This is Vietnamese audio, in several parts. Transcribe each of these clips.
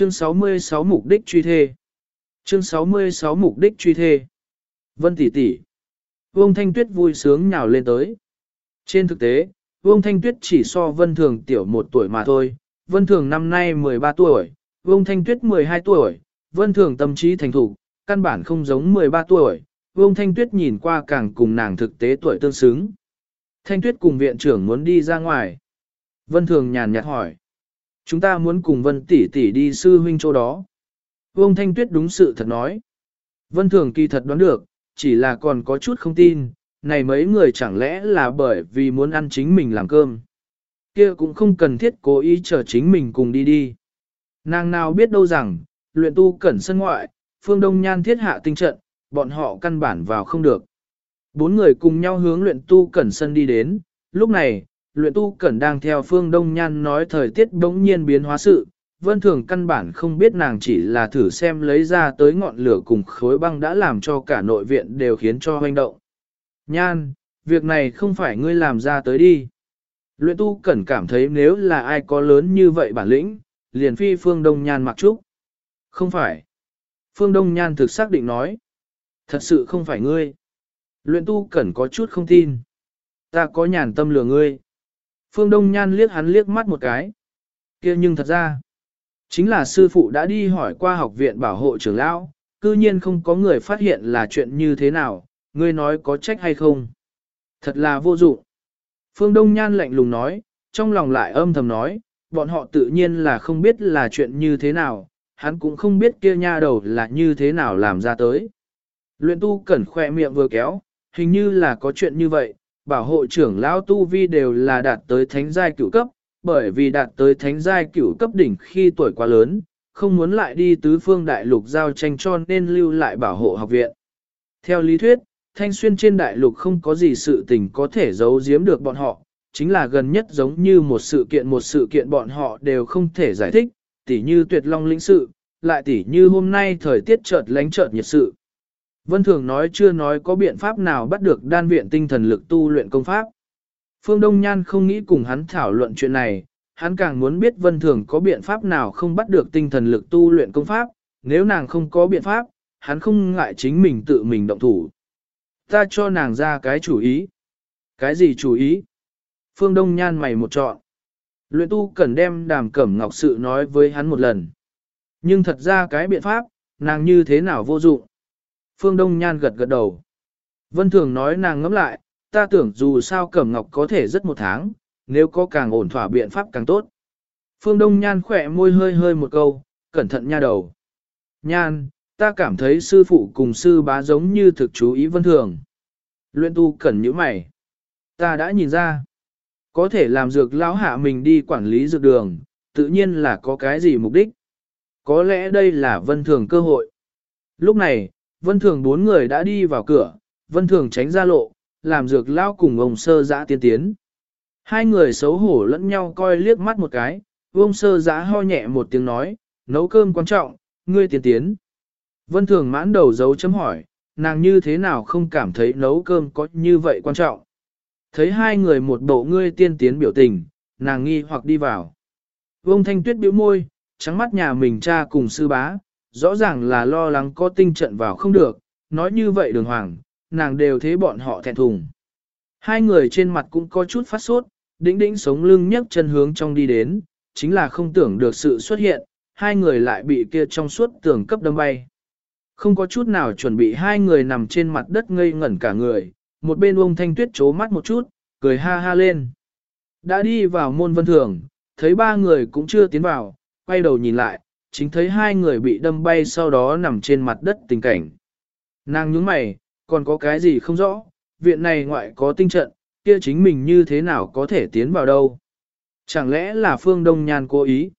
Chương 66 mục đích truy thê. Chương 66 mục đích truy thê. Vân tỷ tỷ. Vương Thanh Tuyết vui sướng nhào lên tới. Trên thực tế, Vương Thanh Tuyết chỉ so Vân Thường tiểu một tuổi mà thôi. Vân Thường năm nay 13 tuổi, Vương Thanh Tuyết 12 tuổi. Vân Thường tâm trí thành thủ, căn bản không giống 13 tuổi. Vương Thanh Tuyết nhìn qua càng cùng nàng thực tế tuổi tương xứng. Thanh Tuyết cùng viện trưởng muốn đi ra ngoài. Vân Thường nhàn nhạt hỏi. Chúng ta muốn cùng Vân tỷ tỷ đi sư huynh chỗ đó. Vương Thanh Tuyết đúng sự thật nói. Vân Thường kỳ thật đoán được, chỉ là còn có chút không tin, này mấy người chẳng lẽ là bởi vì muốn ăn chính mình làm cơm. kia cũng không cần thiết cố ý chờ chính mình cùng đi đi. Nàng nào biết đâu rằng, luyện tu cẩn sân ngoại, phương đông nhan thiết hạ tinh trận, bọn họ căn bản vào không được. Bốn người cùng nhau hướng luyện tu cẩn sân đi đến, lúc này, luyện tu cẩn đang theo phương đông nhan nói thời tiết bỗng nhiên biến hóa sự, vân thường căn bản không biết nàng chỉ là thử xem lấy ra tới ngọn lửa cùng khối băng đã làm cho cả nội viện đều khiến cho hoành động. Nhan, việc này không phải ngươi làm ra tới đi. Luyện tu cẩn cảm thấy nếu là ai có lớn như vậy bản lĩnh, liền phi phương đông nhan mặc trúc. Không phải. Phương đông nhan thực xác định nói. Thật sự không phải ngươi. Luyện tu cẩn có chút không tin. Ta có nhàn tâm lừa ngươi. Phương Đông Nhan liếc hắn liếc mắt một cái. kia nhưng thật ra, chính là sư phụ đã đi hỏi qua học viện bảo hộ trưởng lão, cư nhiên không có người phát hiện là chuyện như thế nào, ngươi nói có trách hay không. Thật là vô dụng. Phương Đông Nhan lạnh lùng nói, trong lòng lại âm thầm nói, bọn họ tự nhiên là không biết là chuyện như thế nào, hắn cũng không biết kia nha đầu là như thế nào làm ra tới. Luyện tu cẩn khoe miệng vừa kéo, hình như là có chuyện như vậy, bảo hộ trưởng lão tu vi đều là đạt tới thánh giai cửu cấp, bởi vì đạt tới thánh giai cửu cấp đỉnh khi tuổi quá lớn, không muốn lại đi tứ phương đại lục giao tranh cho nên lưu lại bảo hộ học viện. Theo lý thuyết, thanh xuyên trên đại lục không có gì sự tình có thể giấu giếm được bọn họ, chính là gần nhất giống như một sự kiện một sự kiện bọn họ đều không thể giải thích, tỉ như tuyệt long lĩnh sự, lại tỉ như hôm nay thời tiết chợt lánh chợt nhiệt sự. Vân Thường nói chưa nói có biện pháp nào bắt được đan viện tinh thần lực tu luyện công pháp. Phương Đông Nhan không nghĩ cùng hắn thảo luận chuyện này, hắn càng muốn biết Vân Thường có biện pháp nào không bắt được tinh thần lực tu luyện công pháp, nếu nàng không có biện pháp, hắn không ngại chính mình tự mình động thủ. Ta cho nàng ra cái chủ ý. Cái gì chủ ý? Phương Đông Nhan mày một trọn. Luyện tu cần đem đàm cẩm ngọc sự nói với hắn một lần. Nhưng thật ra cái biện pháp, nàng như thế nào vô dụng. Phương Đông Nhan gật gật đầu. Vân Thường nói nàng ngẫm lại, ta tưởng dù sao Cẩm Ngọc có thể rất một tháng, nếu có càng ổn thỏa biện pháp càng tốt. Phương Đông Nhan khỏe môi hơi hơi một câu, cẩn thận nha đầu. Nhan, ta cảm thấy sư phụ cùng sư bá giống như thực chú ý Vân Thường. Luyện tu cẩn như mày. Ta đã nhìn ra. Có thể làm dược lão hạ mình đi quản lý dược đường, tự nhiên là có cái gì mục đích. Có lẽ đây là Vân Thường cơ hội. Lúc này, Vân Thường bốn người đã đi vào cửa, Vân Thường tránh ra lộ, làm dược lao cùng ông sơ giã tiên tiến. Hai người xấu hổ lẫn nhau coi liếc mắt một cái, ông sơ giã ho nhẹ một tiếng nói, nấu cơm quan trọng, ngươi tiên tiến. Vân Thường mãn đầu dấu chấm hỏi, nàng như thế nào không cảm thấy nấu cơm có như vậy quan trọng. Thấy hai người một bộ ngươi tiên tiến biểu tình, nàng nghi hoặc đi vào. Vương Thanh Tuyết bĩu môi, trắng mắt nhà mình cha cùng sư bá, rõ ràng là lo lắng có tinh trận vào không được, nói như vậy đường hoàng, nàng đều thế bọn họ thẹn thùng. Hai người trên mặt cũng có chút phát sốt, đĩnh đĩnh sống lưng nhấc chân hướng trong đi đến, chính là không tưởng được sự xuất hiện, hai người lại bị kia trong suốt tưởng cấp đâm bay. Không có chút nào chuẩn bị hai người nằm trên mặt đất ngây ngẩn cả người, một bên ông thanh tuyết chố mắt một chút, cười ha ha lên. Đã đi vào môn vân thường, thấy ba người cũng chưa tiến vào, quay đầu nhìn lại, chính thấy hai người bị đâm bay sau đó nằm trên mặt đất tình cảnh. Nàng nhướng mày, còn có cái gì không rõ, viện này ngoại có tinh trận, kia chính mình như thế nào có thể tiến vào đâu. Chẳng lẽ là phương đông nhan cố ý?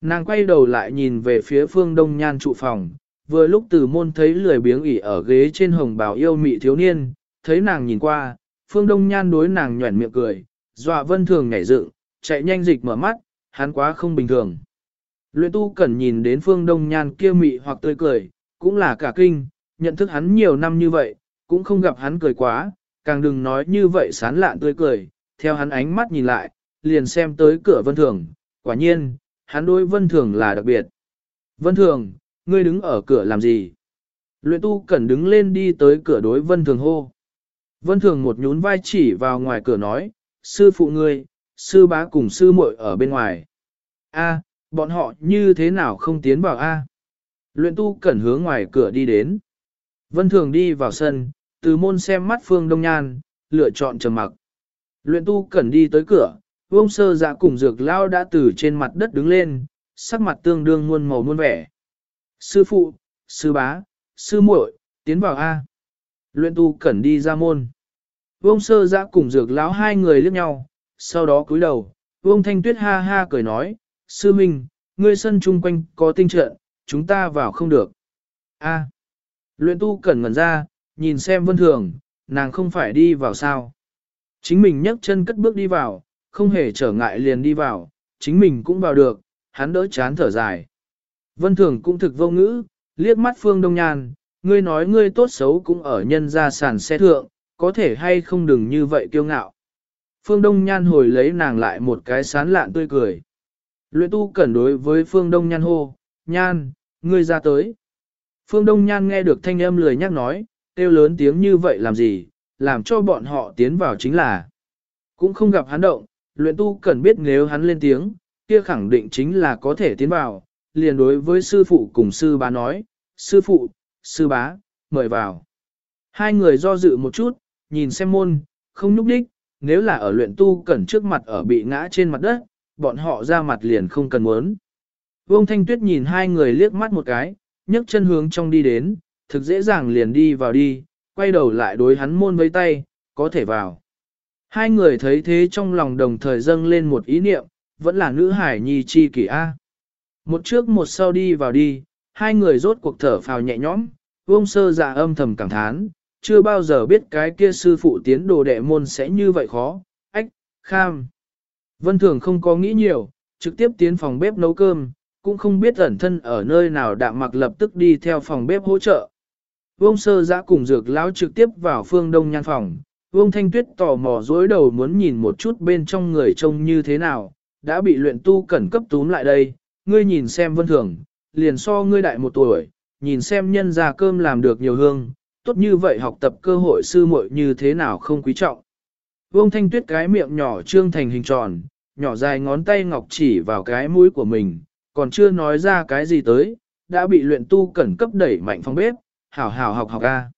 Nàng quay đầu lại nhìn về phía phương đông nhan trụ phòng, vừa lúc từ môn thấy lười biếng ỉ ở ghế trên hồng bào yêu mị thiếu niên, thấy nàng nhìn qua, phương đông nhan đối nàng nhuẩn miệng cười, dọa vân thường nhảy dựng, chạy nhanh dịch mở mắt, hắn quá không bình thường. Luyện tu cần nhìn đến phương đông nhan kia mị hoặc tươi cười, cũng là cả kinh, nhận thức hắn nhiều năm như vậy, cũng không gặp hắn cười quá, càng đừng nói như vậy sán lạn tươi cười, theo hắn ánh mắt nhìn lại, liền xem tới cửa vân thường, quả nhiên, hắn đối vân thường là đặc biệt. Vân Thường, ngươi đứng ở cửa làm gì? Luyện tu cần đứng lên đi tới cửa đối Vân Thường hô. Vân Thường một nhún vai chỉ vào ngoài cửa nói, sư phụ ngươi, sư bá cùng sư muội ở bên ngoài. A, bọn họ như thế nào không tiến vào A? Luyện tu cẩn hướng ngoài cửa đi đến. Vân Thường đi vào sân, từ môn xem mắt Phương Đông Nhan, lựa chọn trầm mặc. Luyện tu cẩn đi tới cửa, vông sơ dạ cùng dược lao đã từ trên mặt đất đứng lên, sắc mặt tương đương muôn màu muôn vẻ. Sư phụ, sư bá, sư muội, tiến vào A. Luyện tu cẩn đi ra môn. Vông sơ dạ cùng dược lão hai người liếc nhau, sau đó cúi đầu, vông thanh tuyết ha ha cười nói, sư minh, ngươi sân chung quanh có tinh trận, chúng ta vào không được. A. Luyện tu cẩn ngẩn ra, nhìn xem vân thường, nàng không phải đi vào sao. Chính mình nhấc chân cất bước đi vào, không hề trở ngại liền đi vào, chính mình cũng vào được, hắn đỡ chán thở dài. Vân thường cũng thực vô ngữ, liếc mắt phương đông nhan, ngươi nói ngươi tốt xấu cũng ở nhân gia sản xe thượng, có thể hay không đừng như vậy kiêu ngạo. Phương Đông Nhan hồi lấy nàng lại một cái sán lạn tươi cười. Luyện tu cẩn đối với Phương Đông Nhan hô, Nhan, ngươi ra tới. Phương Đông Nhan nghe được thanh âm lười nhắc nói, kêu lớn tiếng như vậy làm gì, làm cho bọn họ tiến vào chính là. Cũng không gặp hắn động, luyện tu cần biết nếu hắn lên tiếng, kia khẳng định chính là có thể tiến vào, liền đối với sư phụ cùng sư bá nói, sư phụ, sư bá, mời vào. Hai người do dự một chút, nhìn xem môn, không nhúc đích, nếu là ở luyện tu cẩn trước mặt ở bị ngã trên mặt đất, bọn họ ra mặt liền không cần muốn. Vương Thanh Tuyết nhìn hai người liếc mắt một cái, nhấc chân hướng trong đi đến, thực dễ dàng liền đi vào đi, quay đầu lại đối hắn môn với tay, có thể vào. Hai người thấy thế trong lòng đồng thời dâng lên một ý niệm, vẫn là nữ hải nhi chi kỷ A. Một trước một sau đi vào đi, hai người rốt cuộc thở phào nhẹ nhõm, vông sơ dạ âm thầm cảm thán, chưa bao giờ biết cái kia sư phụ tiến đồ đệ môn sẽ như vậy khó, ách, kham. Vân Thường không có nghĩ nhiều, trực tiếp tiến phòng bếp nấu cơm, cũng không biết ẩn thân ở nơi nào đạm mặc lập tức đi theo phòng bếp hỗ trợ. Vương sơ giã cùng dược lão trực tiếp vào phương đông nhan phòng, Vương Thanh Tuyết tò mò dối đầu muốn nhìn một chút bên trong người trông như thế nào, đã bị luyện tu cẩn cấp túm lại đây, ngươi nhìn xem vân thường, liền so ngươi đại một tuổi, nhìn xem nhân ra cơm làm được nhiều hương, tốt như vậy học tập cơ hội sư muội như thế nào không quý trọng. Vương Thanh Tuyết cái miệng nhỏ trương thành hình tròn, nhỏ dài ngón tay ngọc chỉ vào cái mũi của mình, còn chưa nói ra cái gì tới, đã bị luyện tu cẩn cấp đẩy mạnh phòng bếp, hảo hảo học học a.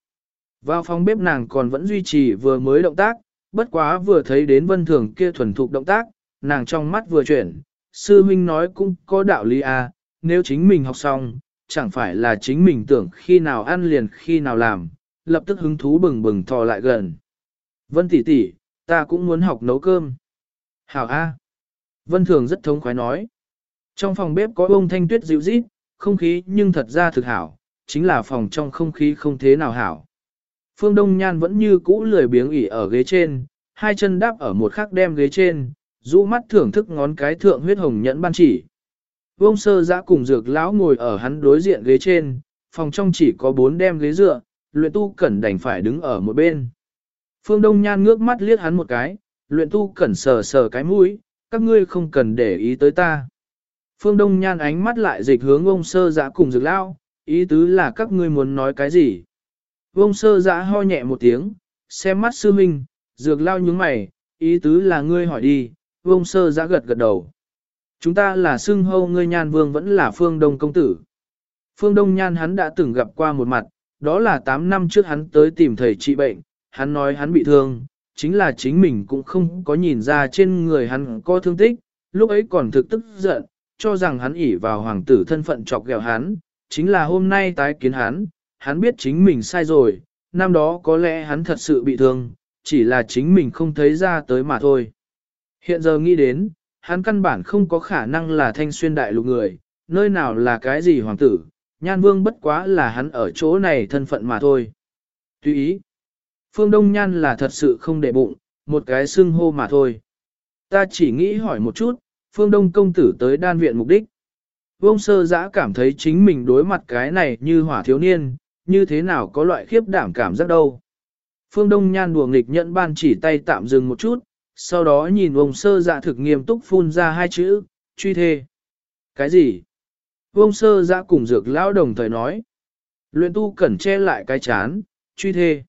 Vào phòng bếp nàng còn vẫn duy trì vừa mới động tác, bất quá vừa thấy đến vân thường kia thuần thục động tác, nàng trong mắt vừa chuyển, sư huynh nói cũng có đạo lý a, nếu chính mình học xong, chẳng phải là chính mình tưởng khi nào ăn liền khi nào làm, lập tức hứng thú bừng bừng thò lại gần. Vân tỷ tỷ, ta cũng muốn học nấu cơm. Hảo A. Vân Thường rất thống khoái nói. Trong phòng bếp có bông thanh tuyết dịu rít, không khí nhưng thật ra thực hảo, chính là phòng trong không khí không thế nào hảo. Phương Đông Nhan vẫn như cũ lười biếng ỉ ở ghế trên, hai chân đáp ở một khắc đem ghế trên, rũ mắt thưởng thức ngón cái thượng huyết hồng nhẫn ban chỉ. Vông sơ giã cùng dược lão ngồi ở hắn đối diện ghế trên, phòng trong chỉ có bốn đem ghế dựa, luyện tu cẩn đành phải đứng ở một bên. Phương Đông Nhan ngước mắt liếc hắn một cái, luyện tu cẩn sờ sờ cái mũi, các ngươi không cần để ý tới ta. Phương Đông Nhan ánh mắt lại dịch hướng ông sơ giã cùng dược lao, ý tứ là các ngươi muốn nói cái gì. Ông sơ giã ho nhẹ một tiếng, xem mắt sư minh, dược lao nhướng mày, ý tứ là ngươi hỏi đi, ông sơ giã gật gật đầu. Chúng ta là xưng hâu ngươi nhan vương vẫn là phương đông công tử. Phương đông nhan hắn đã từng gặp qua một mặt, đó là 8 năm trước hắn tới tìm thầy trị bệnh, hắn nói hắn bị thương, chính là chính mình cũng không có nhìn ra trên người hắn có thương tích, lúc ấy còn thực tức giận, cho rằng hắn ỉ vào hoàng tử thân phận chọc ghẹo hắn, chính là hôm nay tái kiến hắn, hắn biết chính mình sai rồi, năm đó có lẽ hắn thật sự bị thương, chỉ là chính mình không thấy ra tới mà thôi. Hiện giờ nghĩ đến, hắn căn bản không có khả năng là thanh xuyên đại lục người, nơi nào là cái gì hoàng tử, nhan vương bất quá là hắn ở chỗ này thân phận mà thôi. Tuy ý, phương đông nhan là thật sự không để bụng, một cái xưng hô mà thôi. Ta chỉ nghĩ hỏi một chút, phương đông công tử tới đan viện mục đích. Vông sơ giã cảm thấy chính mình đối mặt cái này như hỏa thiếu niên, như thế nào có loại khiếp đảm cảm giác đâu. Phương Đông Nhan đùa nghịch nhận ban chỉ tay tạm dừng một chút, sau đó nhìn vông sơ dạ thực nghiêm túc phun ra hai chữ, truy thê. Cái gì? Vông sơ ra cùng dược lão đồng thời nói. Luyện tu cẩn che lại cái chán, truy thê.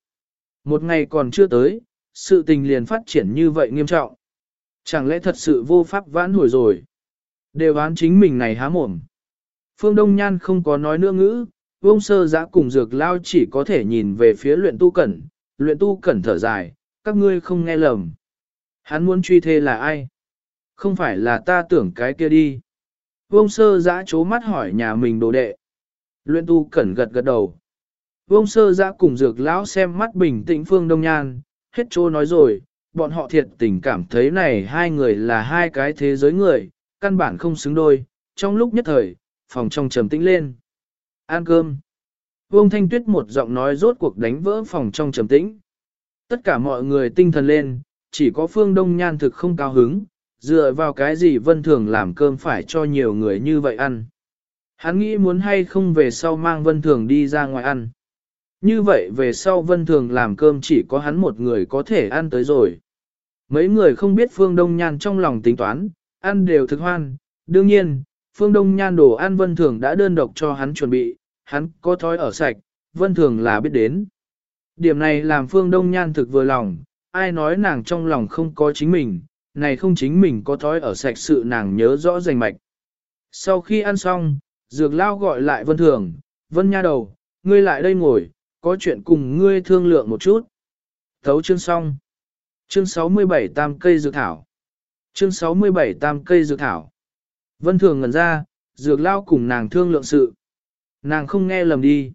Một ngày còn chưa tới, sự tình liền phát triển như vậy nghiêm trọng. Chẳng lẽ thật sự vô pháp vãn hồi rồi? Đều án chính mình này há mồm. Phương Đông Nhan không có nói nữa ngữ, vông sơ giã cùng dược lao chỉ có thể nhìn về phía luyện tu cẩn, luyện tu cẩn thở dài, các ngươi không nghe lầm. Hắn muốn truy thê là ai? Không phải là ta tưởng cái kia đi. Vông sơ giã chố mắt hỏi nhà mình đồ đệ. Luyện tu cẩn gật gật đầu. Vông sơ giã cùng dược lão xem mắt bình tĩnh phương đông nhan, hết chỗ nói rồi, bọn họ thiệt tình cảm thấy này hai người là hai cái thế giới người, căn bản không xứng đôi, trong lúc nhất thời, phòng trong trầm tĩnh lên. Ăn cơm. Vương Thanh Tuyết một giọng nói rốt cuộc đánh vỡ phòng trong trầm tĩnh. Tất cả mọi người tinh thần lên, chỉ có phương đông nhan thực không cao hứng, dựa vào cái gì vân thường làm cơm phải cho nhiều người như vậy ăn. Hắn nghĩ muốn hay không về sau mang vân thường đi ra ngoài ăn. Như vậy về sau vân thường làm cơm chỉ có hắn một người có thể ăn tới rồi. Mấy người không biết phương đông nhan trong lòng tính toán, ăn đều thực hoan. Đương nhiên, phương đông nhan đồ ăn vân thường đã đơn độc cho hắn chuẩn bị, hắn có thói ở sạch, vân thường là biết đến. Điểm này làm phương đông nhan thực vừa lòng, ai nói nàng trong lòng không có chính mình, này không chính mình có thói ở sạch sự nàng nhớ rõ rành mạch. Sau khi ăn xong, dược lao gọi lại vân thường, vân nha đầu, ngươi lại đây ngồi, có chuyện cùng ngươi thương lượng một chút. Thấu chương xong. Chương 67 tam cây dược thảo. Chương 67 tam cây dược thảo. Vân thường ngẩn ra, dược lao cùng nàng thương lượng sự. Nàng không nghe lầm đi.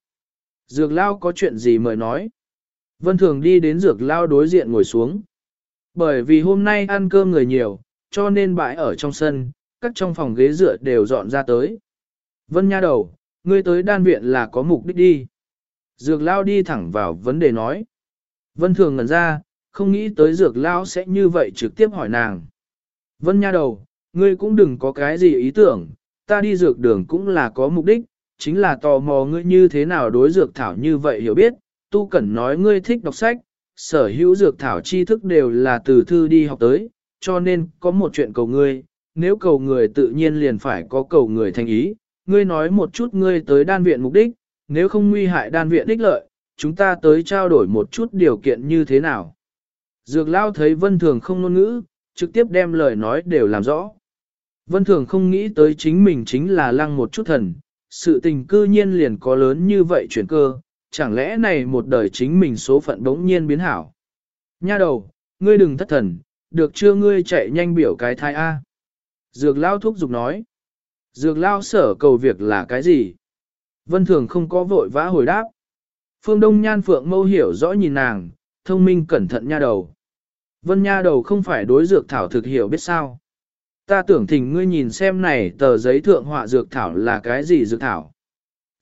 Dược lao có chuyện gì mời nói. Vân thường đi đến dược lao đối diện ngồi xuống. Bởi vì hôm nay ăn cơm người nhiều, cho nên bãi ở trong sân, các trong phòng ghế dựa đều dọn ra tới. Vân nha đầu, ngươi tới đan viện là có mục đích đi. Dược lao đi thẳng vào vấn đề nói. Vân thường ngẩn ra, không nghĩ tới dược lao sẽ như vậy trực tiếp hỏi nàng. Vân nha đầu, ngươi cũng đừng có cái gì ý tưởng, ta đi dược đường cũng là có mục đích, chính là tò mò ngươi như thế nào đối dược thảo như vậy hiểu biết, tu cẩn nói ngươi thích đọc sách, sở hữu dược thảo tri thức đều là từ thư đi học tới, cho nên có một chuyện cầu ngươi, nếu cầu người tự nhiên liền phải có cầu người thành ý, ngươi nói một chút ngươi tới đan viện mục đích, nếu không nguy hại đan viện đích lợi, chúng ta tới trao đổi một chút điều kiện như thế nào. Dược lao thấy vân thường không ngôn ngữ, trực tiếp đem lời nói đều làm rõ. Vân thường không nghĩ tới chính mình chính là lăng một chút thần, sự tình cư nhiên liền có lớn như vậy chuyển cơ, chẳng lẽ này một đời chính mình số phận bỗng nhiên biến hảo. Nha đầu, ngươi đừng thất thần, được chưa ngươi chạy nhanh biểu cái thai A. Dược lao thúc giục nói. Dược lao sở cầu việc là cái gì? Vân Thường không có vội vã hồi đáp. Phương Đông Nhan Phượng mâu hiểu rõ nhìn nàng, thông minh cẩn thận nha đầu. Vân nha đầu không phải đối dược thảo thực hiểu biết sao. Ta tưởng thỉnh ngươi nhìn xem này tờ giấy thượng họa dược thảo là cái gì dược thảo.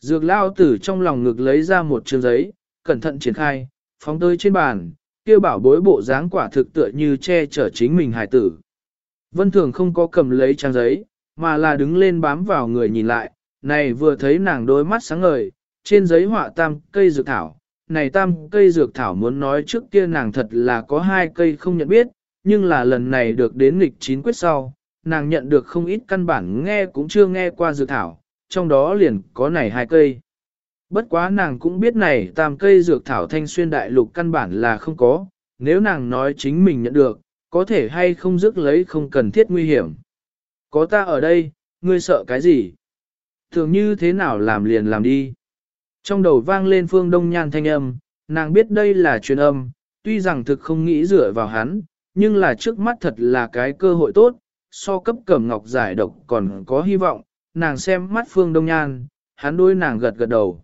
Dược lao tử trong lòng ngực lấy ra một chương giấy, cẩn thận triển khai, phóng tới trên bàn, kêu bảo bối bộ dáng quả thực tựa như che chở chính mình hài tử. Vân Thường không có cầm lấy trang giấy, mà là đứng lên bám vào người nhìn lại, này vừa thấy nàng đôi mắt sáng ngời, trên giấy họa tam cây dược thảo. Này tam cây dược thảo muốn nói trước kia nàng thật là có hai cây không nhận biết, nhưng là lần này được đến nghịch chín quyết sau, nàng nhận được không ít căn bản nghe cũng chưa nghe qua dược thảo, trong đó liền có này hai cây. Bất quá nàng cũng biết này tam cây dược thảo thanh xuyên đại lục căn bản là không có, nếu nàng nói chính mình nhận được, có thể hay không dứt lấy không cần thiết nguy hiểm. Có ta ở đây, ngươi sợ cái gì? Thường như thế nào làm liền làm đi. Trong đầu vang lên phương đông nhan thanh âm, nàng biết đây là truyền âm, tuy rằng thực không nghĩ dựa vào hắn, nhưng là trước mắt thật là cái cơ hội tốt, so cấp cẩm ngọc giải độc còn có hy vọng, nàng xem mắt phương đông nhan, hắn đôi nàng gật gật đầu.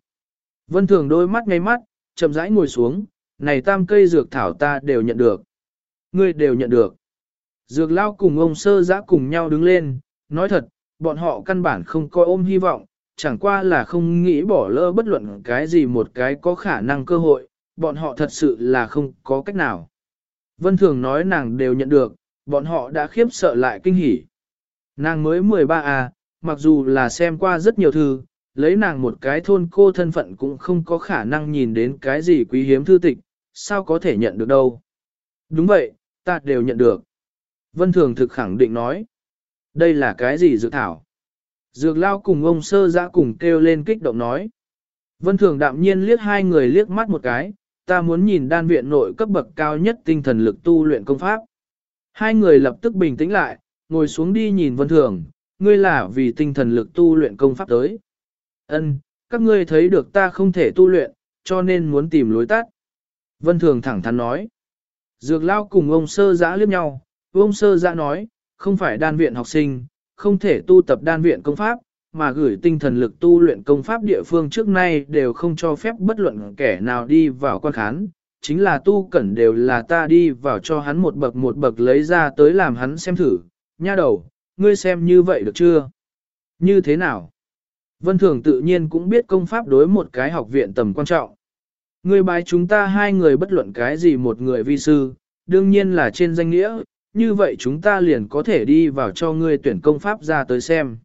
Vân thường đôi mắt ngay mắt, chậm rãi ngồi xuống, này tam cây dược thảo ta đều nhận được. Ngươi đều nhận được. Dược lao cùng ông sơ giã cùng nhau đứng lên, nói thật, bọn họ căn bản không coi ôm hy vọng, chẳng qua là không nghĩ bỏ lỡ bất luận cái gì một cái có khả năng cơ hội, bọn họ thật sự là không có cách nào. Vân Thường nói nàng đều nhận được, bọn họ đã khiếp sợ lại kinh hỉ. Nàng mới 13 à, mặc dù là xem qua rất nhiều thư, lấy nàng một cái thôn cô thân phận cũng không có khả năng nhìn đến cái gì quý hiếm thư tịch, sao có thể nhận được đâu. Đúng vậy, ta đều nhận được. Vân Thường thực khẳng định nói. Đây là cái gì dược thảo? Dược lao cùng ông sơ giã cùng kêu lên kích động nói. Vân Thường đạm nhiên liếc hai người liếc mắt một cái, ta muốn nhìn đan viện nội cấp bậc cao nhất tinh thần lực tu luyện công pháp. Hai người lập tức bình tĩnh lại, ngồi xuống đi nhìn Vân Thường, ngươi là vì tinh thần lực tu luyện công pháp tới. Ân, các ngươi thấy được ta không thể tu luyện, cho nên muốn tìm lối tắt. Vân Thường thẳng thắn nói. Dược lao cùng ông sơ giã liếc nhau, ông sơ giã nói, không phải đan viện học sinh, không thể tu tập đan viện công pháp, mà gửi tinh thần lực tu luyện công pháp địa phương trước nay đều không cho phép bất luận kẻ nào đi vào quan khán, chính là tu cẩn đều là ta đi vào cho hắn một bậc một bậc lấy ra tới làm hắn xem thử, nha đầu, ngươi xem như vậy được chưa? Như thế nào? Vân Thường tự nhiên cũng biết công pháp đối một cái học viện tầm quan trọng. Ngươi bài chúng ta hai người bất luận cái gì một người vi sư, đương nhiên là trên danh nghĩa, như vậy chúng ta liền có thể đi vào cho ngươi tuyển công pháp ra tới xem.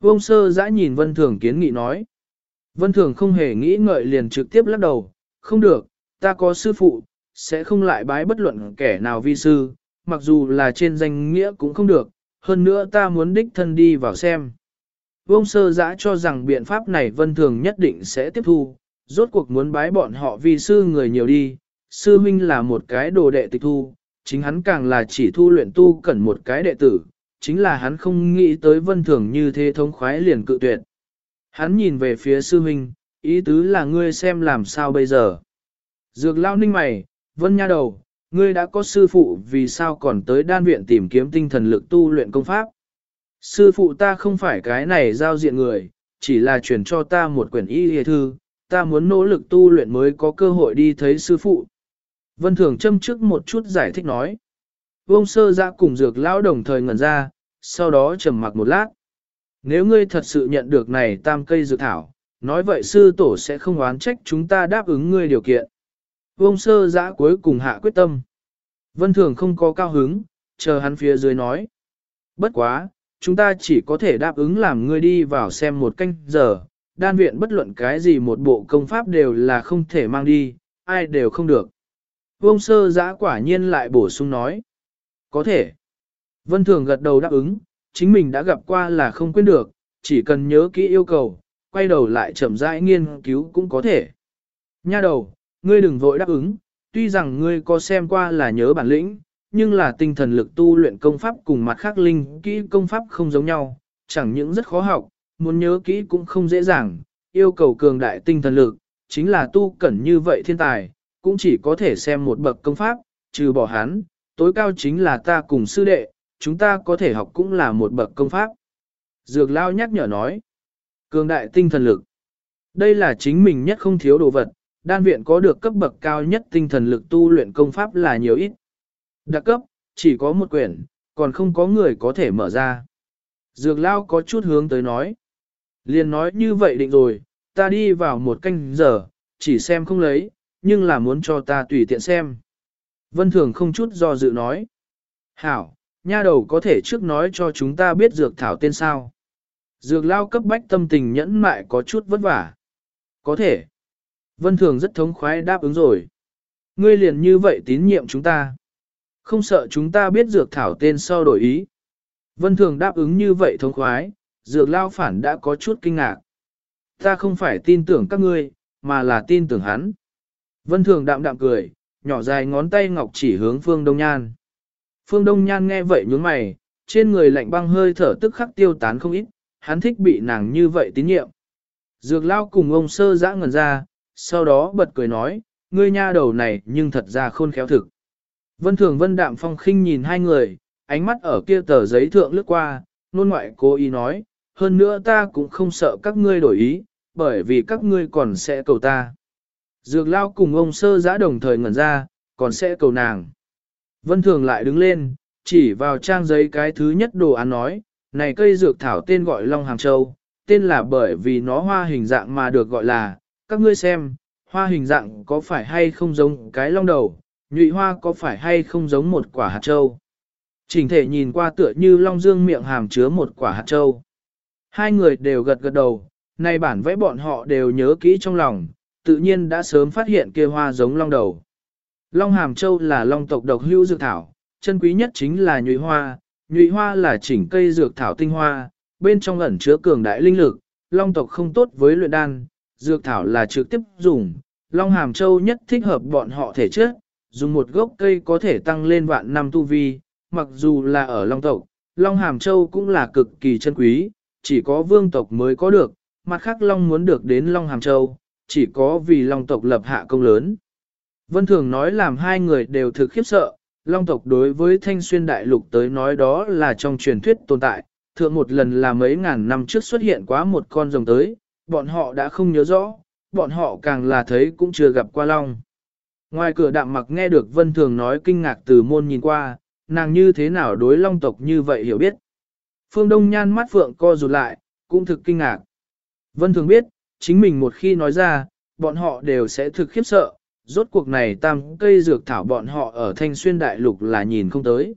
Vông sơ dã nhìn Vân Thường kiến nghị nói. Vân Thường không hề nghĩ ngợi liền trực tiếp lắc đầu, không được, ta có sư phụ, sẽ không lại bái bất luận kẻ nào vi sư, mặc dù là trên danh nghĩa cũng không được, hơn nữa ta muốn đích thân đi vào xem. Vông sơ dã cho rằng biện pháp này Vân Thường nhất định sẽ tiếp thu, rốt cuộc muốn bái bọn họ vi sư người nhiều đi, sư huynh là một cái đồ đệ tịch thu, chính hắn càng là chỉ thu luyện tu cần một cái đệ tử, chính là hắn không nghĩ tới vân thường như thế thống khoái liền cự tuyệt. Hắn nhìn về phía sư huynh, ý tứ là ngươi xem làm sao bây giờ. Dược lao ninh mày, vân nha đầu, ngươi đã có sư phụ vì sao còn tới đan viện tìm kiếm tinh thần lực tu luyện công pháp. Sư phụ ta không phải cái này giao diện người, chỉ là chuyển cho ta một quyển y hề thư, ta muốn nỗ lực tu luyện mới có cơ hội đi thấy sư phụ. Vân Thường châm trước một chút giải thích nói. Vông sơ ra cùng dược lão đồng thời ngẩn ra, sau đó trầm mặc một lát. Nếu ngươi thật sự nhận được này tam cây dược thảo, nói vậy sư tổ sẽ không oán trách chúng ta đáp ứng ngươi điều kiện. Vông sơ giã cuối cùng hạ quyết tâm. Vân Thường không có cao hứng, chờ hắn phía dưới nói. Bất quá, chúng ta chỉ có thể đáp ứng làm ngươi đi vào xem một canh giờ, đan viện bất luận cái gì một bộ công pháp đều là không thể mang đi, ai đều không được. Vông sơ giã quả nhiên lại bổ sung nói. Có thể. Vân Thường gật đầu đáp ứng, chính mình đã gặp qua là không quên được, chỉ cần nhớ kỹ yêu cầu, quay đầu lại chậm rãi nghiên cứu cũng có thể. Nha đầu, ngươi đừng vội đáp ứng, tuy rằng ngươi có xem qua là nhớ bản lĩnh, nhưng là tinh thần lực tu luyện công pháp cùng mặt khác linh kỹ công pháp không giống nhau, chẳng những rất khó học, muốn nhớ kỹ cũng không dễ dàng, yêu cầu cường đại tinh thần lực, chính là tu cẩn như vậy thiên tài, cũng chỉ có thể xem một bậc công pháp, trừ bỏ hắn, tối cao chính là ta cùng sư đệ, chúng ta có thể học cũng là một bậc công pháp. Dược lao nhắc nhở nói, cường đại tinh thần lực. Đây là chính mình nhất không thiếu đồ vật, đan viện có được cấp bậc cao nhất tinh thần lực tu luyện công pháp là nhiều ít. Đặc cấp, chỉ có một quyển, còn không có người có thể mở ra. Dược lao có chút hướng tới nói. Liền nói như vậy định rồi, ta đi vào một canh giờ, chỉ xem không lấy, nhưng là muốn cho ta tùy tiện xem. Vân Thường không chút do dự nói. Hảo, nha đầu có thể trước nói cho chúng ta biết dược thảo tên sao. Dược lao cấp bách tâm tình nhẫn mại có chút vất vả. Có thể. Vân Thường rất thống khoái đáp ứng rồi. Ngươi liền như vậy tín nhiệm chúng ta. Không sợ chúng ta biết dược thảo tên sau đổi ý. Vân Thường đáp ứng như vậy thống khoái, dược lao phản đã có chút kinh ngạc. Ta không phải tin tưởng các ngươi, mà là tin tưởng hắn. Vân Thường đạm đạm cười, nhỏ dài ngón tay ngọc chỉ hướng Phương Đông Nhan. Phương Đông Nhan nghe vậy nhướng mày, trên người lạnh băng hơi thở tức khắc tiêu tán không ít, hắn thích bị nàng như vậy tín nhiệm. Dược lao cùng ông sơ dã ngẩn ra, sau đó bật cười nói, ngươi nha đầu này nhưng thật ra khôn khéo thực. Vân Thường Vân Đạm Phong khinh nhìn hai người, ánh mắt ở kia tờ giấy thượng lướt qua, nôn ngoại cố ý nói, hơn nữa ta cũng không sợ các ngươi đổi ý, bởi vì các ngươi còn sẽ cầu ta. Dược lao cùng ông sơ giã đồng thời ngẩn ra, còn sẽ cầu nàng. Vân Thường lại đứng lên, chỉ vào trang giấy cái thứ nhất đồ án nói, này cây dược thảo tên gọi Long Hàng Châu, tên là bởi vì nó hoa hình dạng mà được gọi là, các ngươi xem, hoa hình dạng có phải hay không giống cái long đầu, nhụy hoa có phải hay không giống một quả hạt châu. Trình thể nhìn qua tựa như long dương miệng hàm chứa một quả hạt châu. Hai người đều gật gật đầu, này bản vẽ bọn họ đều nhớ kỹ trong lòng, tự nhiên đã sớm phát hiện kia hoa giống long đầu. Long hàm châu là long tộc độc hữu dược thảo, chân quý nhất chính là nhụy hoa, nhụy hoa là chỉnh cây dược thảo tinh hoa, bên trong ẩn chứa cường đại linh lực, long tộc không tốt với luyện đan, dược thảo là trực tiếp dùng, long hàm châu nhất thích hợp bọn họ thể chất, dùng một gốc cây có thể tăng lên vạn năm tu vi, mặc dù là ở long tộc, long hàm châu cũng là cực kỳ chân quý, chỉ có vương tộc mới có được, mặt khác long muốn được đến long hàm châu, chỉ có vì long tộc lập hạ công lớn. Vân Thường nói làm hai người đều thực khiếp sợ, long tộc đối với thanh xuyên đại lục tới nói đó là trong truyền thuyết tồn tại, thượng một lần là mấy ngàn năm trước xuất hiện quá một con rồng tới, bọn họ đã không nhớ rõ, bọn họ càng là thấy cũng chưa gặp qua long. Ngoài cửa đạm mặc nghe được Vân Thường nói kinh ngạc từ môn nhìn qua, nàng như thế nào đối long tộc như vậy hiểu biết. Phương Đông nhan mắt phượng co rụt lại, cũng thực kinh ngạc. Vân Thường biết, chính mình một khi nói ra, bọn họ đều sẽ thực khiếp sợ, rốt cuộc này tam cây dược thảo bọn họ ở thanh xuyên đại lục là nhìn không tới.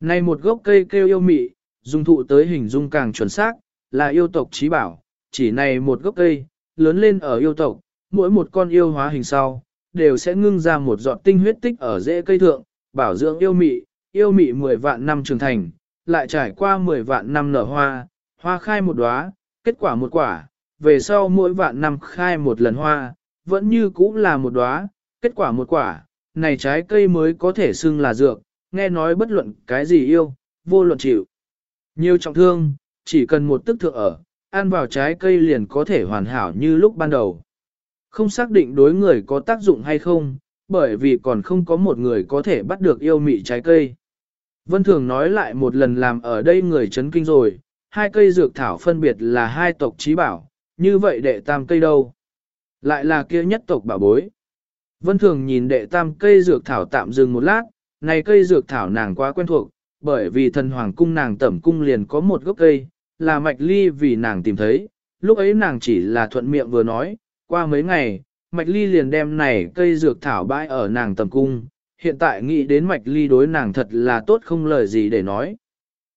Này một gốc cây kêu yêu mị, dùng thụ tới hình dung càng chuẩn xác, là yêu tộc trí bảo, chỉ này một gốc cây, lớn lên ở yêu tộc, mỗi một con yêu hóa hình sau, đều sẽ ngưng ra một giọt tinh huyết tích ở rễ cây thượng, bảo dưỡng yêu mị, yêu mị 10 vạn năm trưởng thành, lại trải qua 10 vạn năm nở hoa, hoa khai một đóa, kết quả một quả, về sau mỗi vạn năm khai một lần hoa, vẫn như cũ là một đóa, kết quả một quả, này trái cây mới có thể xưng là dược, nghe nói bất luận cái gì yêu, vô luận chịu. Nhiều trọng thương, chỉ cần một tức thượng ở, ăn vào trái cây liền có thể hoàn hảo như lúc ban đầu. Không xác định đối người có tác dụng hay không, bởi vì còn không có một người có thể bắt được yêu mị trái cây. Vân Thường nói lại một lần làm ở đây người chấn kinh rồi, hai cây dược thảo phân biệt là hai tộc trí bảo, như vậy đệ tam cây đâu? Lại là kia nhất tộc bảo bối. Vân Thường nhìn đệ tam cây dược thảo tạm dừng một lát, này cây dược thảo nàng quá quen thuộc, bởi vì thần hoàng cung nàng tẩm cung liền có một gốc cây, là mạch ly vì nàng tìm thấy, lúc ấy nàng chỉ là thuận miệng vừa nói, qua mấy ngày, mạch ly liền đem này cây dược thảo bãi ở nàng tẩm cung, hiện tại nghĩ đến mạch ly đối nàng thật là tốt không lời gì để nói.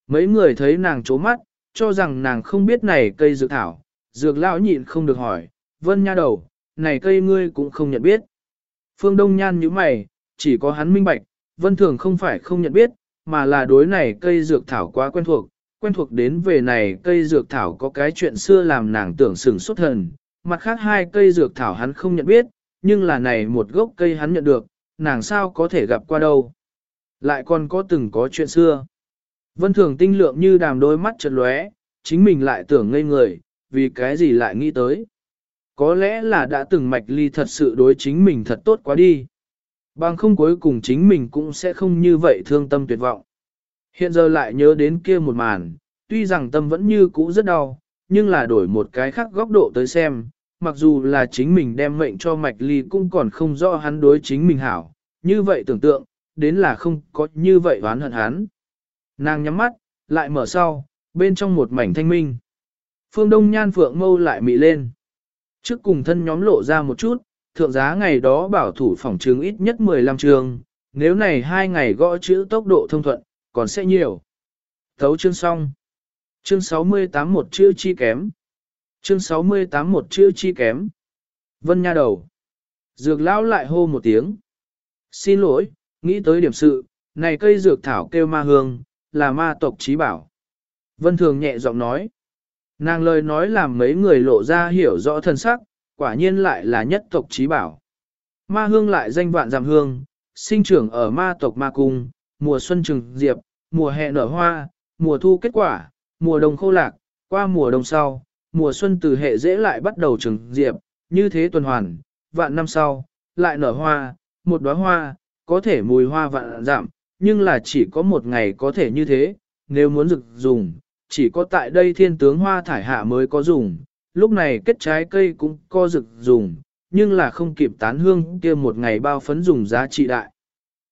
Mấy người thấy nàng chố mắt, cho rằng nàng không biết này cây dược thảo, dược lão nhịn không được hỏi, vân nha đầu, này cây ngươi cũng không nhận biết. Phương Đông Nhan như mày, chỉ có hắn minh bạch, vân thường không phải không nhận biết, mà là đối này cây dược thảo quá quen thuộc, quen thuộc đến về này cây dược thảo có cái chuyện xưa làm nàng tưởng sừng xuất thần, mặt khác hai cây dược thảo hắn không nhận biết, nhưng là này một gốc cây hắn nhận được, nàng sao có thể gặp qua đâu. Lại còn có từng có chuyện xưa. Vân thường tinh lượng như đàm đôi mắt chật lóe, chính mình lại tưởng ngây người, vì cái gì lại nghĩ tới. Có lẽ là đã từng mạch ly thật sự đối chính mình thật tốt quá đi. Bằng không cuối cùng chính mình cũng sẽ không như vậy thương tâm tuyệt vọng. Hiện giờ lại nhớ đến kia một màn, tuy rằng tâm vẫn như cũ rất đau, nhưng là đổi một cái khác góc độ tới xem, mặc dù là chính mình đem mệnh cho mạch ly cũng còn không rõ hắn đối chính mình hảo, như vậy tưởng tượng, đến là không có như vậy oán hận hắn. Nàng nhắm mắt, lại mở sau, bên trong một mảnh thanh minh. Phương Đông Nhan Phượng mâu lại mị lên. Trước cùng thân nhóm lộ ra một chút, thượng giá ngày đó bảo thủ phòng trường ít nhất 15 trường, nếu này hai ngày gõ chữ tốc độ thông thuận, còn sẽ nhiều. Thấu chương xong. Chương 68 một chữ chi kém. Chương 68 một chữ chi kém. Vân nha đầu. Dược lão lại hô một tiếng. Xin lỗi, nghĩ tới điểm sự, này cây dược thảo kêu ma hương, là ma tộc trí bảo. Vân thường nhẹ giọng nói. Nàng lời nói làm mấy người lộ ra hiểu rõ thân sắc, quả nhiên lại là nhất tộc trí bảo. Ma hương lại danh vạn giảm hương, sinh trưởng ở ma tộc ma cung, mùa xuân trừng diệp, mùa hè nở hoa, mùa thu kết quả, mùa đông khô lạc, qua mùa đông sau, mùa xuân từ hệ dễ lại bắt đầu trừng diệp, như thế tuần hoàn, vạn năm sau, lại nở hoa, một đóa hoa, có thể mùi hoa vạn giảm, nhưng là chỉ có một ngày có thể như thế, nếu muốn rực dùng, chỉ có tại đây thiên tướng hoa thải hạ mới có dùng, lúc này kết trái cây cũng có rực dùng, nhưng là không kịp tán hương kia một ngày bao phấn dùng giá trị đại.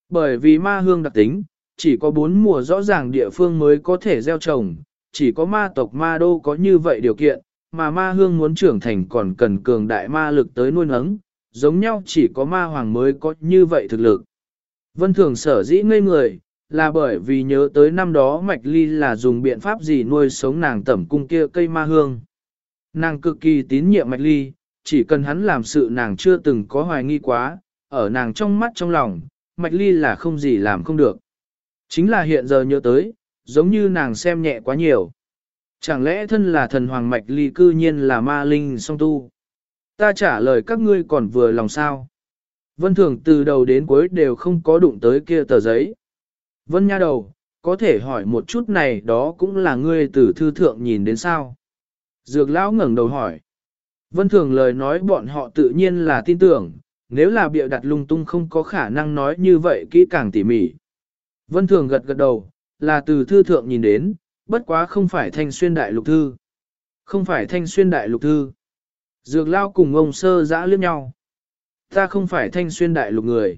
Bởi vì ma hương đặc tính, chỉ có bốn mùa rõ ràng địa phương mới có thể gieo trồng, chỉ có ma tộc ma đô có như vậy điều kiện, mà ma hương muốn trưởng thành còn cần cường đại ma lực tới nuôi nấng, giống nhau chỉ có ma hoàng mới có như vậy thực lực. Vân thường sở dĩ ngây người, là bởi vì nhớ tới năm đó Mạch Ly là dùng biện pháp gì nuôi sống nàng tẩm cung kia cây ma hương. Nàng cực kỳ tín nhiệm Mạch Ly, chỉ cần hắn làm sự nàng chưa từng có hoài nghi quá, ở nàng trong mắt trong lòng, Mạch Ly là không gì làm không được. Chính là hiện giờ nhớ tới, giống như nàng xem nhẹ quá nhiều. Chẳng lẽ thân là thần hoàng mạch ly cư nhiên là ma linh song tu? Ta trả lời các ngươi còn vừa lòng sao? Vân Thường từ đầu đến cuối đều không có đụng tới kia tờ giấy. Vân nha đầu, có thể hỏi một chút này đó cũng là ngươi từ thư thượng nhìn đến sao? Dược lão ngẩng đầu hỏi. Vân Thường lời nói bọn họ tự nhiên là tin tưởng, nếu là bịa đặt lung tung không có khả năng nói như vậy kỹ càng tỉ mỉ. Vân Thường gật gật đầu, là từ thư thượng nhìn đến, bất quá không phải thanh xuyên đại lục thư. Không phải thanh xuyên đại lục thư. Dược lao cùng ông sơ giã liếc nhau. Ta không phải thanh xuyên đại lục người.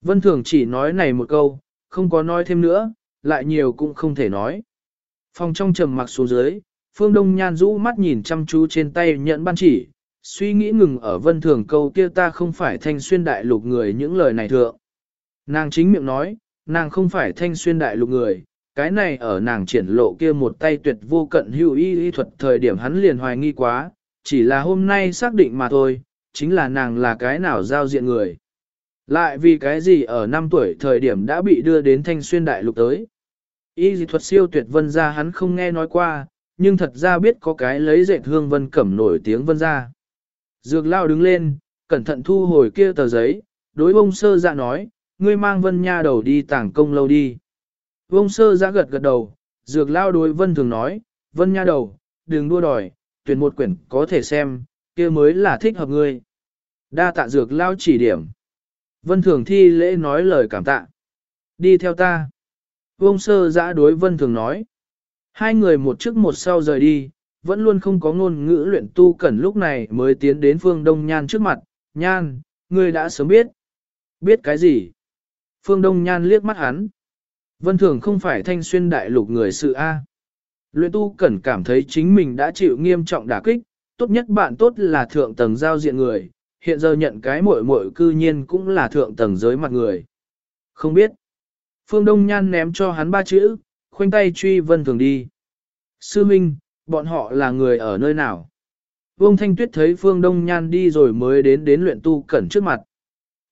Vân Thường chỉ nói này một câu, không có nói thêm nữa, lại nhiều cũng không thể nói. Phòng trong trầm mặc xuống dưới, Phương Đông Nhan rũ mắt nhìn chăm chú trên tay nhận ban chỉ, suy nghĩ ngừng ở Vân Thường câu kia ta không phải thanh xuyên đại lục người những lời này thượng. Nàng chính miệng nói, nàng không phải thanh xuyên đại lục người, cái này ở nàng triển lộ kia một tay tuyệt vô cận hữu y y thuật thời điểm hắn liền hoài nghi quá, chỉ là hôm nay xác định mà thôi, chính là nàng là cái nào giao diện người. Lại vì cái gì ở năm tuổi thời điểm đã bị đưa đến thanh xuyên đại lục tới. Y dị thuật siêu tuyệt vân ra hắn không nghe nói qua, nhưng thật ra biết có cái lấy dệt hương vân cẩm nổi tiếng vân ra. Dược lao đứng lên, cẩn thận thu hồi kia tờ giấy, đối bông sơ dạ nói, ngươi mang vân nha đầu đi tảng công lâu đi. Vông sơ dạ gật gật đầu, dược lao đối vân thường nói, vân nha đầu, đừng đua đòi, tuyển một quyển có thể xem, kia mới là thích hợp ngươi. Đa tạ dược lao chỉ điểm. Vân thường thi lễ nói lời cảm tạ. Đi theo ta. Vông sơ giã đối vân thường nói. Hai người một trước một sau rời đi, vẫn luôn không có ngôn ngữ luyện tu cẩn lúc này mới tiến đến phương Đông Nhan trước mặt. Nhan, ngươi đã sớm biết. Biết cái gì? Phương Đông Nhan liếc mắt hắn. Vân Thường không phải thanh xuyên đại lục người sự A. Luyện tu cẩn cảm thấy chính mình đã chịu nghiêm trọng đả kích, tốt nhất bạn tốt là thượng tầng giao diện người, hiện giờ nhận cái muội muội cư nhiên cũng là thượng tầng giới mặt người. Không biết. Phương Đông Nhan ném cho hắn ba chữ, khoanh tay truy Vân Thường đi. Sư Minh, bọn họ là người ở nơi nào? Vương Thanh Tuyết thấy Phương Đông Nhan đi rồi mới đến đến luyện tu cẩn trước mặt.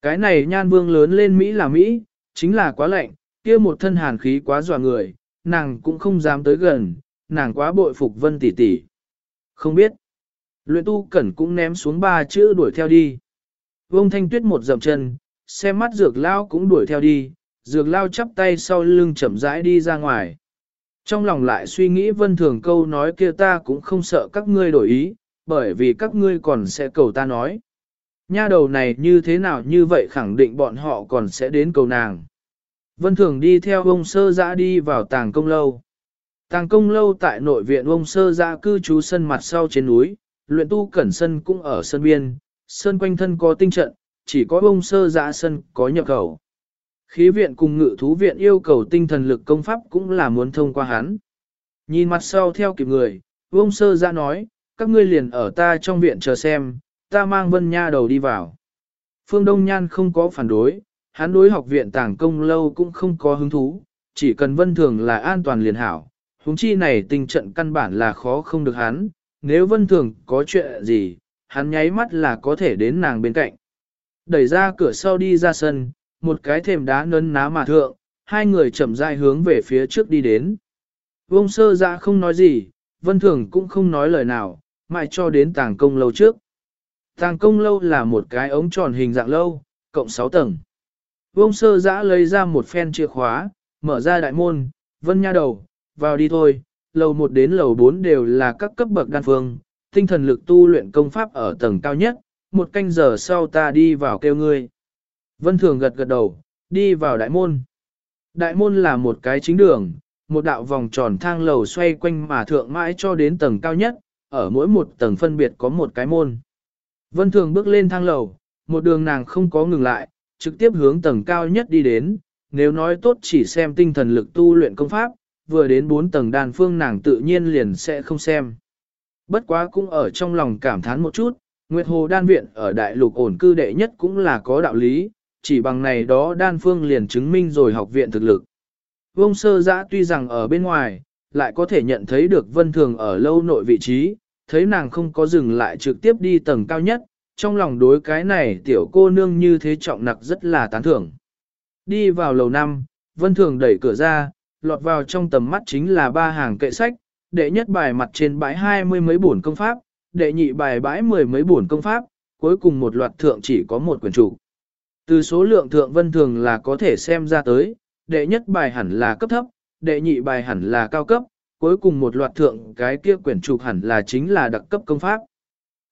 Cái này Nhan Vương lớn lên Mỹ là Mỹ, chính là quá lạnh, kia một thân hàn khí quá dọa người, nàng cũng không dám tới gần, nàng quá bội phục vân tỷ tỷ. Không biết. Luyện tu cẩn cũng ném xuống ba chữ đuổi theo đi. Vông thanh tuyết một dậm chân, xem mắt dược lao cũng đuổi theo đi, dược lao chắp tay sau lưng chậm rãi đi ra ngoài. Trong lòng lại suy nghĩ vân thường câu nói kia ta cũng không sợ các ngươi đổi ý, bởi vì các ngươi còn sẽ cầu ta nói. Nha đầu này như thế nào như vậy khẳng định bọn họ còn sẽ đến cầu nàng. Vân Thường đi theo ông sơ dã đi vào tàng công lâu. Tàng công lâu tại nội viện ông sơ dã cư trú sân mặt sau trên núi, luyện tu cẩn sân cũng ở sân biên, sân quanh thân có tinh trận, chỉ có bông sơ dã sân có nhập khẩu. Khí viện cùng ngự thú viện yêu cầu tinh thần lực công pháp cũng là muốn thông qua hắn. Nhìn mặt sau theo kịp người, bông sơ dã nói, các ngươi liền ở ta trong viện chờ xem, ta mang vân nha đầu đi vào. Phương Đông Nhan không có phản đối, hắn đối học viện tàng công lâu cũng không có hứng thú, chỉ cần vân thường là an toàn liền hảo. Húng chi này tình trận căn bản là khó không được hắn, nếu vân thường có chuyện gì, hắn nháy mắt là có thể đến nàng bên cạnh. Đẩy ra cửa sau đi ra sân, một cái thềm đá nấn ná mà thượng, hai người chậm rãi hướng về phía trước đi đến. Vông sơ ra không nói gì, vân thường cũng không nói lời nào, mãi cho đến tàng công lâu trước. Tàng công lâu là một cái ống tròn hình dạng lâu, cộng 6 tầng. Vông sơ giã lấy ra một phen chìa khóa, mở ra đại môn, vân nha đầu, vào đi thôi, lầu 1 đến lầu 4 đều là các cấp bậc đan phương, tinh thần lực tu luyện công pháp ở tầng cao nhất, một canh giờ sau ta đi vào kêu ngươi. Vân thường gật gật đầu, đi vào đại môn. Đại môn là một cái chính đường, một đạo vòng tròn thang lầu xoay quanh mà thượng mãi cho đến tầng cao nhất, ở mỗi một tầng phân biệt có một cái môn. Vân thường bước lên thang lầu, một đường nàng không có ngừng lại, trực tiếp hướng tầng cao nhất đi đến, nếu nói tốt chỉ xem tinh thần lực tu luyện công pháp, vừa đến bốn tầng đàn phương nàng tự nhiên liền sẽ không xem. Bất quá cũng ở trong lòng cảm thán một chút, Nguyệt Hồ đan viện ở đại lục ổn cư đệ nhất cũng là có đạo lý, chỉ bằng này đó đan phương liền chứng minh rồi học viện thực lực. Vông sơ giã tuy rằng ở bên ngoài, lại có thể nhận thấy được vân thường ở lâu nội vị trí, thấy nàng không có dừng lại trực tiếp đi tầng cao nhất, trong lòng đối cái này tiểu cô nương như thế trọng nặc rất là tán thưởng. Đi vào lầu năm, Vân Thường đẩy cửa ra, lọt vào trong tầm mắt chính là ba hàng kệ sách, đệ nhất bài mặt trên bãi hai mươi mấy bổn công pháp, đệ nhị bài bãi mười mấy bổn công pháp, cuối cùng một loạt thượng chỉ có một quyển chủ. Từ số lượng thượng vân thường là có thể xem ra tới, đệ nhất bài hẳn là cấp thấp, đệ nhị bài hẳn là cao cấp, cuối cùng một loạt thượng cái kia quyển trục hẳn là chính là đặc cấp công pháp.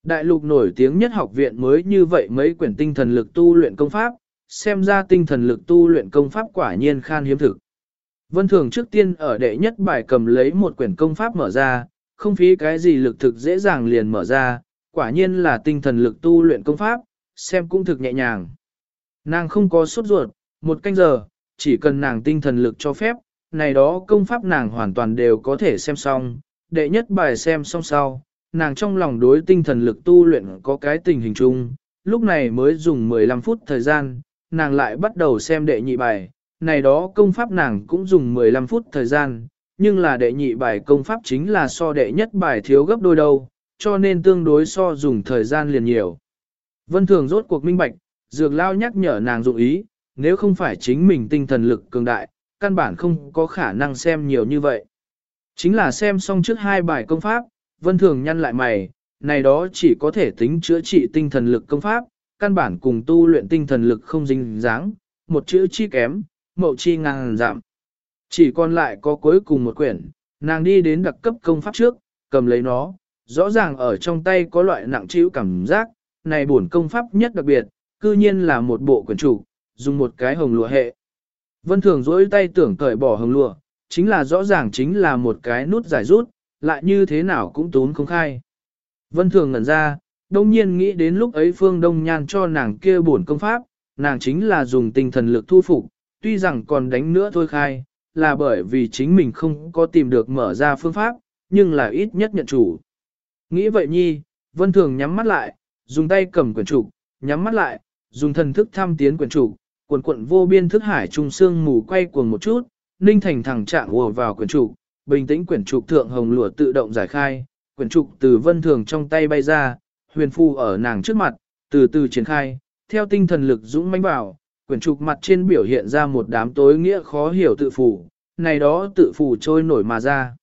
Đại lục nổi tiếng nhất học viện mới như vậy mấy quyển tinh thần lực tu luyện công pháp, xem ra tinh thần lực tu luyện công pháp quả nhiên khan hiếm thực. Vân Thường trước tiên ở đệ nhất bài cầm lấy một quyển công pháp mở ra, không phí cái gì lực thực dễ dàng liền mở ra, quả nhiên là tinh thần lực tu luyện công pháp, xem cũng thực nhẹ nhàng. Nàng không có sốt ruột, một canh giờ, chỉ cần nàng tinh thần lực cho phép, này đó công pháp nàng hoàn toàn đều có thể xem xong, đệ nhất bài xem xong sau, nàng trong lòng đối tinh thần lực tu luyện có cái tình hình chung, lúc này mới dùng 15 phút thời gian, nàng lại bắt đầu xem đệ nhị bài, này đó công pháp nàng cũng dùng 15 phút thời gian, nhưng là đệ nhị bài công pháp chính là so đệ nhất bài thiếu gấp đôi đâu, cho nên tương đối so dùng thời gian liền nhiều. Vân Thường rốt cuộc minh bạch, dược lao nhắc nhở nàng dụng ý, nếu không phải chính mình tinh thần lực cường đại, căn bản không có khả năng xem nhiều như vậy. Chính là xem xong trước hai bài công pháp, Vân Thường nhăn lại mày, này đó chỉ có thể tính chữa trị tinh thần lực công pháp, căn bản cùng tu luyện tinh thần lực không dính dáng, một chữ chi kém, mậu chi ngang giảm. Chỉ còn lại có cuối cùng một quyển, nàng đi đến đặc cấp công pháp trước, cầm lấy nó, rõ ràng ở trong tay có loại nặng chịu cảm giác, này bổn công pháp nhất đặc biệt, cư nhiên là một bộ quyển chủ, dùng một cái hồng lụa hệ. Vân Thường dỗi tay tưởng cởi bỏ hồng lụa, chính là rõ ràng chính là một cái nút giải rút, lại như thế nào cũng tốn không khai. Vân Thường ngẩn ra, đông nhiên nghĩ đến lúc ấy Phương Đông Nhan cho nàng kia bổn công pháp, nàng chính là dùng tinh thần lực thu phục, tuy rằng còn đánh nữa thôi khai, là bởi vì chính mình không có tìm được mở ra phương pháp, nhưng là ít nhất nhận chủ. Nghĩ vậy nhi, Vân Thường nhắm mắt lại, dùng tay cầm quyển trục, nhắm mắt lại, dùng thần thức thăm tiến quyển trục, cuộn cuộn vô biên thức hải trung sương mù quay cuồng một chút, ninh thành thẳng trạng ùa vào quyển trục, bình tĩnh quyển trục thượng hồng lụa tự động giải khai, quyển trục từ Vân Thường trong tay bay ra, huyền phu ở nàng trước mặt, từ từ triển khai, theo tinh thần lực dũng mãnh vào, quyển trục mặt trên biểu hiện ra một đám tối nghĩa khó hiểu tự phủ, này đó tự phủ trôi nổi mà ra.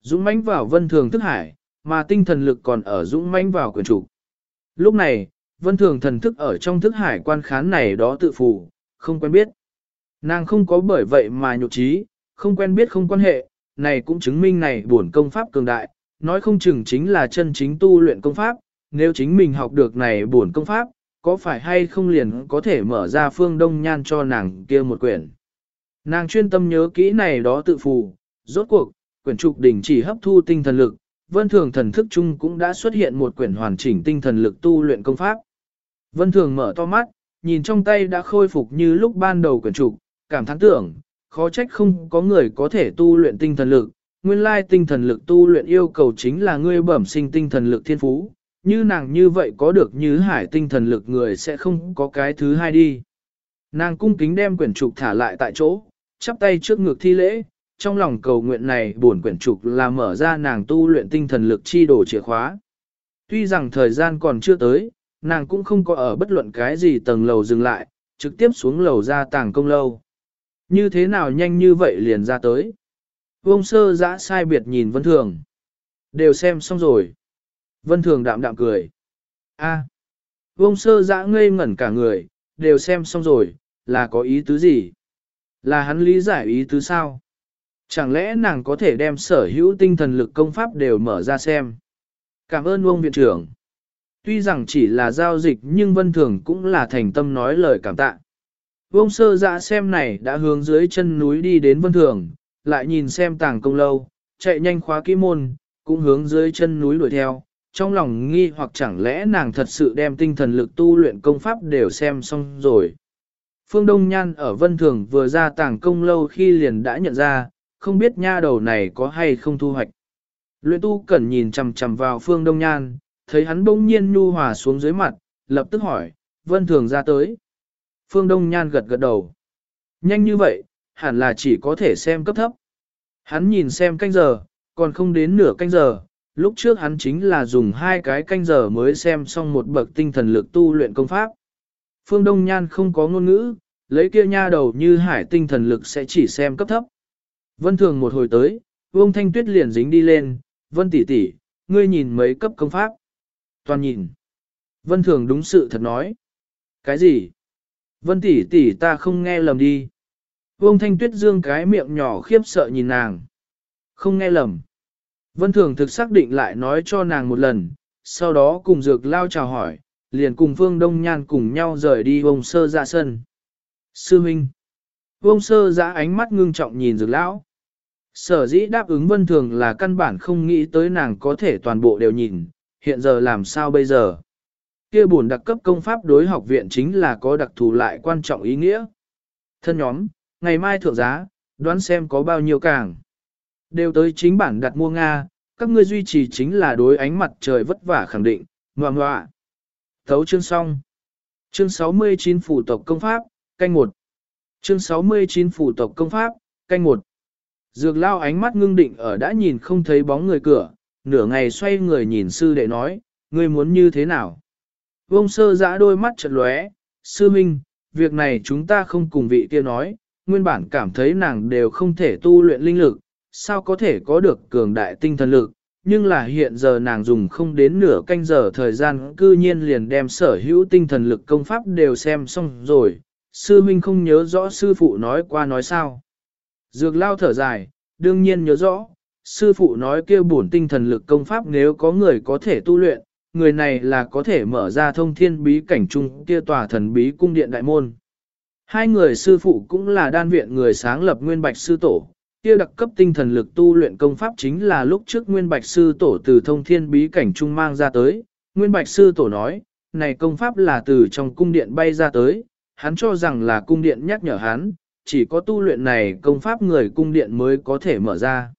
Dũng mãnh vào vân thường thức hải, mà tinh thần lực còn ở dũng mãnh vào quyển trục. Lúc này, vân thường thần thức ở trong thức hải quan khán này đó tự phủ, không quen biết. Nàng không có bởi vậy mà nhục trí, không quen biết không quan hệ, này cũng chứng minh này buồn công pháp cường đại, nói không chừng chính là chân chính tu luyện công pháp, nếu chính mình học được này buồn công pháp, có phải hay không liền có thể mở ra phương đông nhan cho nàng kia một quyển. Nàng chuyên tâm nhớ kỹ này đó tự phù, rốt cuộc, quyển trục đỉnh chỉ hấp thu tinh thần lực, vân thường thần thức chung cũng đã xuất hiện một quyển hoàn chỉnh tinh thần lực tu luyện công pháp. Vân thường mở to mắt, nhìn trong tay đã khôi phục như lúc ban đầu quyển trục, cảm thán tưởng, khó trách không có người có thể tu luyện tinh thần lực, nguyên lai tinh thần lực tu luyện yêu cầu chính là ngươi bẩm sinh tinh thần lực thiên phú, như nàng như vậy có được như hải tinh thần lực người sẽ không có cái thứ hai đi. Nàng cung kính đem quyển trục thả lại tại chỗ, chắp tay trước ngực thi lễ, trong lòng cầu nguyện này buồn quyển trục là mở ra nàng tu luyện tinh thần lực chi đồ chìa khóa. Tuy rằng thời gian còn chưa tới, nàng cũng không có ở bất luận cái gì tầng lầu dừng lại, trực tiếp xuống lầu ra tàng công lâu. Như thế nào nhanh như vậy liền ra tới. Vông sơ giã sai biệt nhìn vân thường. Đều xem xong rồi. Vân thường đạm đạm cười. a Vông sơ giã ngây ngẩn cả người, đều xem xong rồi, là có ý tứ gì? Là hắn lý giải ý tứ sao? Chẳng lẽ nàng có thể đem sở hữu tinh thần lực công pháp đều mở ra xem? Cảm ơn ông viện trưởng. Tuy rằng chỉ là giao dịch nhưng vân thường cũng là thành tâm nói lời cảm tạ. Vông sơ dã xem này đã hướng dưới chân núi đi đến vân thường, lại nhìn xem tàng công lâu, chạy nhanh khóa kỹ môn, cũng hướng dưới chân núi đuổi theo, trong lòng nghi hoặc chẳng lẽ nàng thật sự đem tinh thần lực tu luyện công pháp đều xem xong rồi. Phương Đông Nhan ở Vân Thường vừa ra tàng công lâu khi liền đã nhận ra, không biết nha đầu này có hay không thu hoạch. Luyện tu cẩn nhìn chằm chằm vào Phương Đông Nhan, thấy hắn bỗng nhiên nhu hòa xuống dưới mặt, lập tức hỏi, Vân Thường ra tới. Phương Đông Nhan gật gật đầu. Nhanh như vậy, hẳn là chỉ có thể xem cấp thấp. Hắn nhìn xem canh giờ, còn không đến nửa canh giờ, lúc trước hắn chính là dùng hai cái canh giờ mới xem xong một bậc tinh thần lực tu luyện công pháp. Phương Đông Nhan không có ngôn ngữ, lấy kia nha đầu như hải tinh thần lực sẽ chỉ xem cấp thấp. Vân Thường một hồi tới, Vương Thanh Tuyết liền dính đi lên, Vân tỷ tỷ, ngươi nhìn mấy cấp công pháp. Toàn nhìn. Vân Thường đúng sự thật nói. Cái gì? Vân tỷ tỷ ta không nghe lầm đi. Vương Thanh Tuyết dương cái miệng nhỏ khiếp sợ nhìn nàng. Không nghe lầm. Vân Thường thực xác định lại nói cho nàng một lần, sau đó cùng dược lao chào hỏi, liền cùng Phương Đông Nhan cùng nhau rời đi vông sơ dạ ra sân. Sư Minh. Vông sơ ra ánh mắt ngưng trọng nhìn dược lão. Sở dĩ đáp ứng Vân Thường là căn bản không nghĩ tới nàng có thể toàn bộ đều nhìn, hiện giờ làm sao bây giờ. Kia buồn đặc cấp công pháp đối học viện chính là có đặc thù lại quan trọng ý nghĩa. Thân nhóm, ngày mai thượng giá, đoán xem có bao nhiêu càng. Đều tới chính bản đặt mua Nga, các ngươi duy trì chính là đối ánh mặt trời vất vả khẳng định, ngoà ngoạ. Thấu chương xong. Chương 69 phủ tộc công pháp, canh một. Chương 69 phủ tộc công pháp, canh một. Dược lao ánh mắt ngưng định ở đã nhìn không thấy bóng người cửa, nửa ngày xoay người nhìn sư đệ nói, ngươi muốn như thế nào? Vông sơ giã đôi mắt chật lóe, sư minh, việc này chúng ta không cùng vị kia nói, nguyên bản cảm thấy nàng đều không thể tu luyện linh lực, sao có thể có được cường đại tinh thần lực, nhưng là hiện giờ nàng dùng không đến nửa canh giờ thời gian cư nhiên liền đem sở hữu tinh thần lực công pháp đều xem xong rồi, sư huynh không nhớ rõ sư phụ nói qua nói sao. Dược lao thở dài, đương nhiên nhớ rõ, sư phụ nói kia bổn tinh thần lực công pháp nếu có người có thể tu luyện, người này là có thể mở ra thông thiên bí cảnh trung kia tòa thần bí cung điện đại môn. Hai người sư phụ cũng là đan viện người sáng lập nguyên bạch sư tổ, kia đặc cấp tinh thần lực tu luyện công pháp chính là lúc trước nguyên bạch sư tổ từ thông thiên bí cảnh trung mang ra tới. Nguyên bạch sư tổ nói, này công pháp là từ trong cung điện bay ra tới, hắn cho rằng là cung điện nhắc nhở hắn, chỉ có tu luyện này công pháp người cung điện mới có thể mở ra.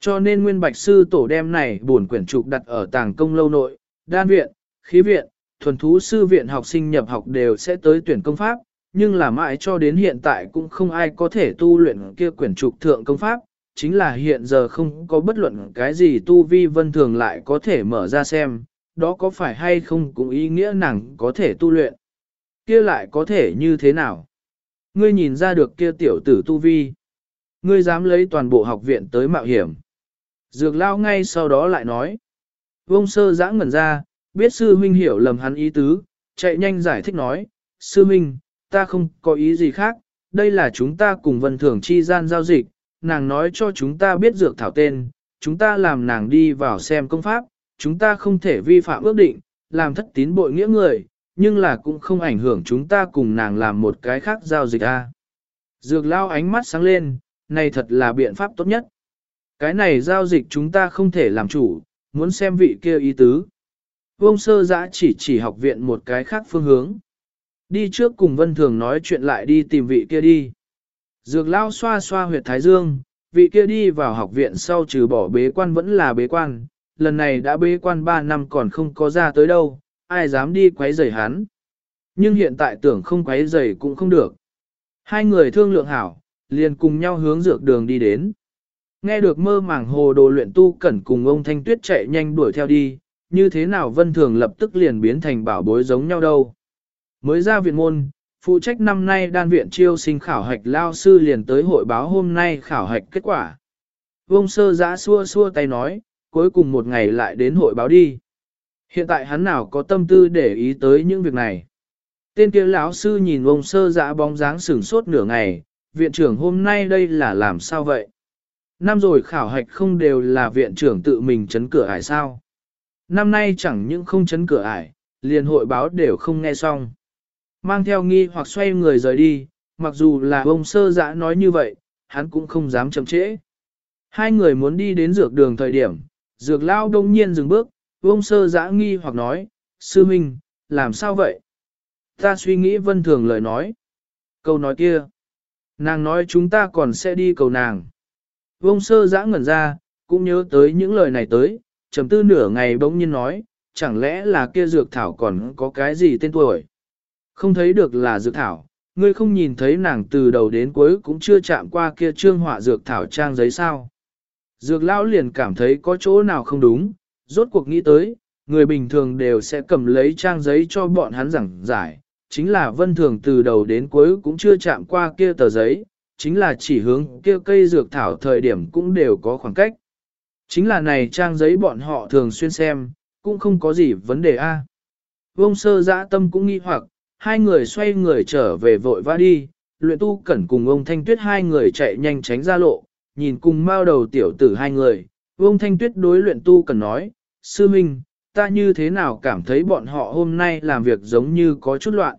Cho nên nguyên bạch sư tổ đem này buồn quyển trục đặt ở tàng công lâu nội, đan viện, khí viện, thuần thú sư viện học sinh nhập học đều sẽ tới tuyển công pháp, nhưng là mãi cho đến hiện tại cũng không ai có thể tu luyện kia quyển trục thượng công pháp, chính là hiện giờ không có bất luận cái gì tu vi vân thường lại có thể mở ra xem, đó có phải hay không cũng ý nghĩa nàng có thể tu luyện. Kia lại có thể như thế nào? Ngươi nhìn ra được kia tiểu tử tu vi. Ngươi dám lấy toàn bộ học viện tới mạo hiểm. Dược lao ngay sau đó lại nói. Vông sơ giã ngẩn ra, biết sư huynh hiểu lầm hắn ý tứ, chạy nhanh giải thích nói. Sư huynh, ta không có ý gì khác, đây là chúng ta cùng vân thường chi gian giao dịch, nàng nói cho chúng ta biết dược thảo tên, chúng ta làm nàng đi vào xem công pháp, chúng ta không thể vi phạm ước định, làm thất tín bội nghĩa người, nhưng là cũng không ảnh hưởng chúng ta cùng nàng làm một cái khác giao dịch a. Dược lao ánh mắt sáng lên, này thật là biện pháp tốt nhất. Cái này giao dịch chúng ta không thể làm chủ, muốn xem vị kia ý tứ. Vông sơ giã chỉ chỉ học viện một cái khác phương hướng. Đi trước cùng Vân Thường nói chuyện lại đi tìm vị kia đi. Dược lao xoa xoa huyệt thái dương, vị kia đi vào học viện sau trừ bỏ bế quan vẫn là bế quan, lần này đã bế quan 3 năm còn không có ra tới đâu, ai dám đi quấy rầy hắn. Nhưng hiện tại tưởng không quấy rầy cũng không được. Hai người thương lượng hảo, liền cùng nhau hướng dược đường đi đến. Nghe được mơ màng hồ đồ luyện tu cẩn cùng ông Thanh Tuyết chạy nhanh đuổi theo đi, như thế nào vân thường lập tức liền biến thành bảo bối giống nhau đâu. Mới ra viện môn, phụ trách năm nay đan viện chiêu sinh khảo hạch lao sư liền tới hội báo hôm nay khảo hạch kết quả. Vông sơ giã xua xua tay nói, cuối cùng một ngày lại đến hội báo đi. Hiện tại hắn nào có tâm tư để ý tới những việc này. Tên kia lão sư nhìn vông sơ giã bóng dáng sửng sốt nửa ngày, viện trưởng hôm nay đây là làm sao vậy? Năm rồi khảo hạch không đều là viện trưởng tự mình chấn cửa ải sao? Năm nay chẳng những không chấn cửa ải, liền hội báo đều không nghe xong. Mang theo nghi hoặc xoay người rời đi, mặc dù là ông sơ dã nói như vậy, hắn cũng không dám chậm trễ. Hai người muốn đi đến dược đường thời điểm, dược lao đông nhiên dừng bước, ông sơ dã nghi hoặc nói, sư minh, làm sao vậy? Ta suy nghĩ vân thường lời nói. Câu nói kia. Nàng nói chúng ta còn sẽ đi cầu nàng. Vông sơ dã ngẩn ra, cũng nhớ tới những lời này tới, trầm tư nửa ngày bỗng nhiên nói, chẳng lẽ là kia dược thảo còn có cái gì tên tuổi. Không thấy được là dược thảo, ngươi không nhìn thấy nàng từ đầu đến cuối cũng chưa chạm qua kia trương họa dược thảo trang giấy sao. Dược lão liền cảm thấy có chỗ nào không đúng, rốt cuộc nghĩ tới, người bình thường đều sẽ cầm lấy trang giấy cho bọn hắn giảng giải, chính là vân thường từ đầu đến cuối cũng chưa chạm qua kia tờ giấy, chính là chỉ hướng kia cây dược thảo thời điểm cũng đều có khoảng cách. Chính là này trang giấy bọn họ thường xuyên xem, cũng không có gì vấn đề a. Vông sơ dã tâm cũng nghi hoặc, hai người xoay người trở về vội vã đi, luyện tu cẩn cùng ông Thanh Tuyết hai người chạy nhanh tránh ra lộ, nhìn cùng mao đầu tiểu tử hai người, ông Thanh Tuyết đối luyện tu cẩn nói, sư minh, ta như thế nào cảm thấy bọn họ hôm nay làm việc giống như có chút loạn.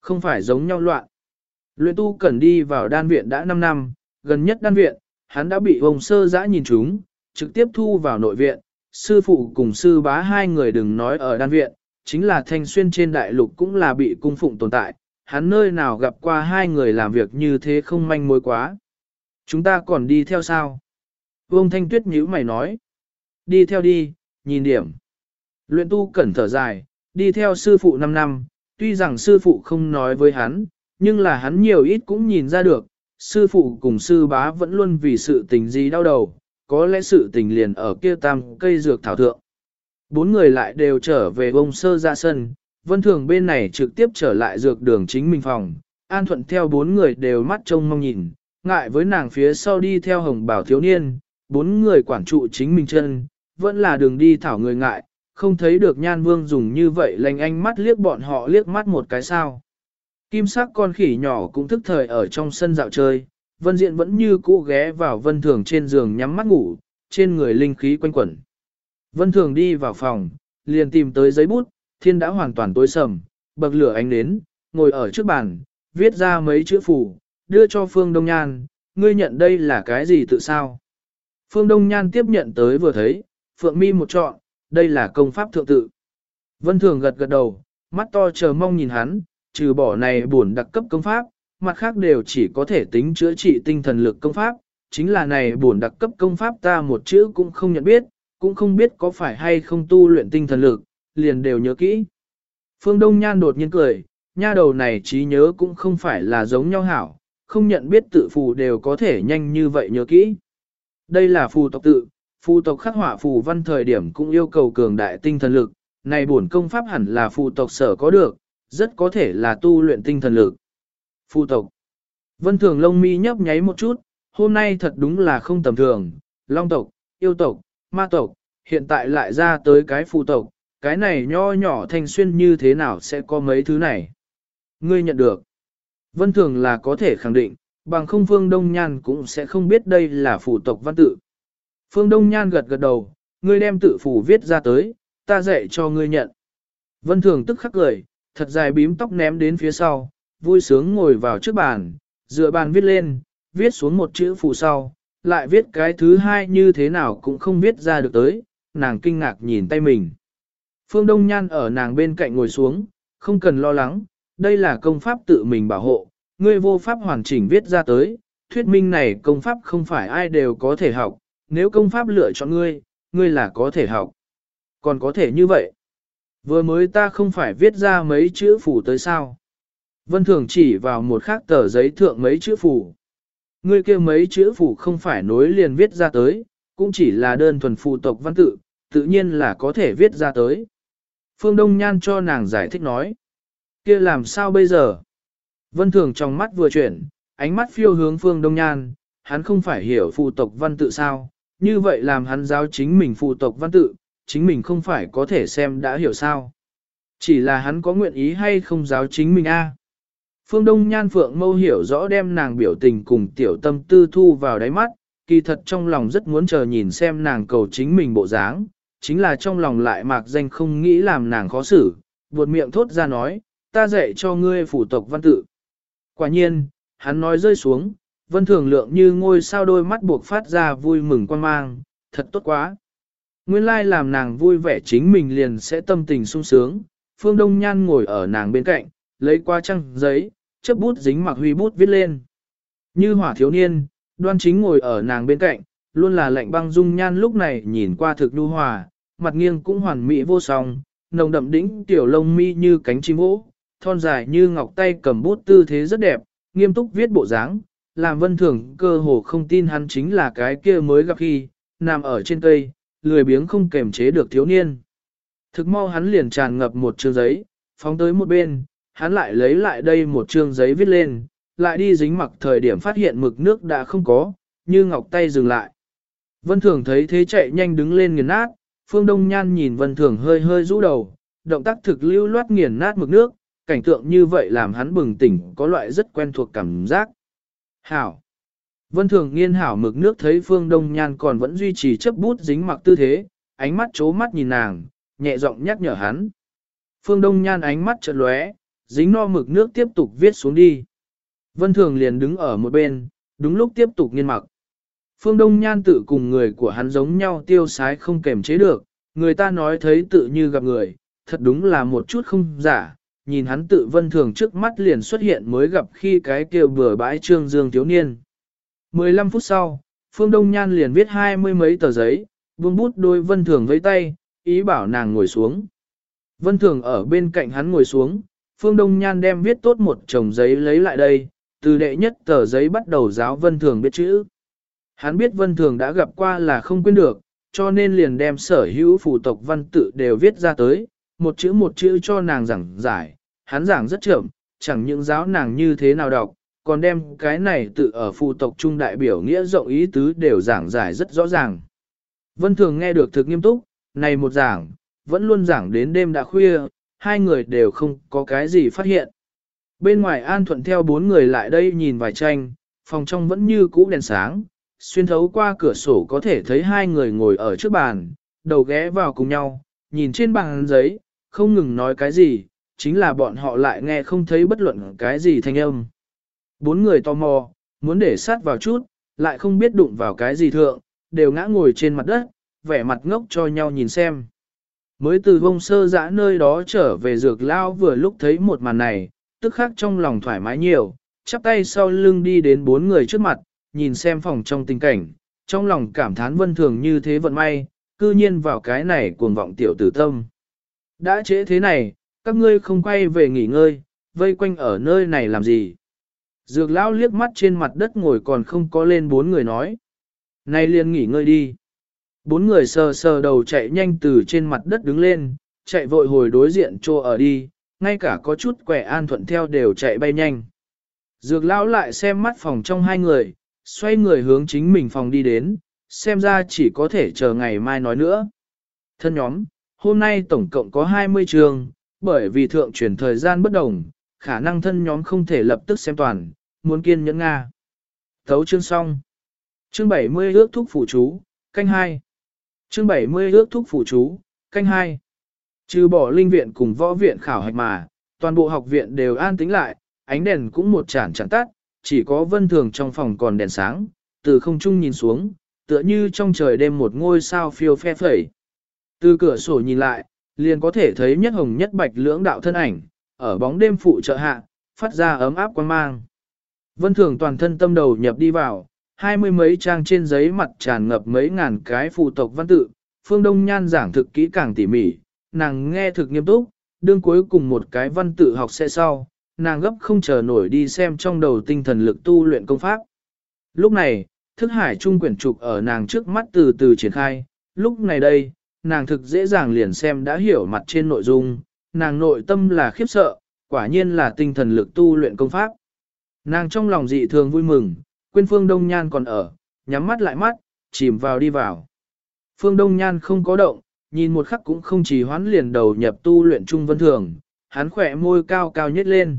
Không phải giống nhau loạn. Luyện tu cẩn đi vào đan viện đã 5 năm, gần nhất đan viện, hắn đã bị ông sơ dã nhìn chúng, trực tiếp thu vào nội viện, sư phụ cùng sư bá hai người đừng nói ở đan viện, chính là thanh xuyên trên đại lục cũng là bị cung phụng tồn tại, hắn nơi nào gặp qua hai người làm việc như thế không manh mối quá. Chúng ta còn đi theo sao? Vương Thanh Tuyết nhíu mày nói. Đi theo đi, nhìn điểm. Luyện tu cẩn thở dài, đi theo sư phụ 5 năm, tuy rằng sư phụ không nói với hắn, nhưng là hắn nhiều ít cũng nhìn ra được, sư phụ cùng sư bá vẫn luôn vì sự tình gì đau đầu, có lẽ sự tình liền ở kia tam cây dược thảo thượng. Bốn người lại đều trở về bông sơ ra sân, vân thường bên này trực tiếp trở lại dược đường chính mình phòng, an thuận theo bốn người đều mắt trông mong nhìn, ngại với nàng phía sau đi theo hồng bảo thiếu niên, bốn người quản trụ chính mình chân, vẫn là đường đi thảo người ngại, không thấy được nhan vương dùng như vậy lành anh mắt liếc bọn họ liếc mắt một cái sao. Kim sắc con khỉ nhỏ cũng thức thời ở trong sân dạo chơi, vân diện vẫn như cũ ghé vào vân thường trên giường nhắm mắt ngủ, trên người linh khí quanh quẩn. Vân thường đi vào phòng, liền tìm tới giấy bút, thiên đã hoàn toàn tối sầm, bậc lửa ánh đến, ngồi ở trước bàn, viết ra mấy chữ phù, đưa cho Phương Đông Nhan, ngươi nhận đây là cái gì tự sao? Phương Đông Nhan tiếp nhận tới vừa thấy, Phượng Mi một chọn, đây là công pháp thượng tự. Vân Thường gật gật đầu, mắt to chờ mong nhìn hắn, trừ bỏ này buồn đặc cấp công pháp, mặt khác đều chỉ có thể tính chữa trị tinh thần lực công pháp, chính là này buồn đặc cấp công pháp ta một chữ cũng không nhận biết, cũng không biết có phải hay không tu luyện tinh thần lực, liền đều nhớ kỹ. Phương Đông Nhan đột nhiên cười, nha đầu này trí nhớ cũng không phải là giống nhau hảo, không nhận biết tự phù đều có thể nhanh như vậy nhớ kỹ. Đây là phù tộc tự, phù tộc khắc họa phù văn thời điểm cũng yêu cầu cường đại tinh thần lực, này bổn công pháp hẳn là phù tộc sở có được, rất có thể là tu luyện tinh thần lực. Phù tộc. Vân Thường lông mi nhấp nháy một chút, hôm nay thật đúng là không tầm thường, long tộc, yêu tộc, ma tộc, hiện tại lại ra tới cái phụ tộc, cái này nho nhỏ thanh xuyên như thế nào sẽ có mấy thứ này. Ngươi nhận được. Vân Thường là có thể khẳng định, bằng không Phương Đông Nhan cũng sẽ không biết đây là phụ tộc văn tự. Phương Đông Nhan gật gật đầu, ngươi đem tự phủ viết ra tới, ta dạy cho ngươi nhận. Vân Thường tức khắc cười, thật dài bím tóc ném đến phía sau, vui sướng ngồi vào trước bàn, dựa bàn viết lên, viết xuống một chữ phù sau, lại viết cái thứ hai như thế nào cũng không viết ra được tới, nàng kinh ngạc nhìn tay mình. Phương Đông Nhan ở nàng bên cạnh ngồi xuống, không cần lo lắng, đây là công pháp tự mình bảo hộ, ngươi vô pháp hoàn chỉnh viết ra tới, thuyết minh này công pháp không phải ai đều có thể học, nếu công pháp lựa chọn ngươi, ngươi là có thể học. Còn có thể như vậy. Vừa mới ta không phải viết ra mấy chữ phủ tới sao. Vân Thường chỉ vào một khác tờ giấy thượng mấy chữ phủ. Ngươi kia mấy chữ phủ không phải nối liền viết ra tới, cũng chỉ là đơn thuần phụ tộc văn tự, tự nhiên là có thể viết ra tới. Phương Đông Nhan cho nàng giải thích nói. kia làm sao bây giờ? Vân Thường trong mắt vừa chuyển, ánh mắt phiêu hướng Phương Đông Nhan, hắn không phải hiểu phụ tộc văn tự sao, như vậy làm hắn giáo chính mình phụ tộc văn tự, chính mình không phải có thể xem đã hiểu sao. Chỉ là hắn có nguyện ý hay không giáo chính mình a Phương Đông Nhan Phượng mâu hiểu rõ đem nàng biểu tình cùng tiểu tâm tư thu vào đáy mắt, kỳ thật trong lòng rất muốn chờ nhìn xem nàng cầu chính mình bộ dáng, chính là trong lòng lại mạc danh không nghĩ làm nàng khó xử, buột miệng thốt ra nói, ta dạy cho ngươi phủ tộc văn tự. Quả nhiên, hắn nói rơi xuống, vân thường lượng như ngôi sao đôi mắt buộc phát ra vui mừng quan mang, thật tốt quá. Nguyên lai làm nàng vui vẻ chính mình liền sẽ tâm tình sung sướng, phương đông nhan ngồi ở nàng bên cạnh, lấy qua trăng giấy, chấp bút dính mặc huy bút viết lên. Như hỏa thiếu niên, đoan chính ngồi ở nàng bên cạnh, luôn là lạnh băng dung nhan lúc này nhìn qua thực nhu hòa, mặt nghiêng cũng hoàn mỹ vô song, nồng đậm đĩnh tiểu lông mi như cánh chim vỗ, thon dài như ngọc tay cầm bút tư thế rất đẹp, nghiêm túc viết bộ dáng, làm vân thường cơ hồ không tin hắn chính là cái kia mới gặp khi, nằm ở trên cây, lười biếng không kềm chế được thiếu niên. Thực mau hắn liền tràn ngập một chương giấy, phóng tới một bên, hắn lại lấy lại đây một chương giấy viết lên, lại đi dính mặc thời điểm phát hiện mực nước đã không có, như ngọc tay dừng lại. Vân Thường thấy thế chạy nhanh đứng lên nghiền nát, Phương Đông Nhan nhìn Vân Thường hơi hơi rũ đầu, động tác thực lưu loát nghiền nát mực nước, cảnh tượng như vậy làm hắn bừng tỉnh có loại rất quen thuộc cảm giác. Hảo! Vân Thường nghiên hảo mực nước thấy Phương Đông Nhan còn vẫn duy trì chấp bút dính mặc tư thế, ánh mắt chố mắt nhìn nàng, nhẹ giọng nhắc nhở hắn. Phương Đông Nhan ánh mắt chợt lóe, dính no mực nước tiếp tục viết xuống đi. Vân Thường liền đứng ở một bên, đúng lúc tiếp tục nghiên mặc. Phương Đông Nhan tự cùng người của hắn giống nhau tiêu sái không kềm chế được, người ta nói thấy tự như gặp người, thật đúng là một chút không giả, nhìn hắn tự vân thường trước mắt liền xuất hiện mới gặp khi cái kia bừa bãi trương dương thiếu niên. 15 phút sau, Phương Đông Nhan liền viết hai mươi mấy tờ giấy, buông bút đôi vân thường với tay, ý bảo nàng ngồi xuống. Vân thường ở bên cạnh hắn ngồi xuống, Phương Đông Nhan đem viết tốt một chồng giấy lấy lại đây, từ đệ nhất tờ giấy bắt đầu giáo vân thường biết chữ. Hắn biết vân thường đã gặp qua là không quên được, cho nên liền đem sở hữu phụ tộc văn tự đều viết ra tới, một chữ một chữ cho nàng giảng giải, hắn giảng rất chậm, chẳng những giáo nàng như thế nào đọc, còn đem cái này tự ở phụ tộc trung đại biểu nghĩa rộng ý tứ đều giảng giải rất rõ ràng. Vân thường nghe được thực nghiêm túc, này một giảng, vẫn luôn giảng đến đêm đã khuya, hai người đều không có cái gì phát hiện. Bên ngoài An Thuận theo bốn người lại đây nhìn vài tranh, phòng trong vẫn như cũ đèn sáng, xuyên thấu qua cửa sổ có thể thấy hai người ngồi ở trước bàn, đầu ghé vào cùng nhau, nhìn trên bàn giấy, không ngừng nói cái gì, chính là bọn họ lại nghe không thấy bất luận cái gì thanh âm. Bốn người tò mò, muốn để sát vào chút, lại không biết đụng vào cái gì thượng, đều ngã ngồi trên mặt đất, vẻ mặt ngốc cho nhau nhìn xem. Mới từ vông sơ dã nơi đó trở về dược lao vừa lúc thấy một màn này, tức khắc trong lòng thoải mái nhiều, chắp tay sau lưng đi đến bốn người trước mặt, nhìn xem phòng trong tình cảnh, trong lòng cảm thán vân thường như thế vận may, cư nhiên vào cái này cuồng vọng tiểu tử tâm. Đã trễ thế này, các ngươi không quay về nghỉ ngơi, vây quanh ở nơi này làm gì? Dược lão liếc mắt trên mặt đất ngồi còn không có lên bốn người nói. Này liền nghỉ ngơi đi. Bốn người sờ sờ đầu chạy nhanh từ trên mặt đất đứng lên, chạy vội hồi đối diện trô ở đi, ngay cả có chút quẻ an thuận theo đều chạy bay nhanh. Dược lão lại xem mắt phòng trong hai người, xoay người hướng chính mình phòng đi đến, xem ra chỉ có thể chờ ngày mai nói nữa. Thân nhóm, hôm nay tổng cộng có 20 trường, bởi vì thượng chuyển thời gian bất đồng, khả năng thân nhóm không thể lập tức xem toàn, muốn kiên nhẫn Nga. Thấu chương xong. Chương 70 ước thúc phụ chú, canh 2. Chương 70 ước thúc phụ chú, canh 2. Trừ bỏ linh viện cùng võ viện khảo hạch mà, toàn bộ học viện đều an tĩnh lại, ánh đèn cũng một chản chẳng tắt, chỉ có vân thường trong phòng còn đèn sáng, từ không trung nhìn xuống, tựa như trong trời đêm một ngôi sao phiêu phe phẩy. Từ cửa sổ nhìn lại, liền có thể thấy nhất hồng nhất bạch lưỡng đạo thân ảnh, ở bóng đêm phụ trợ hạ, phát ra ấm áp quan mang. Vân thường toàn thân tâm đầu nhập đi vào, hai mươi mấy trang trên giấy mặt tràn ngập mấy ngàn cái phụ tộc văn tự, phương đông nhan giảng thực kỹ càng tỉ mỉ, nàng nghe thực nghiêm túc, đương cuối cùng một cái văn tự học sẽ sau, nàng gấp không chờ nổi đi xem trong đầu tinh thần lực tu luyện công pháp. Lúc này, thức hải trung quyển trục ở nàng trước mắt từ từ triển khai, lúc này đây, nàng thực dễ dàng liền xem đã hiểu mặt trên nội dung, nàng nội tâm là khiếp sợ, quả nhiên là tinh thần lực tu luyện công pháp. Nàng trong lòng dị thường vui mừng, quên phương đông nhan còn ở, nhắm mắt lại mắt, chìm vào đi vào. Phương đông nhan không có động, nhìn một khắc cũng không chỉ hoán liền đầu nhập tu luyện trung vân thường, hắn khỏe môi cao cao nhất lên.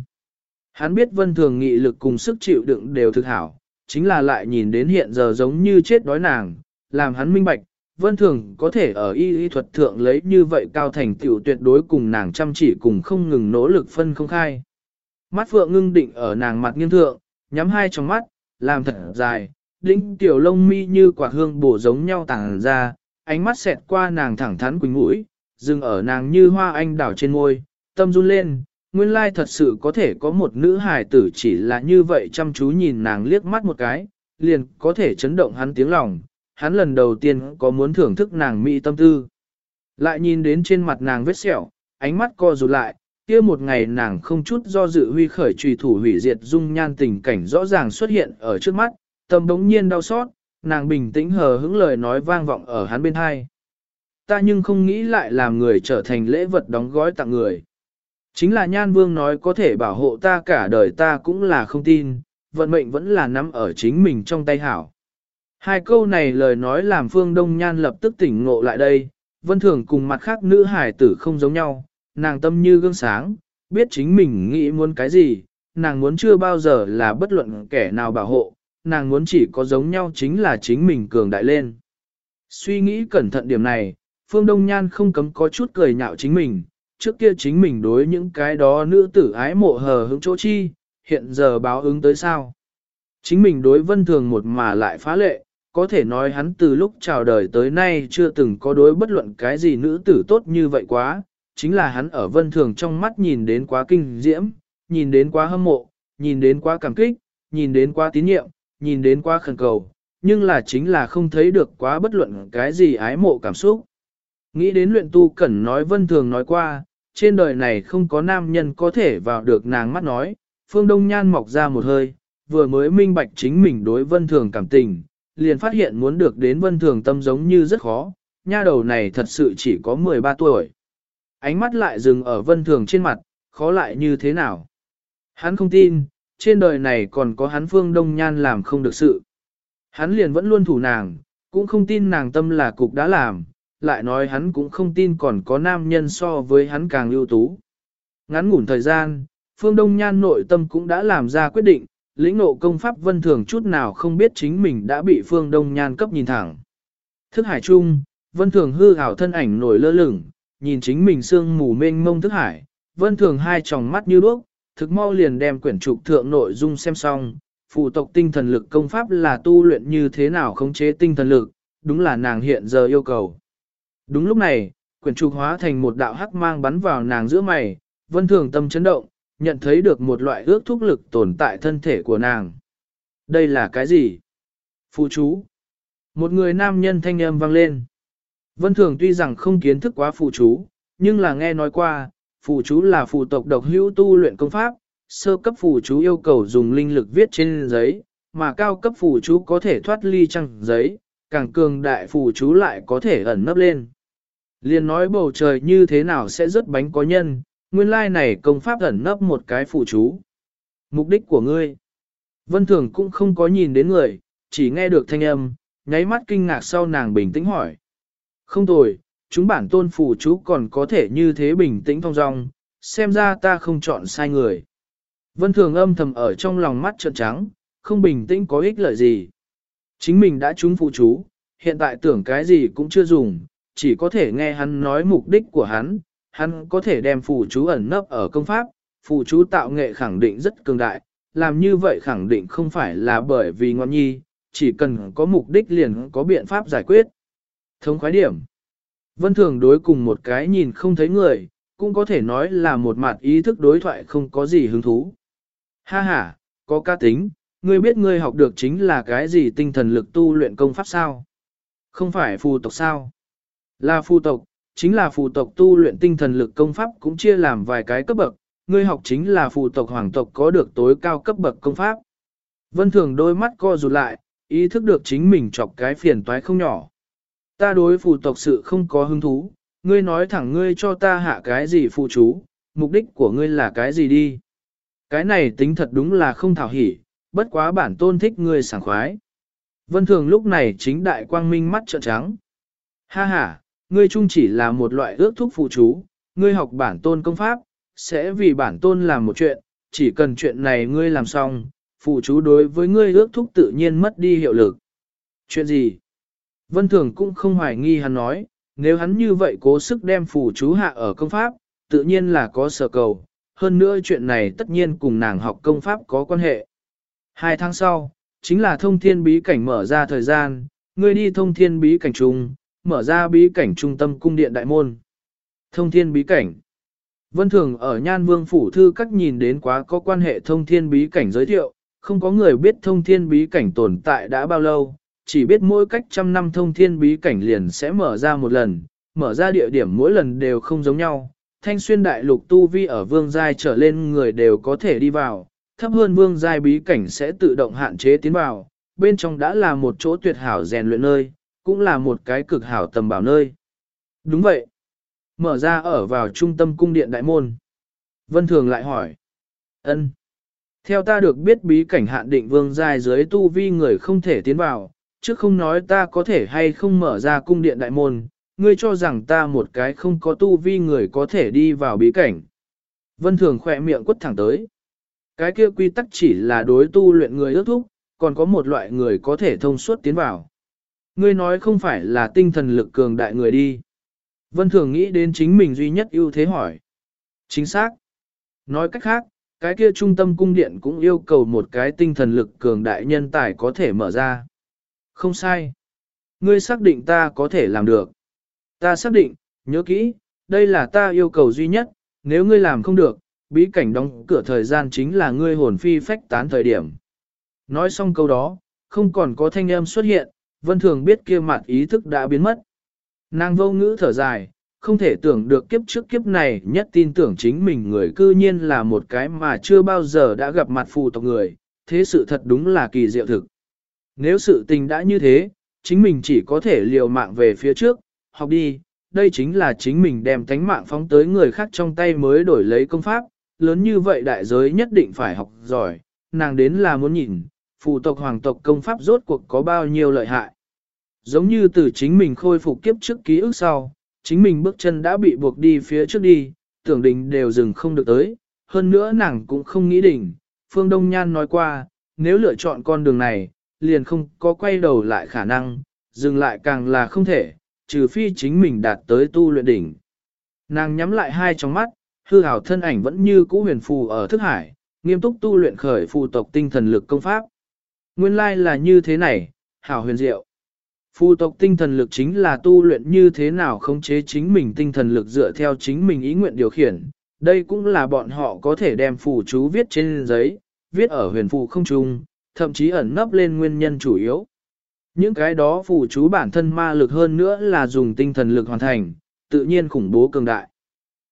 Hắn biết vân thường nghị lực cùng sức chịu đựng đều thực hảo, chính là lại nhìn đến hiện giờ giống như chết đói nàng, làm hắn minh bạch, vân thường có thể ở y y thuật thượng lấy như vậy cao thành tựu tuyệt đối cùng nàng chăm chỉ cùng không ngừng nỗ lực phân không khai. Mắt phượng ngưng định ở nàng mặt nghiêng thượng, nhắm hai trong mắt, làm thật dài, đĩnh tiểu lông mi như quả hương bổ giống nhau tàng ra, ánh mắt xẹt qua nàng thẳng thắn quỳnh mũi, dừng ở nàng như hoa anh đảo trên môi, tâm run lên, nguyên lai thật sự có thể có một nữ hài tử chỉ là như vậy chăm chú nhìn nàng liếc mắt một cái, liền có thể chấn động hắn tiếng lòng, hắn lần đầu tiên có muốn thưởng thức nàng mỹ tâm tư. Lại nhìn đến trên mặt nàng vết sẹo, ánh mắt co rụt lại, kia một ngày nàng không chút do dự huy khởi trùy thủ hủy diệt dung nhan tình cảnh rõ ràng xuất hiện ở trước mắt, tâm đống nhiên đau xót, nàng bình tĩnh hờ hững lời nói vang vọng ở hắn bên hai. Ta nhưng không nghĩ lại làm người trở thành lễ vật đóng gói tặng người. Chính là Nhan Vương nói có thể bảo hộ ta cả đời ta cũng là không tin, vận mệnh vẫn là nắm ở chính mình trong tay hảo. Hai câu này lời nói làm Phương Đông Nhan lập tức tỉnh ngộ lại đây, vân thường cùng mặt khác nữ hải tử không giống nhau, nàng tâm như gương sáng, biết chính mình nghĩ muốn cái gì, nàng muốn chưa bao giờ là bất luận kẻ nào bảo hộ, nàng muốn chỉ có giống nhau chính là chính mình cường đại lên. Suy nghĩ cẩn thận điểm này, Phương Đông Nhan không cấm có chút cười nhạo chính mình, trước kia chính mình đối những cái đó nữ tử ái mộ hờ hững chỗ chi, hiện giờ báo ứng tới sao. Chính mình đối vân thường một mà lại phá lệ, có thể nói hắn từ lúc chào đời tới nay chưa từng có đối bất luận cái gì nữ tử tốt như vậy quá, chính là hắn ở vân thường trong mắt nhìn đến quá kinh diễm, nhìn đến quá hâm mộ, nhìn đến quá cảm kích, nhìn đến quá tín nhiệm, nhìn đến quá khẩn cầu, nhưng là chính là không thấy được quá bất luận cái gì ái mộ cảm xúc. Nghĩ đến luyện tu cẩn nói vân thường nói qua, trên đời này không có nam nhân có thể vào được nàng mắt nói, phương đông nhan mọc ra một hơi, vừa mới minh bạch chính mình đối vân thường cảm tình, liền phát hiện muốn được đến vân thường tâm giống như rất khó, nha đầu này thật sự chỉ có 13 tuổi. Ánh mắt lại dừng ở vân thường trên mặt, khó lại như thế nào. Hắn không tin, trên đời này còn có hắn phương đông nhan làm không được sự. Hắn liền vẫn luôn thủ nàng, cũng không tin nàng tâm là cục đã làm, lại nói hắn cũng không tin còn có nam nhân so với hắn càng ưu tú. Ngắn ngủn thời gian, phương đông nhan nội tâm cũng đã làm ra quyết định, lĩnh ngộ công pháp vân thường chút nào không biết chính mình đã bị phương đông nhan cấp nhìn thẳng. Thức hải trung, vân thường hư hảo thân ảnh nổi lơ lửng, nhìn chính mình sương mù mênh mông thức hải, vân thường hai tròng mắt như đuốc, thực mau liền đem quyển trục thượng nội dung xem xong, phụ tộc tinh thần lực công pháp là tu luyện như thế nào khống chế tinh thần lực, đúng là nàng hiện giờ yêu cầu. Đúng lúc này, quyển trục hóa thành một đạo hắc mang bắn vào nàng giữa mày, vân thường tâm chấn động, nhận thấy được một loại ước thúc lực tồn tại thân thể của nàng. Đây là cái gì? Phụ chú. Một người nam nhân thanh âm vang lên. Vân thường tuy rằng không kiến thức quá phụ chú, nhưng là nghe nói qua, phụ chú là phụ tộc độc hữu tu luyện công pháp, sơ cấp phụ chú yêu cầu dùng linh lực viết trên giấy, mà cao cấp phụ chú có thể thoát ly trăng giấy, càng cường đại phụ chú lại có thể ẩn nấp lên. Liên nói bầu trời như thế nào sẽ rớt bánh có nhân, nguyên lai này công pháp ẩn nấp một cái phụ chú. Mục đích của ngươi. Vân Thường cũng không có nhìn đến người, chỉ nghe được thanh âm, nháy mắt kinh ngạc sau nàng bình tĩnh hỏi. Không tồi, chúng bản tôn phủ chú còn có thể như thế bình tĩnh thong dong, xem ra ta không chọn sai người. Vân Thường âm thầm ở trong lòng mắt trợn trắng, không bình tĩnh có ích lợi gì. Chính mình đã trúng phụ chú, hiện tại tưởng cái gì cũng chưa dùng, chỉ có thể nghe hắn nói mục đích của hắn, hắn có thể đem phụ chú ẩn nấp ở công pháp, phụ chú tạo nghệ khẳng định rất cường đại, làm như vậy khẳng định không phải là bởi vì ngon nhi, chỉ cần có mục đích liền có biện pháp giải quyết. Thống khoái điểm. Vân thường đối cùng một cái nhìn không thấy người, cũng có thể nói là một mặt ý thức đối thoại không có gì hứng thú. Ha ha, có ca tính, ngươi biết ngươi học được chính là cái gì tinh thần lực tu luyện công pháp sao? Không phải phù tộc sao? Là phù tộc, chính là phù tộc tu luyện tinh thần lực công pháp cũng chia làm vài cái cấp bậc, ngươi học chính là phù tộc hoàng tộc có được tối cao cấp bậc công pháp. Vân Thường đôi mắt co rụt lại, ý thức được chính mình chọc cái phiền toái không nhỏ. Ta đối phù tộc sự không có hứng thú, ngươi nói thẳng ngươi cho ta hạ cái gì phù chú, mục đích của ngươi là cái gì đi. Cái này tính thật đúng là không thảo hỉ, bất quá bản tôn thích ngươi sảng khoái. Vân Thường lúc này chính đại quang minh mắt trợn trắng. Ha ha, ngươi chung chỉ là một loại ước thúc phụ chú, ngươi học bản tôn công pháp, sẽ vì bản tôn làm một chuyện, chỉ cần chuyện này ngươi làm xong, phụ chú đối với ngươi ước thúc tự nhiên mất đi hiệu lực. Chuyện gì? Vân Thường cũng không hoài nghi hắn nói, nếu hắn như vậy cố sức đem phù chú hạ ở công pháp, tự nhiên là có sở cầu, hơn nữa chuyện này tất nhiên cùng nàng học công pháp có quan hệ. Hai tháng sau, chính là thông thiên bí cảnh mở ra thời gian, ngươi đi thông thiên bí cảnh trung, mở ra bí cảnh trung tâm cung điện đại môn. Thông thiên bí cảnh Vân Thường ở Nhan Vương Phủ Thư các nhìn đến quá có quan hệ thông thiên bí cảnh giới thiệu, không có người biết thông thiên bí cảnh tồn tại đã bao lâu, chỉ biết mỗi cách trăm năm thông thiên bí cảnh liền sẽ mở ra một lần, mở ra địa điểm mỗi lần đều không giống nhau. Thanh xuyên đại lục tu vi ở vương giai trở lên người đều có thể đi vào, thấp hơn vương giai bí cảnh sẽ tự động hạn chế tiến vào, bên trong đã là một chỗ tuyệt hảo rèn luyện nơi, cũng là một cái cực hảo tầm bảo nơi. Đúng vậy. Mở ra ở vào trung tâm cung điện đại môn. Vân Thường lại hỏi. ân Theo ta được biết bí cảnh hạn định vương giai dưới tu vi người không thể tiến vào, chứ không nói ta có thể hay không mở ra cung điện đại môn, ngươi cho rằng ta một cái không có tu vi người có thể đi vào bí cảnh. Vân Thường khỏe miệng quất thẳng tới. Cái kia quy tắc chỉ là đối tu luyện người ước thúc, còn có một loại người có thể thông suốt tiến vào. Ngươi nói không phải là tinh thần lực cường đại người đi. Vân Thường nghĩ đến chính mình duy nhất ưu thế hỏi. Chính xác. Nói cách khác, cái kia trung tâm cung điện cũng yêu cầu một cái tinh thần lực cường đại nhân tài có thể mở ra. Không sai. Ngươi xác định ta có thể làm được. Ta xác định, nhớ kỹ, đây là ta yêu cầu duy nhất, nếu ngươi làm không được, bí cảnh đóng cửa thời gian chính là ngươi hồn phi phách tán thời điểm. Nói xong câu đó, không còn có thanh âm xuất hiện, vân thường biết kia mặt ý thức đã biến mất. Nàng vô ngữ thở dài, không thể tưởng được kiếp trước kiếp này nhất tin tưởng chính mình người cư nhiên là một cái mà chưa bao giờ đã gặp mặt phù tộc người, thế sự thật đúng là kỳ diệu thực. Nếu sự tình đã như thế, chính mình chỉ có thể liều mạng về phía trước, học đi, đây chính là chính mình đem tánh mạng phóng tới người khác trong tay mới đổi lấy công pháp, lớn như vậy đại giới nhất định phải học giỏi, nàng đến là muốn nhìn, phụ tộc hoàng tộc công pháp rốt cuộc có bao nhiêu lợi hại. Giống như từ chính mình khôi phục kiếp trước ký ức sau, chính mình bước chân đã bị buộc đi phía trước đi, tưởng đình đều dừng không được tới, hơn nữa nàng cũng không nghĩ đỉnh. Phương Đông Nhan nói qua, nếu lựa chọn con đường này, liền không có quay đầu lại khả năng, dừng lại càng là không thể, trừ phi chính mình đạt tới tu luyện đỉnh. Nàng nhắm lại hai trong mắt, hư hảo thân ảnh vẫn như cũ huyền phù ở thức hải, nghiêm túc tu luyện khởi phù tộc tinh thần lực công pháp. Nguyên lai là như thế này, hảo huyền diệu. Phù tộc tinh thần lực chính là tu luyện như thế nào khống chế chính mình tinh thần lực dựa theo chính mình ý nguyện điều khiển. Đây cũng là bọn họ có thể đem phù chú viết trên giấy, viết ở huyền phù không trung, thậm chí ẩn nấp lên nguyên nhân chủ yếu. Những cái đó phù chú bản thân ma lực hơn nữa là dùng tinh thần lực hoàn thành, tự nhiên khủng bố cường đại.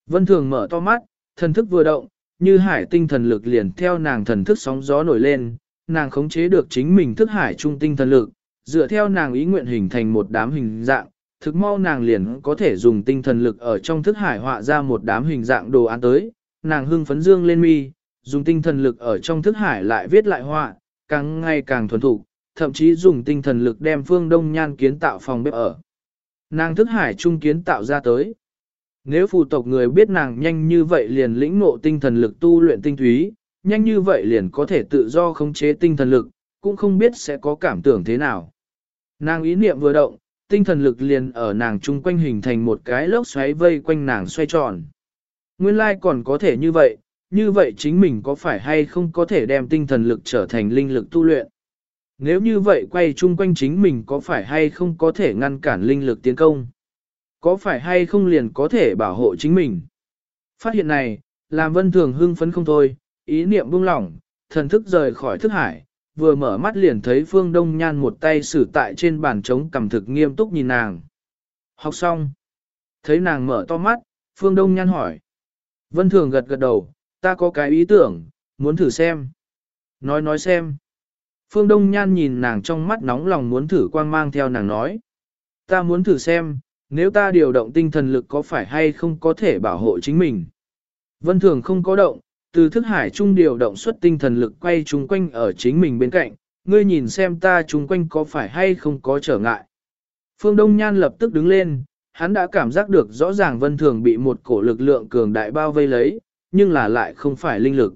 Vân Thường mở to mắt, thần thức vừa động, như hải tinh thần lực liền theo nàng thần thức sóng gió nổi lên, nàng khống chế được chính mình thức hải trung tinh thần lực, dựa theo nàng ý nguyện hình thành một đám hình dạng, thực mau nàng liền có thể dùng tinh thần lực ở trong thức hải họa ra một đám hình dạng đồ án tới, nàng hưng phấn dương lên mi, dùng tinh thần lực ở trong thức hải lại viết lại họa, càng ngày càng thuần thục, thậm chí dùng tinh thần lực đem phương đông nhan kiến tạo phòng bếp ở. Nàng thức hải trung kiến tạo ra tới. Nếu phù tộc người biết nàng nhanh như vậy liền lĩnh ngộ tinh thần lực tu luyện tinh túy, nhanh như vậy liền có thể tự do khống chế tinh thần lực, cũng không biết sẽ có cảm tưởng thế nào. Nàng ý niệm vừa động, tinh thần lực liền ở nàng chung quanh hình thành một cái lốc xoáy vây quanh nàng xoay tròn. Nguyên lai còn có thể như vậy, như vậy chính mình có phải hay không có thể đem tinh thần lực trở thành linh lực tu luyện. Nếu như vậy quay chung quanh chính mình có phải hay không có thể ngăn cản linh lực tiến công? Có phải hay không liền có thể bảo hộ chính mình? Phát hiện này, làm vân thường hưng phấn không thôi, ý niệm buông lỏng, thần thức rời khỏi thức hải, vừa mở mắt liền thấy Phương Đông Nhan một tay xử tại trên bàn trống cầm thực nghiêm túc nhìn nàng. Học xong. Thấy nàng mở to mắt, Phương Đông Nhan hỏi. Vân Thường gật gật đầu, ta có cái ý tưởng, muốn thử xem. Nói nói xem. Phương Đông Nhan nhìn nàng trong mắt nóng lòng muốn thử quang mang theo nàng nói. Ta muốn thử xem, nếu ta điều động tinh thần lực có phải hay không có thể bảo hộ chính mình. Vân Thường không có động, từ thức hải trung điều động xuất tinh thần lực quay chung quanh ở chính mình bên cạnh, ngươi nhìn xem ta chung quanh có phải hay không có trở ngại. Phương Đông Nhan lập tức đứng lên, hắn đã cảm giác được rõ ràng Vân Thường bị một cổ lực lượng cường đại bao vây lấy, nhưng là lại không phải linh lực.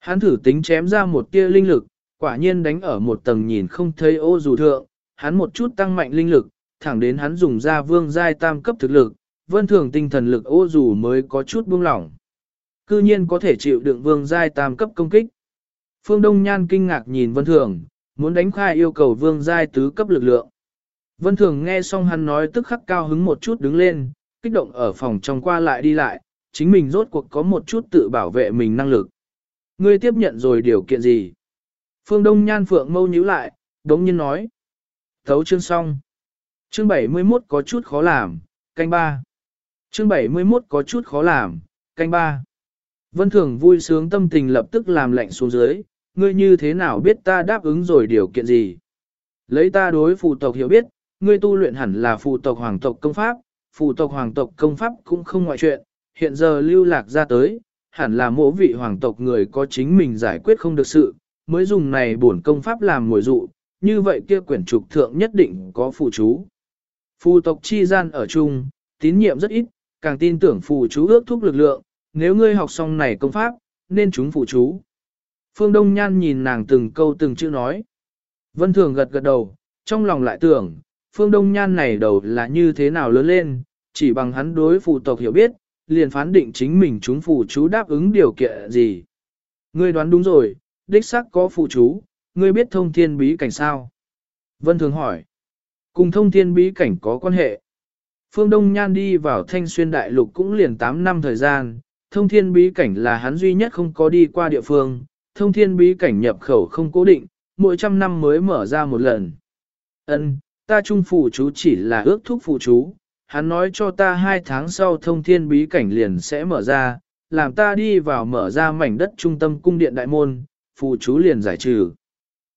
Hắn thử tính chém ra một tia linh lực, quả nhiên đánh ở một tầng nhìn không thấy ô dù thượng, hắn một chút tăng mạnh linh lực, thẳng đến hắn dùng ra vương giai tam cấp thực lực, vân thường tinh thần lực ô dù mới có chút buông lỏng. Cư nhiên có thể chịu đựng vương giai tam cấp công kích. Phương Đông Nhan kinh ngạc nhìn vân thường, muốn đánh khai yêu cầu vương giai tứ cấp lực lượng. Vân thường nghe xong hắn nói tức khắc cao hứng một chút đứng lên, kích động ở phòng trong qua lại đi lại, chính mình rốt cuộc có một chút tự bảo vệ mình năng lực. Ngươi tiếp nhận rồi điều kiện gì? Phương Đông Nhan Phượng mâu nhíu lại, đống nhiên nói. Thấu chương xong. Chương 71 có chút khó làm, canh ba. Chương 71 có chút khó làm, canh ba. Vân Thường vui sướng tâm tình lập tức làm lạnh xuống dưới, ngươi như thế nào biết ta đáp ứng rồi điều kiện gì? Lấy ta đối phụ tộc hiểu biết, ngươi tu luyện hẳn là phụ tộc hoàng tộc công pháp, phụ tộc hoàng tộc công pháp cũng không ngoại chuyện, hiện giờ lưu lạc ra tới, hẳn là mỗi vị hoàng tộc người có chính mình giải quyết không được sự, mới dùng này bổn công pháp làm mồi dụ, như vậy kia quyển trục thượng nhất định có phù chú. Phù tộc chi gian ở chung, tín nhiệm rất ít, càng tin tưởng phù chú ước thúc lực lượng, nếu ngươi học xong này công pháp, nên chúng phù chú. Phương Đông Nhan nhìn nàng từng câu từng chữ nói. Vân Thường gật gật đầu, trong lòng lại tưởng, Phương Đông Nhan này đầu là như thế nào lớn lên, chỉ bằng hắn đối phù tộc hiểu biết, liền phán định chính mình chúng phù chú đáp ứng điều kiện gì. Ngươi đoán đúng rồi, đích xác có phù chú, ngươi biết thông thiên bí cảnh sao? Vân Thường hỏi. Cùng thông thiên bí cảnh có quan hệ. Phương Đông Nhan đi vào thanh xuyên đại lục cũng liền 8 năm thời gian, thông thiên bí cảnh là hắn duy nhất không có đi qua địa phương, thông thiên bí cảnh nhập khẩu không cố định, mỗi trăm năm mới mở ra một lần. Ân, ta trung phụ chú chỉ là ước thúc phụ chú, hắn nói cho ta hai tháng sau thông thiên bí cảnh liền sẽ mở ra, làm ta đi vào mở ra mảnh đất trung tâm cung điện đại môn, phụ chú liền giải trừ.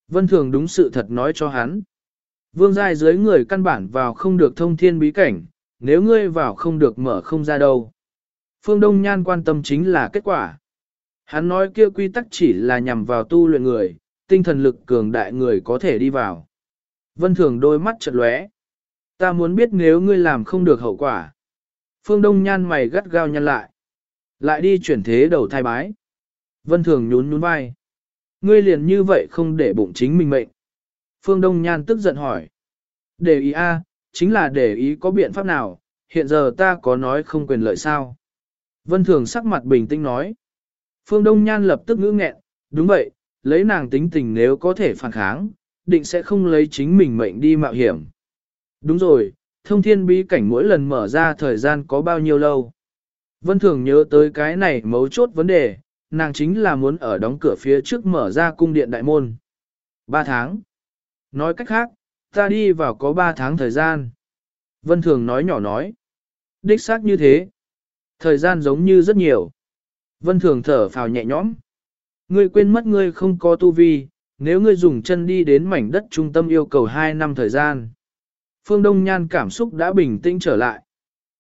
Vân Thường đúng sự thật nói cho hắn. Vương giai dưới người căn bản vào không được thông thiên bí cảnh, nếu ngươi vào không được mở không ra đâu. Phương Đông Nhan quan tâm chính là kết quả. Hắn nói kia quy tắc chỉ là nhằm vào tu luyện người, tinh thần lực cường đại người có thể đi vào. Vân Thường đôi mắt chật lóe. Ta muốn biết nếu ngươi làm không được hậu quả. Phương Đông Nhan mày gắt gao nhăn lại. Lại đi chuyển thế đầu thai bái. Vân Thường nhún nhún vai. Ngươi liền như vậy không để bụng chính mình mệnh. Phương Đông Nhan tức giận hỏi. Để ý a, chính là để ý có biện pháp nào, hiện giờ ta có nói không quyền lợi sao. Vân Thường sắc mặt bình tĩnh nói. Phương Đông Nhan lập tức ngữ nghẹn, đúng vậy, lấy nàng tính tình nếu có thể phản kháng, định sẽ không lấy chính mình mệnh đi mạo hiểm. Đúng rồi, thông thiên bí cảnh mỗi lần mở ra thời gian có bao nhiêu lâu. Vân Thường nhớ tới cái này mấu chốt vấn đề, nàng chính là muốn ở đóng cửa phía trước mở ra cung điện đại môn. Ba tháng. Nói cách khác, ta đi vào có ba tháng thời gian. Vân Thường nói nhỏ nói. Đích xác như thế. Thời gian giống như rất nhiều. Vân Thường thở phào nhẹ nhõm. Ngươi quên mất ngươi không có tu vi, nếu ngươi dùng chân đi đến mảnh đất trung tâm yêu cầu 2 năm thời gian. Phương Đông Nhan cảm xúc đã bình tĩnh trở lại.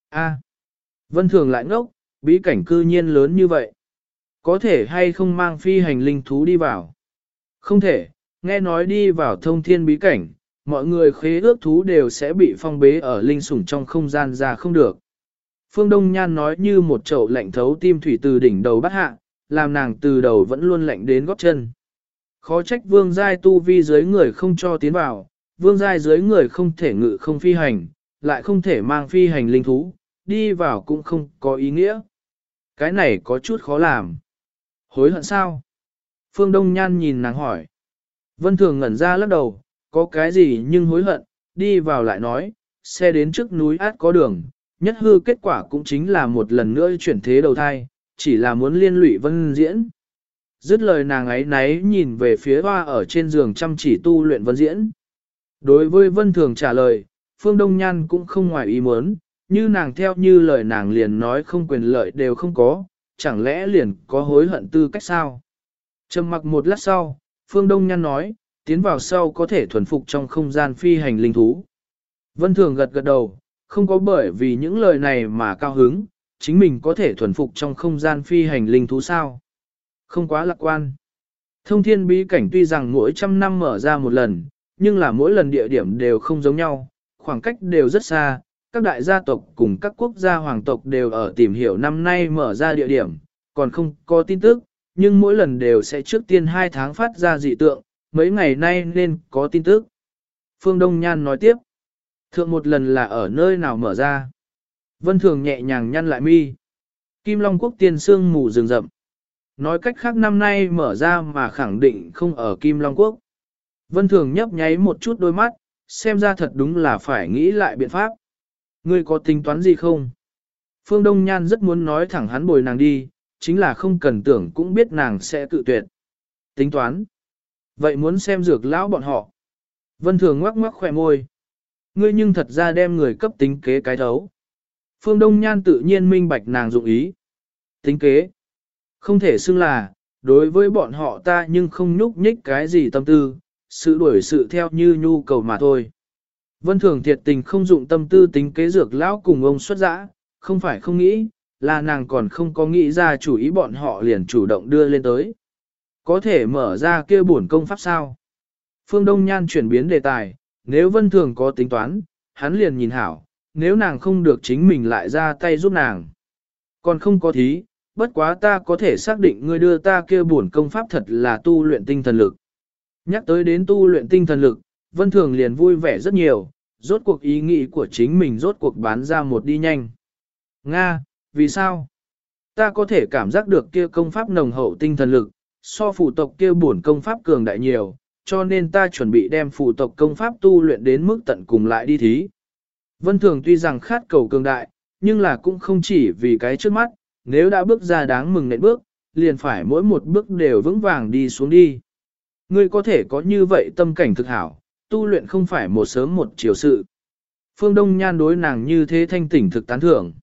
A, Vân Thường lại ngốc, bí cảnh cư nhiên lớn như vậy. Có thể hay không mang phi hành linh thú đi vào? Không thể, nghe nói đi vào thông thiên bí cảnh, mọi người khế ước thú đều sẽ bị phong bế ở linh sủng trong không gian ra không được. Phương Đông Nhan nói như một chậu lạnh thấu tim thủy từ đỉnh đầu bắt hạ, làm nàng từ đầu vẫn luôn lạnh đến gót chân. Khó trách vương giai tu vi dưới người không cho tiến vào, vương giai dưới người không thể ngự không phi hành, lại không thể mang phi hành linh thú, đi vào cũng không có ý nghĩa. Cái này có chút khó làm. Hối hận sao? Phương Đông Nhan nhìn nàng hỏi. Vân Thường ngẩn ra lắc đầu, có cái gì nhưng hối hận, đi vào lại nói, xe đến trước núi át có đường, nhất hư kết quả cũng chính là một lần nữa chuyển thế đầu thai, chỉ là muốn liên lụy vân diễn. Dứt lời nàng ấy náy nhìn về phía hoa ở trên giường chăm chỉ tu luyện vân diễn. Đối với vân thường trả lời, Phương Đông Nhan cũng không ngoài ý muốn, như nàng theo như lời nàng liền nói không quyền lợi đều không có, chẳng lẽ liền có hối hận tư cách sao? Trầm mặc một lát sau, Phương Đông Nhan nói, tiến vào sau có thể thuần phục trong không gian phi hành linh thú. Vân Thường gật gật đầu, không có bởi vì những lời này mà cao hứng, chính mình có thể thuần phục trong không gian phi hành linh thú sao. Không quá lạc quan. Thông thiên bí cảnh tuy rằng mỗi trăm năm mở ra một lần, nhưng là mỗi lần địa điểm đều không giống nhau, khoảng cách đều rất xa, các đại gia tộc cùng các quốc gia hoàng tộc đều ở tìm hiểu năm nay mở ra địa điểm, còn không có tin tức, nhưng mỗi lần đều sẽ trước tiên 2 tháng phát ra dị tượng, mấy ngày nay nên có tin tức. Phương Đông Nhan nói tiếp, thượng một lần là ở nơi nào mở ra. Vân Thường nhẹ nhàng nhăn lại mi. Kim Long Quốc tiên sương mù rừng rậm. Nói cách khác năm nay mở ra mà khẳng định không ở Kim Long Quốc. Vân Thường nhấp nháy một chút đôi mắt, xem ra thật đúng là phải nghĩ lại biện pháp. Ngươi có tính toán gì không? Phương Đông Nhan rất muốn nói thẳng hắn bồi nàng đi, chính là không cần tưởng cũng biết nàng sẽ cự tuyệt. Tính toán. Vậy muốn xem dược lão bọn họ. Vân Thường ngoắc ngoắc khỏe môi. Ngươi nhưng thật ra đem người cấp tính kế cái thấu. Phương Đông Nhan tự nhiên minh bạch nàng dụng ý. Tính kế. Không thể xưng là, đối với bọn họ ta nhưng không nhúc nhích cái gì tâm tư, sự đuổi sự theo như nhu cầu mà thôi. Vân Thường thiệt tình không dụng tâm tư tính kế dược lão cùng ông xuất giã, không phải không nghĩ, là nàng còn không có nghĩ ra chủ ý bọn họ liền chủ động đưa lên tới. Có thể mở ra kia bổn công pháp sao? Phương Đông Nhan chuyển biến đề tài, nếu Vân Thường có tính toán, hắn liền nhìn hảo, nếu nàng không được chính mình lại ra tay giúp nàng. Còn không có thí, bất quá ta có thể xác định ngươi đưa ta kia bổn công pháp thật là tu luyện tinh thần lực. Nhắc tới đến tu luyện tinh thần lực, Vân Thường liền vui vẻ rất nhiều, rốt cuộc ý nghĩ của chính mình rốt cuộc bán ra một đi nhanh. Nga, vì sao? Ta có thể cảm giác được kia công pháp nồng hậu tinh thần lực, so phụ tộc kia bổn công pháp cường đại nhiều, cho nên ta chuẩn bị đem phụ tộc công pháp tu luyện đến mức tận cùng lại đi thí. Vân Thường tuy rằng khát cầu cường đại, nhưng là cũng không chỉ vì cái trước mắt, nếu đã bước ra đáng mừng nện bước, liền phải mỗi một bước đều vững vàng đi xuống đi. Ngươi có thể có như vậy tâm cảnh thực hảo, tu luyện không phải một sớm một chiều sự. Phương Đông Nhan đối nàng như thế thanh tỉnh thực tán thưởng.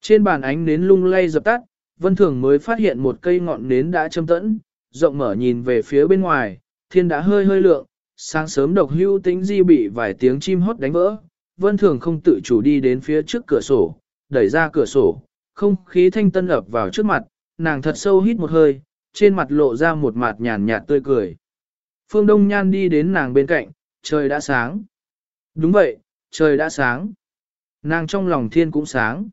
Trên bàn ánh nến lung lay dập tắt, Vân Thường mới phát hiện một cây ngọn nến đã châm tẫn, rộng mở nhìn về phía bên ngoài, thiên đã hơi hơi lượng, sáng sớm độc hưu tính di bị vài tiếng chim hót đánh vỡ. Vân Thường không tự chủ đi đến phía trước cửa sổ, đẩy ra cửa sổ, không khí thanh tân ập vào trước mặt, nàng thật sâu hít một hơi, trên mặt lộ ra một mặt nhàn nhạt tươi cười. Phương Đông Nhan đi đến nàng bên cạnh, trời đã sáng. Đúng vậy, trời đã sáng. Nàng trong lòng thiên cũng sáng.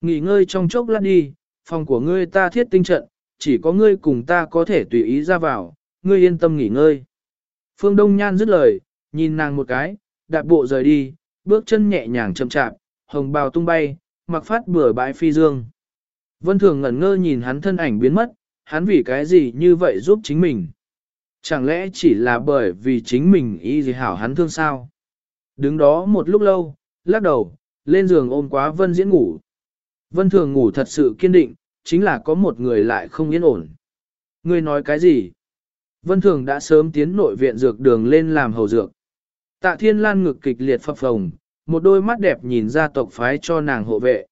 Nghỉ ngơi trong chốc lát đi, phòng của ngươi ta thiết tinh trận, chỉ có ngươi cùng ta có thể tùy ý ra vào, ngươi yên tâm nghỉ ngơi. Phương Đông Nhan dứt lời, nhìn nàng một cái, đạp bộ rời đi, bước chân nhẹ nhàng chậm chạp, hồng bào tung bay, mặc phát bừa bãi phi dương. Vân Thường ngẩn ngơ nhìn hắn thân ảnh biến mất, hắn vì cái gì như vậy giúp chính mình. Chẳng lẽ chỉ là bởi vì chính mình y gì hảo hắn thương sao? Đứng đó một lúc lâu, lắc đầu, lên giường ôm quá Vân Diễn ngủ. Vân Thường ngủ thật sự kiên định, chính là có một người lại không yên ổn. Ngươi nói cái gì? Vân Thường đã sớm tiến nội viện dược đường lên làm hầu dược. Tạ Thiên Lan ngực kịch liệt phập phồng, một đôi mắt đẹp nhìn ra tộc phái cho nàng hộ vệ.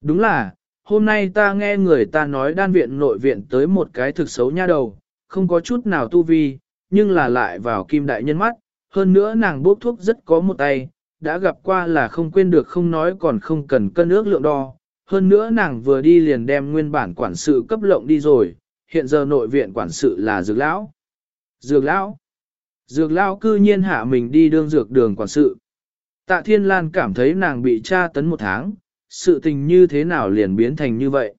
Đúng là, hôm nay ta nghe người ta nói đan viện nội viện tới một cái thực xấu nha đầu, không có chút nào tu vi, nhưng là lại vào kim đại nhân mắt, hơn nữa nàng bốc thuốc rất có một tay, đã gặp qua là không quên được không nói còn không cần cân ước lượng đo. Hơn nữa nàng vừa đi liền đem nguyên bản quản sự cấp lộng đi rồi, hiện giờ nội viện quản sự là dược lão. Dược lão? Dược lão cư nhiên hạ mình đi đương dược đường quản sự. Tạ Thiên Lan cảm thấy nàng bị tra tấn một tháng, sự tình như thế nào liền biến thành như vậy.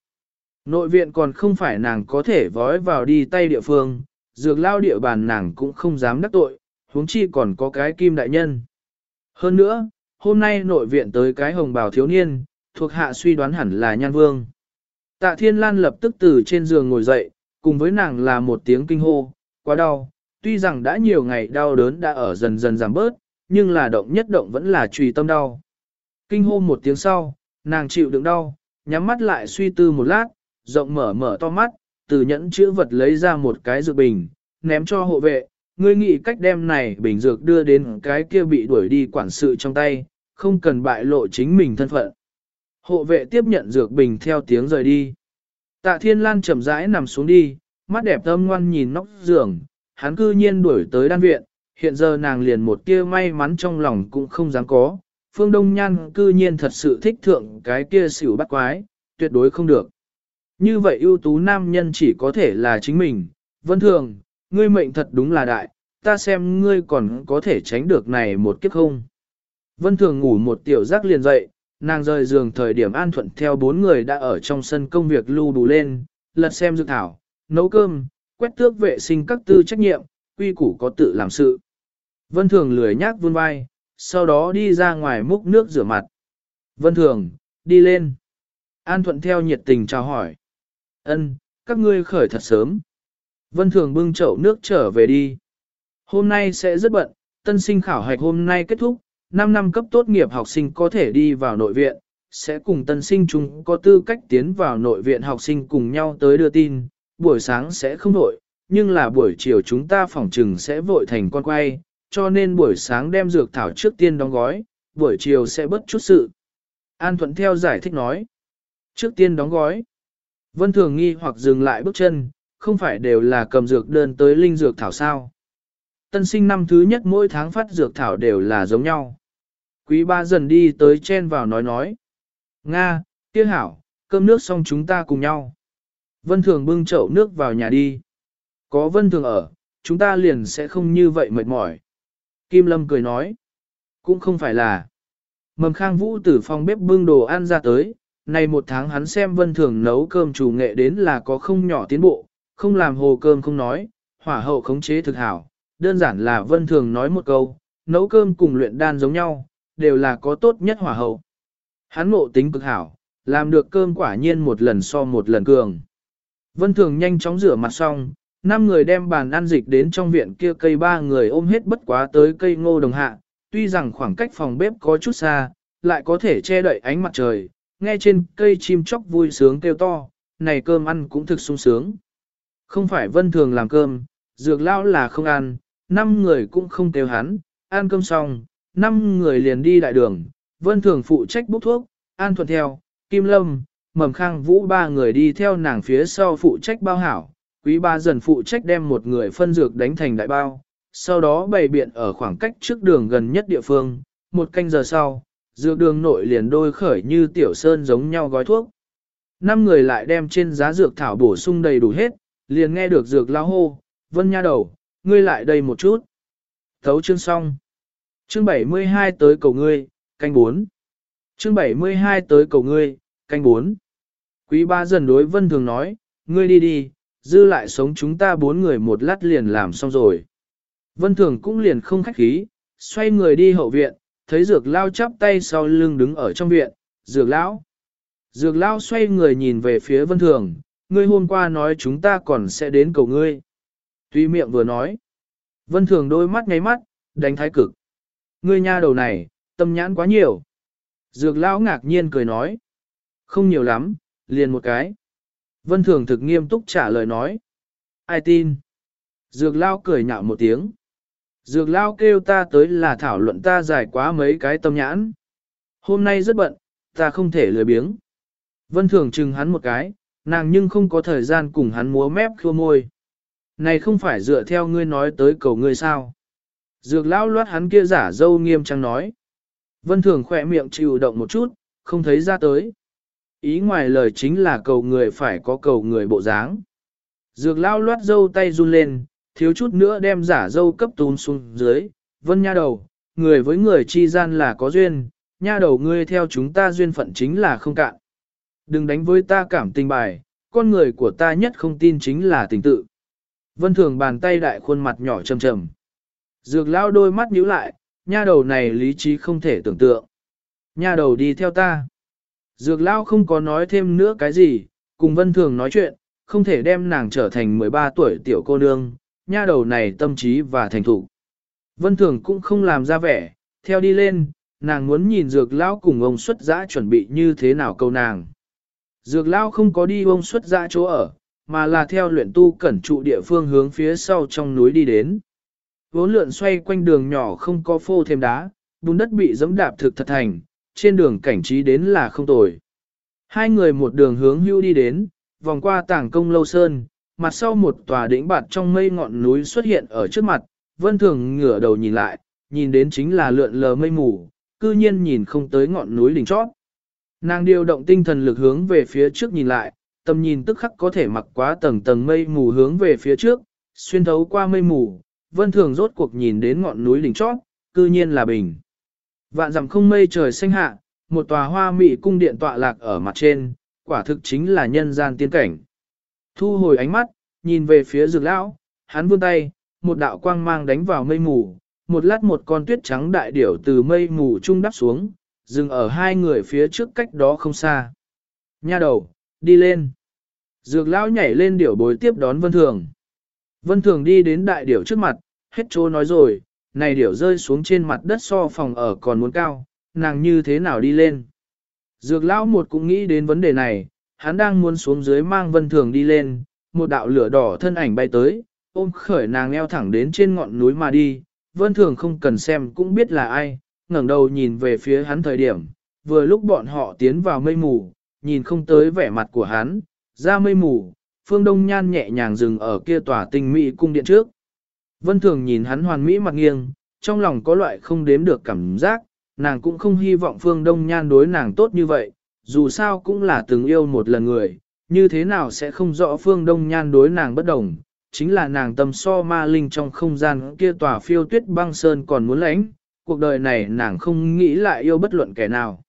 Nội viện còn không phải nàng có thể vói vào đi tay địa phương, dược lao địa bàn nàng cũng không dám đắc tội, huống chi còn có cái kim đại nhân. Hơn nữa, hôm nay nội viện tới cái hồng bào thiếu niên, thuộc hạ suy đoán hẳn là nhan vương. Tạ Thiên Lan lập tức từ trên giường ngồi dậy, cùng với nàng là một tiếng kinh hô, quá đau, tuy rằng đã nhiều ngày đau đớn đã ở dần dần giảm bớt, nhưng là động nhất động vẫn là trùy tâm đau. Kinh hô một tiếng sau, nàng chịu đựng đau, nhắm mắt lại suy tư một lát, rộng mở mở to mắt, từ nhẫn chữ vật lấy ra một cái dược bình, ném cho hộ vệ, ngươi nghĩ cách đem này bình dược đưa đến cái kia bị đuổi đi quản sự trong tay, không cần bại lộ chính mình thân phận. Hộ vệ tiếp nhận dược bình theo tiếng rời đi. Tạ Thiên Lan chậm rãi nằm xuống đi, mắt đẹp tâm ngoan nhìn nóc giường, hắn cư nhiên đuổi tới đan viện, hiện giờ nàng liền một tia may mắn trong lòng cũng không dám có. Phương Đông Nhan cư nhiên thật sự thích thượng cái kia xỉu bắt quái, tuyệt đối không được. Như vậy ưu tú nam nhân chỉ có thể là chính mình. Vân thường, ngươi mệnh thật đúng là đại, ta xem ngươi còn có thể tránh được này một kiếp không. Vân thường ngủ một tiểu giác liền dậy, nàng rời giường thời điểm an thuận theo bốn người đã ở trong sân công việc lưu đủ lên, lật xem dự thảo, nấu cơm, quét tước vệ sinh các tư trách nhiệm, quy củ có tự làm sự. Vân thường lười nhác vươn vai, sau đó đi ra ngoài múc nước rửa mặt. Vân thường, đi lên. An thuận theo nhiệt tình chào hỏi. Ân, các ngươi khởi thật sớm. Vân Thường bưng chậu nước trở về đi. Hôm nay sẽ rất bận, tân sinh khảo hạch hôm nay kết thúc, 5 năm cấp tốt nghiệp học sinh có thể đi vào nội viện, sẽ cùng tân sinh chúng có tư cách tiến vào nội viện học sinh cùng nhau tới đưa tin, buổi sáng sẽ không vội, nhưng là buổi chiều chúng ta phỏng trừng sẽ vội thành con quay, cho nên buổi sáng đem dược thảo trước tiên đóng gói, buổi chiều sẽ bớt chút sự. An Thuận theo giải thích nói, trước tiên đóng gói. Vân Thường nghi hoặc dừng lại bước chân, không phải đều là cầm dược đơn tới linh dược thảo sao. Tân sinh năm thứ nhất mỗi tháng phát dược thảo đều là giống nhau. Quý ba dần đi tới chen vào nói nói. Nga, kia hảo, cơm nước xong chúng ta cùng nhau. Vân Thường bưng chậu nước vào nhà đi. Có Vân Thường ở, chúng ta liền sẽ không như vậy mệt mỏi. Kim Lâm cười nói. Cũng không phải là. Mầm Khang Vũ từ phòng bếp bưng đồ ăn ra tới. Này một tháng hắn xem Vân Thường nấu cơm chủ nghệ đến là có không nhỏ tiến bộ, không làm hồ cơm không nói, hỏa hậu khống chế thực hảo. Đơn giản là Vân Thường nói một câu, nấu cơm cùng luyện đan giống nhau, đều là có tốt nhất hỏa hậu. Hắn ngộ tính cực hảo, làm được cơm quả nhiên một lần so một lần cường. Vân Thường nhanh chóng rửa mặt xong, năm người đem bàn ăn dịch đến trong viện kia cây ba người ôm hết bất quá tới cây ngô đồng hạ, tuy rằng khoảng cách phòng bếp có chút xa, lại có thể che đậy ánh mặt trời, nghe trên cây chim chóc vui sướng kêu to, này cơm ăn cũng thực sung sướng. Không phải Vân Thường làm cơm, dược lao là không ăn, năm người cũng không kêu hắn, ăn cơm xong, năm người liền đi đại đường, Vân Thường phụ trách bốc thuốc, An thuận theo, Kim Lâm, Mầm Khang Vũ ba người đi theo nàng phía sau phụ trách bao hảo, quý ba dần phụ trách đem một người phân dược đánh thành đại bao, sau đó bày biện ở khoảng cách trước đường gần nhất địa phương, một canh giờ sau, dược đường nội liền đôi khởi như tiểu sơn giống nhau gói thuốc. Năm người lại đem trên giá dược thảo bổ sung đầy đủ hết, liền nghe được dược lao hô, vân nha đầu, ngươi lại đây một chút. Thấu chương xong. Chương 72 tới cầu ngươi, canh 4. Chương 72 tới cầu ngươi, canh 4. Quý ba dần đối vân thường nói, ngươi đi đi, dư lại sống chúng ta bốn người một lát liền làm xong rồi. Vân thường cũng liền không khách khí, xoay người đi hậu viện, thấy dược lao chắp tay sau lưng đứng ở trong viện, dược lão. Dược lao xoay người nhìn về phía vân thường, ngươi hôm qua nói chúng ta còn sẽ đến cầu ngươi. Tuy miệng vừa nói, vân thường đôi mắt ngáy mắt, đánh thái cực. Ngươi nha đầu này, tâm nhãn quá nhiều. Dược lão ngạc nhiên cười nói. Không nhiều lắm, liền một cái. Vân Thường thực nghiêm túc trả lời nói. Ai tin? Dược lao cười nhạo một tiếng. Dược lao kêu ta tới là thảo luận ta giải quá mấy cái tâm nhãn. Hôm nay rất bận, ta không thể lười biếng. Vân Thường chừng hắn một cái, nàng nhưng không có thời gian cùng hắn múa mép khua môi. Này không phải dựa theo ngươi nói tới cầu ngươi sao? Dược lão loát hắn kia giả dâu nghiêm trang nói. Vân Thường khỏe miệng chịu động một chút, không thấy ra tới. Ý ngoài lời chính là cầu người phải có cầu người bộ dáng. Dược lao loát dâu tay run lên, thiếu chút nữa đem giả dâu cấp tún xuống dưới. Vân nha đầu, người với người chi gian là có duyên, nha đầu ngươi theo chúng ta duyên phận chính là không cạn. Đừng đánh với ta cảm tình bài, con người của ta nhất không tin chính là tình tự. Vân thường bàn tay đại khuôn mặt nhỏ trầm trầm. Dược lao đôi mắt nhíu lại, nha đầu này lý trí không thể tưởng tượng. Nha đầu đi theo ta. Dược lao không có nói thêm nữa cái gì, cùng vân thường nói chuyện, không thể đem nàng trở thành 13 tuổi tiểu cô nương, nha đầu này tâm trí và thành thủ. Vân thường cũng không làm ra vẻ, theo đi lên, nàng muốn nhìn dược lao cùng ông xuất giã chuẩn bị như thế nào câu nàng. Dược lao không có đi ông xuất giã chỗ ở, mà là theo luyện tu cẩn trụ địa phương hướng phía sau trong núi đi đến vốn lượn xoay quanh đường nhỏ không có phô thêm đá, bùn đất bị dẫm đạp thực thật thành, trên đường cảnh trí đến là không tồi. Hai người một đường hướng hưu đi đến, vòng qua tảng công lâu sơn, mặt sau một tòa đỉnh bạt trong mây ngọn núi xuất hiện ở trước mặt, vân thường ngửa đầu nhìn lại, nhìn đến chính là lượn lờ mây mù, cư nhiên nhìn không tới ngọn núi đỉnh chót. Nàng điều động tinh thần lực hướng về phía trước nhìn lại, tầm nhìn tức khắc có thể mặc quá tầng tầng mây mù hướng về phía trước, xuyên thấu qua mây mù, vân thường rốt cuộc nhìn đến ngọn núi đỉnh chót, cư nhiên là bình. Vạn dặm không mây trời xanh hạ, một tòa hoa mị cung điện tọa lạc ở mặt trên, quả thực chính là nhân gian tiên cảnh. Thu hồi ánh mắt, nhìn về phía dược lão, hắn vươn tay, một đạo quang mang đánh vào mây mù, một lát một con tuyết trắng đại điểu từ mây mù trung đắp xuống, dừng ở hai người phía trước cách đó không xa. Nha đầu, đi lên. Dược lão nhảy lên điểu bối tiếp đón vân thường. Vân Thường đi đến đại điểu trước mặt, hết chỗ nói rồi, này điểu rơi xuống trên mặt đất so phòng ở còn muốn cao, nàng như thế nào đi lên. Dược lão một cũng nghĩ đến vấn đề này, hắn đang muốn xuống dưới mang Vân Thường đi lên, một đạo lửa đỏ thân ảnh bay tới, ôm khởi nàng eo thẳng đến trên ngọn núi mà đi, Vân Thường không cần xem cũng biết là ai, ngẩng đầu nhìn về phía hắn thời điểm, vừa lúc bọn họ tiến vào mây mù, nhìn không tới vẻ mặt của hắn, ra mây mù, phương đông nhan nhẹ nhàng dừng ở kia tòa tinh mỹ cung điện trước. Vân thường nhìn hắn hoàn mỹ mặt nghiêng, trong lòng có loại không đếm được cảm giác, nàng cũng không hy vọng phương đông nhan đối nàng tốt như vậy, dù sao cũng là từng yêu một lần người, như thế nào sẽ không rõ phương đông nhan đối nàng bất đồng, chính là nàng tâm so ma linh trong không gian kia tòa phiêu tuyết băng sơn còn muốn lãnh, cuộc đời này nàng không nghĩ lại yêu bất luận kẻ nào.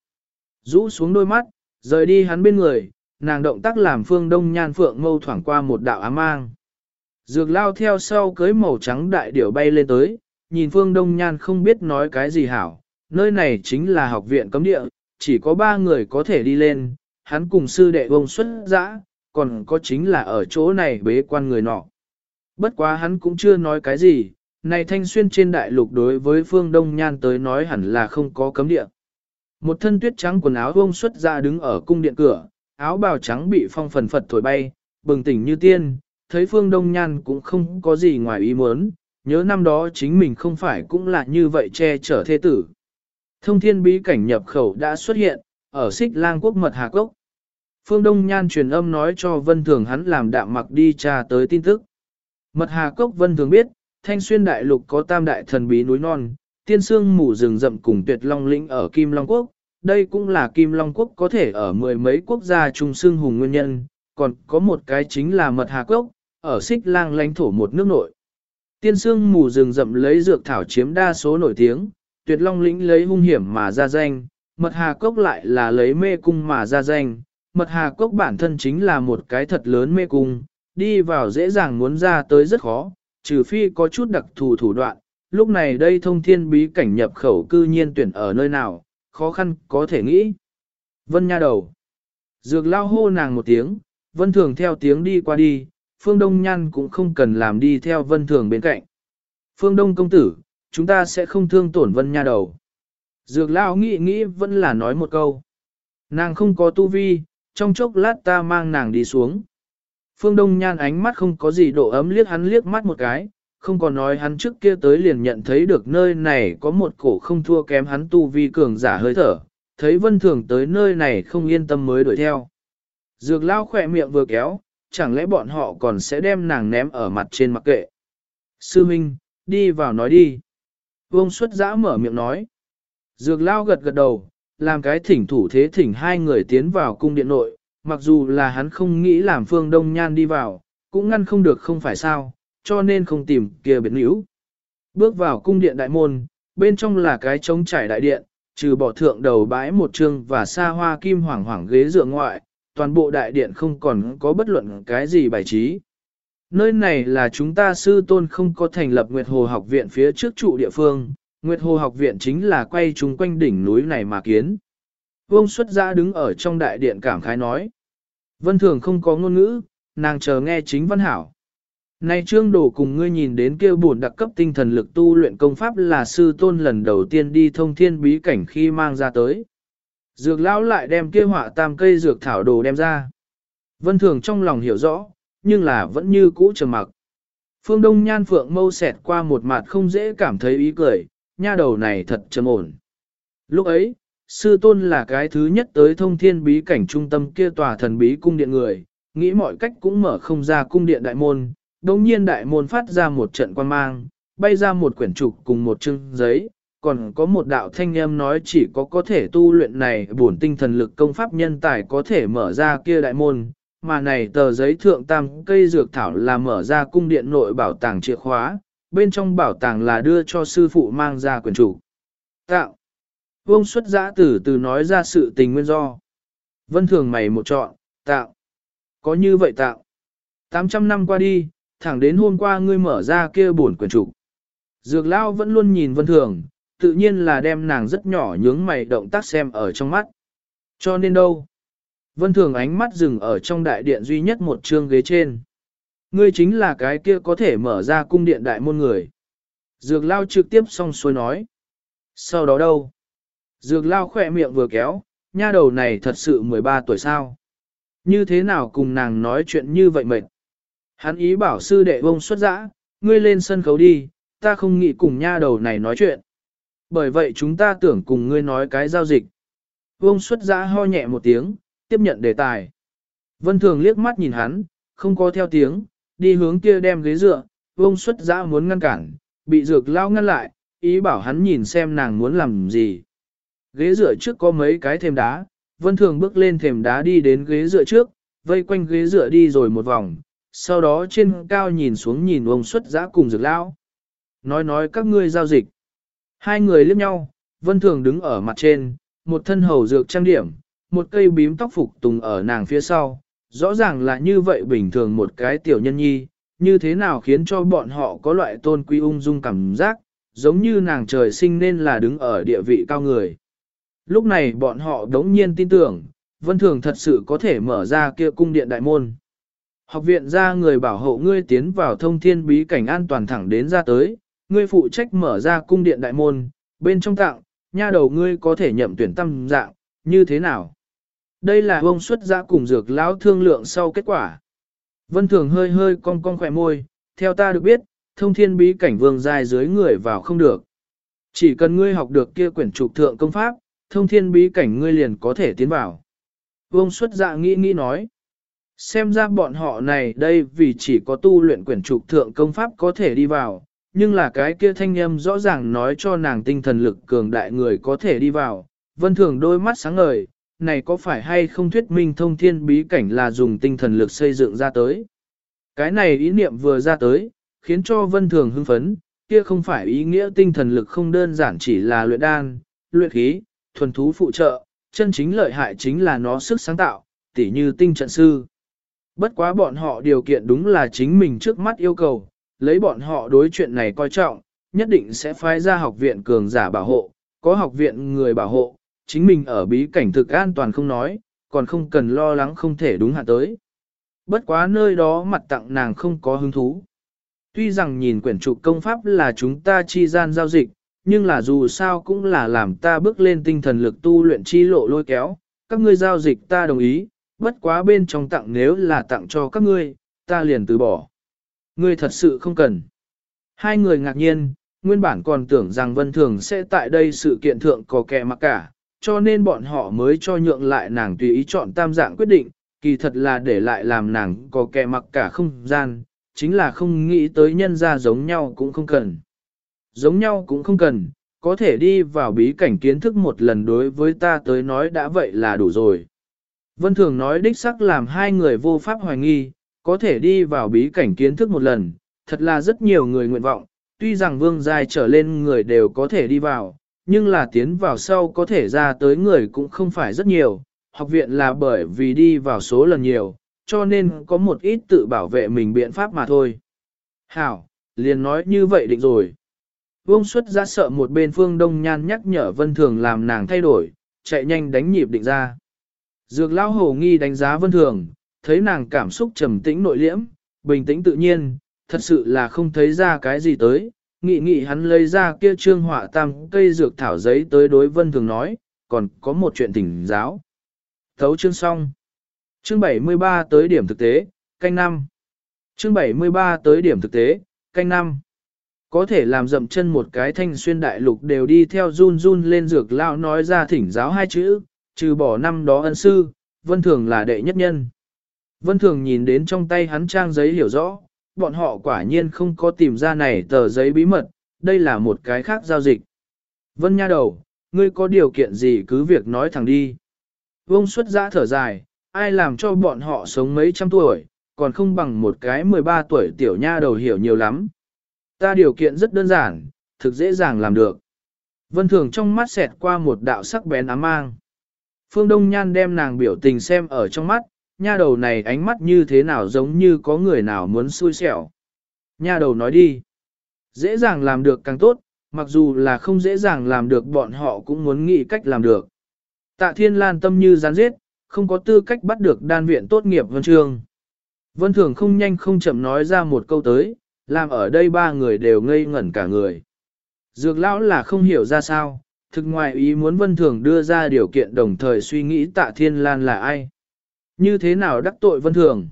Rũ xuống đôi mắt, rời đi hắn bên người, nàng động tác làm phương đông nhan phượng mâu thoảng qua một đạo ám mang. Dược lao theo sau cưới màu trắng đại điểu bay lên tới, nhìn phương đông nhan không biết nói cái gì hảo, nơi này chính là học viện cấm địa, chỉ có ba người có thể đi lên, hắn cùng sư đệ vông xuất dã, còn có chính là ở chỗ này bế quan người nọ. Bất quá hắn cũng chưa nói cái gì, này thanh xuyên trên đại lục đối với phương Đông Nhan tới nói hẳn là không có cấm địa. Một thân tuyết trắng quần áo vông xuất ra đứng ở cung điện cửa, áo bào trắng bị phong phần phật thổi bay, bừng tỉnh như tiên, thấy phương Đông Nhan cũng không có gì ngoài ý muốn, nhớ năm đó chính mình không phải cũng là như vậy che chở thế tử. Thông thiên bí cảnh nhập khẩu đã xuất hiện, ở xích lang quốc mật Hà Cốc. Phương Đông Nhan truyền âm nói cho Vân Thường hắn làm đạm mặc đi tra tới tin tức. Mật Hà Cốc Vân Thường biết, thanh xuyên đại lục có tam đại thần bí núi non, tiên sương mù rừng rậm cùng tuyệt long lĩnh ở Kim Long Quốc. Đây cũng là Kim Long Quốc có thể ở mười mấy quốc gia trung xương hùng nguyên nhân, còn có một cái chính là Mật Hà Cốc, ở xích lang lãnh thổ một nước nội. Tiên sương mù rừng rậm lấy dược thảo chiếm đa số nổi tiếng, tuyệt long lĩnh lấy hung hiểm mà ra danh, mật hà cốc lại là lấy mê cung mà ra danh. Mật hà cốc bản thân chính là một cái thật lớn mê cung, đi vào dễ dàng muốn ra tới rất khó, trừ phi có chút đặc thù thủ đoạn. Lúc này đây thông thiên bí cảnh nhập khẩu cư nhiên tuyển ở nơi nào, khó khăn có thể nghĩ. Vân nha đầu. Dược lao hô nàng một tiếng, vân thường theo tiếng đi qua đi, phương đông nhan cũng không cần làm đi theo vân thường bên cạnh. Phương đông công tử, chúng ta sẽ không thương tổn vân nha đầu. Dược lao nghĩ nghĩ vẫn là nói một câu. Nàng không có tu vi, trong chốc lát ta mang nàng đi xuống. Phương Đông Nhan ánh mắt không có gì độ ấm liếc hắn liếc mắt một cái, không còn nói hắn trước kia tới liền nhận thấy được nơi này có một cổ không thua kém hắn tu vi cường giả hơi thở, thấy vân thường tới nơi này không yên tâm mới đuổi theo. Dược lao khỏe miệng vừa kéo, chẳng lẽ bọn họ còn sẽ đem nàng ném ở mặt trên mặc kệ. Sư Minh, đi vào nói đi. Vương xuất giã mở miệng nói. Dược lao gật gật đầu, làm cái thỉnh thủ thế thỉnh hai người tiến vào cung điện nội, mặc dù là hắn không nghĩ làm phương đông nhan đi vào, cũng ngăn không được không phải sao, cho nên không tìm kia biệt níu. Bước vào cung điện đại môn, bên trong là cái trống trải đại điện, trừ bỏ thượng đầu bãi một trương và xa hoa kim hoàng hoàng ghế dựa ngoại, toàn bộ đại điện không còn có bất luận cái gì bài trí. Nơi này là chúng ta sư tôn không có thành lập Nguyệt Hồ học viện phía trước trụ địa phương, Nguyệt Hồ học viện chính là quay chúng quanh đỉnh núi này mà kiến. Vương xuất gia đứng ở trong đại điện cảm khái nói. Vân thường không có ngôn ngữ, nàng chờ nghe chính văn hảo. Này trương đồ cùng ngươi nhìn đến kêu buồn đặc cấp tinh thần lực tu luyện công pháp là sư tôn lần đầu tiên đi thông thiên bí cảnh khi mang ra tới. Dược lão lại đem kia họa tam cây dược thảo đồ đem ra. Vân thường trong lòng hiểu rõ, nhưng là vẫn như cũ trầm mặc. Phương Đông Nhan Phượng mâu xẹt qua một mặt không dễ cảm thấy ý cười, nha đầu này thật trầm ổn. Lúc ấy, sư tôn là cái thứ nhất tới thông thiên bí cảnh trung tâm kia tòa thần bí cung điện người, nghĩ mọi cách cũng mở không ra cung điện đại môn, đồng nhiên đại môn phát ra một trận quan mang, bay ra một quyển trục cùng một chương giấy, còn có một đạo thanh âm nói chỉ có có thể tu luyện này bổn tinh thần lực công pháp nhân tài có thể mở ra kia đại môn, mà này tờ giấy thượng tam cây dược thảo là mở ra cung điện nội bảo tàng chìa khóa, bên trong bảo tàng là đưa cho sư phụ mang ra quyền chủ. Tạo. Vương xuất giã tử từ nói ra sự tình nguyên do. Vân thường mày một chọn, tạo. Có như vậy tạo. 800 năm qua đi, thẳng đến hôm qua ngươi mở ra kia bổn quyền chủ. Dược lao vẫn luôn nhìn vân thường, tự nhiên là đem nàng rất nhỏ nhướng mày động tác xem ở trong mắt. Cho nên đâu? Vân thường ánh mắt dừng ở trong đại điện duy nhất một chương ghế trên. Ngươi chính là cái kia có thể mở ra cung điện đại môn người. Dược lao trực tiếp xong xuôi nói. Sau đó đâu? Dược lao khỏe miệng vừa kéo, nha đầu này thật sự 13 tuổi sao? Như thế nào cùng nàng nói chuyện như vậy mệt? Hắn ý bảo sư đệ Vông xuất dã, ngươi lên sân khấu đi, ta không nghĩ cùng nha đầu này nói chuyện. Bởi vậy chúng ta tưởng cùng ngươi nói cái giao dịch. Vông xuất giã ho nhẹ một tiếng, tiếp nhận đề tài. Vân Thường liếc mắt nhìn hắn, không có theo tiếng, đi hướng kia đem ghế dựa, vông xuất giã muốn ngăn cản, bị dược lao ngăn lại, ý bảo hắn nhìn xem nàng muốn làm gì. Ghế dựa trước có mấy cái thềm đá, vân thường bước lên thềm đá đi đến ghế dựa trước, vây quanh ghế dựa đi rồi một vòng, sau đó trên cao nhìn xuống nhìn ông xuất giã cùng dược lao, Nói nói các ngươi giao dịch. Hai người liếc nhau, vân thường đứng ở mặt trên, một thân hầu dược trang điểm, một cây bím tóc phục tùng ở nàng phía sau, rõ ràng là như vậy bình thường một cái tiểu nhân nhi, như thế nào khiến cho bọn họ có loại tôn quý ung dung cảm giác, giống như nàng trời sinh nên là đứng ở địa vị cao người. Lúc này bọn họ đống nhiên tin tưởng, Vân Thường thật sự có thể mở ra kia cung điện đại môn. Học viện ra người bảo hộ ngươi tiến vào thông thiên bí cảnh an toàn thẳng đến ra tới, ngươi phụ trách mở ra cung điện đại môn, bên trong tặng, nha đầu ngươi có thể nhậm tuyển tâm dạng, như thế nào? Đây là ông xuất giã cùng dược lão thương lượng sau kết quả. Vân Thường hơi hơi cong cong khỏe môi, theo ta được biết, thông thiên bí cảnh vương dài dưới người vào không được. Chỉ cần ngươi học được kia quyển trục thượng công pháp, thông thiên bí cảnh ngươi liền có thể tiến vào. Vương xuất dạ nghĩ nghĩ nói. Xem ra bọn họ này đây vì chỉ có tu luyện quyển trục thượng công pháp có thể đi vào, nhưng là cái kia thanh âm rõ ràng nói cho nàng tinh thần lực cường đại người có thể đi vào. Vân thường đôi mắt sáng ngời, này có phải hay không thuyết minh thông thiên bí cảnh là dùng tinh thần lực xây dựng ra tới. Cái này ý niệm vừa ra tới, khiến cho vân thường hưng phấn, kia không phải ý nghĩa tinh thần lực không đơn giản chỉ là luyện đan, luyện khí, thuần thú phụ trợ, chân chính lợi hại chính là nó sức sáng tạo, tỉ như tinh trận sư. Bất quá bọn họ điều kiện đúng là chính mình trước mắt yêu cầu, lấy bọn họ đối chuyện này coi trọng, nhất định sẽ phái ra học viện cường giả bảo hộ, có học viện người bảo hộ, chính mình ở bí cảnh thực an toàn không nói, còn không cần lo lắng không thể đúng hạn tới. Bất quá nơi đó mặt tặng nàng không có hứng thú. Tuy rằng nhìn quyển trục công pháp là chúng ta chi gian giao dịch, nhưng là dù sao cũng là làm ta bước lên tinh thần lực tu luyện chi lộ lôi kéo, các ngươi giao dịch ta đồng ý, bất quá bên trong tặng nếu là tặng cho các ngươi, ta liền từ bỏ. Ngươi thật sự không cần. Hai người ngạc nhiên, nguyên bản còn tưởng rằng Vân Thường sẽ tại đây sự kiện thượng có kẻ mặc cả, cho nên bọn họ mới cho nhượng lại nàng tùy ý chọn tam dạng quyết định, kỳ thật là để lại làm nàng có kẻ mặc cả không gian, chính là không nghĩ tới nhân ra giống nhau cũng không cần. Giống nhau cũng không cần, có thể đi vào bí cảnh kiến thức một lần đối với ta tới nói đã vậy là đủ rồi. Vân Thường nói đích sắc làm hai người vô pháp hoài nghi, có thể đi vào bí cảnh kiến thức một lần, thật là rất nhiều người nguyện vọng, tuy rằng vương giai trở lên người đều có thể đi vào, nhưng là tiến vào sau có thể ra tới người cũng không phải rất nhiều, học viện là bởi vì đi vào số lần nhiều, cho nên có một ít tự bảo vệ mình biện pháp mà thôi. Hảo, liền nói như vậy định rồi. Vương xuất ra sợ một bên phương đông nhan nhắc nhở vân thường làm nàng thay đổi, chạy nhanh đánh nhịp định ra. Dược lão hồ nghi đánh giá vân thường, thấy nàng cảm xúc trầm tĩnh nội liễm, bình tĩnh tự nhiên, thật sự là không thấy ra cái gì tới. Nghị nghị hắn lấy ra kia trương họa tam cây dược thảo giấy tới đối vân thường nói, còn có một chuyện tỉnh giáo. Thấu chương xong. Chương 73 tới điểm thực tế, canh năm. Chương 73 tới điểm thực tế, canh năm. Có thể làm dậm chân một cái thanh xuyên đại lục đều đi theo run run lên dược lao nói ra thỉnh giáo hai chữ, trừ bỏ năm đó ân sư, vân thường là đệ nhất nhân. Vân thường nhìn đến trong tay hắn trang giấy hiểu rõ, bọn họ quả nhiên không có tìm ra này tờ giấy bí mật, đây là một cái khác giao dịch. Vân nha đầu, ngươi có điều kiện gì cứ việc nói thẳng đi. Vông xuất giã thở dài, ai làm cho bọn họ sống mấy trăm tuổi, còn không bằng một cái 13 tuổi tiểu nha đầu hiểu nhiều lắm. Ta điều kiện rất đơn giản, thực dễ dàng làm được. Vân thường trong mắt xẹt qua một đạo sắc bén ám mang. Phương Đông Nhan đem nàng biểu tình xem ở trong mắt, nha đầu này ánh mắt như thế nào giống như có người nào muốn xui xẻo. Nha đầu nói đi. Dễ dàng làm được càng tốt, mặc dù là không dễ dàng làm được bọn họ cũng muốn nghĩ cách làm được. Tạ Thiên Lan tâm như gián giết, không có tư cách bắt được đan viện tốt nghiệp vân trường. Vân Thường không nhanh không chậm nói ra một câu tới, làm ở đây ba người đều ngây ngẩn cả người. Dược lão là không hiểu ra sao, thực ngoại ý muốn Vân Thường đưa ra điều kiện đồng thời suy nghĩ tạ thiên lan là ai. Như thế nào đắc tội Vân Thường?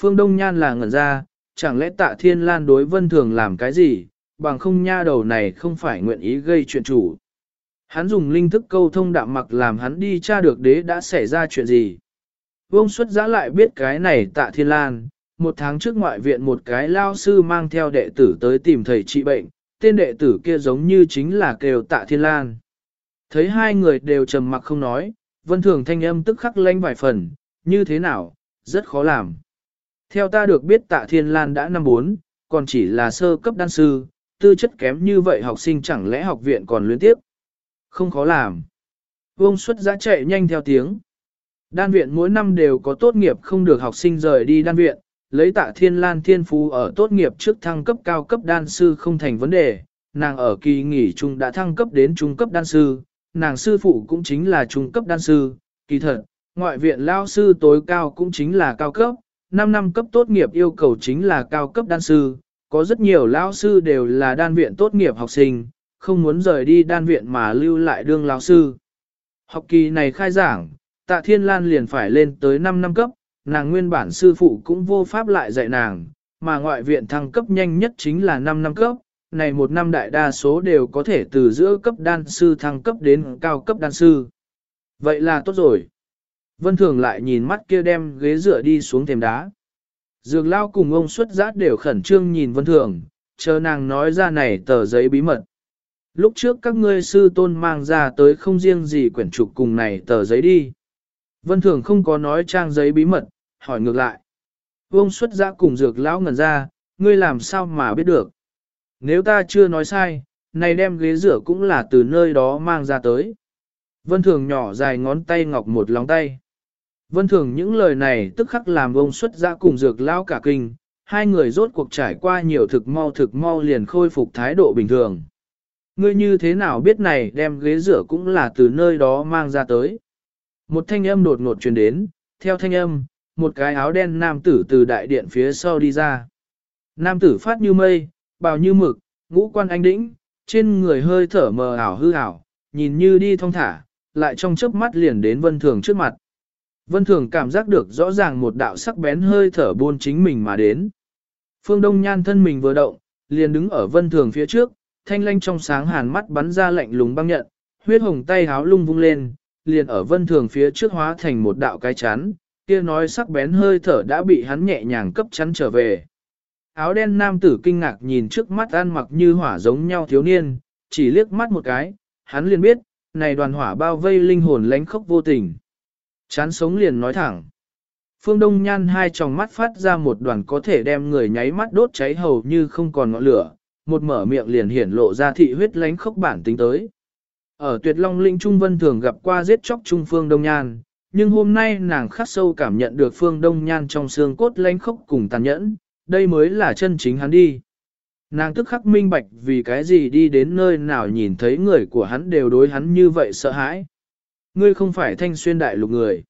Phương Đông Nhan là ngẩn ra, chẳng lẽ tạ thiên lan đối Vân Thường làm cái gì, bằng không nha đầu này không phải nguyện ý gây chuyện chủ. Hắn dùng linh thức câu thông đạm mặc làm hắn đi tra được đế đã xảy ra chuyện gì. Vương xuất giã lại biết cái này tạ thiên lan, một tháng trước ngoại viện một cái lao sư mang theo đệ tử tới tìm thầy trị bệnh, tên đệ tử kia giống như chính là kêu tạ thiên lan. Thấy hai người đều trầm mặc không nói, vân thường thanh âm tức khắc lanh vài phần, như thế nào, rất khó làm. Theo ta được biết tạ thiên lan đã năm bốn, còn chỉ là sơ cấp đan sư, tư chất kém như vậy học sinh chẳng lẽ học viện còn luyến tiếp. Không khó làm. Vông xuất giá chạy nhanh theo tiếng. Đan viện mỗi năm đều có tốt nghiệp không được học sinh rời đi đan viện, lấy tạ thiên lan thiên phú ở tốt nghiệp trước thăng cấp cao cấp đan sư không thành vấn đề, nàng ở kỳ nghỉ trung đã thăng cấp đến trung cấp đan sư, nàng sư phụ cũng chính là trung cấp đan sư, kỳ thật, ngoại viện lao sư tối cao cũng chính là cao cấp, 5 năm cấp tốt nghiệp yêu cầu chính là cao cấp đan sư, có rất nhiều lao sư đều là đan viện tốt nghiệp học sinh, không muốn rời đi đan viện mà lưu lại đương lao sư. Học kỳ này khai giảng, tạ thiên lan liền phải lên tới 5 năm cấp, nàng nguyên bản sư phụ cũng vô pháp lại dạy nàng, mà ngoại viện thăng cấp nhanh nhất chính là 5 năm cấp, này một năm đại đa số đều có thể từ giữa cấp đan sư thăng cấp đến cao cấp đan sư. Vậy là tốt rồi. Vân Thường lại nhìn mắt kia đem ghế dựa đi xuống thềm đá. Dược lao cùng ông xuất giác đều khẩn trương nhìn Vân Thường, chờ nàng nói ra này tờ giấy bí mật. Lúc trước các ngươi sư tôn mang ra tới không riêng gì quyển trục cùng này tờ giấy đi. Vân Thường không có nói trang giấy bí mật, hỏi ngược lại. Ông xuất giác cùng dược lão ngẩn ra, ngươi làm sao mà biết được. Nếu ta chưa nói sai, này đem ghế rửa cũng là từ nơi đó mang ra tới. Vân Thường nhỏ dài ngón tay ngọc một lòng tay. Vân Thường những lời này tức khắc làm ông xuất ra cùng dược lao cả kinh, hai người rốt cuộc trải qua nhiều thực mau thực mau liền khôi phục thái độ bình thường. Ngươi như thế nào biết này đem ghế rửa cũng là từ nơi đó mang ra tới. Một thanh âm đột ngột truyền đến, theo thanh âm, một cái áo đen nam tử từ đại điện phía sau đi ra. Nam tử phát như mây, bào như mực, ngũ quan anh đĩnh, trên người hơi thở mờ ảo hư ảo, nhìn như đi thong thả, lại trong chớp mắt liền đến vân thường trước mặt. Vân thường cảm giác được rõ ràng một đạo sắc bén hơi thở buôn chính mình mà đến. Phương Đông Nhan thân mình vừa động, liền đứng ở vân thường phía trước, thanh lanh trong sáng hàn mắt bắn ra lạnh lùng băng nhận, huyết hồng tay háo lung vung lên, liền ở vân thường phía trước hóa thành một đạo cái chắn, kia nói sắc bén hơi thở đã bị hắn nhẹ nhàng cấp chắn trở về. Áo đen nam tử kinh ngạc nhìn trước mắt ăn mặc như hỏa giống nhau thiếu niên, chỉ liếc mắt một cái, hắn liền biết, này đoàn hỏa bao vây linh hồn lánh khốc vô tình. Chán sống liền nói thẳng. Phương Đông Nhan hai tròng mắt phát ra một đoàn có thể đem người nháy mắt đốt cháy hầu như không còn ngọn lửa, một mở miệng liền hiển lộ ra thị huyết lánh khốc bản tính tới. Ở tuyệt long linh Trung Vân thường gặp qua giết chóc Trung Phương Đông Nhan, nhưng hôm nay nàng khắc sâu cảm nhận được Phương Đông Nhan trong xương cốt lánh khốc cùng tàn nhẫn, đây mới là chân chính hắn đi. Nàng tức khắc minh bạch vì cái gì đi đến nơi nào nhìn thấy người của hắn đều đối hắn như vậy sợ hãi. Ngươi không phải thanh xuyên đại lục người.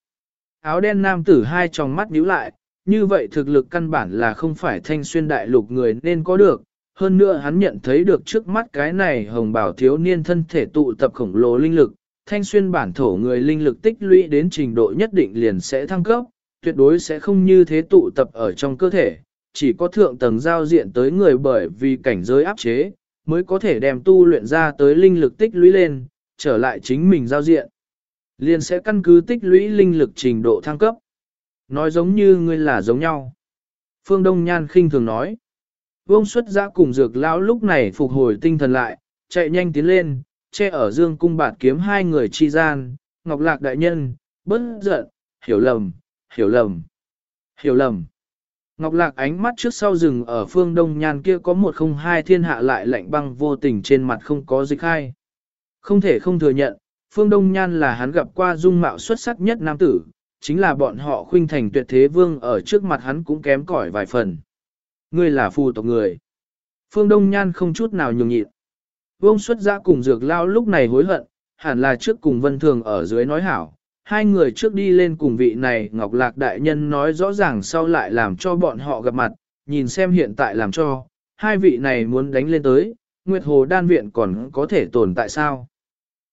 Áo đen nam tử hai tròng mắt nhíu lại, như vậy thực lực căn bản là không phải thanh xuyên đại lục người nên có được. Hơn nữa hắn nhận thấy được trước mắt cái này hồng bảo thiếu niên thân thể tụ tập khổng lồ linh lực, thanh xuyên bản thổ người linh lực tích lũy đến trình độ nhất định liền sẽ thăng cấp, tuyệt đối sẽ không như thế tụ tập ở trong cơ thể, chỉ có thượng tầng giao diện tới người bởi vì cảnh giới áp chế, mới có thể đem tu luyện ra tới linh lực tích lũy lên, trở lại chính mình giao diện. Liền sẽ căn cứ tích lũy linh lực trình độ thăng cấp. Nói giống như ngươi là giống nhau. Phương Đông Nhan khinh thường nói. Vông xuất ra cùng dược lão lúc này phục hồi tinh thần lại, chạy nhanh tiến lên, che ở dương cung bạt kiếm hai người chi gian, ngọc lạc đại nhân, bất giận, hiểu lầm, hiểu lầm, hiểu lầm. Ngọc Lạc ánh mắt trước sau rừng ở phương đông nhan kia có một không hai thiên hạ lại lạnh băng vô tình trên mặt không có dịch khai. Không thể không thừa nhận, phương đông nhan là hắn gặp qua dung mạo xuất sắc nhất nam tử, chính là bọn họ khuynh thành tuyệt thế vương ở trước mặt hắn cũng kém cỏi vài phần. Ngươi là phù tộc người. Phương đông nhan không chút nào nhường nhịn. Vương xuất ra cùng dược lao lúc này hối hận, hẳn là trước cùng vân thường ở dưới nói hảo, hai người trước đi lên cùng vị này Ngọc Lạc Đại Nhân nói rõ ràng sau lại làm cho bọn họ gặp mặt, nhìn xem hiện tại làm cho, hai vị này muốn đánh lên tới, Nguyệt Hồ Đan Viện còn có thể tồn tại sao?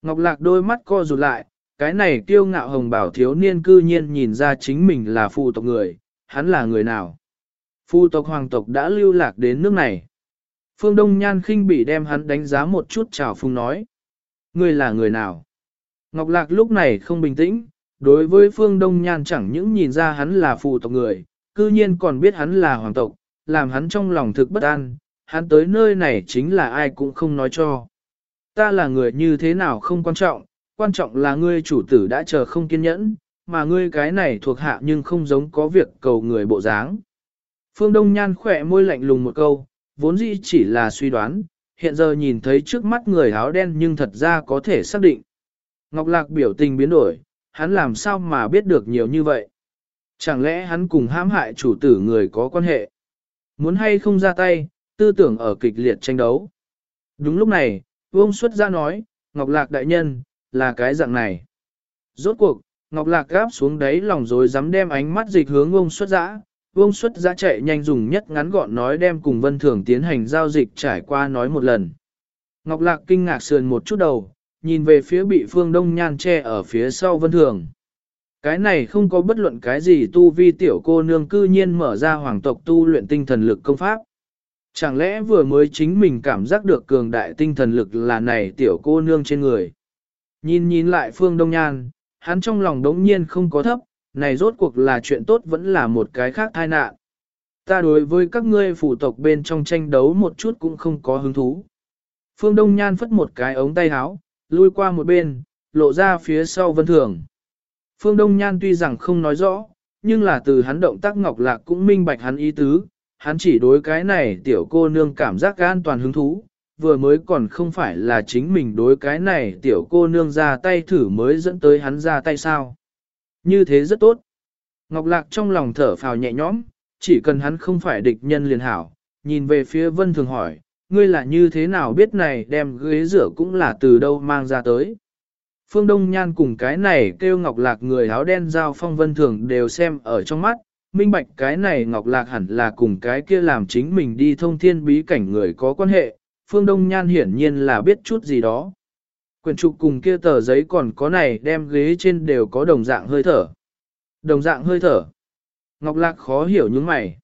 Ngọc Lạc đôi mắt co rụt lại, cái này kiêu ngạo hồng bảo thiếu niên cư nhiên nhìn ra chính mình là phụ tộc người, hắn là người nào? Phụ tộc hoàng tộc đã lưu lạc đến nước này. Phương Đông Nhan khinh bị đem hắn đánh giá một chút chào phung nói. Ngươi là người nào? Ngọc Lạc lúc này không bình tĩnh, đối với Phương Đông Nhan chẳng những nhìn ra hắn là phụ tộc người, cư nhiên còn biết hắn là hoàng tộc, làm hắn trong lòng thực bất an, hắn tới nơi này chính là ai cũng không nói cho. Ta là người như thế nào không quan trọng, quan trọng là ngươi chủ tử đã chờ không kiên nhẫn, mà ngươi cái này thuộc hạ nhưng không giống có việc cầu người bộ dáng. Phương Đông Nhan khỏe môi lạnh lùng một câu, vốn dĩ chỉ là suy đoán, hiện giờ nhìn thấy trước mắt người áo đen nhưng thật ra có thể xác định. Ngọc Lạc biểu tình biến đổi, hắn làm sao mà biết được nhiều như vậy? Chẳng lẽ hắn cùng hãm hại chủ tử người có quan hệ? Muốn hay không ra tay, tư tưởng ở kịch liệt tranh đấu. Đúng lúc này, Vương xuất ra nói, Ngọc Lạc đại nhân, là cái dạng này. Rốt cuộc, Ngọc Lạc gáp xuống đáy lòng rồi dám đem ánh mắt dịch hướng ông xuất giã. Vương xuất giã chạy nhanh dùng nhất ngắn gọn nói đem cùng Vân Thường tiến hành giao dịch trải qua nói một lần. Ngọc Lạc kinh ngạc sườn một chút đầu, nhìn về phía bị phương đông nhan che ở phía sau Vân Thường. Cái này không có bất luận cái gì tu vi tiểu cô nương cư nhiên mở ra hoàng tộc tu luyện tinh thần lực công pháp. Chẳng lẽ vừa mới chính mình cảm giác được cường đại tinh thần lực là này tiểu cô nương trên người. Nhìn nhìn lại phương đông nhan, hắn trong lòng đống nhiên không có thấp, này rốt cuộc là chuyện tốt vẫn là một cái khác tai nạn. Ta đối với các ngươi phụ tộc bên trong tranh đấu một chút cũng không có hứng thú. Phương Đông Nhan phất một cái ống tay áo, lui qua một bên, lộ ra phía sau vân thường. Phương Đông Nhan tuy rằng không nói rõ, nhưng là từ hắn động tác ngọc lạc cũng minh bạch hắn ý tứ, hắn chỉ đối cái này tiểu cô nương cảm giác an toàn hứng thú, vừa mới còn không phải là chính mình đối cái này tiểu cô nương ra tay thử mới dẫn tới hắn ra tay sao. Như thế rất tốt. Ngọc Lạc trong lòng thở phào nhẹ nhõm, chỉ cần hắn không phải địch nhân liền hảo, nhìn về phía vân thường hỏi, ngươi là như thế nào biết này đem ghế rửa cũng là từ đâu mang ra tới. Phương Đông Nhan cùng cái này kêu Ngọc Lạc người áo đen giao phong vân thường đều xem ở trong mắt, minh bạch cái này Ngọc Lạc hẳn là cùng cái kia làm chính mình đi thông thiên bí cảnh người có quan hệ, Phương Đông Nhan hiển nhiên là biết chút gì đó. Quyền trục cùng kia tờ giấy còn có này đem ghế trên đều có đồng dạng hơi thở. Đồng dạng hơi thở. Ngọc Lạc khó hiểu những mày.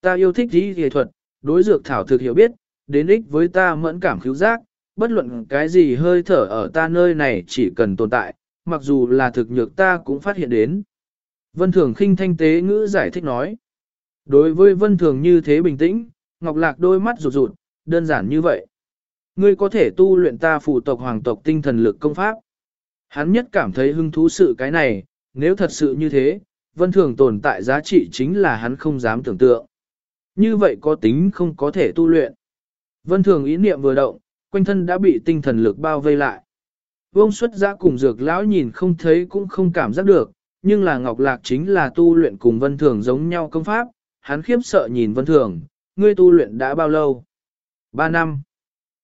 Ta yêu thích dĩ nghệ thuật, đối dược thảo thực hiểu biết, đến ích với ta mẫn cảm cứu giác, bất luận cái gì hơi thở ở ta nơi này chỉ cần tồn tại, mặc dù là thực nhược ta cũng phát hiện đến. Vân Thường khinh thanh tế ngữ giải thích nói. Đối với Vân Thường như thế bình tĩnh, Ngọc Lạc đôi mắt rụt rụt, đơn giản như vậy. Ngươi có thể tu luyện ta phụ tộc hoàng tộc tinh thần lực công pháp. Hắn nhất cảm thấy hứng thú sự cái này, nếu thật sự như thế, Vân Thường tồn tại giá trị chính là hắn không dám tưởng tượng. Như vậy có tính không có thể tu luyện. Vân Thường ý niệm vừa động, quanh thân đã bị tinh thần lực bao vây lại. Vương xuất ra cùng dược lão nhìn không thấy cũng không cảm giác được, nhưng là Ngọc Lạc chính là tu luyện cùng Vân Thường giống nhau công pháp, hắn khiếp sợ nhìn Vân Thường, ngươi tu luyện đã bao lâu? Ba năm.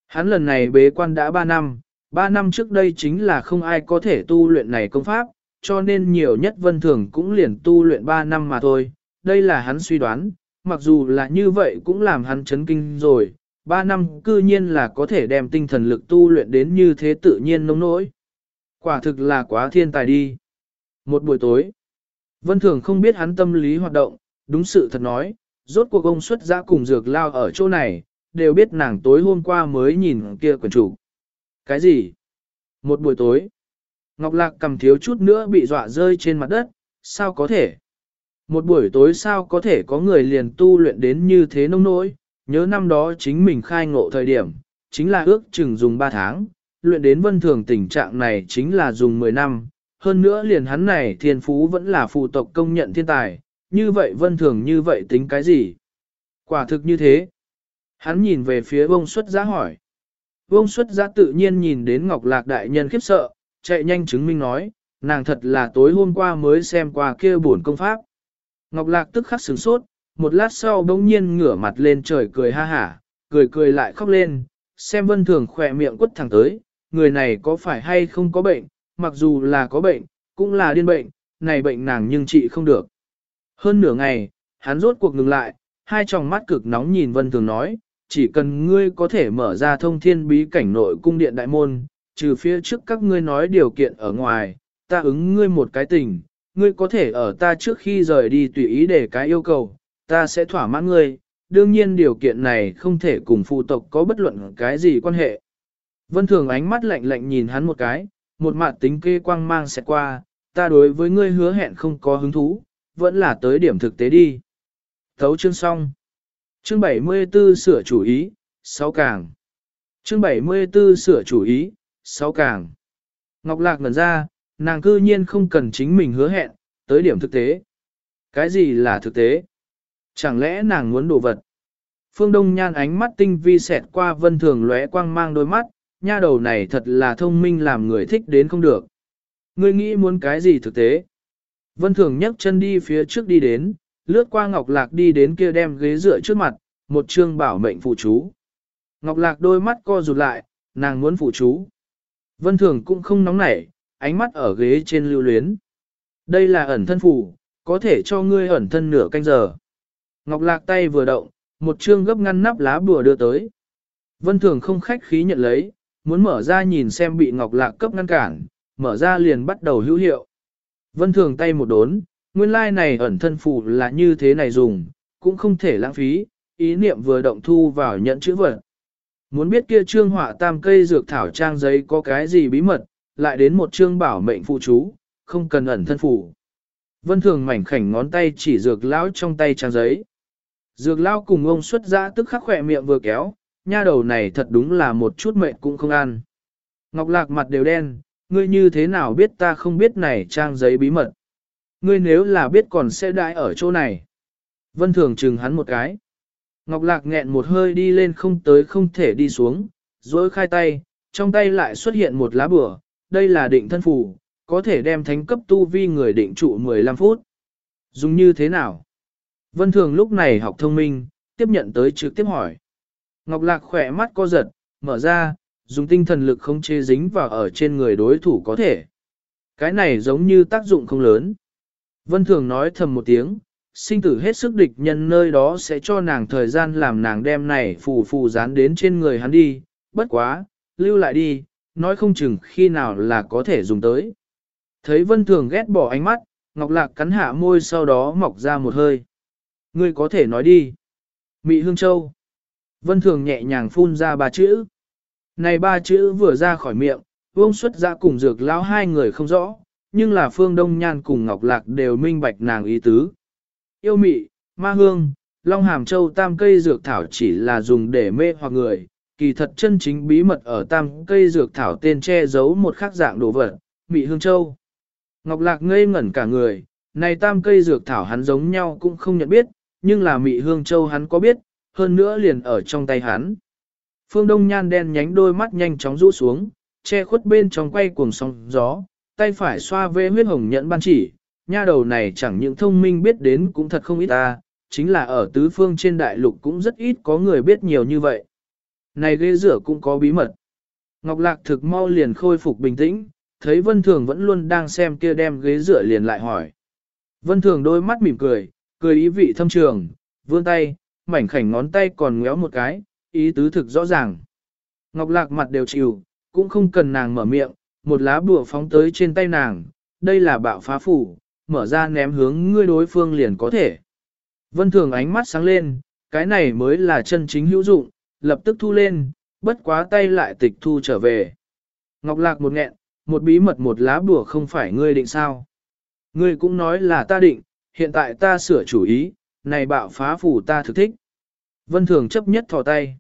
Hắn lần này bế quan đã ba năm, ba năm trước đây chính là không ai có thể tu luyện này công pháp, cho nên nhiều nhất Vân Thường cũng liền tu luyện ba năm mà thôi, đây là hắn suy đoán, mặc dù là như vậy cũng làm hắn chấn kinh rồi, ba năm cư nhiên là có thể đem tinh thần lực tu luyện đến như thế tự nhiên nông nỗi. Quả thực là quá thiên tài đi. Một buổi tối, Vân Thường không biết hắn tâm lý hoạt động, đúng sự thật nói, rốt cuộc ông xuất ra cùng dược lao ở chỗ này, đều biết nàng tối hôm qua mới nhìn kia quyển chủ. Cái gì? Một buổi tối, Ngọc Lạc cầm thiếu chút nữa bị dọa rơi trên mặt đất, sao có thể? Một buổi tối sao có thể có người liền tu luyện đến như thế nông nỗi, nhớ năm đó chính mình khai ngộ thời điểm, chính là ước chừng dùng 3 tháng, luyện đến vân thường tình trạng này chính là dùng 10 năm, hơn nữa liền hắn này thiên phú vẫn là phụ tộc công nhận thiên tài, như vậy vân thường như vậy tính cái gì? Quả thực như thế. Hắn nhìn về phía vông xuất giá hỏi. Vông xuất giá tự nhiên nhìn đến Ngọc Lạc Đại Nhân khiếp sợ, chạy nhanh chứng minh nói, nàng thật là tối hôm qua mới xem qua kia buồn công pháp. Ngọc Lạc tức khắc sửng sốt, một lát sau bỗng nhiên ngửa mặt lên trời cười ha hả, cười cười lại khóc lên, xem vân thường khỏe miệng quất thẳng tới, người này có phải hay không có bệnh, mặc dù là có bệnh, cũng là điên bệnh, này bệnh nàng nhưng trị không được. Hơn nửa ngày, hắn rốt cuộc ngừng lại, hai tròng mắt cực nóng nhìn vân thường nói, chỉ cần ngươi có thể mở ra thông thiên bí cảnh nội cung điện đại môn, trừ phía trước các ngươi nói điều kiện ở ngoài, ta ứng ngươi một cái tình, ngươi có thể ở ta trước khi rời đi tùy ý để cái yêu cầu, ta sẽ thỏa mãn ngươi, đương nhiên điều kiện này không thể cùng phụ tộc có bất luận cái gì quan hệ. Vân Thường ánh mắt lạnh lạnh nhìn hắn một cái, một mặt tính kê quang mang sẽ qua, ta đối với ngươi hứa hẹn không có hứng thú, vẫn là tới điểm thực tế đi. Thấu chương xong. Chương 74 sửa chủ ý, 6 càng. Chương 74 sửa chủ ý, 6 càng. Ngọc Lạc ngẩn ra, nàng cư nhiên không cần chính mình hứa hẹn, tới điểm thực tế. Cái gì là thực tế? Chẳng lẽ nàng muốn đồ vật? Phương Đông Nhan ánh mắt tinh vi xẹt qua vân thường lóe quang mang đôi mắt, nha đầu này thật là thông minh làm người thích đến không được. Ngươi nghĩ muốn cái gì thực tế? Vân thường nhấc chân đi phía trước đi đến, lướt qua Ngọc Lạc đi đến kia đem ghế dựa trước mặt, một chương bảo mệnh phụ chú. Ngọc Lạc đôi mắt co rụt lại, nàng muốn phụ chú. Vân thường cũng không nóng nảy, ánh mắt ở ghế trên lưu luyến. Đây là ẩn thân phủ, có thể cho ngươi ẩn thân nửa canh giờ. Ngọc Lạc tay vừa động, một chương gấp ngăn nắp lá bùa đưa tới. Vân Thường không khách khí nhận lấy, muốn mở ra nhìn xem bị Ngọc Lạc cấp ngăn cản, mở ra liền bắt đầu hữu hiệu. Vân Thường tay một đốn, nguyên lai like này ẩn thân phù là như thế này dùng, cũng không thể lãng phí, ý niệm vừa động thu vào nhận chữ vật. Muốn biết kia trương họa tam cây dược thảo trang giấy có cái gì bí mật, lại đến một trương bảo mệnh phụ chú, không cần ẩn thân phù. Vân Thường mảnh khảnh ngón tay chỉ dược lão trong tay trang giấy. Dược lao cùng ông xuất ra tức khắc khỏe miệng vừa kéo, nha đầu này thật đúng là một chút mệnh cũng không ăn. Ngọc lạc mặt đều đen, ngươi như thế nào biết ta không biết này trang giấy bí mật. Ngươi nếu là biết còn sẽ đãi ở chỗ này. Vân thường chừng hắn một cái. Ngọc lạc nghẹn một hơi đi lên không tới không thể đi xuống, dối khai tay, trong tay lại xuất hiện một lá bửa, đây là định thân phù, có thể đem thánh cấp tu vi người định trụ 15 phút. Dùng như thế nào? Vân Thường lúc này học thông minh, tiếp nhận tới trực tiếp hỏi. Ngọc Lạc khỏe mắt co giật, mở ra, dùng tinh thần lực không chế dính vào ở trên người đối thủ có thể. Cái này giống như tác dụng không lớn. Vân Thường nói thầm một tiếng, sinh tử hết sức địch nhân nơi đó sẽ cho nàng thời gian làm nàng đem này phù phù dán đến trên người hắn đi, bất quá, lưu lại đi, nói không chừng khi nào là có thể dùng tới. Thấy Vân Thường ghét bỏ ánh mắt, Ngọc Lạc cắn hạ môi sau đó mọc ra một hơi. Ngươi có thể nói đi. Mị Hương Châu. Vân Thường nhẹ nhàng phun ra ba chữ. Này ba chữ vừa ra khỏi miệng, vông xuất ra cùng dược lão hai người không rõ, nhưng là Phương Đông Nhan cùng Ngọc Lạc đều minh bạch nàng ý tứ. Yêu mị, ma hương, Long Hàm Châu tam cây dược thảo chỉ là dùng để mê hoặc người, kỳ thật chân chính bí mật ở tam cây dược thảo tên che giấu một khác dạng đồ vật, mị hương châu. Ngọc Lạc ngây ngẩn cả người, này tam cây dược thảo hắn giống nhau cũng không nhận biết, nhưng là mị hương châu hắn có biết, hơn nữa liền ở trong tay hắn. Phương Đông Nhan đen nhánh đôi mắt nhanh chóng rũ xuống, che khuất bên trong quay cuồng sóng gió, tay phải xoa vê huyết hồng nhẫn ban chỉ, nha đầu này chẳng những thông minh biết đến cũng thật không ít ta, chính là ở tứ phương trên đại lục cũng rất ít có người biết nhiều như vậy. Này ghê rửa cũng có bí mật. Ngọc Lạc thực mau liền khôi phục bình tĩnh, thấy Vân Thường vẫn luôn đang xem kia đem ghế rửa liền lại hỏi. Vân Thường đôi mắt mỉm cười, cười ý vị thâm trường, vươn tay, mảnh khảnh ngón tay còn ngéo một cái, ý tứ thực rõ ràng. Ngọc Lạc mặt đều chịu, cũng không cần nàng mở miệng, một lá bùa phóng tới trên tay nàng, đây là bạo phá phủ, mở ra ném hướng ngươi đối phương liền có thể. Vân Thường ánh mắt sáng lên, cái này mới là chân chính hữu dụng, lập tức thu lên, bất quá tay lại tịch thu trở về. Ngọc Lạc một nghẹn, một bí mật một lá bùa không phải ngươi định sao. Ngươi cũng nói là ta định, hiện tại ta sửa chủ ý, này bạo phá phủ ta thực thích. Vân Thường chấp nhất thò tay.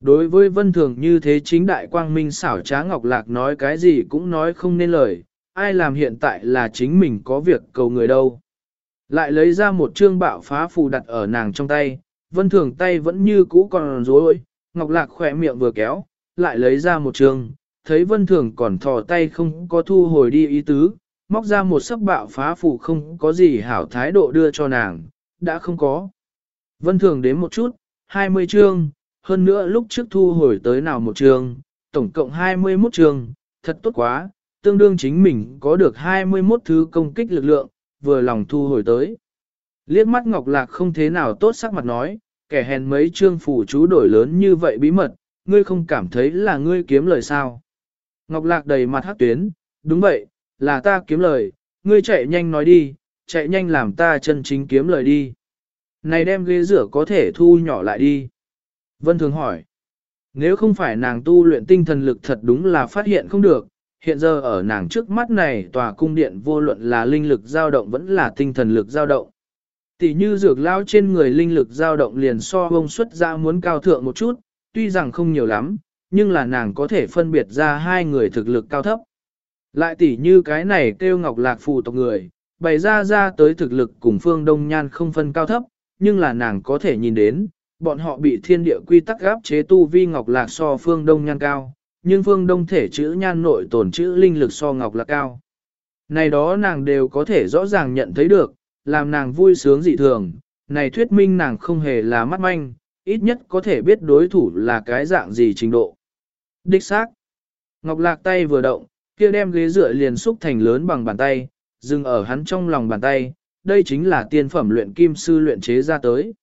Đối với Vân Thường như thế chính đại quang minh xảo trá Ngọc Lạc nói cái gì cũng nói không nên lời, ai làm hiện tại là chính mình có việc cầu người đâu. Lại lấy ra một chương bạo phá phù đặt ở nàng trong tay, Vân Thường tay vẫn như cũ còn rối, Ngọc Lạc khỏe miệng vừa kéo, lại lấy ra một chương, thấy Vân Thường còn thò tay không có thu hồi đi ý tứ, móc ra một sấp bạo phá phù không có gì hảo thái độ đưa cho nàng, đã không có. Vân Thường đến một chút, 20 chương, hơn nữa lúc trước thu hồi tới nào một chương, tổng cộng 21 chương, thật tốt quá, tương đương chính mình có được 21 thứ công kích lực lượng, vừa lòng thu hồi tới. Liếc mắt Ngọc Lạc không thế nào tốt sắc mặt nói, kẻ hèn mấy chương phủ chú đổi lớn như vậy bí mật, ngươi không cảm thấy là ngươi kiếm lời sao. Ngọc Lạc đầy mặt hát tuyến, đúng vậy, là ta kiếm lời, ngươi chạy nhanh nói đi, chạy nhanh làm ta chân chính kiếm lời đi. Này đem ghế rửa có thể thu nhỏ lại đi. Vân Thường hỏi, nếu không phải nàng tu luyện tinh thần lực thật đúng là phát hiện không được, hiện giờ ở nàng trước mắt này tòa cung điện vô luận là linh lực dao động vẫn là tinh thần lực dao động. Tỷ như dược lao trên người linh lực dao động liền so bông xuất ra muốn cao thượng một chút, tuy rằng không nhiều lắm, nhưng là nàng có thể phân biệt ra hai người thực lực cao thấp. Lại tỷ như cái này kêu ngọc lạc phù tộc người, bày ra ra tới thực lực cùng phương đông nhan không phân cao thấp, nhưng là nàng có thể nhìn đến, bọn họ bị thiên địa quy tắc gáp chế tu vi ngọc lạc so phương đông nhan cao, nhưng phương đông thể chữ nhan nội tổn chữ linh lực so ngọc lạc cao. Này đó nàng đều có thể rõ ràng nhận thấy được, làm nàng vui sướng dị thường, này thuyết minh nàng không hề là mắt manh, ít nhất có thể biết đối thủ là cái dạng gì trình độ. Đích xác. Ngọc Lạc tay vừa động, kia đem ghế dựa liền xúc thành lớn bằng bàn tay, dừng ở hắn trong lòng bàn tay, đây chính là tiên phẩm luyện kim sư luyện chế ra tới.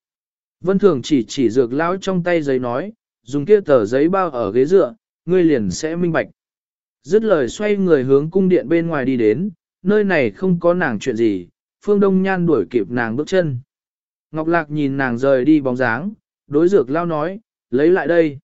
Vân Thường chỉ chỉ dược lão trong tay giấy nói, dùng kia tờ giấy bao ở ghế dựa, ngươi liền sẽ minh bạch. Dứt lời xoay người hướng cung điện bên ngoài đi đến, nơi này không có nàng chuyện gì, Phương Đông Nhan đuổi kịp nàng bước chân. Ngọc Lạc nhìn nàng rời đi bóng dáng, đối dược lao nói, lấy lại đây.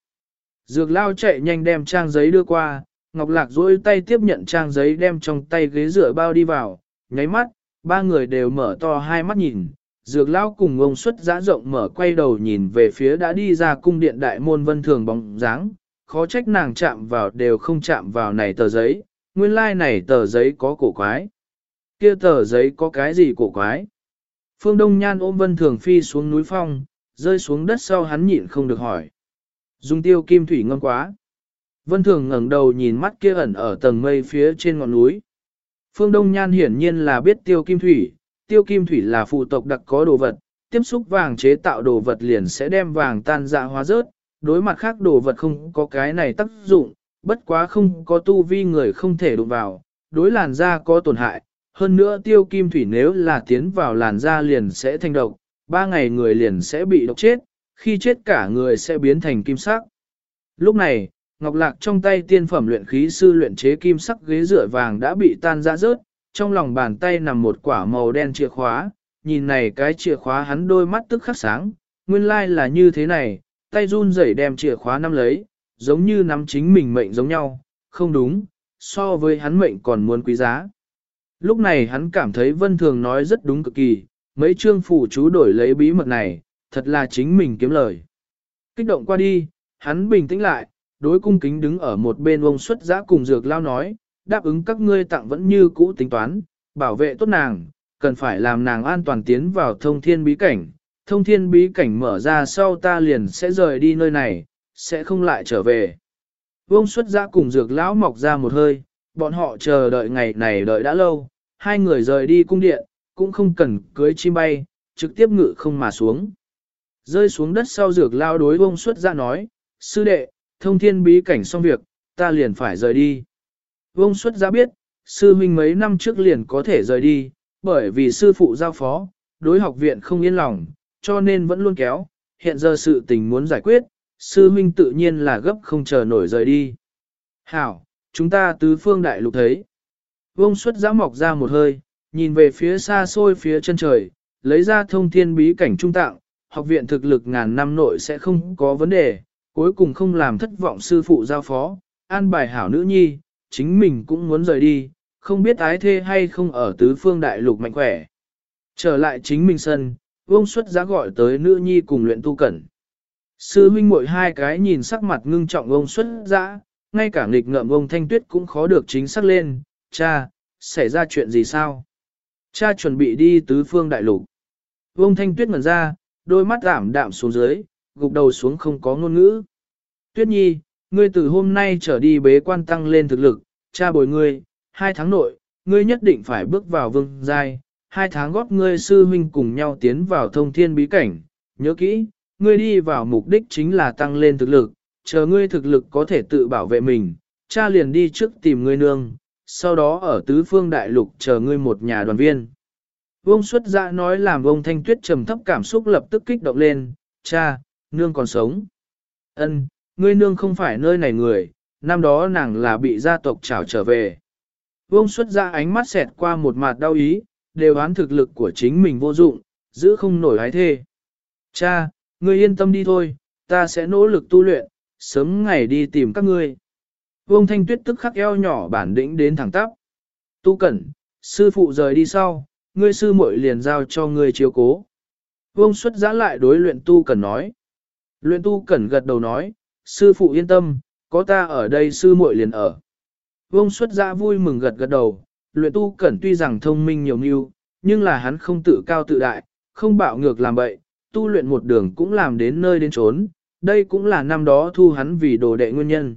Dược lao chạy nhanh đem trang giấy đưa qua, Ngọc Lạc dối tay tiếp nhận trang giấy đem trong tay ghế rửa bao đi vào, nháy mắt, ba người đều mở to hai mắt nhìn. Dược lao cùng ông xuất giã rộng mở quay đầu nhìn về phía đã đi ra cung điện đại môn vân thường bóng dáng, khó trách nàng chạm vào đều không chạm vào này tờ giấy, nguyên lai like này tờ giấy có cổ quái. Kia tờ giấy có cái gì cổ quái? Phương Đông Nhan ôm Vân Thường Phi xuống núi phong, rơi xuống đất sau hắn nhịn không được hỏi. Dùng tiêu kim thủy ngon quá. Vân Thường ngẩng đầu nhìn mắt kia ẩn ở tầng mây phía trên ngọn núi. Phương Đông Nhan hiển nhiên là biết tiêu kim thủy, tiêu kim thủy là phụ tộc đặc có đồ vật, tiếp xúc vàng chế tạo đồ vật liền sẽ đem vàng tan dạ hóa rớt, đối mặt khác đồ vật không có cái này tác dụng, bất quá không có tu vi người không thể đụng vào, đối làn da có tổn hại, hơn nữa tiêu kim thủy nếu là tiến vào làn da liền sẽ thành độc, ba ngày người liền sẽ bị độc chết, khi chết cả người sẽ biến thành kim sắc. Lúc này, Ngọc Lạc trong tay tiên phẩm luyện khí sư luyện chế kim sắc ghế rửa vàng đã bị tan ra rớt, trong lòng bàn tay nằm một quả màu đen chìa khóa, nhìn này cái chìa khóa hắn đôi mắt tức khắc sáng, nguyên lai like là như thế này, tay run rẩy đem chìa khóa nắm lấy, giống như nắm chính mình mệnh giống nhau, không đúng, so với hắn mệnh còn muốn quý giá. Lúc này hắn cảm thấy Vân Thường nói rất đúng cực kỳ, mấy chương phủ chú đổi lấy bí mật này, thật là chính mình kiếm lời. Kích động qua đi, hắn bình tĩnh lại, đối cung kính đứng ở một bên ông xuất giã cùng dược lao nói, đáp ứng các ngươi tặng vẫn như cũ tính toán, bảo vệ tốt nàng, cần phải làm nàng an toàn tiến vào thông thiên bí cảnh. Thông thiên bí cảnh mở ra sau ta liền sẽ rời đi nơi này, sẽ không lại trở về. Vương xuất giã cùng dược lão mọc ra một hơi, bọn họ chờ đợi ngày này đợi đã lâu, hai người rời đi cung điện, cũng không cần cưới chim bay, trực tiếp ngự không mà xuống. Rơi xuống đất sau dược lao đối bông xuất ra nói, sư đệ, thông thiên bí cảnh xong việc, ta liền phải rời đi. Vông xuất giá biết, sư huynh mấy năm trước liền có thể rời đi, bởi vì sư phụ giao phó, đối học viện không yên lòng, cho nên vẫn luôn kéo, hiện giờ sự tình muốn giải quyết, sư huynh tự nhiên là gấp không chờ nổi rời đi. Hảo, chúng ta tứ phương đại lục thấy. Vông xuất giã mọc ra một hơi, nhìn về phía xa xôi phía chân trời, lấy ra thông thiên bí cảnh trung tạng, học viện thực lực ngàn năm nội sẽ không có vấn đề, cuối cùng không làm thất vọng sư phụ giao phó, an bài hảo nữ nhi, chính mình cũng muốn rời đi, không biết ái thê hay không ở tứ phương đại lục mạnh khỏe. Trở lại chính mình sân, vông xuất giá gọi tới nữ nhi cùng luyện tu cẩn. Sư huynh muội hai cái nhìn sắc mặt ngưng trọng ông xuất giã, ngay cả nghịch ngợm ông thanh tuyết cũng khó được chính xác lên, cha, xảy ra chuyện gì sao? Cha chuẩn bị đi tứ phương đại lục. Ông thanh tuyết ngẩn ra, đôi mắt giảm đạm xuống dưới, gục đầu xuống không có ngôn ngữ. Tuyết nhi, ngươi từ hôm nay trở đi bế quan tăng lên thực lực, cha bồi ngươi, hai tháng nội, ngươi nhất định phải bước vào vương giai, hai tháng góp ngươi sư huynh cùng nhau tiến vào thông thiên bí cảnh, nhớ kỹ, ngươi đi vào mục đích chính là tăng lên thực lực, chờ ngươi thực lực có thể tự bảo vệ mình, cha liền đi trước tìm ngươi nương, sau đó ở tứ phương đại lục chờ ngươi một nhà đoàn viên. Vông xuất dạ nói làm vông thanh tuyết trầm thấp cảm xúc lập tức kích động lên, cha, nương còn sống. Ân, ngươi nương không phải nơi này người, năm đó nàng là bị gia tộc trảo trở về. Vương xuất ra ánh mắt xẹt qua một mặt đau ý, đều án thực lực của chính mình vô dụng, giữ không nổi hái thê. Cha, ngươi yên tâm đi thôi, ta sẽ nỗ lực tu luyện, sớm ngày đi tìm các ngươi. Vương Thanh Tuyết tức khắc eo nhỏ bản đĩnh đến thẳng tắp. Tu cẩn, sư phụ rời đi sau, ngươi sư muội liền giao cho ngươi chiếu cố. Vương xuất giã lại đối luyện tu cẩn nói. Luyện tu cẩn gật đầu nói, sư phụ yên tâm, có ta ở đây sư muội liền ở. Vông xuất ra vui mừng gật gật đầu, luyện tu cẩn tuy rằng thông minh nhiều mưu, nhưng là hắn không tự cao tự đại, không bạo ngược làm bậy, tu luyện một đường cũng làm đến nơi đến trốn, đây cũng là năm đó thu hắn vì đồ đệ nguyên nhân.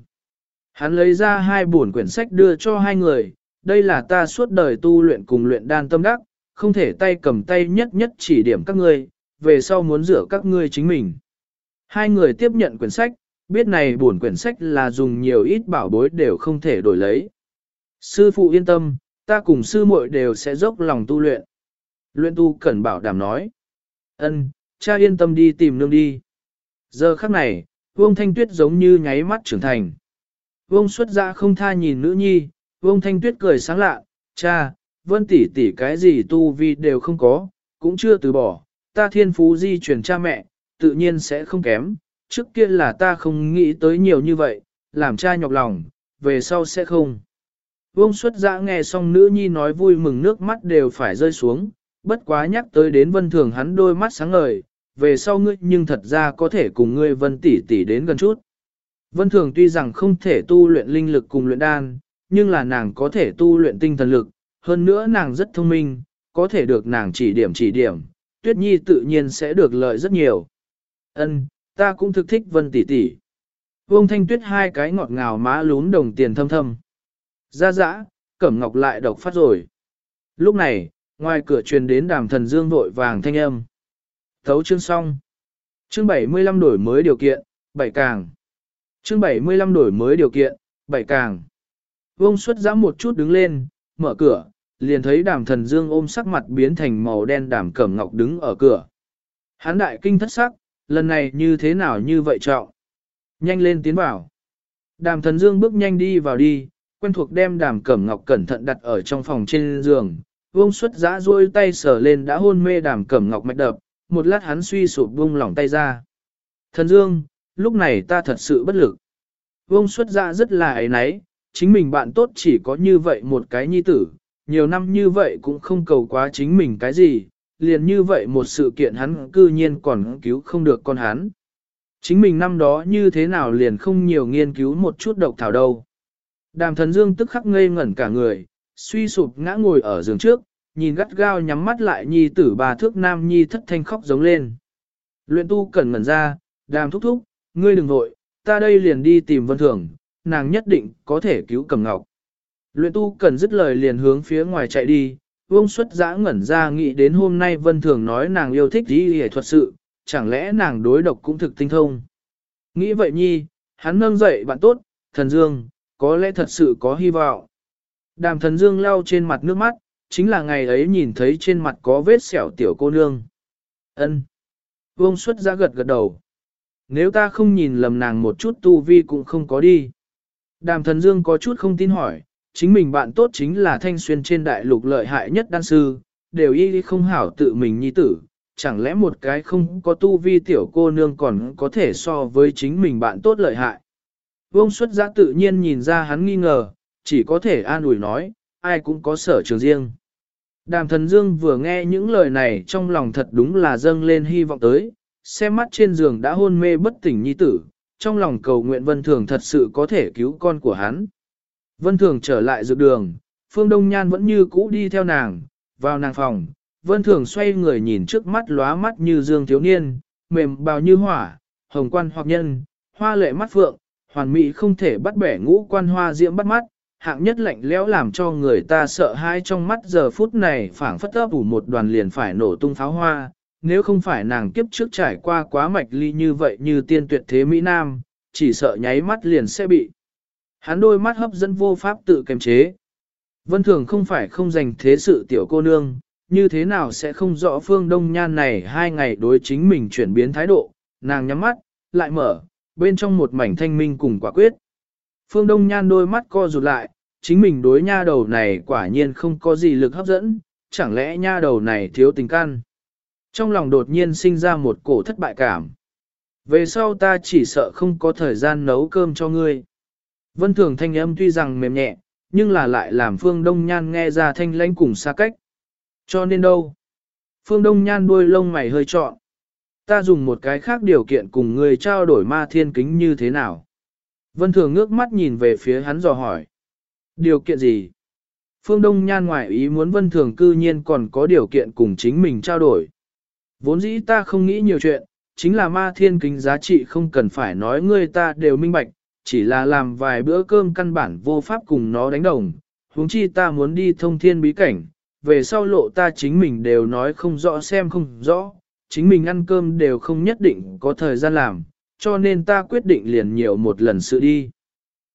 Hắn lấy ra hai buồn quyển sách đưa cho hai người, đây là ta suốt đời tu luyện cùng luyện đan tâm đắc, không thể tay cầm tay nhất nhất chỉ điểm các ngươi, về sau muốn rửa các ngươi chính mình. Hai người tiếp nhận quyển sách, biết này buồn quyển sách là dùng nhiều ít bảo bối đều không thể đổi lấy. Sư phụ yên tâm, ta cùng sư muội đều sẽ dốc lòng tu luyện. Luyện tu cẩn bảo đảm nói. ân, cha yên tâm đi tìm nương đi. Giờ khắc này, Vương Thanh Tuyết giống như nháy mắt trưởng thành. Vương xuất ra không tha nhìn nữ nhi, Vương Thanh Tuyết cười sáng lạ, cha, vân tỷ tỷ cái gì tu vi đều không có, cũng chưa từ bỏ, ta thiên phú di truyền cha mẹ, tự nhiên sẽ không kém, trước kia là ta không nghĩ tới nhiều như vậy, làm cha nhọc lòng, về sau sẽ không. Vương xuất giã nghe xong nữ nhi nói vui mừng nước mắt đều phải rơi xuống, bất quá nhắc tới đến vân thường hắn đôi mắt sáng ngời, về sau ngươi nhưng thật ra có thể cùng ngươi vân tỷ tỷ đến gần chút. Vân thường tuy rằng không thể tu luyện linh lực cùng luyện đan, nhưng là nàng có thể tu luyện tinh thần lực, hơn nữa nàng rất thông minh, có thể được nàng chỉ điểm chỉ điểm, tuyết nhi tự nhiên sẽ được lợi rất nhiều. Ân, ta cũng thực thích vân tỷ tỷ. Vương thanh tuyết hai cái ngọt ngào má lún đồng tiền thâm thâm. Ra dã, cẩm ngọc lại độc phát rồi. Lúc này, ngoài cửa truyền đến đàm thần dương vội vàng thanh âm. Thấu chương xong. Chương 75 đổi mới điều kiện, bảy càng. Chương 75 đổi mới điều kiện, bảy càng. Vương xuất giã một chút đứng lên, mở cửa, liền thấy đàm thần dương ôm sắc mặt biến thành màu đen đàm cẩm ngọc đứng ở cửa. Hán đại kinh thất sắc, lần này như thế nào như vậy trọng. Nhanh lên tiến vào. Đàm thần dương bước nhanh đi vào đi, quen thuộc đem đàm cẩm ngọc cẩn thận đặt ở trong phòng trên giường. Vương xuất giã duỗi tay sờ lên đã hôn mê đàm cẩm ngọc mạch đập, một lát hắn suy sụp buông lỏng tay ra. Thần dương, lúc này ta thật sự bất lực. Vương xuất giã rất là ấy náy, chính mình bạn tốt chỉ có như vậy một cái nhi tử, nhiều năm như vậy cũng không cầu quá chính mình cái gì, liền như vậy một sự kiện hắn cư nhiên còn cứu không được con hắn. Chính mình năm đó như thế nào liền không nhiều nghiên cứu một chút độc thảo đâu. Đàm thần dương tức khắc ngây ngẩn cả người, suy sụp ngã ngồi ở giường trước, nhìn gắt gao nhắm mắt lại nhi tử bà thước nam nhi thất thanh khóc giống lên. Luyện tu cẩn ngẩn ra, đàm thúc thúc, ngươi đừng vội, ta đây liền đi tìm vân thường, nàng nhất định có thể cứu cầm ngọc. Luyện tu cần dứt lời liền hướng phía ngoài chạy đi, Vương xuất giã ngẩn ra nghĩ đến hôm nay Vân Thường nói nàng yêu thích đi hề thuật sự, chẳng lẽ nàng đối độc cũng thực tinh thông. Nghĩ vậy nhi, hắn nâng dậy bạn tốt, thần dương, có lẽ thật sự có hy vọng. Đàm thần dương lau trên mặt nước mắt, chính là ngày ấy nhìn thấy trên mặt có vết sẹo tiểu cô nương. ân Vương xuất giã gật gật đầu. Nếu ta không nhìn lầm nàng một chút tu vi cũng không có đi. Đàm thần dương có chút không tin hỏi, chính mình bạn tốt chính là thanh xuyên trên đại lục lợi hại nhất đan sư, đều y không hảo tự mình nhi tử, chẳng lẽ một cái không có tu vi tiểu cô nương còn có thể so với chính mình bạn tốt lợi hại. Vương xuất giã tự nhiên nhìn ra hắn nghi ngờ, chỉ có thể an ủi nói, ai cũng có sở trường riêng. Đàm thần dương vừa nghe những lời này trong lòng thật đúng là dâng lên hy vọng tới, xem mắt trên giường đã hôn mê bất tỉnh nhi tử, trong lòng cầu nguyện vân thường thật sự có thể cứu con của hắn. Vân Thường trở lại dược đường, Phương Đông Nhan vẫn như cũ đi theo nàng, vào nàng phòng. Vân Thường xoay người nhìn trước mắt lóa mắt như dương thiếu niên, mềm bào như hỏa, hồng quan hoặc nhân, hoa lệ mắt phượng, hoàn mỹ không thể bắt bẻ ngũ quan hoa diễm bắt mắt, hạng nhất lạnh lẽo làm cho người ta sợ hãi trong mắt giờ phút này phảng phất ấp ủ một đoàn liền phải nổ tung pháo hoa, nếu không phải nàng kiếp trước trải qua quá mạch ly như vậy như tiên tuyệt thế Mỹ Nam, chỉ sợ nháy mắt liền sẽ bị. Hắn đôi mắt hấp dẫn vô pháp tự kiềm chế. Vân Thường không phải không dành thế sự tiểu cô nương, như thế nào sẽ không rõ phương đông nhan này hai ngày đối chính mình chuyển biến thái độ, nàng nhắm mắt, lại mở, bên trong một mảnh thanh minh cùng quả quyết. Phương đông nhan đôi mắt co rụt lại, chính mình đối nha đầu này quả nhiên không có gì lực hấp dẫn, chẳng lẽ nha đầu này thiếu tình căn. Trong lòng đột nhiên sinh ra một cổ thất bại cảm. Về sau ta chỉ sợ không có thời gian nấu cơm cho ngươi. Vân thường thanh âm tuy rằng mềm nhẹ, nhưng là lại làm Phương Đông Nhan nghe ra thanh lãnh cùng xa cách. Cho nên đâu? Phương Đông Nhan đuôi lông mày hơi trọn. Ta dùng một cái khác điều kiện cùng người trao đổi ma thiên kính như thế nào? Vân thường ngước mắt nhìn về phía hắn dò hỏi. Điều kiện gì? Phương Đông Nhan ngoại ý muốn vân thường cư nhiên còn có điều kiện cùng chính mình trao đổi. Vốn dĩ ta không nghĩ nhiều chuyện, chính là ma thiên kính giá trị không cần phải nói ngươi ta đều minh bạch, chỉ là làm vài bữa cơm căn bản vô pháp cùng nó đánh đồng. huống chi ta muốn đi thông thiên bí cảnh, về sau lộ ta chính mình đều nói không rõ xem không rõ, chính mình ăn cơm đều không nhất định có thời gian làm, cho nên ta quyết định liền nhiều một lần sự đi.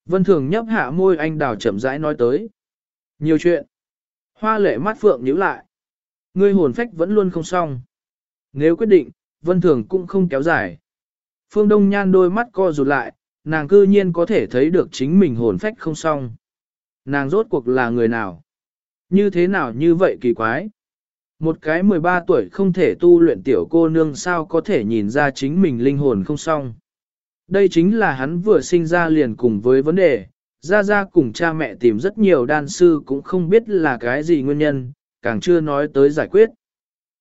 Vân Thường nhấp hạ môi anh đào chậm rãi nói tới. Nhiều chuyện. Hoa lệ mắt phượng nhíu lại. Ngươi hồn phách vẫn luôn không xong. Nếu quyết định, Vân Thường cũng không kéo dài. Phương Đông Nhan đôi mắt co rụt lại, nàng cư nhiên có thể thấy được chính mình hồn phách không xong. Nàng rốt cuộc là người nào? Như thế nào như vậy kỳ quái? Một cái 13 tuổi không thể tu luyện tiểu cô nương sao có thể nhìn ra chính mình linh hồn không xong. Đây chính là hắn vừa sinh ra liền cùng với vấn đề, ra ra cùng cha mẹ tìm rất nhiều đan sư cũng không biết là cái gì nguyên nhân, càng chưa nói tới giải quyết.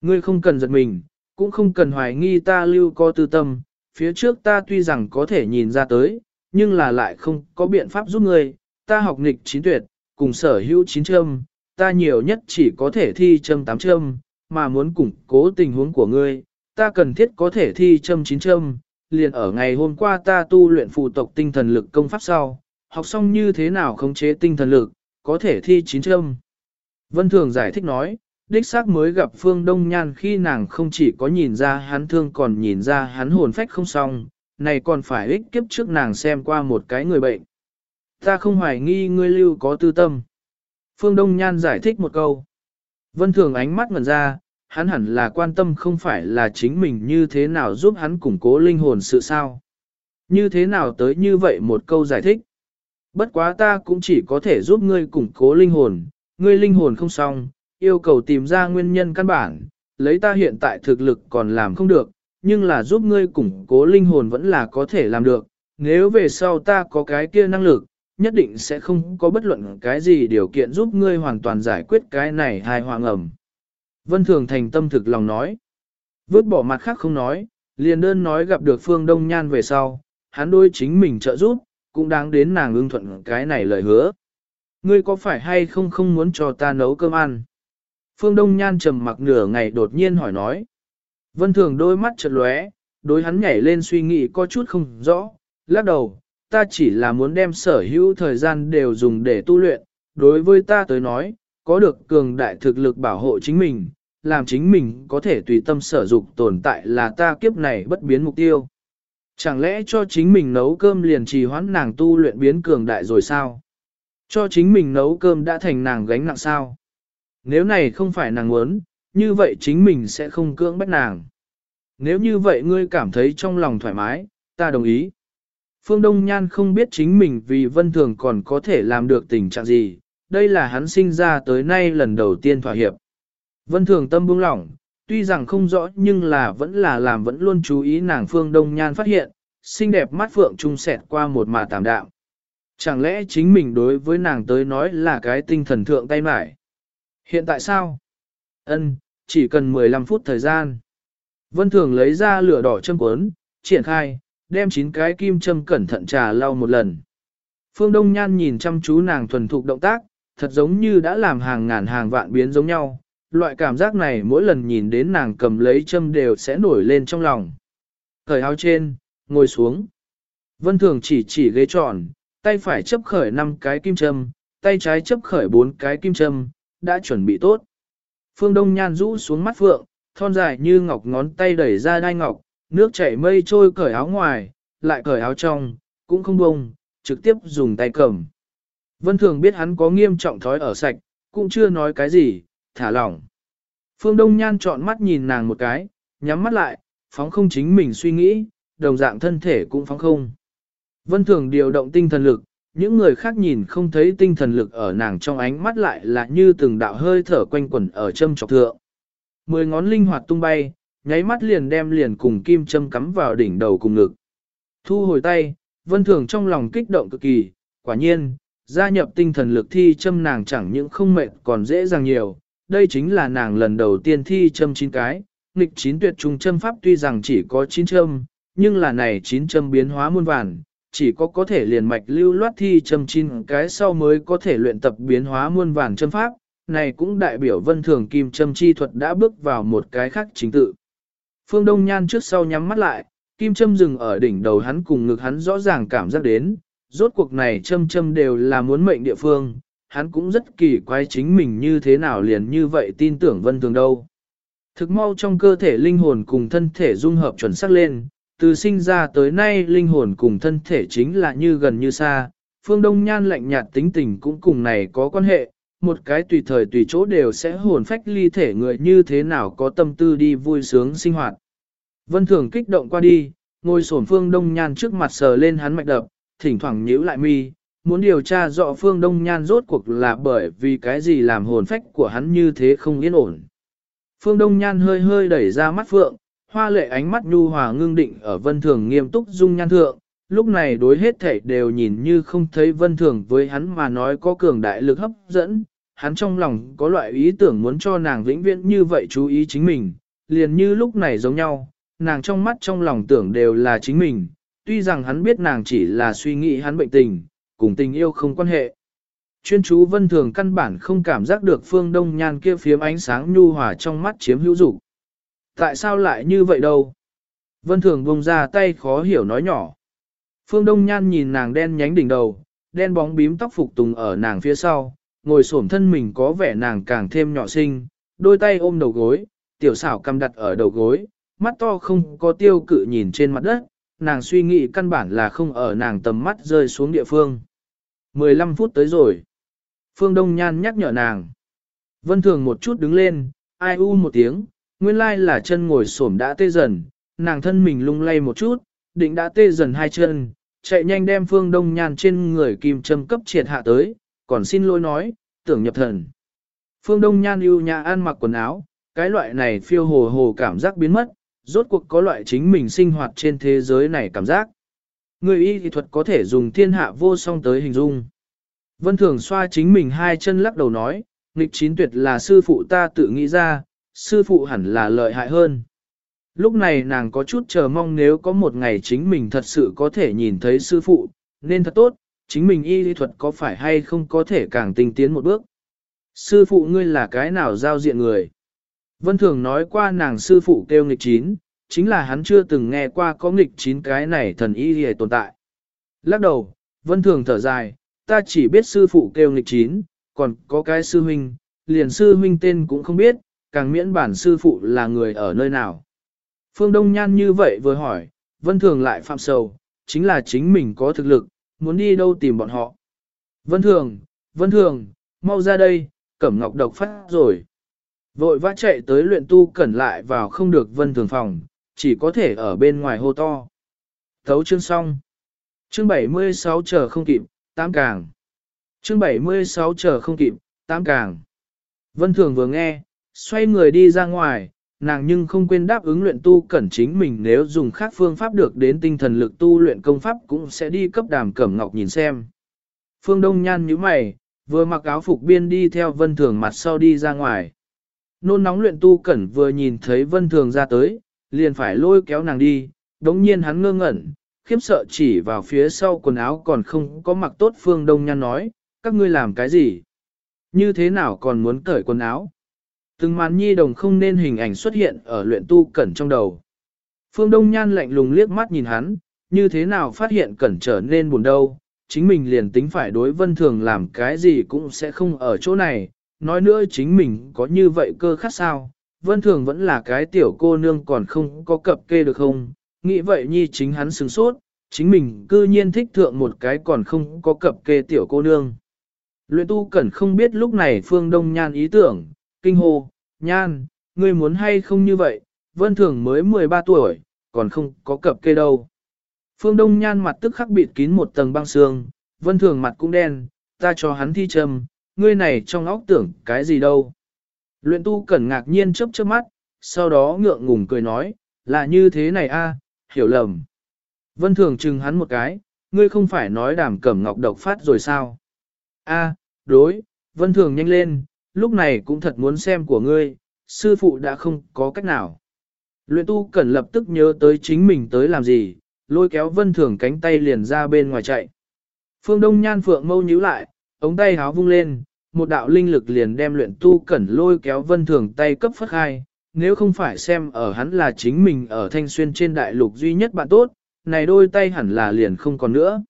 Ngươi không cần giật mình, cũng không cần hoài nghi ta lưu có tư tâm, phía trước ta tuy rằng có thể nhìn ra tới, nhưng là lại không có biện pháp giúp ngươi, ta học nghịch chín tuyệt, cùng sở hữu chín châm, ta nhiều nhất chỉ có thể thi châm tám châm, mà muốn củng cố tình huống của ngươi, ta cần thiết có thể thi châm chín châm, liền ở ngày hôm qua ta tu luyện phụ tộc tinh thần lực công pháp sau, học xong như thế nào khống chế tinh thần lực, có thể thi chín châm. Vân Thường giải thích nói, đích xác mới gặp Phương Đông Nhan khi nàng không chỉ có nhìn ra hắn thương còn nhìn ra hắn hồn phách không xong, này còn phải ích kiếp trước nàng xem qua một cái người bệnh. Ta không hoài nghi ngươi lưu có tư tâm. Phương Đông Nhan giải thích một câu. Vân Thường ánh mắt ngẩn ra, hắn hẳn là quan tâm không phải là chính mình như thế nào giúp hắn củng cố linh hồn sự sao. Như thế nào tới như vậy một câu giải thích. Bất quá ta cũng chỉ có thể giúp ngươi củng cố linh hồn, ngươi linh hồn không xong, yêu cầu tìm ra nguyên nhân căn bản, lấy ta hiện tại thực lực còn làm không được, nhưng là giúp ngươi củng cố linh hồn vẫn là có thể làm được, nếu về sau ta có cái kia năng lực, nhất định sẽ không có bất luận cái gì điều kiện giúp ngươi hoàn toàn giải quyết cái này hài hoàng ẩm. Vân Thường thành tâm thực lòng nói, vứt bỏ mặt khác không nói, liền đơn nói gặp được Phương Đông Nhan về sau, hắn đôi chính mình trợ giúp, cũng đáng đến nàng ưng thuận cái này lời hứa. Ngươi có phải hay không không muốn cho ta nấu cơm ăn? Phương Đông Nhan trầm mặc nửa ngày đột nhiên hỏi nói. Vân Thường đôi mắt chợt lóe, đối hắn nhảy lên suy nghĩ có chút không rõ, lắc đầu, ta chỉ là muốn đem sở hữu thời gian đều dùng để tu luyện, đối với ta tới nói, có được cường đại thực lực bảo hộ chính mình, làm chính mình có thể tùy tâm sở dục tồn tại là ta kiếp này bất biến mục tiêu. Chẳng lẽ cho chính mình nấu cơm liền trì hoãn nàng tu luyện biến cường đại rồi sao? Cho chính mình nấu cơm đã thành nàng gánh nặng sao? Nếu này không phải nàng muốn, như vậy chính mình sẽ không cưỡng bắt nàng. Nếu như vậy ngươi cảm thấy trong lòng thoải mái, ta đồng ý. Phương Đông Nhan không biết chính mình vì vân thường còn có thể làm được tình trạng gì, đây là hắn sinh ra tới nay lần đầu tiên thỏa hiệp. Vân thường tâm buông lỏng, tuy rằng không rõ nhưng là vẫn là làm vẫn luôn chú ý nàng Phương Đông Nhan phát hiện, xinh đẹp mắt phượng trung sẹt qua một mà tạm đạo. Chẳng lẽ chính mình đối với nàng tới nói là cái tinh thần thượng tay mải? Hiện tại sao? Ân, chỉ cần 15 phút thời gian. Vân Thường lấy ra lửa đỏ châm cuốn, triển khai, đem chín cái kim châm cẩn thận trà lau một lần. Phương Đông Nhan nhìn chăm chú nàng thuần thục động tác, thật giống như đã làm hàng ngàn hàng vạn biến giống nhau. Loại cảm giác này mỗi lần nhìn đến nàng cầm lấy châm đều sẽ nổi lên trong lòng. Thời áo trên, ngồi xuống. Vân Thường chỉ chỉ ghế tròn, tay phải chấp khởi 5 cái kim châm, tay trái chấp khởi 4 cái kim châm, đã chuẩn bị tốt. Phương Đông Nhan rũ xuống mắt phượng, thon dài như ngọc ngón tay đẩy ra đai ngọc, nước chảy mây trôi cởi áo ngoài, lại cởi áo trong, cũng không bông, trực tiếp dùng tay cầm. Vân Thường biết hắn có nghiêm trọng thói ở sạch, cũng chưa nói cái gì, thả lỏng. Phương Đông Nhan chọn mắt nhìn nàng một cái, nhắm mắt lại, phóng không chính mình suy nghĩ, đồng dạng thân thể cũng phóng không. Vân Thường điều động tinh thần lực, những người khác nhìn không thấy tinh thần lực ở nàng trong ánh mắt lại là như từng đạo hơi thở quanh quẩn ở châm trọc thượng. Mười ngón linh hoạt tung bay, nháy mắt liền đem liền cùng kim châm cắm vào đỉnh đầu cùng ngực. Thu hồi tay, vân thường trong lòng kích động cực kỳ, quả nhiên, gia nhập tinh thần lực thi châm nàng chẳng những không mệt còn dễ dàng nhiều, đây chính là nàng lần đầu tiên thi châm chín cái, nghịch chín tuyệt trùng châm pháp tuy rằng chỉ có chín châm, nhưng là này chín châm biến hóa muôn vàn, chỉ có có thể liền mạch lưu loát thi châm chín cái sau mới có thể luyện tập biến hóa muôn vàng châm pháp, này cũng đại biểu vân thường kim châm chi thuật đã bước vào một cái khác chính tự. Phương Đông Nhan trước sau nhắm mắt lại, kim châm dừng ở đỉnh đầu hắn cùng ngực hắn rõ ràng cảm giác đến, rốt cuộc này châm châm đều là muốn mệnh địa phương, hắn cũng rất kỳ quái chính mình như thế nào liền như vậy tin tưởng vân thường đâu. Thực mau trong cơ thể linh hồn cùng thân thể dung hợp chuẩn xác lên, từ sinh ra tới nay linh hồn cùng thân thể chính là như gần như xa, phương đông nhan lạnh nhạt tính tình cũng cùng này có quan hệ, một cái tùy thời tùy chỗ đều sẽ hồn phách ly thể người như thế nào có tâm tư đi vui sướng sinh hoạt. Vân thường kích động qua đi, ngồi sổn phương đông nhan trước mặt sờ lên hắn mạch đập, thỉnh thoảng nhíu lại mi, muốn điều tra rõ phương đông nhan rốt cuộc là bởi vì cái gì làm hồn phách của hắn như thế không yên ổn. Phương Đông Nhan hơi hơi đẩy ra mắt phượng, hoa lệ ánh mắt nhu hòa ngưng định ở vân thường nghiêm túc dung nhan thượng, lúc này đối hết thảy đều nhìn như không thấy vân thường với hắn mà nói có cường đại lực hấp dẫn, hắn trong lòng có loại ý tưởng muốn cho nàng vĩnh viễn như vậy chú ý chính mình, liền như lúc này giống nhau, nàng trong mắt trong lòng tưởng đều là chính mình, tuy rằng hắn biết nàng chỉ là suy nghĩ hắn bệnh tình, cùng tình yêu không quan hệ. Chuyên chú vân thường căn bản không cảm giác được phương đông nhan kia phiếm ánh sáng nhu hòa trong mắt chiếm hữu dục Tại sao lại như vậy đâu? Vân thường bông ra tay khó hiểu nói nhỏ. Phương đông nhan nhìn nàng đen nhánh đỉnh đầu, đen bóng bím tóc phục tùng ở nàng phía sau, ngồi xổm thân mình có vẻ nàng càng thêm nhỏ xinh, đôi tay ôm đầu gối, tiểu xảo cầm đặt ở đầu gối, mắt to không có tiêu cự nhìn trên mặt đất, nàng suy nghĩ căn bản là không ở nàng tầm mắt rơi xuống địa phương. 15 phút tới rồi. Phương Đông Nhan nhắc nhở nàng. Vân Thường một chút đứng lên, ai u một tiếng, nguyên lai là chân ngồi xổm đã tê dần, nàng thân mình lung lay một chút, định đã tê dần hai chân, chạy nhanh đem Phương Đông Nhan trên người kim châm cấp triệt hạ tới, còn xin lỗi nói, tưởng nhập thần. Phương Đông Nhan ưu nhà ăn mặc quần áo, cái loại này phiêu hồ hồ cảm giác biến mất, rốt cuộc có loại chính mình sinh hoạt trên thế giới này cảm giác. Người y thì thuật có thể dùng thiên hạ vô song tới hình dung. Vân Thường xoa chính mình hai chân lắc đầu nói, nghịch chín tuyệt là sư phụ ta tự nghĩ ra, sư phụ hẳn là lợi hại hơn. Lúc này nàng có chút chờ mong nếu có một ngày chính mình thật sự có thể nhìn thấy sư phụ, nên thật tốt, chính mình y lý thuật có phải hay không có thể càng tinh tiến một bước. Sư phụ ngươi là cái nào giao diện người? Vân Thường nói qua nàng sư phụ kêu nghịch chín, chính là hắn chưa từng nghe qua có nghịch chín cái này thần y lý tồn tại. Lắc đầu, Vân Thường thở dài, ta chỉ biết sư phụ kêu nghịch chín, còn có cái sư huynh, liền sư huynh tên cũng không biết, càng miễn bản sư phụ là người ở nơi nào. Phương Đông Nhan như vậy vừa hỏi, Vân Thường lại phạm sầu, chính là chính mình có thực lực, muốn đi đâu tìm bọn họ. Vân Thường, Vân Thường, mau ra đây, Cẩm Ngọc độc phát rồi. Vội vã chạy tới luyện tu cẩn lại vào không được Vân Thường phòng, chỉ có thể ở bên ngoài hô to. Thấu chương xong. Chương 76 chờ không kịp, tám càng. Chương 76 chờ không kịp, tám càng. Vân Thường vừa nghe, xoay người đi ra ngoài, nàng nhưng không quên đáp ứng luyện tu cẩn chính mình nếu dùng khác phương pháp được đến tinh thần lực tu luyện công pháp cũng sẽ đi cấp đàm cẩm ngọc nhìn xem. Phương Đông Nhan nhíu mày, vừa mặc áo phục biên đi theo Vân Thường mặt sau đi ra ngoài. Nôn nóng luyện tu cẩn vừa nhìn thấy Vân Thường ra tới, liền phải lôi kéo nàng đi, đống nhiên hắn ngơ ngẩn, khiếp sợ chỉ vào phía sau quần áo còn không có mặc tốt Phương Đông Nhan nói, các ngươi làm cái gì? Như thế nào còn muốn cởi quần áo? Từng màn nhi đồng không nên hình ảnh xuất hiện ở luyện tu cẩn trong đầu. Phương Đông Nhan lạnh lùng liếc mắt nhìn hắn, như thế nào phát hiện cẩn trở nên buồn đâu, chính mình liền tính phải đối vân thường làm cái gì cũng sẽ không ở chỗ này, nói nữa chính mình có như vậy cơ khắc sao, vân thường vẫn là cái tiểu cô nương còn không có cập kê được không, nghĩ vậy nhi chính hắn sừng sốt, chính mình cư nhiên thích thượng một cái còn không có cập kê tiểu cô nương. Luyện tu cẩn không biết lúc này phương đông nhan ý tưởng, kinh hô, nhan, ngươi muốn hay không như vậy, vân thường mới 13 tuổi, còn không có cập kê đâu. Phương đông nhan mặt tức khắc bịt kín một tầng băng xương, vân thường mặt cũng đen, ta cho hắn thi trầm, ngươi này trong óc tưởng cái gì đâu. Luyện tu cẩn ngạc nhiên chớp chớp mắt, sau đó ngượng ngùng cười nói, là như thế này a, hiểu lầm. Vân thường chừng hắn một cái, ngươi không phải nói đàm cẩm ngọc độc phát rồi sao? A, đối, vân thường nhanh lên, lúc này cũng thật muốn xem của ngươi, sư phụ đã không có cách nào. Luyện tu cần lập tức nhớ tới chính mình tới làm gì, lôi kéo vân thường cánh tay liền ra bên ngoài chạy. Phương Đông Nhan Phượng mâu nhíu lại, ống tay háo vung lên, một đạo linh lực liền đem luyện tu cẩn lôi kéo vân thường tay cấp phất hai. Nếu không phải xem ở hắn là chính mình ở thanh xuyên trên đại lục duy nhất bạn tốt, này đôi tay hẳn là liền không còn nữa.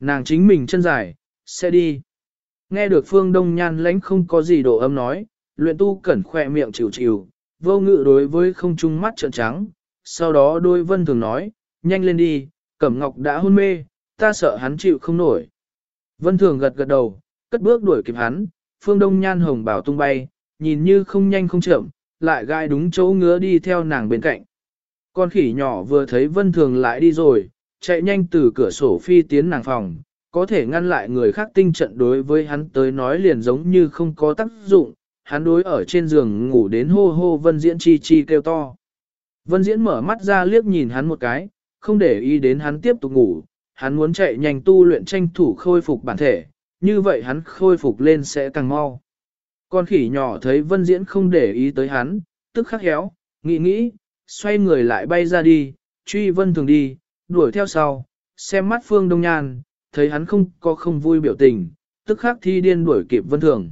Nàng chính mình chân dài, sẽ đi. Nghe được phương đông nhan lãnh không có gì độ âm nói, luyện tu cẩn khỏe miệng chịu chịu, vô ngự đối với không trung mắt trợn trắng, sau đó đôi vân thường nói, nhanh lên đi, cẩm ngọc đã hôn mê, ta sợ hắn chịu không nổi. Vân thường gật gật đầu, cất bước đuổi kịp hắn, phương đông nhan hồng bảo tung bay, nhìn như không nhanh không chậm, lại gai đúng chỗ ngứa đi theo nàng bên cạnh. Con khỉ nhỏ vừa thấy vân thường lại đi rồi, chạy nhanh từ cửa sổ phi tiến nàng phòng, có thể ngăn lại người khác tinh trận đối với hắn tới nói liền giống như không có tác dụng, hắn đối ở trên giường ngủ đến hô hô vân diễn chi chi kêu to. Vân diễn mở mắt ra liếc nhìn hắn một cái, không để ý đến hắn tiếp tục ngủ, hắn muốn chạy nhanh tu luyện tranh thủ khôi phục bản thể, như vậy hắn khôi phục lên sẽ càng mau. Con khỉ nhỏ thấy vân diễn không để ý tới hắn, tức khắc héo, nghĩ nghĩ, xoay người lại bay ra đi, truy vân thường đi, đuổi theo sau, xem mắt phương đông nhan, thấy hắn không có không vui biểu tình, tức khắc thi điên đuổi kịp vân thường.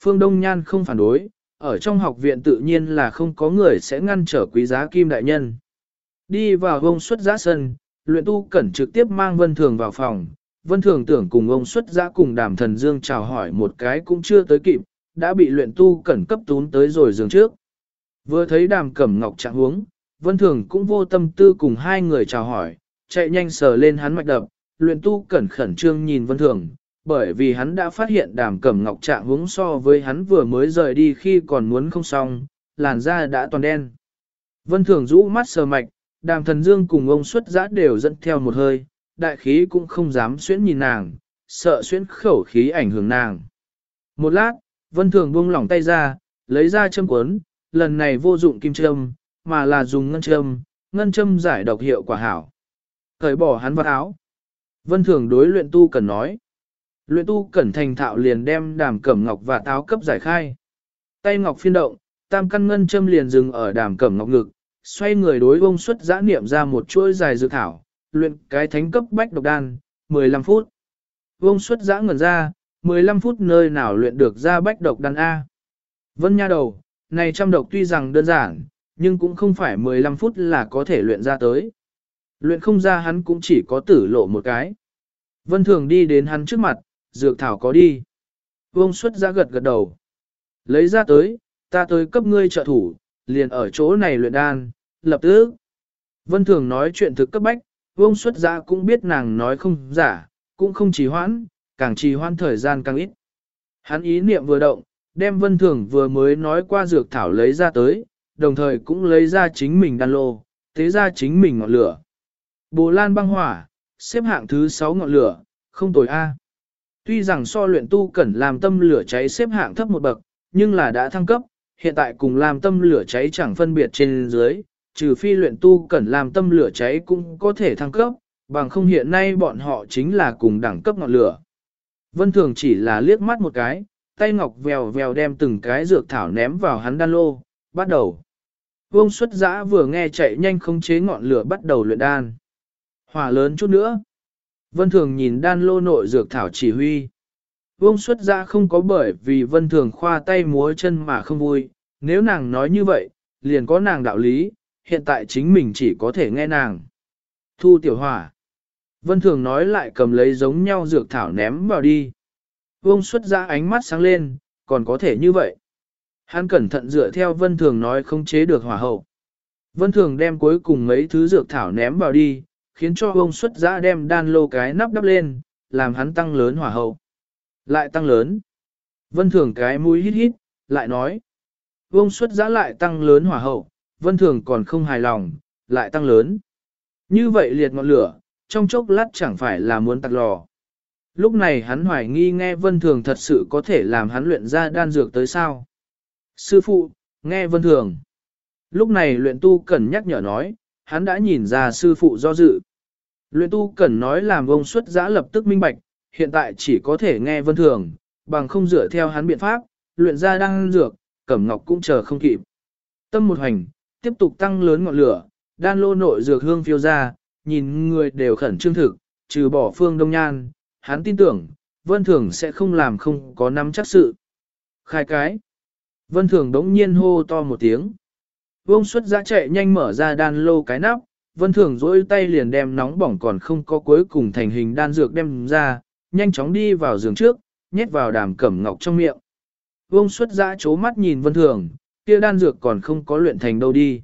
Phương Đông Nhan không phản đối, ở trong học viện tự nhiên là không có người sẽ ngăn trở quý giá kim đại nhân. Đi vào ông xuất giá sân, luyện tu cẩn trực tiếp mang vân thường vào phòng, vân thường tưởng cùng ông xuất giá cùng đàm thần dương chào hỏi một cái cũng chưa tới kịp, đã bị luyện tu cẩn cấp tún tới rồi giường trước. Vừa thấy đàm cẩm ngọc trạng huống, vân thường cũng vô tâm tư cùng hai người chào hỏi, chạy nhanh sờ lên hắn mạch đập, luyện tu cẩn khẩn trương nhìn vân thường, bởi vì hắn đã phát hiện đàm cẩm ngọc trạng hướng so với hắn vừa mới rời đi khi còn muốn không xong, làn da đã toàn đen. Vân thường rũ mắt sờ mạch, đàm thần dương cùng ông xuất giã đều dẫn theo một hơi, đại khí cũng không dám xuyễn nhìn nàng, sợ xuyễn khẩu khí ảnh hưởng nàng. Một lát, vân thường buông lỏng tay ra, lấy ra châm cuốn, lần này vô dụng kim châm, mà là dùng ngân châm, ngân châm giải độc hiệu quả hảo. Cởi bỏ hắn vào áo. Vân thường đối luyện tu cần nói. Luyện tu cẩn thành thạo liền đem đàm cẩm ngọc và táo cấp giải khai. Tay ngọc phiên động, tam căn ngân châm liền dừng ở đàm cẩm ngọc ngực, xoay người đối ông xuất giã niệm ra một chuỗi dài dự thảo, luyện cái thánh cấp bách độc đan, 15 phút. Vông xuất giã ngẩn ra, 15 phút nơi nào luyện được ra bách độc đan A. Vân nha đầu, này trăm độc tuy rằng đơn giản, nhưng cũng không phải 15 phút là có thể luyện ra tới. Luyện không ra hắn cũng chỉ có tử lộ một cái. Vân thường đi đến hắn trước mặt, dược thảo có đi. Vương xuất ra gật gật đầu. Lấy ra tới, ta tới cấp ngươi trợ thủ, liền ở chỗ này luyện đan, lập tức. Vân Thường nói chuyện thực cấp bách, Vương xuất ra cũng biết nàng nói không giả, cũng không trì hoãn, càng trì hoãn thời gian càng ít. Hắn ý niệm vừa động, đem Vân Thường vừa mới nói qua dược thảo lấy ra tới, đồng thời cũng lấy ra chính mình đan lô, thế ra chính mình ngọn lửa. Bồ Lan băng hỏa, xếp hạng thứ 6 ngọn lửa, không tồi A. Tuy rằng so luyện tu cẩn làm tâm lửa cháy xếp hạng thấp một bậc, nhưng là đã thăng cấp, hiện tại cùng làm tâm lửa cháy chẳng phân biệt trên dưới, trừ phi luyện tu cẩn làm tâm lửa cháy cũng có thể thăng cấp, bằng không hiện nay bọn họ chính là cùng đẳng cấp ngọn lửa. Vân Thường chỉ là liếc mắt một cái, tay ngọc vèo vèo đem từng cái dược thảo ném vào hắn đan lô, bắt đầu. Vương xuất giã vừa nghe chạy nhanh không chế ngọn lửa bắt đầu luyện đan. Hỏa lớn chút nữa. Vân Thường nhìn đan lô nội dược thảo chỉ huy. Vương xuất ra không có bởi vì Vân Thường khoa tay múa chân mà không vui, nếu nàng nói như vậy, liền có nàng đạo lý, hiện tại chính mình chỉ có thể nghe nàng. Thu tiểu hỏa. Vân Thường nói lại cầm lấy giống nhau dược thảo ném vào đi. Vương xuất ra ánh mắt sáng lên, còn có thể như vậy. Hắn cẩn thận dựa theo Vân Thường nói không chế được hỏa hậu. Vân Thường đem cuối cùng mấy thứ dược thảo ném vào đi, khiến cho ông xuất giã đem đan lô cái nắp đắp lên, làm hắn tăng lớn hỏa hậu. Lại tăng lớn. Vân thường cái mũi hít hít, lại nói. Ông xuất giã lại tăng lớn hỏa hậu, vân thường còn không hài lòng, lại tăng lớn. Như vậy liệt ngọn lửa, trong chốc lát chẳng phải là muốn tặc lò. Lúc này hắn hoài nghi nghe vân thường thật sự có thể làm hắn luyện ra đan dược tới sao. Sư phụ, nghe vân thường. Lúc này luyện tu cần nhắc nhở nói, hắn đã nhìn ra sư phụ do dự. Luyện tu cần nói làm ông xuất giã lập tức minh bạch, hiện tại chỉ có thể nghe vân thường, bằng không dựa theo hắn biện pháp, luyện ra đang dược, cẩm ngọc cũng chờ không kịp. Tâm một hành, tiếp tục tăng lớn ngọn lửa, đan lô nội dược hương phiêu ra, nhìn người đều khẩn trương thực, trừ bỏ phương đông nhan, hắn tin tưởng, vân thường sẽ không làm không có nắm chắc sự. Khai cái. Vân thường đống nhiên hô to một tiếng. Vông xuất giã chạy nhanh mở ra đan lô cái nắp, vân thường dỗi tay liền đem nóng bỏng còn không có cuối cùng thành hình đan dược đem ra, nhanh chóng đi vào giường trước, nhét vào đàm cẩm ngọc trong miệng. Vông xuất giã chố mắt nhìn vân thường, kia đan dược còn không có luyện thành đâu đi.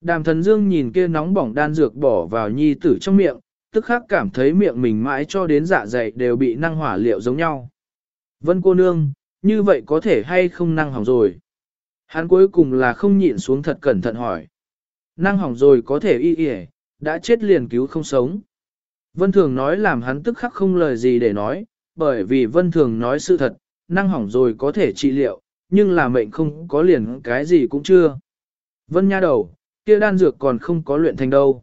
Đàm thần dương nhìn kia nóng bỏng đan dược bỏ vào nhi tử trong miệng, tức khắc cảm thấy miệng mình mãi cho đến dạ dày đều bị năng hỏa liệu giống nhau. Vân cô nương, như vậy có thể hay không năng hỏng rồi? Hắn cuối cùng là không nhịn xuống thật cẩn thận hỏi. Năng hỏng rồi có thể y y, đã chết liền cứu không sống. Vân Thường nói làm hắn tức khắc không lời gì để nói, bởi vì Vân Thường nói sự thật, năng hỏng rồi có thể trị liệu, nhưng là mệnh không có liền cái gì cũng chưa. Vân nha đầu, kia đan dược còn không có luyện thành đâu.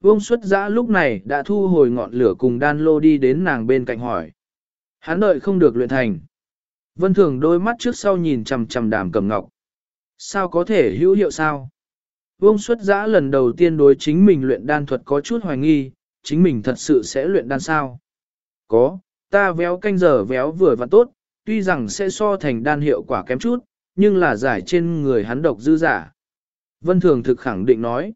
Vương xuất giã lúc này đã thu hồi ngọn lửa cùng đan lô đi đến nàng bên cạnh hỏi. Hắn đợi không được luyện thành. Vân thường đôi mắt trước sau nhìn chằm chằm đàm cầm ngọc. Sao có thể hữu hiệu sao? Vương xuất giã lần đầu tiên đối chính mình luyện đan thuật có chút hoài nghi, chính mình thật sự sẽ luyện đan sao? Có, ta véo canh giờ véo vừa và tốt, tuy rằng sẽ so thành đan hiệu quả kém chút, nhưng là giải trên người hắn độc dư giả. Vân Thường thực khẳng định nói.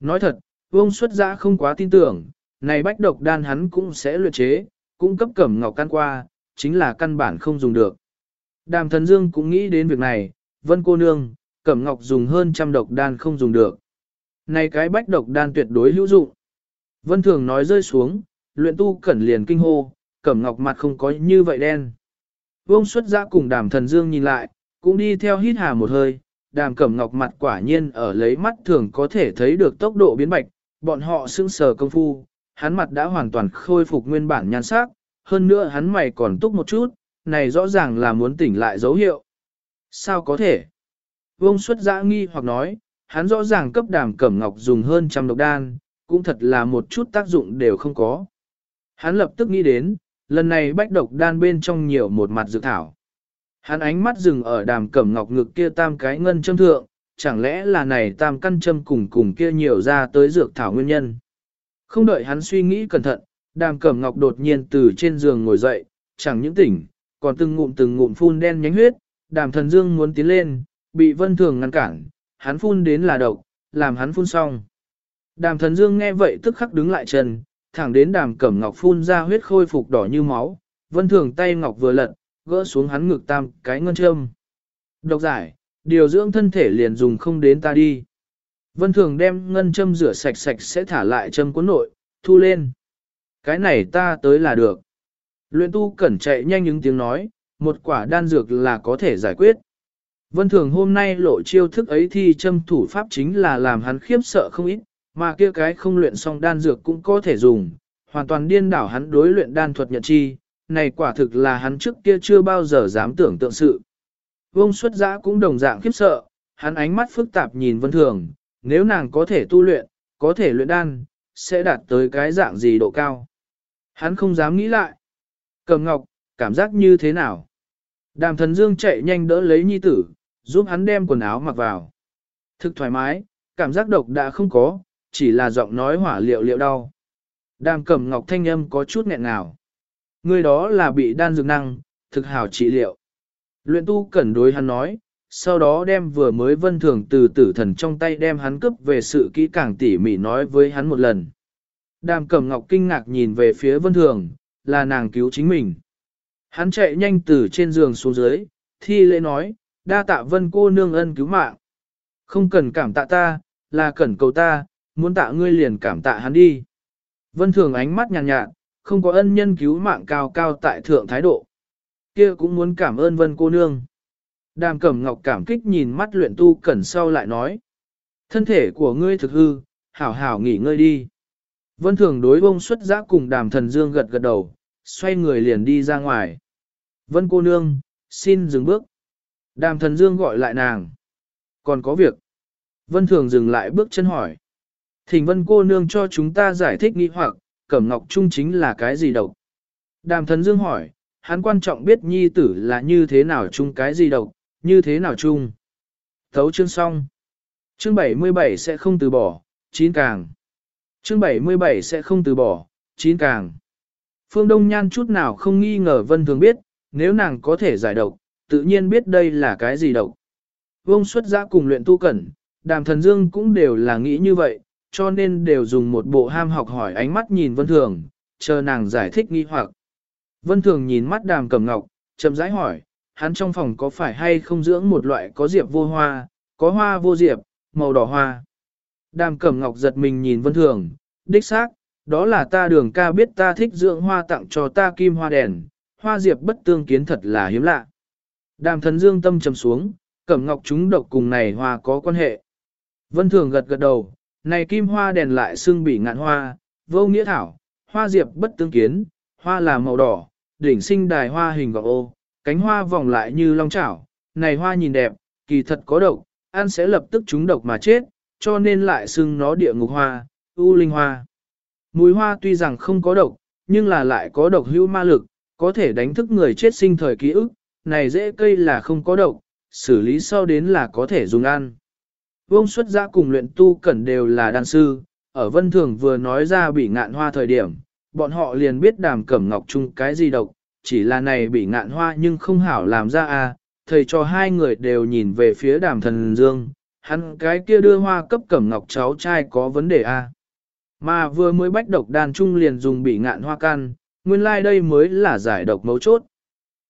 Nói thật, Vương xuất giã không quá tin tưởng, này bách độc đan hắn cũng sẽ luyện chế, cũng cấp cẩm ngọc căn qua, chính là căn bản không dùng được. Đàm thần dương cũng nghĩ đến việc này, vân cô nương, cẩm ngọc dùng hơn trăm độc đan không dùng được. Này cái bách độc đan tuyệt đối hữu dụng. Vân thường nói rơi xuống, luyện tu cẩn liền kinh hô, cẩm ngọc mặt không có như vậy đen. Vương xuất ra cùng đàm thần dương nhìn lại, cũng đi theo hít hà một hơi, đàm cẩm ngọc mặt quả nhiên ở lấy mắt thường có thể thấy được tốc độ biến bạch, bọn họ sững sờ công phu, hắn mặt đã hoàn toàn khôi phục nguyên bản nhan sắc, hơn nữa hắn mày còn túc một chút, này rõ ràng là muốn tỉnh lại dấu hiệu. Sao có thể? Vông xuất giã nghi hoặc nói, hắn rõ ràng cấp đàm cẩm ngọc dùng hơn trăm độc đan, cũng thật là một chút tác dụng đều không có. Hắn lập tức nghĩ đến, lần này bách độc đan bên trong nhiều một mặt dự thảo. Hắn ánh mắt dừng ở đàm cẩm ngọc ngực kia tam cái ngân châm thượng, chẳng lẽ là này tam căn châm cùng cùng kia nhiều ra tới dược thảo nguyên nhân. Không đợi hắn suy nghĩ cẩn thận, đàm cẩm ngọc đột nhiên từ trên giường ngồi dậy, chẳng những tỉnh, còn từng ngụm từng ngụm phun đen nhánh huyết, đàm thần dương muốn tiến lên, bị vân thường ngăn cản, hắn phun đến là độc, làm hắn phun xong. Đàm thần dương nghe vậy tức khắc đứng lại chân, thẳng đến đàm cẩm ngọc phun ra huyết khôi phục đỏ như máu, vân thường tay ngọc vừa lật, gỡ xuống hắn ngực tam cái ngân châm. Độc giải, điều dưỡng thân thể liền dùng không đến ta đi. Vân thường đem ngân châm rửa sạch sạch sẽ thả lại châm cuốn nội, thu lên. Cái này ta tới là được. Luyện tu cẩn chạy nhanh những tiếng nói, một quả đan dược là có thể giải quyết. Vân thường hôm nay lộ chiêu thức ấy thì châm thủ pháp chính là làm hắn khiếp sợ không ít, mà kia cái không luyện xong đan dược cũng có thể dùng, hoàn toàn điên đảo hắn đối luyện đan thuật nhận chi, này quả thực là hắn trước kia chưa bao giờ dám tưởng tượng sự. Vông xuất giã cũng đồng dạng khiếp sợ, hắn ánh mắt phức tạp nhìn vân thường, nếu nàng có thể tu luyện, có thể luyện đan, sẽ đạt tới cái dạng gì độ cao. Hắn không dám nghĩ lại. Cầm ngọc, cảm giác như thế nào? Đàm thần dương chạy nhanh đỡ lấy nhi tử, giúp hắn đem quần áo mặc vào. Thực thoải mái, cảm giác độc đã không có, chỉ là giọng nói hỏa liệu liệu đau. Đàm cẩm ngọc thanh âm có chút nghẹn ngào. Người đó là bị đan dược năng, thực hảo trị liệu. Luyện tu cẩn đối hắn nói, sau đó đem vừa mới vân thường từ tử thần trong tay đem hắn cướp về sự kỹ càng tỉ mỉ nói với hắn một lần. Đàm cẩm ngọc kinh ngạc nhìn về phía vân thường, là nàng cứu chính mình. Hắn chạy nhanh từ trên giường xuống dưới, thi lễ nói, đa tạ vân cô nương ân cứu mạng. Không cần cảm tạ ta, là cần cầu ta, muốn tạ ngươi liền cảm tạ hắn đi. Vân thường ánh mắt nhàn nhạt, nhạt, không có ân nhân cứu mạng cao cao tại thượng thái độ. Kia cũng muốn cảm ơn vân cô nương. Đàm cẩm ngọc cảm kích nhìn mắt luyện tu cẩn sau lại nói. Thân thể của ngươi thực hư, hảo hảo nghỉ ngơi đi. Vân thường đối bông xuất giã cùng đàm thần dương gật gật đầu, xoay người liền đi ra ngoài. Vân cô nương, xin dừng bước. Đàm thần dương gọi lại nàng. Còn có việc. Vân thường dừng lại bước chân hỏi. Thỉnh vân cô nương cho chúng ta giải thích nghi hoặc, cẩm ngọc trung chính là cái gì độc? Đàm thần dương hỏi, hắn quan trọng biết nhi tử là như thế nào chung cái gì độc, như thế nào chung. Thấu chương xong. Chương 77 sẽ không từ bỏ, chín càng. Chương 77 sẽ không từ bỏ, chín càng. Phương Đông Nhan chút nào không nghi ngờ Vân Thường biết, nếu nàng có thể giải độc, tự nhiên biết đây là cái gì độc. Vông xuất giã cùng luyện tu cẩn, đàm thần dương cũng đều là nghĩ như vậy, cho nên đều dùng một bộ ham học hỏi ánh mắt nhìn Vân Thường, chờ nàng giải thích nghi hoặc. Vân Thường nhìn mắt đàm cẩm ngọc, chậm rãi hỏi, hắn trong phòng có phải hay không dưỡng một loại có diệp vô hoa, có hoa vô diệp, màu đỏ hoa. Đàm cẩm ngọc giật mình nhìn Vân Thường, đích xác, đó là ta đường ca biết ta thích dưỡng hoa tặng cho ta kim hoa đèn, hoa diệp bất tương kiến thật là hiếm lạ. Đàm thần dương tâm trầm xuống, cẩm ngọc chúng độc cùng này hoa có quan hệ. Vân Thường gật gật đầu, này kim hoa đèn lại xương bị ngạn hoa, vô nghĩa thảo, hoa diệp bất tương kiến, hoa là màu đỏ, đỉnh sinh đài hoa hình gọc ô, cánh hoa vòng lại như long chảo, này hoa nhìn đẹp, kỳ thật có độc, ăn sẽ lập tức trúng độc mà chết, cho nên lại xưng nó địa ngục hoa, u linh hoa. Mùi hoa tuy rằng không có độc, nhưng là lại có độc hữu ma lực, có thể đánh thức người chết sinh thời ký ức, này dễ cây là không có độc, xử lý sau đến là có thể dùng ăn. Vương xuất giã cùng luyện tu cẩn đều là đan sư, ở vân thường vừa nói ra bị ngạn hoa thời điểm, bọn họ liền biết đàm cẩm ngọc chung cái gì độc, chỉ là này bị ngạn hoa nhưng không hảo làm ra à, thầy cho hai người đều nhìn về phía đàm thần dương, hắn cái kia đưa hoa cấp cẩm ngọc cháu trai có vấn đề à. Mà vừa mới bách độc đàn trung liền dùng bị ngạn hoa can, nguyên lai like đây mới là giải độc mấu chốt.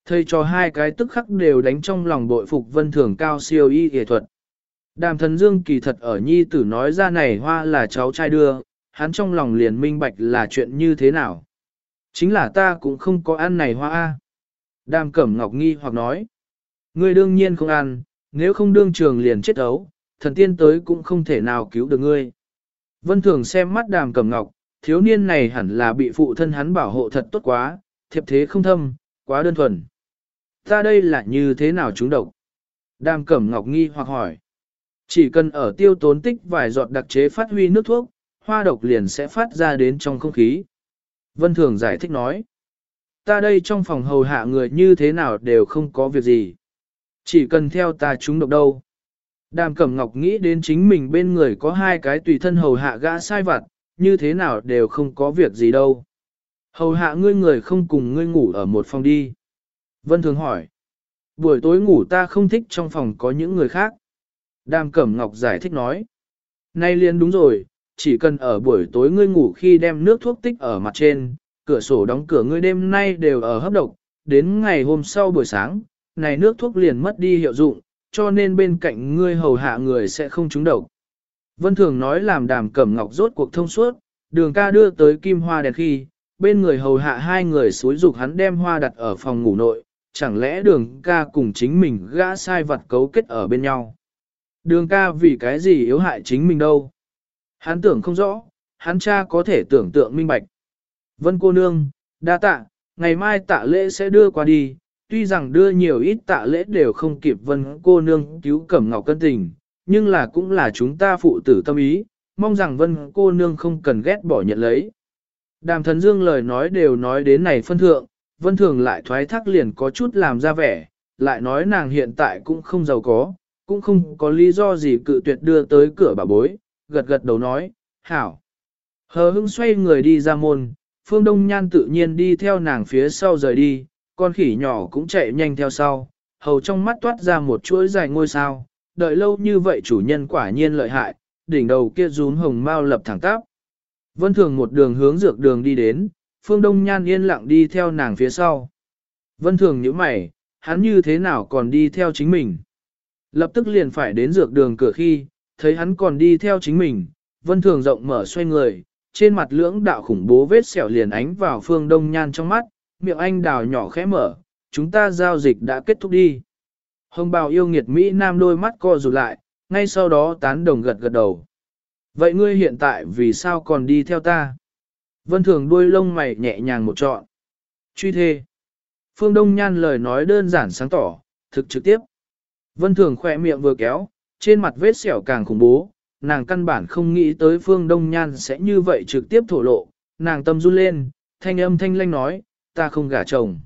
Thầy cho hai cái tức khắc đều đánh trong lòng bội phục vân thường cao siêu y nghệ thuật. Đàm thần dương kỳ thật ở nhi tử nói ra này hoa là cháu trai đưa, hắn trong lòng liền minh bạch là chuyện như thế nào. Chính là ta cũng không có ăn này hoa A. Đàm cẩm ngọc nghi hoặc nói. Ngươi đương nhiên không ăn, nếu không đương trường liền chết ấu, thần tiên tới cũng không thể nào cứu được ngươi. Vân thường xem mắt đàm cẩm ngọc, thiếu niên này hẳn là bị phụ thân hắn bảo hộ thật tốt quá, thiệp thế không thâm, quá đơn thuần. Ta đây là như thế nào chúng độc? Đàm cẩm ngọc nghi hoặc hỏi. Chỉ cần ở tiêu tốn tích vài giọt đặc chế phát huy nước thuốc, hoa độc liền sẽ phát ra đến trong không khí. Vân Thường giải thích nói. Ta đây trong phòng hầu hạ người như thế nào đều không có việc gì. Chỉ cần theo ta chúng độc đâu. Đàm Cẩm Ngọc nghĩ đến chính mình bên người có hai cái tùy thân hầu hạ gã sai vặt, như thế nào đều không có việc gì đâu. Hầu hạ ngươi người không cùng ngươi ngủ ở một phòng đi. Vân Thường hỏi. Buổi tối ngủ ta không thích trong phòng có những người khác. Đàm Cẩm Ngọc giải thích nói. Nay liền đúng rồi, chỉ cần ở buổi tối ngươi ngủ khi đem nước thuốc tích ở mặt trên, cửa sổ đóng cửa ngươi đêm nay đều ở hấp độc, đến ngày hôm sau buổi sáng, này nước thuốc liền mất đi hiệu dụng, cho nên bên cạnh ngươi hầu hạ người sẽ không trúng độc. Vân Thường nói làm đàm cẩm ngọc rốt cuộc thông suốt, đường ca đưa tới kim hoa đèn khi, bên người hầu hạ hai người suối dục hắn đem hoa đặt ở phòng ngủ nội, chẳng lẽ đường ca cùng chính mình gã sai vật cấu kết ở bên nhau. Đường ca vì cái gì yếu hại chính mình đâu. Hắn tưởng không rõ, hắn cha có thể tưởng tượng minh bạch. Vân cô nương, đa tạ, ngày mai tạ lễ sẽ đưa qua đi, tuy rằng đưa nhiều ít tạ lễ đều không kịp vân cô nương cứu cẩm ngọc cân tình, nhưng là cũng là chúng ta phụ tử tâm ý, mong rằng vân cô nương không cần ghét bỏ nhận lấy. Đàm thần dương lời nói đều nói đến này phân thượng, vân thường lại thoái thác liền có chút làm ra vẻ, lại nói nàng hiện tại cũng không giàu có, cũng không có lý do gì cự tuyệt đưa tới cửa bà bối, gật gật đầu nói, hảo. Hờ hững xoay người đi ra môn, phương đông nhan tự nhiên đi theo nàng phía sau rời đi, con khỉ nhỏ cũng chạy nhanh theo sau, hầu trong mắt toát ra một chuỗi dài ngôi sao, đợi lâu như vậy chủ nhân quả nhiên lợi hại, đỉnh đầu kia rúm hồng mau lập thẳng tắp. Vân thường một đường hướng dược đường đi đến, phương đông nhan yên lặng đi theo nàng phía sau. Vân thường nhíu mày, hắn như thế nào còn đi theo chính mình. Lập tức liền phải đến dược đường cửa khi, thấy hắn còn đi theo chính mình, vân thường rộng mở xoay người, trên mặt lưỡng đạo khủng bố vết sẹo liền ánh vào phương đông nhan trong mắt, miệng anh đào nhỏ khẽ mở, chúng ta giao dịch đã kết thúc đi. Hồng bào yêu nghiệt Mỹ Nam đôi mắt co rụt lại, ngay sau đó tán đồng gật gật đầu. Vậy ngươi hiện tại vì sao còn đi theo ta? Vân thường đuôi lông mày nhẹ nhàng một trọn. Truy thê. Phương Đông Nhan lời nói đơn giản sáng tỏ, thực trực tiếp. Vân thường khỏe miệng vừa kéo, trên mặt vết sẹo càng khủng bố, nàng căn bản không nghĩ tới phương đông nhan sẽ như vậy trực tiếp thổ lộ, nàng tâm run lên, thanh âm thanh lanh nói, ta không gả chồng.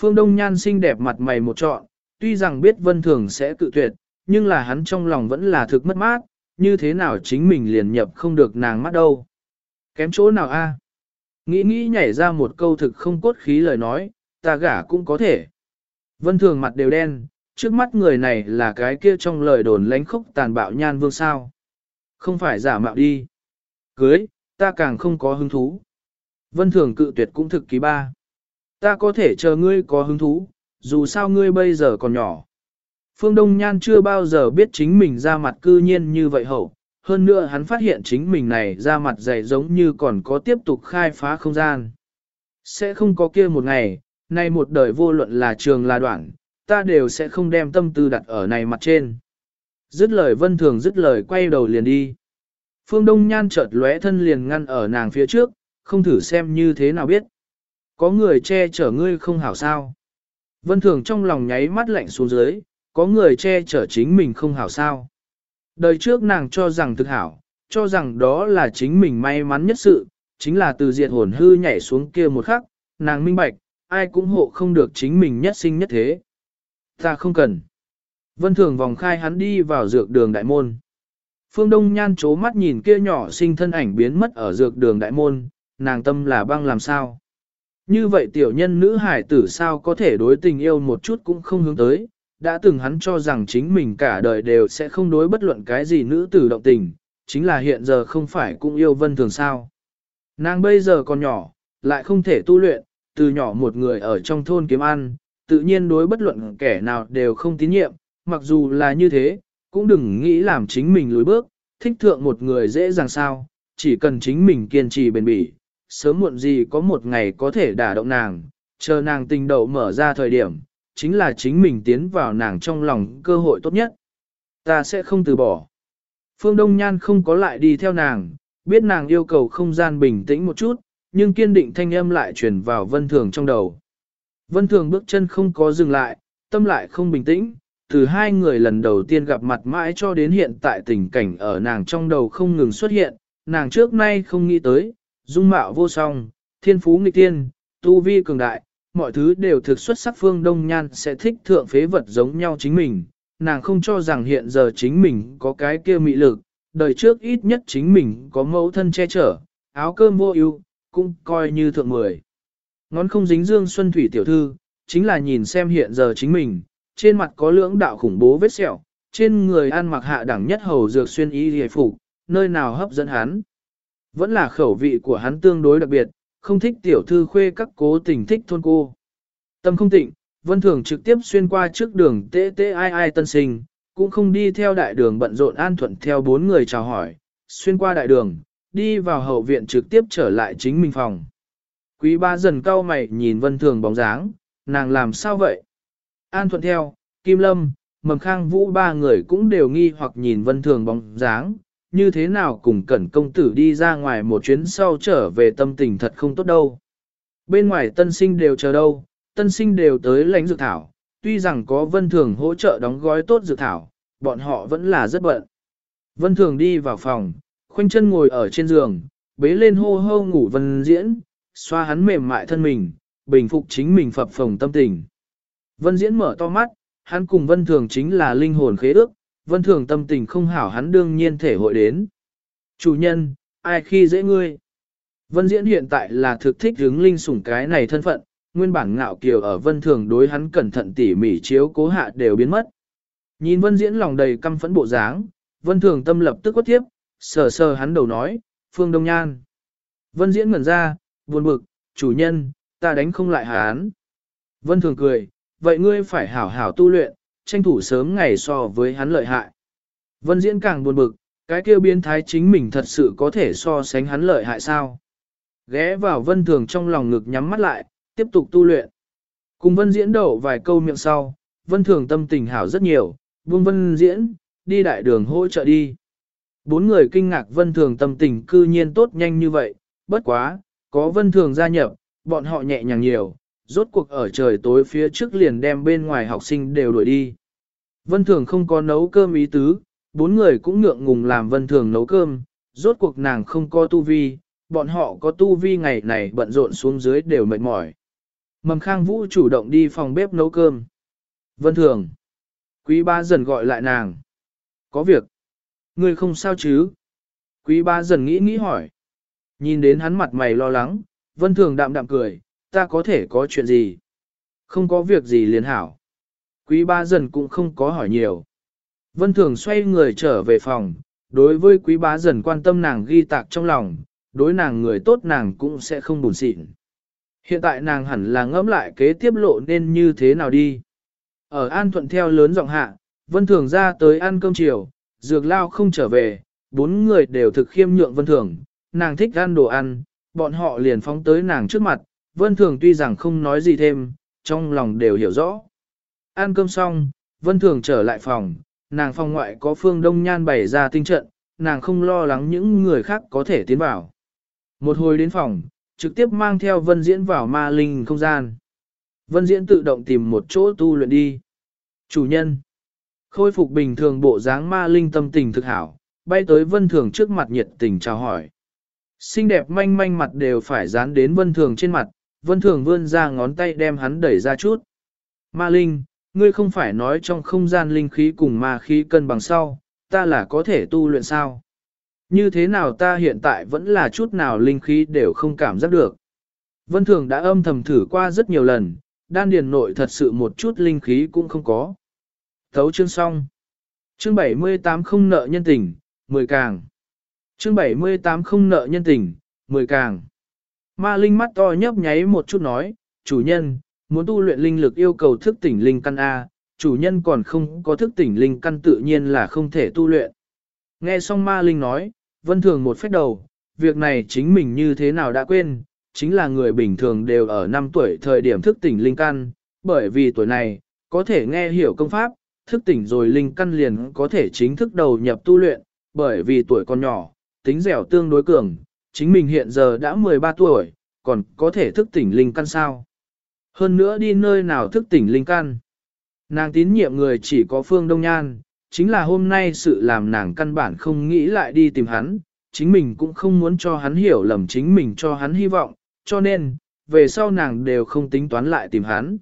Phương đông nhan xinh đẹp mặt mày một trọn, tuy rằng biết vân thường sẽ cự tuyệt, nhưng là hắn trong lòng vẫn là thực mất mát, như thế nào chính mình liền nhập không được nàng mắt đâu. Kém chỗ nào a? Nghĩ nghĩ nhảy ra một câu thực không cốt khí lời nói, ta gả cũng có thể. Vân thường mặt đều đen, trước mắt người này là cái kia trong lời đồn lánh khốc tàn bạo nhan vương sao. Không phải giả mạo đi. Cưới, ta càng không có hứng thú. Vân thường cự tuyệt cũng thực ký ba. Ta có thể chờ ngươi có hứng thú, dù sao ngươi bây giờ còn nhỏ. Phương Đông Nhan chưa bao giờ biết chính mình ra mặt cư nhiên như vậy hậu, hơn nữa hắn phát hiện chính mình này ra mặt dày giống như còn có tiếp tục khai phá không gian. Sẽ không có kia một ngày, nay một đời vô luận là trường là đoạn, ta đều sẽ không đem tâm tư đặt ở này mặt trên. Dứt lời vân thường dứt lời quay đầu liền đi. Phương Đông Nhan chợt lóe thân liền ngăn ở nàng phía trước, không thử xem như thế nào biết. Có người che chở ngươi không hảo sao. Vân thường trong lòng nháy mắt lạnh xuống dưới, có người che chở chính mình không hảo sao. Đời trước nàng cho rằng thực hảo, cho rằng đó là chính mình may mắn nhất sự, chính là từ diệt hồn hư nhảy xuống kia một khắc, nàng minh bạch, ai cũng hộ không được chính mình nhất sinh nhất thế. Ta không cần. Vân thường vòng khai hắn đi vào dược đường đại môn. Phương Đông Nhan chố mắt nhìn kia nhỏ sinh thân ảnh biến mất ở dược đường đại môn, nàng tâm là băng làm sao. Như vậy tiểu nhân nữ hải tử sao có thể đối tình yêu một chút cũng không hướng tới, đã từng hắn cho rằng chính mình cả đời đều sẽ không đối bất luận cái gì nữ tử động tình, chính là hiện giờ không phải cũng yêu vân thường sao. Nàng bây giờ còn nhỏ, lại không thể tu luyện, từ nhỏ một người ở trong thôn kiếm ăn, tự nhiên đối bất luận kẻ nào đều không tín nhiệm, mặc dù là như thế, cũng đừng nghĩ làm chính mình lùi bước, thích thượng một người dễ dàng sao, chỉ cần chính mình kiên trì bền bỉ, sớm muộn gì có một ngày có thể đả động nàng, chờ nàng tình đầu mở ra thời điểm, chính là chính mình tiến vào nàng trong lòng cơ hội tốt nhất. Ta sẽ không từ bỏ. Phương Đông Nhan không có lại đi theo nàng, biết nàng yêu cầu không gian bình tĩnh một chút, nhưng kiên định thanh âm lại truyền vào vân thường trong đầu. Vân thường bước chân không có dừng lại, tâm lại không bình tĩnh, từ hai người lần đầu tiên gặp mặt mãi cho đến hiện tại tình cảnh ở nàng trong đầu không ngừng xuất hiện, nàng trước nay không nghĩ tới, dung mạo vô song, thiên phú nghịch tiên, tu vi cường đại, mọi thứ đều thực xuất sắc phương đông nhan sẽ thích thượng phế vật giống nhau chính mình, nàng không cho rằng hiện giờ chính mình có cái kia mị lực, đời trước ít nhất chính mình có mẫu thân che chở, áo cơm vô ưu, cũng coi như thượng mười. Ngón không dính dương xuân thủy tiểu thư, chính là nhìn xem hiện giờ chính mình, trên mặt có lưỡng đạo khủng bố vết sẹo, trên người ăn mặc hạ đẳng nhất hầu dược xuyên y hề phục, nơi nào hấp dẫn hắn. Vẫn là khẩu vị của hắn tương đối đặc biệt, không thích tiểu thư khuê các cố tình thích thôn cô. Tâm không tịnh, vân thường trực tiếp xuyên qua trước đường tê tê ai ai tân sinh, cũng không đi theo đại đường bận rộn an thuận theo bốn người chào hỏi, xuyên qua đại đường, đi vào hậu viện trực tiếp trở lại chính mình phòng. Quý ba dần cau mày nhìn vân thường bóng dáng, nàng làm sao vậy? An thuận theo, Kim Lâm, Mầm Khang Vũ ba người cũng đều nghi hoặc nhìn vân thường bóng dáng, như thế nào cùng cẩn công tử đi ra ngoài một chuyến sau trở về tâm tình thật không tốt đâu. Bên ngoài tân sinh đều chờ đâu, tân sinh đều tới lãnh dược thảo, tuy rằng có vân thường hỗ trợ đóng gói tốt dược thảo, bọn họ vẫn là rất bận. Vân thường đi vào phòng, khoanh chân ngồi ở trên giường, bế lên hô hô ngủ vân diễn, xoa hắn mềm mại thân mình, bình phục chính mình phập phồng tâm tình. Vân diễn mở to mắt, hắn cùng vân thường chính là linh hồn khế ước, vân thường tâm tình không hảo hắn đương nhiên thể hội đến. Chủ nhân, ai khi dễ ngươi? Vân diễn hiện tại là thực thích hướng linh sủng cái này thân phận, nguyên bản ngạo kiều ở vân thường đối hắn cẩn thận tỉ mỉ chiếu cố hạ đều biến mất. Nhìn vân diễn lòng đầy căm phẫn bộ dáng, vân thường tâm lập tức quất tiếp, sờ sờ hắn đầu nói, phương đông nhan. Vân diễn ngẩn ra, buồn bực, chủ nhân, ta đánh không lại hắn. Vân thường cười, vậy ngươi phải hảo hảo tu luyện, tranh thủ sớm ngày so với hắn lợi hại. Vân diễn càng buồn bực, cái kia biến thái chính mình thật sự có thể so sánh hắn lợi hại sao. Ghé vào vân thường trong lòng ngực nhắm mắt lại, tiếp tục tu luyện. Cùng vân diễn đậu vài câu miệng sau, vân thường tâm tình hảo rất nhiều, buông vân diễn, đi đại đường hỗ trợ đi. Bốn người kinh ngạc vân thường tâm tình cư nhiên tốt nhanh như vậy, bất quá, có vân thường gia nhập, bọn họ nhẹ nhàng nhiều, rốt cuộc ở trời tối phía trước liền đem bên ngoài học sinh đều đuổi đi. Vân thường không có nấu cơm ý tứ, bốn người cũng ngượng ngùng làm vân thường nấu cơm, rốt cuộc nàng không có tu vi, bọn họ có tu vi ngày này bận rộn xuống dưới đều mệt mỏi. Mầm Khang Vũ chủ động đi phòng bếp nấu cơm. Vân Thường. Quý ba dần gọi lại nàng. Có việc. Người không sao chứ? Quý ba dần nghĩ nghĩ hỏi. Nhìn đến hắn mặt mày lo lắng, vân thường đạm đạm cười, ta có thể có chuyện gì? Không có việc gì liền hảo. Quý ba dần cũng không có hỏi nhiều. Vân thường xoay người trở về phòng, đối với quý bá dần quan tâm nàng ghi tạc trong lòng, đối nàng người tốt nàng cũng sẽ không buồn xịn. Hiện tại nàng hẳn là ngẫm lại kế tiếp lộ nên như thế nào đi. Ở An Thuận theo lớn giọng hạ, Vân Thường ra tới ăn cơm chiều, dược lao không trở về, bốn người đều thực khiêm nhượng Vân Thường, nàng thích ăn đồ ăn, bọn họ liền phóng tới nàng trước mặt, Vân Thường tuy rằng không nói gì thêm, trong lòng đều hiểu rõ. Ăn cơm xong, Vân Thường trở lại phòng, nàng phòng ngoại có phương đông nhan bày ra tinh trận, nàng không lo lắng những người khác có thể tiến vào. Một hồi đến phòng, trực tiếp mang theo Vân Diễn vào ma linh không gian. Vân Diễn tự động tìm một chỗ tu luyện đi. Chủ nhân. Khôi phục bình thường bộ dáng ma linh tâm tình thực hảo, bay tới Vân Thường trước mặt nhiệt tình chào hỏi. Xinh đẹp manh manh mặt đều phải dán đến Vân Thường trên mặt, Vân Thường vươn ra ngón tay đem hắn đẩy ra chút. Ma linh, ngươi không phải nói trong không gian linh khí cùng ma khí cân bằng sau, ta là có thể tu luyện sao? Như thế nào ta hiện tại vẫn là chút nào linh khí đều không cảm giác được. Vân Thường đã âm thầm thử qua rất nhiều lần, đan điền nội thật sự một chút linh khí cũng không có. Thấu chương xong. Chương 78 không nợ nhân tình, 10 càng. Chương 78 không nợ nhân tình, 10 càng. Ma linh mắt to nhấp nháy một chút nói, chủ nhân, muốn tu luyện linh lực yêu cầu thức tỉnh linh căn A, chủ nhân còn không có thức tỉnh linh căn tự nhiên là không thể tu luyện. Nghe xong ma linh nói, vân thường một phép đầu, việc này chính mình như thế nào đã quên, chính là người bình thường đều ở 5 tuổi thời điểm thức tỉnh linh căn, bởi vì tuổi này, có thể nghe hiểu công pháp, thức tỉnh rồi linh căn liền có thể chính thức đầu nhập tu luyện, bởi vì tuổi còn nhỏ, tính dẻo tương đối cường, chính mình hiện giờ đã 13 tuổi, còn có thể thức tỉnh linh căn sao. Hơn nữa đi nơi nào thức tỉnh linh căn. Nàng tín nhiệm người chỉ có Phương Đông Nhan, chính là hôm nay sự làm nàng căn bản không nghĩ lại đi tìm hắn, chính mình cũng không muốn cho hắn hiểu lầm chính mình cho hắn hy vọng, cho nên, về sau nàng đều không tính toán lại tìm hắn.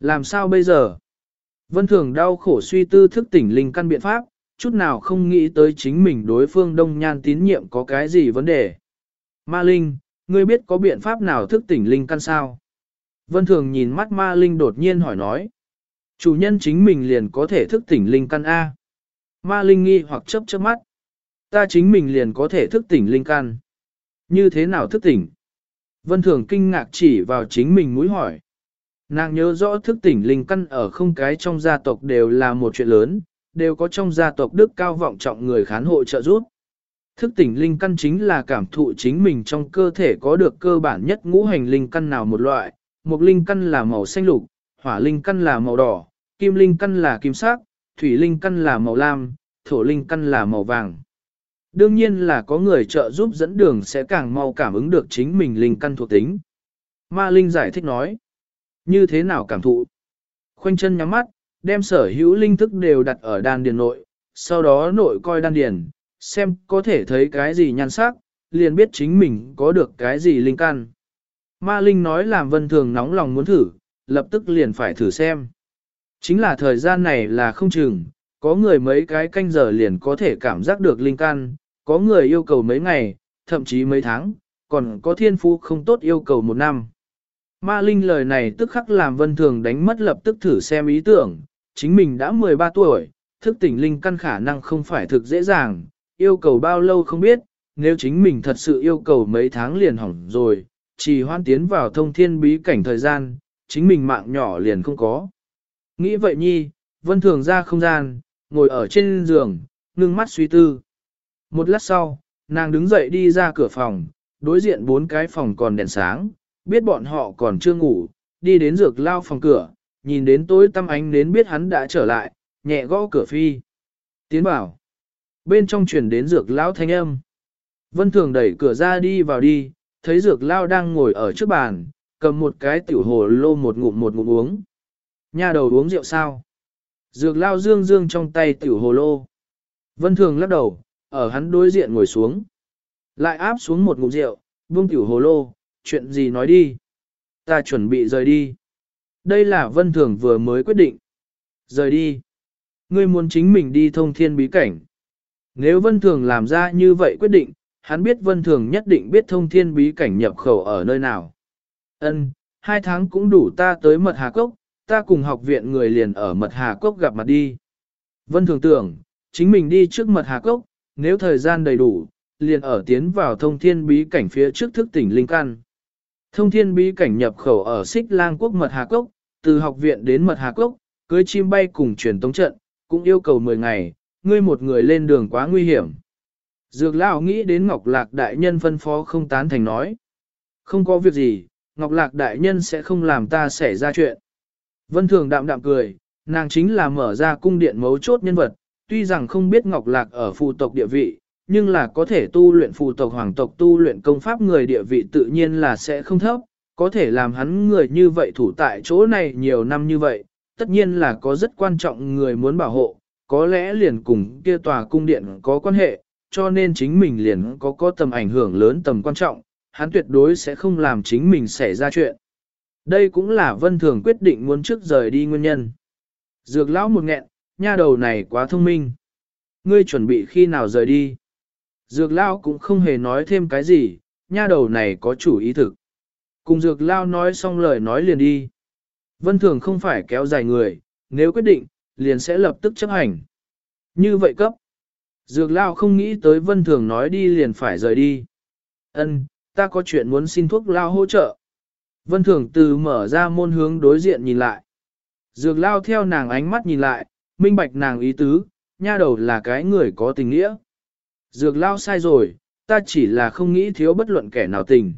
Làm sao bây giờ? Vân Thường đau khổ suy tư thức tỉnh linh căn biện pháp, chút nào không nghĩ tới chính mình đối phương đông nhan tín nhiệm có cái gì vấn đề. Ma Linh, ngươi biết có biện pháp nào thức tỉnh linh căn sao? Vân Thường nhìn mắt Ma Linh đột nhiên hỏi nói. Chủ nhân chính mình liền có thể thức tỉnh linh căn A. Ma Linh nghi hoặc chấp chớp mắt. Ta chính mình liền có thể thức tỉnh linh căn. Như thế nào thức tỉnh? Vân Thường kinh ngạc chỉ vào chính mình mũi hỏi. Nàng nhớ rõ thức tỉnh linh căn ở không cái trong gia tộc đều là một chuyện lớn, đều có trong gia tộc đức cao vọng trọng người khán hộ trợ giúp. Thức tỉnh linh căn chính là cảm thụ chính mình trong cơ thể có được cơ bản nhất ngũ hành linh căn nào một loại, mục linh căn là màu xanh lục, hỏa linh căn là màu đỏ, kim linh căn là kim sắc, thủy linh căn là màu lam, thổ linh căn là màu vàng. Đương nhiên là có người trợ giúp dẫn đường sẽ càng mau cảm ứng được chính mình linh căn thuộc tính. Ma Linh giải thích nói, như thế nào cảm thụ? Khoanh chân nhắm mắt, đem sở hữu linh thức đều đặt ở đan điền nội, sau đó nội coi đan điền, xem có thể thấy cái gì nhan sắc, liền biết chính mình có được cái gì linh căn. Ma Linh nói làm vân thường nóng lòng muốn thử, lập tức liền phải thử xem. Chính là thời gian này là không chừng, có người mấy cái canh giờ liền có thể cảm giác được linh căn, có người yêu cầu mấy ngày, thậm chí mấy tháng, còn có thiên phú không tốt yêu cầu một năm. Ma Linh lời này tức khắc làm vân thường đánh mất lập tức thử xem ý tưởng, chính mình đã 13 tuổi, thức tỉnh linh căn khả năng không phải thực dễ dàng, yêu cầu bao lâu không biết, nếu chính mình thật sự yêu cầu mấy tháng liền hỏng rồi, chỉ hoan tiến vào thông thiên bí cảnh thời gian, chính mình mạng nhỏ liền không có. Nghĩ vậy nhi, vân thường ra không gian, ngồi ở trên giường, ngưng mắt suy tư. Một lát sau, nàng đứng dậy đi ra cửa phòng, đối diện bốn cái phòng còn đèn sáng, biết bọn họ còn chưa ngủ, đi đến dược lao phòng cửa, nhìn đến tối tăm ánh đến biết hắn đã trở lại, nhẹ gõ cửa phi. Tiến bảo. Bên trong truyền đến dược lão thanh âm. Vân thường đẩy cửa ra đi vào đi, thấy dược lao đang ngồi ở trước bàn, cầm một cái tiểu hồ lô một ngụm một ngụm uống. Nhà đầu uống rượu sao? Dược lao dương dương trong tay tiểu hồ lô. Vân thường lắc đầu, ở hắn đối diện ngồi xuống. Lại áp xuống một ngụm rượu, buông tiểu hồ lô, chuyện gì nói đi. Ta chuẩn bị rời đi. Đây là vân thường vừa mới quyết định. Rời đi. Ngươi muốn chính mình đi thông thiên bí cảnh. Nếu vân thường làm ra như vậy quyết định, hắn biết vân thường nhất định biết thông thiên bí cảnh nhập khẩu ở nơi nào. Ân, hai tháng cũng đủ ta tới mật hà cốc, ta cùng học viện người liền ở mật hà cốc gặp mặt đi. Vân thường tưởng, chính mình đi trước mật hà cốc, nếu thời gian đầy đủ, liền ở tiến vào thông thiên bí cảnh phía trước thức tỉnh linh căn. Thông thiên bí cảnh nhập khẩu ở xích lang quốc mật hà cốc, từ học viện đến mật hà cốc, cưới chim bay cùng truyền tống trận, cũng yêu cầu 10 ngày, ngươi một người lên đường quá nguy hiểm. Dược lão nghĩ đến Ngọc Lạc Đại Nhân phân phó không tán thành nói. Không có việc gì, Ngọc Lạc Đại Nhân sẽ không làm ta xảy ra chuyện. Vân Thường đạm đạm cười, nàng chính là mở ra cung điện mấu chốt nhân vật, tuy rằng không biết Ngọc Lạc ở phù tộc địa vị, nhưng là có thể tu luyện phù tộc hoàng tộc tu luyện công pháp người địa vị tự nhiên là sẽ không thấp, có thể làm hắn người như vậy thủ tại chỗ này nhiều năm như vậy, tất nhiên là có rất quan trọng người muốn bảo hộ, có lẽ liền cùng kia tòa cung điện có quan hệ, cho nên chính mình liền có có tầm ảnh hưởng lớn tầm quan trọng, hắn tuyệt đối sẽ không làm chính mình xảy ra chuyện. Đây cũng là vân thường quyết định muốn trước rời đi nguyên nhân. Dược lão một nghẹn, nha đầu này quá thông minh. Ngươi chuẩn bị khi nào rời đi? Dược lão cũng không hề nói thêm cái gì, nha đầu này có chủ ý thực. Cùng dược lão nói xong lời nói liền đi. Vân thường không phải kéo dài người, nếu quyết định, liền sẽ lập tức chấp hành. Như vậy cấp. Dược lao không nghĩ tới vân thường nói đi liền phải rời đi. Ân, ta có chuyện muốn xin thuốc lao hỗ trợ. Vân thường từ mở ra môn hướng đối diện nhìn lại. Dược lao theo nàng ánh mắt nhìn lại, minh bạch nàng ý tứ, nha đầu là cái người có tình nghĩa. Dược lao sai rồi, ta chỉ là không nghĩ thiếu bất luận kẻ nào tình.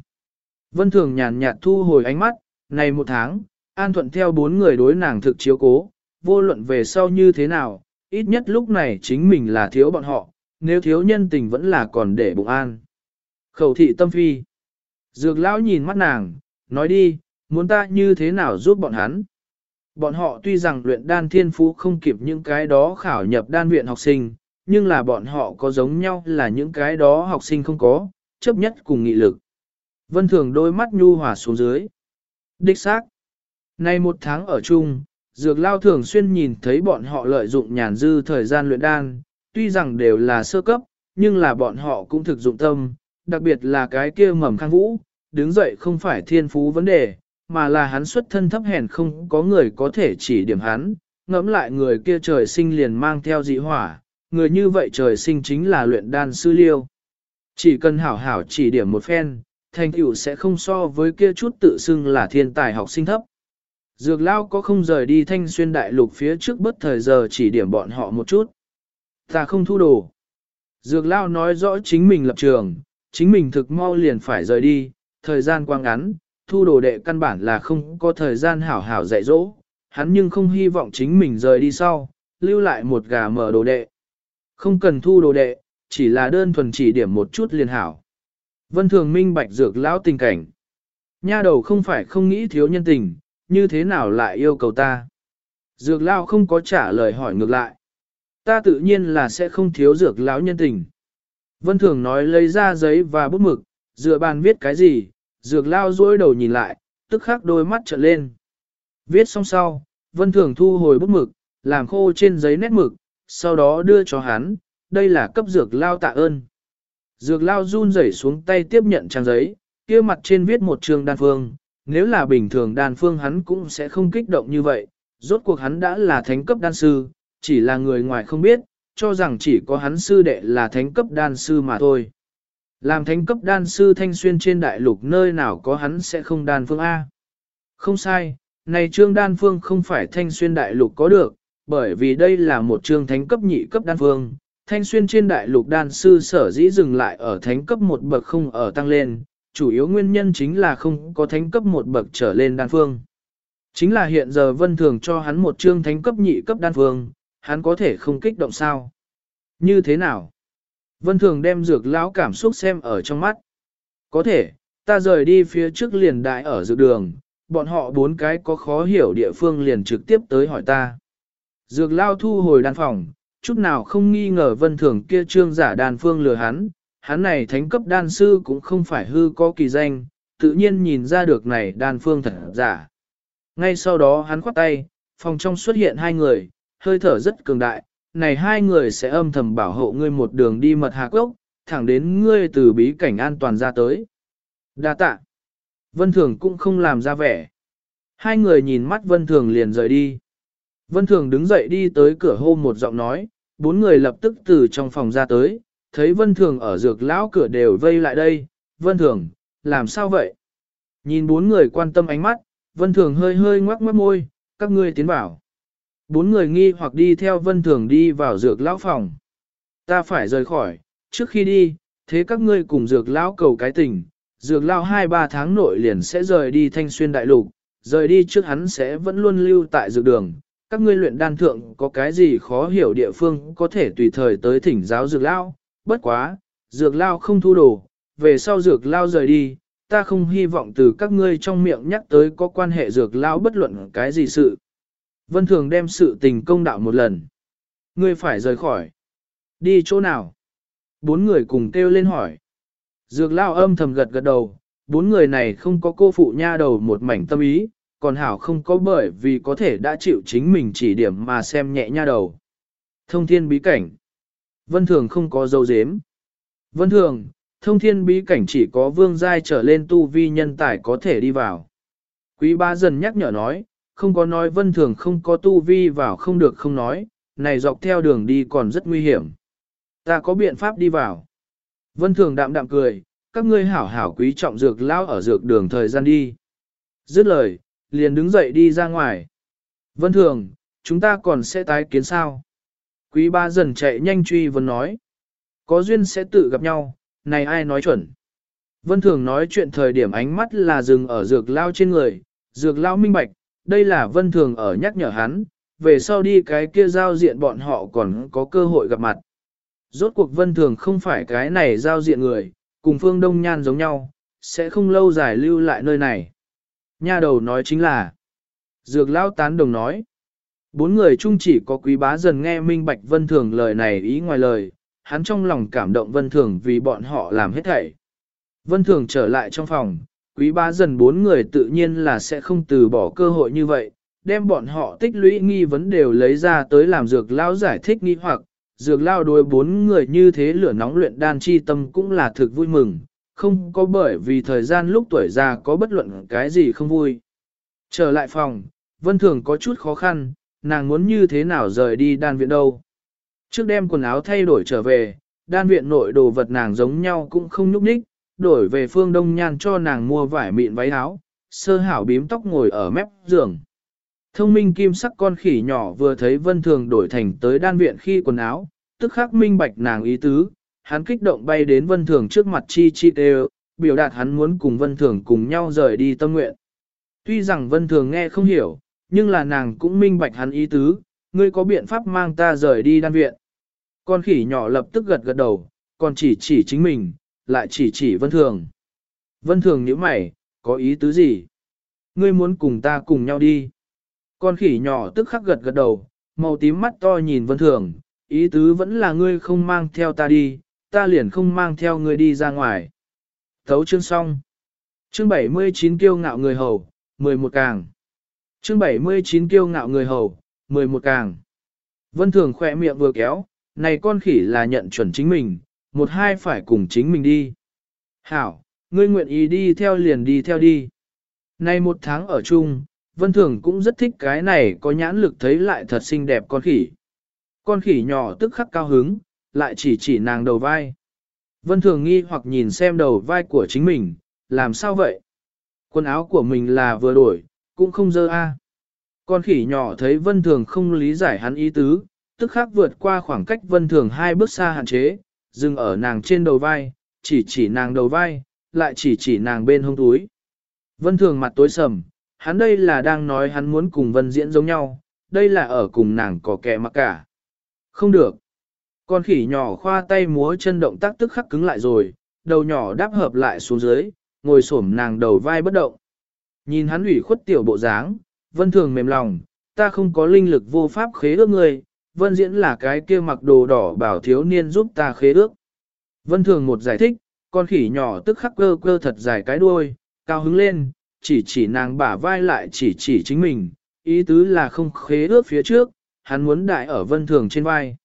Vân thường nhàn nhạt thu hồi ánh mắt, này một tháng, an thuận theo bốn người đối nàng thực chiếu cố, vô luận về sau như thế nào, ít nhất lúc này chính mình là thiếu bọn họ, nếu thiếu nhân tình vẫn là còn để bụng an. Khẩu thị tâm phi. Dược lão nhìn mắt nàng, nói đi, muốn ta như thế nào giúp bọn hắn. Bọn họ tuy rằng luyện đan thiên phú không kịp những cái đó khảo nhập đan viện học sinh, nhưng là bọn họ có giống nhau là những cái đó học sinh không có, chấp nhất cùng nghị lực. Vân thường đôi mắt nhu hòa xuống dưới. Đích xác. Nay một tháng ở chung, Dược lao thường xuyên nhìn thấy bọn họ lợi dụng nhàn dư thời gian luyện đan, tuy rằng đều là sơ cấp, nhưng là bọn họ cũng thực dụng tâm, đặc biệt là cái kia mầm khang vũ, đứng dậy không phải thiên phú vấn đề, mà là hắn xuất thân thấp hèn không có người có thể chỉ điểm hắn, ngẫm lại người kia trời sinh liền mang theo dị hỏa, người như vậy trời sinh chính là luyện đan sư liêu. Chỉ cần hảo hảo chỉ điểm một phen, thành tựu sẽ không so với kia chút tự xưng là thiên tài học sinh thấp. Dược lao có không rời đi thanh xuyên đại lục phía trước bất thời giờ chỉ điểm bọn họ một chút. Ta không thu đồ. Dược lao nói rõ chính mình lập trường, chính mình thực mau liền phải rời đi, thời gian quang ngắn, thu đồ đệ căn bản là không có thời gian hảo hảo dạy dỗ, hắn nhưng không hy vọng chính mình rời đi sau, lưu lại một gà mở đồ đệ. Không cần thu đồ đệ, chỉ là đơn thuần chỉ điểm một chút liền hảo. Vân thường minh bạch dược lão tình cảnh. Nha đầu không phải không nghĩ thiếu nhân tình, như thế nào lại yêu cầu ta? Dược lao không có trả lời hỏi ngược lại. Ta tự nhiên là sẽ không thiếu dược lão nhân tình. Vân Thường nói lấy ra giấy và bút mực, dựa bàn viết cái gì, dược lao dối đầu nhìn lại, tức khắc đôi mắt trợn lên. Viết xong sau, Vân Thường thu hồi bút mực, làm khô trên giấy nét mực, sau đó đưa cho hắn, đây là cấp dược lao tạ ơn. Dược lao run rẩy xuống tay tiếp nhận trang giấy, kia mặt trên viết một trường đan phương, nếu là bình thường đan phương hắn cũng sẽ không kích động như vậy, rốt cuộc hắn đã là thánh cấp đan sư, chỉ là người ngoài không biết, cho rằng chỉ có hắn sư đệ là thánh cấp đan sư mà thôi. Làm thánh cấp đan sư thanh xuyên trên đại lục nơi nào có hắn sẽ không đan phương A. Không sai, này trương đan phương không phải thanh xuyên đại lục có được, bởi vì đây là một trương thánh cấp nhị cấp đan phương. Thanh xuyên trên đại lục đan sư sở dĩ dừng lại ở thánh cấp một bậc không ở tăng lên, chủ yếu nguyên nhân chính là không có thánh cấp một bậc trở lên đan phương. Chính là hiện giờ vân thường cho hắn một chương thánh cấp nhị cấp đan phương, hắn có thể không kích động sao. Như thế nào? Vân thường đem dược lão cảm xúc xem ở trong mắt. Có thể, ta rời đi phía trước liền đại ở dược đường, bọn họ bốn cái có khó hiểu địa phương liền trực tiếp tới hỏi ta. Dược lao thu hồi đan phòng, chút nào không nghi ngờ vân thường kia trương giả đan phương lừa hắn, hắn này thánh cấp đan sư cũng không phải hư có kỳ danh, tự nhiên nhìn ra được này đan phương thật giả. Ngay sau đó hắn khoát tay, phòng trong xuất hiện hai người, hơi thở rất cường đại, này hai người sẽ âm thầm bảo hộ ngươi một đường đi mật hạ quốc thẳng đến ngươi từ bí cảnh an toàn ra tới. Đa tạ. Vân Thường cũng không làm ra vẻ. Hai người nhìn mắt Vân Thường liền rời đi. Vân Thường đứng dậy đi tới cửa hô một giọng nói, bốn người lập tức từ trong phòng ra tới, thấy Vân Thường ở dược lão cửa đều vây lại đây. Vân Thường, làm sao vậy? Nhìn bốn người quan tâm ánh mắt, Vân Thường hơi hơi ngoắc mất môi, các ngươi tiến vào. Bốn người nghi hoặc đi theo Vân Thường đi vào dược lão phòng. Ta phải rời khỏi, trước khi đi, thế các ngươi cùng dược lão cầu cái tình, dược lão hai ba tháng nội liền sẽ rời đi thanh xuyên đại lục, rời đi trước hắn sẽ vẫn luôn lưu tại dược đường. Các ngươi luyện đan thượng có cái gì khó hiểu địa phương có thể tùy thời tới thỉnh giáo dược lão, bất quá, dược lao không thu đồ, về sau dược lao rời đi, ta không hy vọng từ các ngươi trong miệng nhắc tới có quan hệ dược lao bất luận cái gì sự. Vân Thường đem sự tình công đạo một lần. Ngươi phải rời khỏi. Đi chỗ nào? Bốn người cùng kêu lên hỏi. Dược lao âm thầm gật gật đầu, bốn người này không có cô phụ nha đầu một mảnh tâm ý, còn hảo không có bởi vì có thể đã chịu chính mình chỉ điểm mà xem nhẹ nha đầu. Thông thiên bí cảnh. Vân Thường không có dấu dếm. Vân Thường, thông thiên bí cảnh chỉ có vương giai trở lên tu vi nhân tài có thể đi vào. Quý ba dần nhắc nhở nói, không có nói Vân Thường không có tu vi vào không được không nói, này dọc theo đường đi còn rất nguy hiểm. Ta có biện pháp đi vào. Vân Thường đạm đạm cười, các ngươi hảo hảo quý trọng dược lao ở dược đường thời gian đi. Dứt lời, liền đứng dậy đi ra ngoài. Vân Thường, chúng ta còn sẽ tái kiến sao? Quý ba dần chạy nhanh truy vấn nói. Có duyên sẽ tự gặp nhau, này ai nói chuẩn. Vân Thường nói chuyện thời điểm ánh mắt là dừng ở dược lao trên người, dược lao minh bạch, đây là Vân Thường ở nhắc nhở hắn, về sau đi cái kia giao diện bọn họ còn có cơ hội gặp mặt. Rốt cuộc vân thường không phải cái này giao diện người, cùng phương đông nhan giống nhau, sẽ không lâu dài lưu lại nơi này. Nha đầu nói chính là, dược lao tán đồng nói, bốn người chung chỉ có quý bá dần nghe minh bạch vân thường lời này ý ngoài lời, hắn trong lòng cảm động vân thường vì bọn họ làm hết thảy. Vân thường trở lại trong phòng, quý bá dần bốn người tự nhiên là sẽ không từ bỏ cơ hội như vậy, đem bọn họ tích lũy nghi vấn đều lấy ra tới làm dược lao giải thích nghi hoặc, dược lao đối bốn người như thế lửa nóng luyện đan chi tâm cũng là thực vui mừng, không có bởi vì thời gian lúc tuổi già có bất luận cái gì không vui. Trở lại phòng, Vân Thường có chút khó khăn, nàng muốn như thế nào rời đi đan viện đâu. Trước đem quần áo thay đổi trở về, đan viện nội đồ vật nàng giống nhau cũng không nhúc nhích, đổi về phương đông nhan cho nàng mua vải mịn váy áo, sơ hảo bím tóc ngồi ở mép giường. Thông minh kim sắc con khỉ nhỏ vừa thấy vân thường đổi thành tới đan viện khi quần áo, tức khắc minh bạch nàng ý tứ, hắn kích động bay đến vân thường trước mặt chi chi tê biểu đạt hắn muốn cùng vân thường cùng nhau rời đi tâm nguyện. Tuy rằng vân thường nghe không hiểu, nhưng là nàng cũng minh bạch hắn ý tứ, ngươi có biện pháp mang ta rời đi đan viện. Con khỉ nhỏ lập tức gật gật đầu, còn chỉ chỉ chính mình, lại chỉ chỉ vân thường. Vân thường nhíu mày, có ý tứ gì? Ngươi muốn cùng ta cùng nhau đi. Con khỉ nhỏ tức khắc gật gật đầu, màu tím mắt to nhìn vân thường, ý tứ vẫn là ngươi không mang theo ta đi, ta liền không mang theo ngươi đi ra ngoài. Thấu chương xong. Chương 79 kiêu ngạo người hầu, 11 càng. Chương 79 kiêu ngạo người hầu, 11 càng. Vân thường khỏe miệng vừa kéo, này con khỉ là nhận chuẩn chính mình, một hai phải cùng chính mình đi. Hảo, ngươi nguyện ý đi theo liền đi theo đi. Nay một tháng ở chung, Vân Thường cũng rất thích cái này có nhãn lực thấy lại thật xinh đẹp con khỉ. Con khỉ nhỏ tức khắc cao hứng, lại chỉ chỉ nàng đầu vai. Vân Thường nghi hoặc nhìn xem đầu vai của chính mình, làm sao vậy? Quần áo của mình là vừa đổi, cũng không dơ a. Con khỉ nhỏ thấy Vân Thường không lý giải hắn ý tứ, tức khắc vượt qua khoảng cách Vân Thường hai bước xa hạn chế, dừng ở nàng trên đầu vai, chỉ chỉ nàng đầu vai, lại chỉ chỉ nàng bên hông túi. Vân Thường mặt tối sầm, hắn đây là đang nói hắn muốn cùng Vân Diễn giống nhau, đây là ở cùng nàng có kẻ mặc cả. Không được. Con khỉ nhỏ khoa tay múa chân động tác tức khắc cứng lại rồi, đầu nhỏ đáp hợp lại xuống dưới, ngồi xổm nàng đầu vai bất động. Nhìn hắn ủy khuất tiểu bộ dáng, Vân Thường mềm lòng, ta không có linh lực vô pháp khế ước người, Vân Diễn là cái kia mặc đồ đỏ bảo thiếu niên giúp ta khế ước. Vân Thường một giải thích, con khỉ nhỏ tức khắc cơ cơ thật dài cái đuôi, cao hứng lên, chỉ chỉ nàng bả vai lại chỉ chỉ chính mình, ý tứ là không khế ước phía trước, hắn muốn đại ở vân thường trên vai.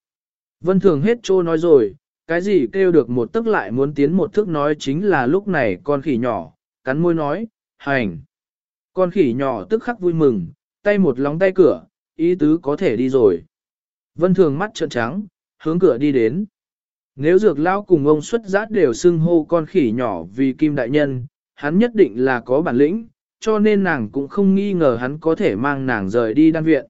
Vân thường hết trô nói rồi, cái gì kêu được một tức lại muốn tiến một thước nói chính là lúc này con khỉ nhỏ, cắn môi nói, hành. Con khỉ nhỏ tức khắc vui mừng, tay một lóng tay cửa, ý tứ có thể đi rồi. Vân thường mắt trợn trắng, hướng cửa đi đến. Nếu dược lao cùng ông xuất giác đều xưng hô con khỉ nhỏ vì kim đại nhân, hắn nhất định là có bản lĩnh, cho nên nàng cũng không nghi ngờ hắn có thể mang nàng rời đi đan viện.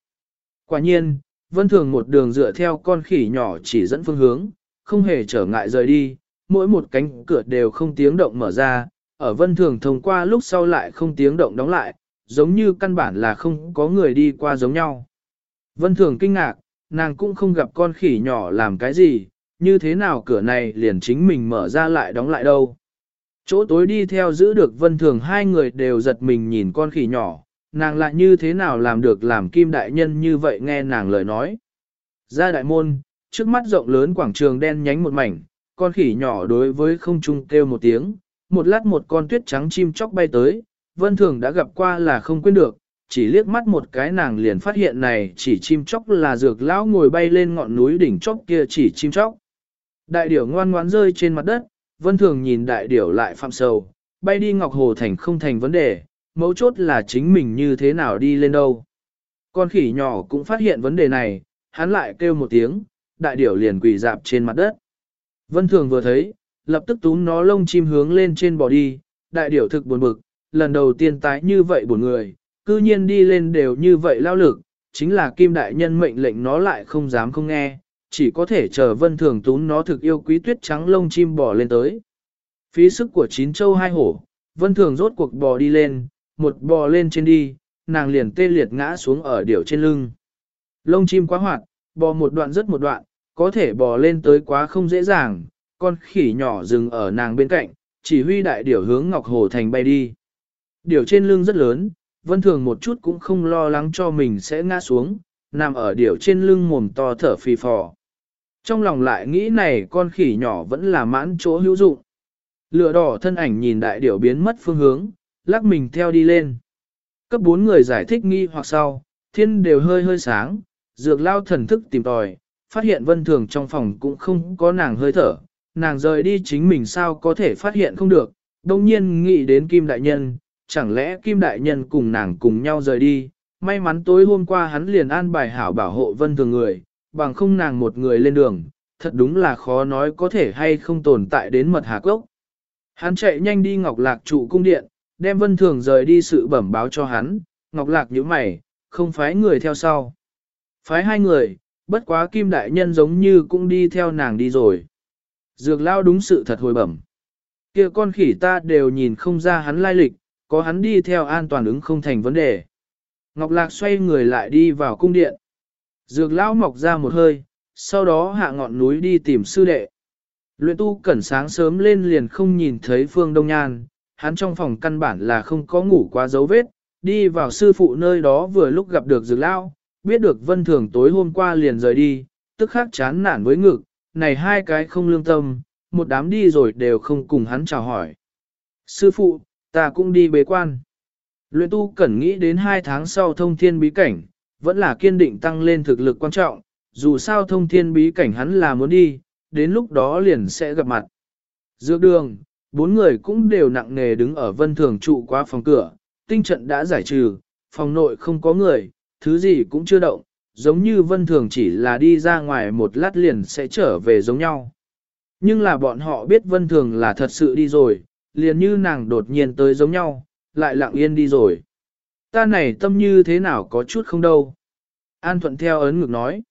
Quả nhiên, vân thường một đường dựa theo con khỉ nhỏ chỉ dẫn phương hướng, không hề trở ngại rời đi, mỗi một cánh cửa đều không tiếng động mở ra, ở vân thường thông qua lúc sau lại không tiếng động đóng lại, giống như căn bản là không có người đi qua giống nhau. Vân thường kinh ngạc, nàng cũng không gặp con khỉ nhỏ làm cái gì, như thế nào cửa này liền chính mình mở ra lại đóng lại đâu. Chỗ tối đi theo giữ được vân thường hai người đều giật mình nhìn con khỉ nhỏ, nàng lại như thế nào làm được làm kim đại nhân như vậy nghe nàng lời nói. Ra đại môn, trước mắt rộng lớn quảng trường đen nhánh một mảnh, con khỉ nhỏ đối với không trung kêu một tiếng, một lát một con tuyết trắng chim chóc bay tới, vân thường đã gặp qua là không quên được, chỉ liếc mắt một cái nàng liền phát hiện này chỉ chim chóc là dược lão ngồi bay lên ngọn núi đỉnh chóc kia chỉ chim chóc. Đại điểu ngoan ngoãn rơi trên mặt đất, vân thường nhìn đại điểu lại phạm sầu, bay đi ngọc hồ thành không thành vấn đề, mấu chốt là chính mình như thế nào đi lên đâu. Con khỉ nhỏ cũng phát hiện vấn đề này, hắn lại kêu một tiếng, đại điểu liền quỳ dạp trên mặt đất. Vân thường vừa thấy, lập tức túm nó lông chim hướng lên trên bò đi, đại điểu thực buồn bực, lần đầu tiên tái như vậy buồn người, cư nhiên đi lên đều như vậy lao lực, chính là kim đại nhân mệnh lệnh nó lại không dám không nghe, chỉ có thể chờ vân thường tún nó thực yêu quý tuyết trắng lông chim bò lên tới. Phí sức của chín châu hai hổ, vân thường rốt cuộc bò đi lên, một bò lên trên đi, nàng liền tê liệt ngã xuống ở điểu trên lưng. Lông chim quá hoạt, bò một đoạn rất một đoạn, có thể bò lên tới quá không dễ dàng, con khỉ nhỏ dừng ở nàng bên cạnh, chỉ huy đại điểu hướng Ngọc Hồ Thành bay đi điều trên lưng rất lớn, vân thường một chút cũng không lo lắng cho mình sẽ ngã xuống, nằm ở điều trên lưng mồm to thở phì phò. Trong lòng lại nghĩ này con khỉ nhỏ vẫn là mãn chỗ hữu dụng. Lửa đỏ thân ảnh nhìn đại điểu biến mất phương hướng, lắc mình theo đi lên. Cấp bốn người giải thích nghi hoặc sau, thiên đều hơi hơi sáng, dược lao thần thức tìm tòi, phát hiện vân thường trong phòng cũng không có nàng hơi thở, nàng rời đi chính mình sao có thể phát hiện không được, đồng nhiên nghĩ đến Kim Đại Nhân, chẳng lẽ Kim Đại Nhân cùng nàng cùng nhau rời đi, may mắn tối hôm qua hắn liền an bài hảo bảo hộ vân thường người, bằng không nàng một người lên đường, thật đúng là khó nói có thể hay không tồn tại đến mật hà cốc. Hắn chạy nhanh đi Ngọc Lạc trụ cung điện, đem vân thường rời đi sự bẩm báo cho hắn, Ngọc Lạc nhíu mày, không phái người theo sau. Phái hai người, bất quá Kim Đại Nhân giống như cũng đi theo nàng đi rồi. Dược lao đúng sự thật hồi bẩm. kia con khỉ ta đều nhìn không ra hắn lai lịch, có hắn đi theo an toàn ứng không thành vấn đề. Ngọc Lạc xoay người lại đi vào cung điện. Dược lão mọc ra một hơi, sau đó hạ ngọn núi đi tìm sư đệ. Luyện tu cẩn sáng sớm lên liền không nhìn thấy Phương Đông Nhan, hắn trong phòng căn bản là không có ngủ quá dấu vết, đi vào sư phụ nơi đó vừa lúc gặp được dược lão, biết được vân thường tối hôm qua liền rời đi, tức khắc chán nản với ngực, này hai cái không lương tâm, một đám đi rồi đều không cùng hắn chào hỏi. Sư phụ, ta cũng đi bế quan. Luyện tu cẩn nghĩ đến hai tháng sau thông thiên bí cảnh, vẫn là kiên định tăng lên thực lực quan trọng, dù sao thông thiên bí cảnh hắn là muốn đi, đến lúc đó liền sẽ gặp mặt. Dược đường, bốn người cũng đều nặng nề đứng ở vân thường trụ qua phòng cửa, tinh trận đã giải trừ, phòng nội không có người, thứ gì cũng chưa động, giống như vân thường chỉ là đi ra ngoài một lát liền sẽ trở về giống nhau. Nhưng là bọn họ biết vân thường là thật sự đi rồi, liền như nàng đột nhiên tới giống nhau, lại lặng yên đi rồi. Ta này tâm như thế nào có chút không đâu. An thuận theo ấn ngược nói.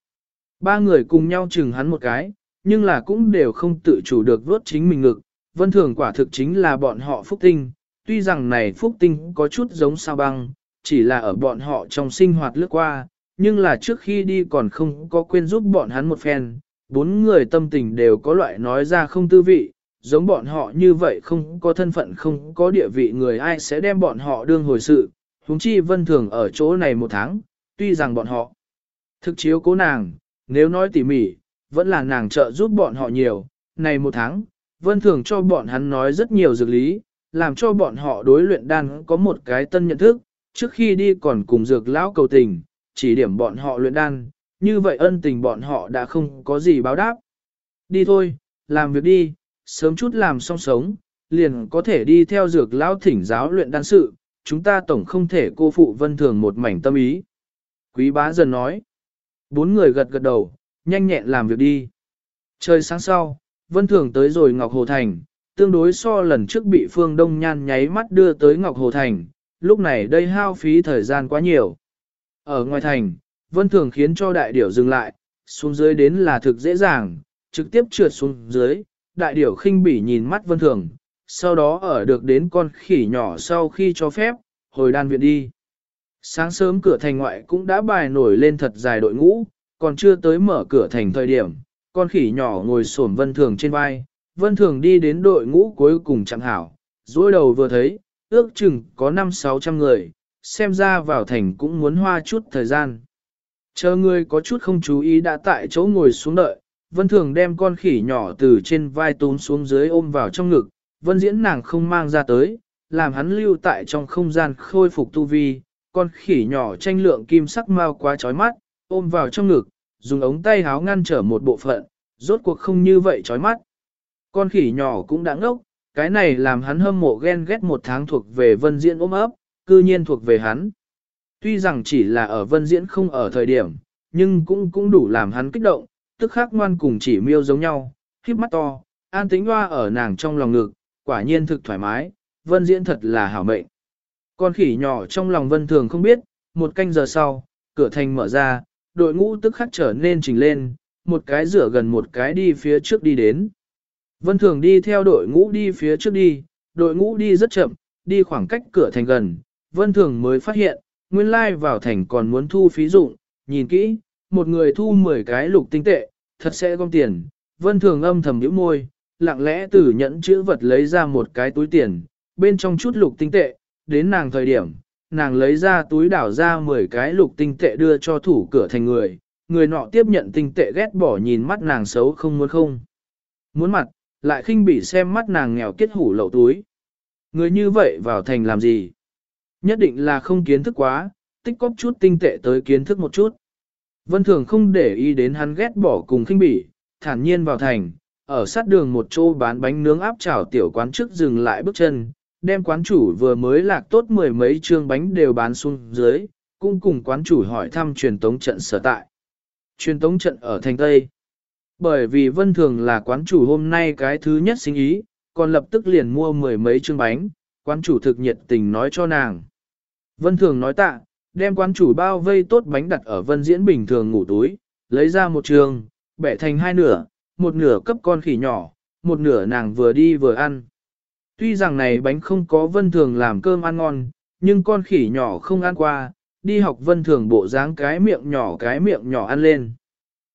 Ba người cùng nhau chừng hắn một cái, nhưng là cũng đều không tự chủ được vớt chính mình ngực. Vân thường quả thực chính là bọn họ phúc tinh, tuy rằng này phúc tinh có chút giống sao băng, chỉ là ở bọn họ trong sinh hoạt lướt qua, nhưng là trước khi đi còn không có quên giúp bọn hắn một phen. Bốn người tâm tình đều có loại nói ra không tư vị, giống bọn họ như vậy không có thân phận không có địa vị người ai sẽ đem bọn họ đương hồi sự, Húng chi vân thường ở chỗ này một tháng, tuy rằng bọn họ thực chiếu cố nàng, nếu nói tỉ mỉ, vẫn là nàng trợ giúp bọn họ nhiều, này một tháng, vân thường cho bọn hắn nói rất nhiều dược lý, làm cho bọn họ đối luyện đan có một cái tân nhận thức, trước khi đi còn cùng dược lão cầu tình, chỉ điểm bọn họ luyện đan, như vậy ân tình bọn họ đã không có gì báo đáp. Đi thôi, làm việc đi, sớm chút làm xong sống, liền có thể đi theo dược lão thỉnh giáo luyện đan sự, chúng ta tổng không thể cô phụ vân thường một mảnh tâm ý. Quý bá dần nói, bốn người gật gật đầu, nhanh nhẹn làm việc đi. Trời sáng sau, vân thường tới rồi Ngọc Hồ Thành, tương đối so lần trước bị Phương Đông Nhan nháy mắt đưa tới Ngọc Hồ Thành, lúc này đây hao phí thời gian quá nhiều. Ở ngoài thành, Vân Thường khiến cho đại điểu dừng lại, xuống dưới đến là thực dễ dàng, trực tiếp trượt xuống dưới, đại điểu khinh bỉ nhìn mắt Vân Thường, sau đó ở được đến con khỉ nhỏ sau khi cho phép, hồi đan viện đi. Sáng sớm cửa thành ngoại cũng đã bài nổi lên thật dài đội ngũ, còn chưa tới mở cửa thành thời điểm, con khỉ nhỏ ngồi xổm Vân Thường trên vai, Vân Thường đi đến đội ngũ cuối cùng chẳng hảo, dối đầu vừa thấy, ước chừng có 5-600 người, xem ra vào thành cũng muốn hoa chút thời gian. Chờ người có chút không chú ý đã tại chỗ ngồi xuống đợi, Vân Thường đem con khỉ nhỏ từ trên vai tún xuống dưới ôm vào trong ngực, Vân Diễn nàng không mang ra tới, làm hắn lưu tại trong không gian khôi phục tu vi, con khỉ nhỏ tranh lượng kim sắc mau quá chói mắt, ôm vào trong ngực, dùng ống tay háo ngăn trở một bộ phận, rốt cuộc không như vậy chói mắt. Con khỉ nhỏ cũng đã ngốc, cái này làm hắn hâm mộ ghen ghét một tháng thuộc về Vân Diễn ôm ấp, cư nhiên thuộc về hắn. Tuy rằng chỉ là ở Vân Diễn không ở thời điểm, nhưng cũng cũng đủ làm hắn kích động, tức khắc ngoan cùng chỉ miêu giống nhau, khiếp mắt to, an tính hoa ở nàng trong lòng ngực, quả nhiên thực thoải mái, Vân Diễn thật là hảo mệnh. Con khỉ nhỏ trong lòng Vân Thường không biết, một canh giờ sau, cửa thành mở ra, đội ngũ tức khắc trở nên trình lên, một cái rửa gần một cái đi phía trước đi đến. Vân Thường đi theo đội ngũ đi phía trước đi, đội ngũ đi rất chậm, đi khoảng cách cửa thành gần, Vân Thường mới phát hiện, nguyên lai vào thành còn muốn thu phí dụng, nhìn kỹ, một người thu 10 cái lục tinh tệ, thật sẽ gom tiền. Vân Thường âm thầm nhíu môi, lặng lẽ từ nhẫn chữ vật lấy ra một cái túi tiền, bên trong chút lục tinh tệ, đến nàng thời điểm, nàng lấy ra túi đảo ra 10 cái lục tinh tệ đưa cho thủ cửa thành người, người nọ tiếp nhận tinh tệ ghét bỏ nhìn mắt nàng xấu không muốn không. Muốn mặt, lại khinh bỉ xem mắt nàng nghèo kết hủ lậu túi. Người như vậy vào thành làm gì? Nhất định là không kiến thức quá, tích cóp chút tinh tệ tới kiến thức một chút. Vân Thường không để ý đến hắn ghét bỏ cùng khinh bỉ, thản nhiên vào thành, ở sát đường một chỗ bán bánh nướng áp chảo tiểu quán trước dừng lại bước chân, đem quán chủ vừa mới lạc tốt mười mấy trương bánh đều bán xuống dưới, cũng cùng quán chủ hỏi thăm truyền tống trận sở tại. Truyền tống trận ở thành Tây. Bởi vì Vân Thường là quán chủ hôm nay cái thứ nhất sinh ý, còn lập tức liền mua mười mấy trương bánh, quán chủ thực nhiệt tình nói cho nàng. Vân Thường nói tạ, đem quán chủ bao vây tốt bánh đặt ở Vân Diễn bình thường ngủ túi, lấy ra một trường, bẻ thành hai nửa, một nửa cấp con khỉ nhỏ, một nửa nàng vừa đi vừa ăn. Tuy rằng này bánh không có Vân Thường làm cơm ăn ngon, nhưng con khỉ nhỏ không ăn qua, đi học Vân Thường bộ dáng cái miệng nhỏ cái miệng nhỏ ăn lên.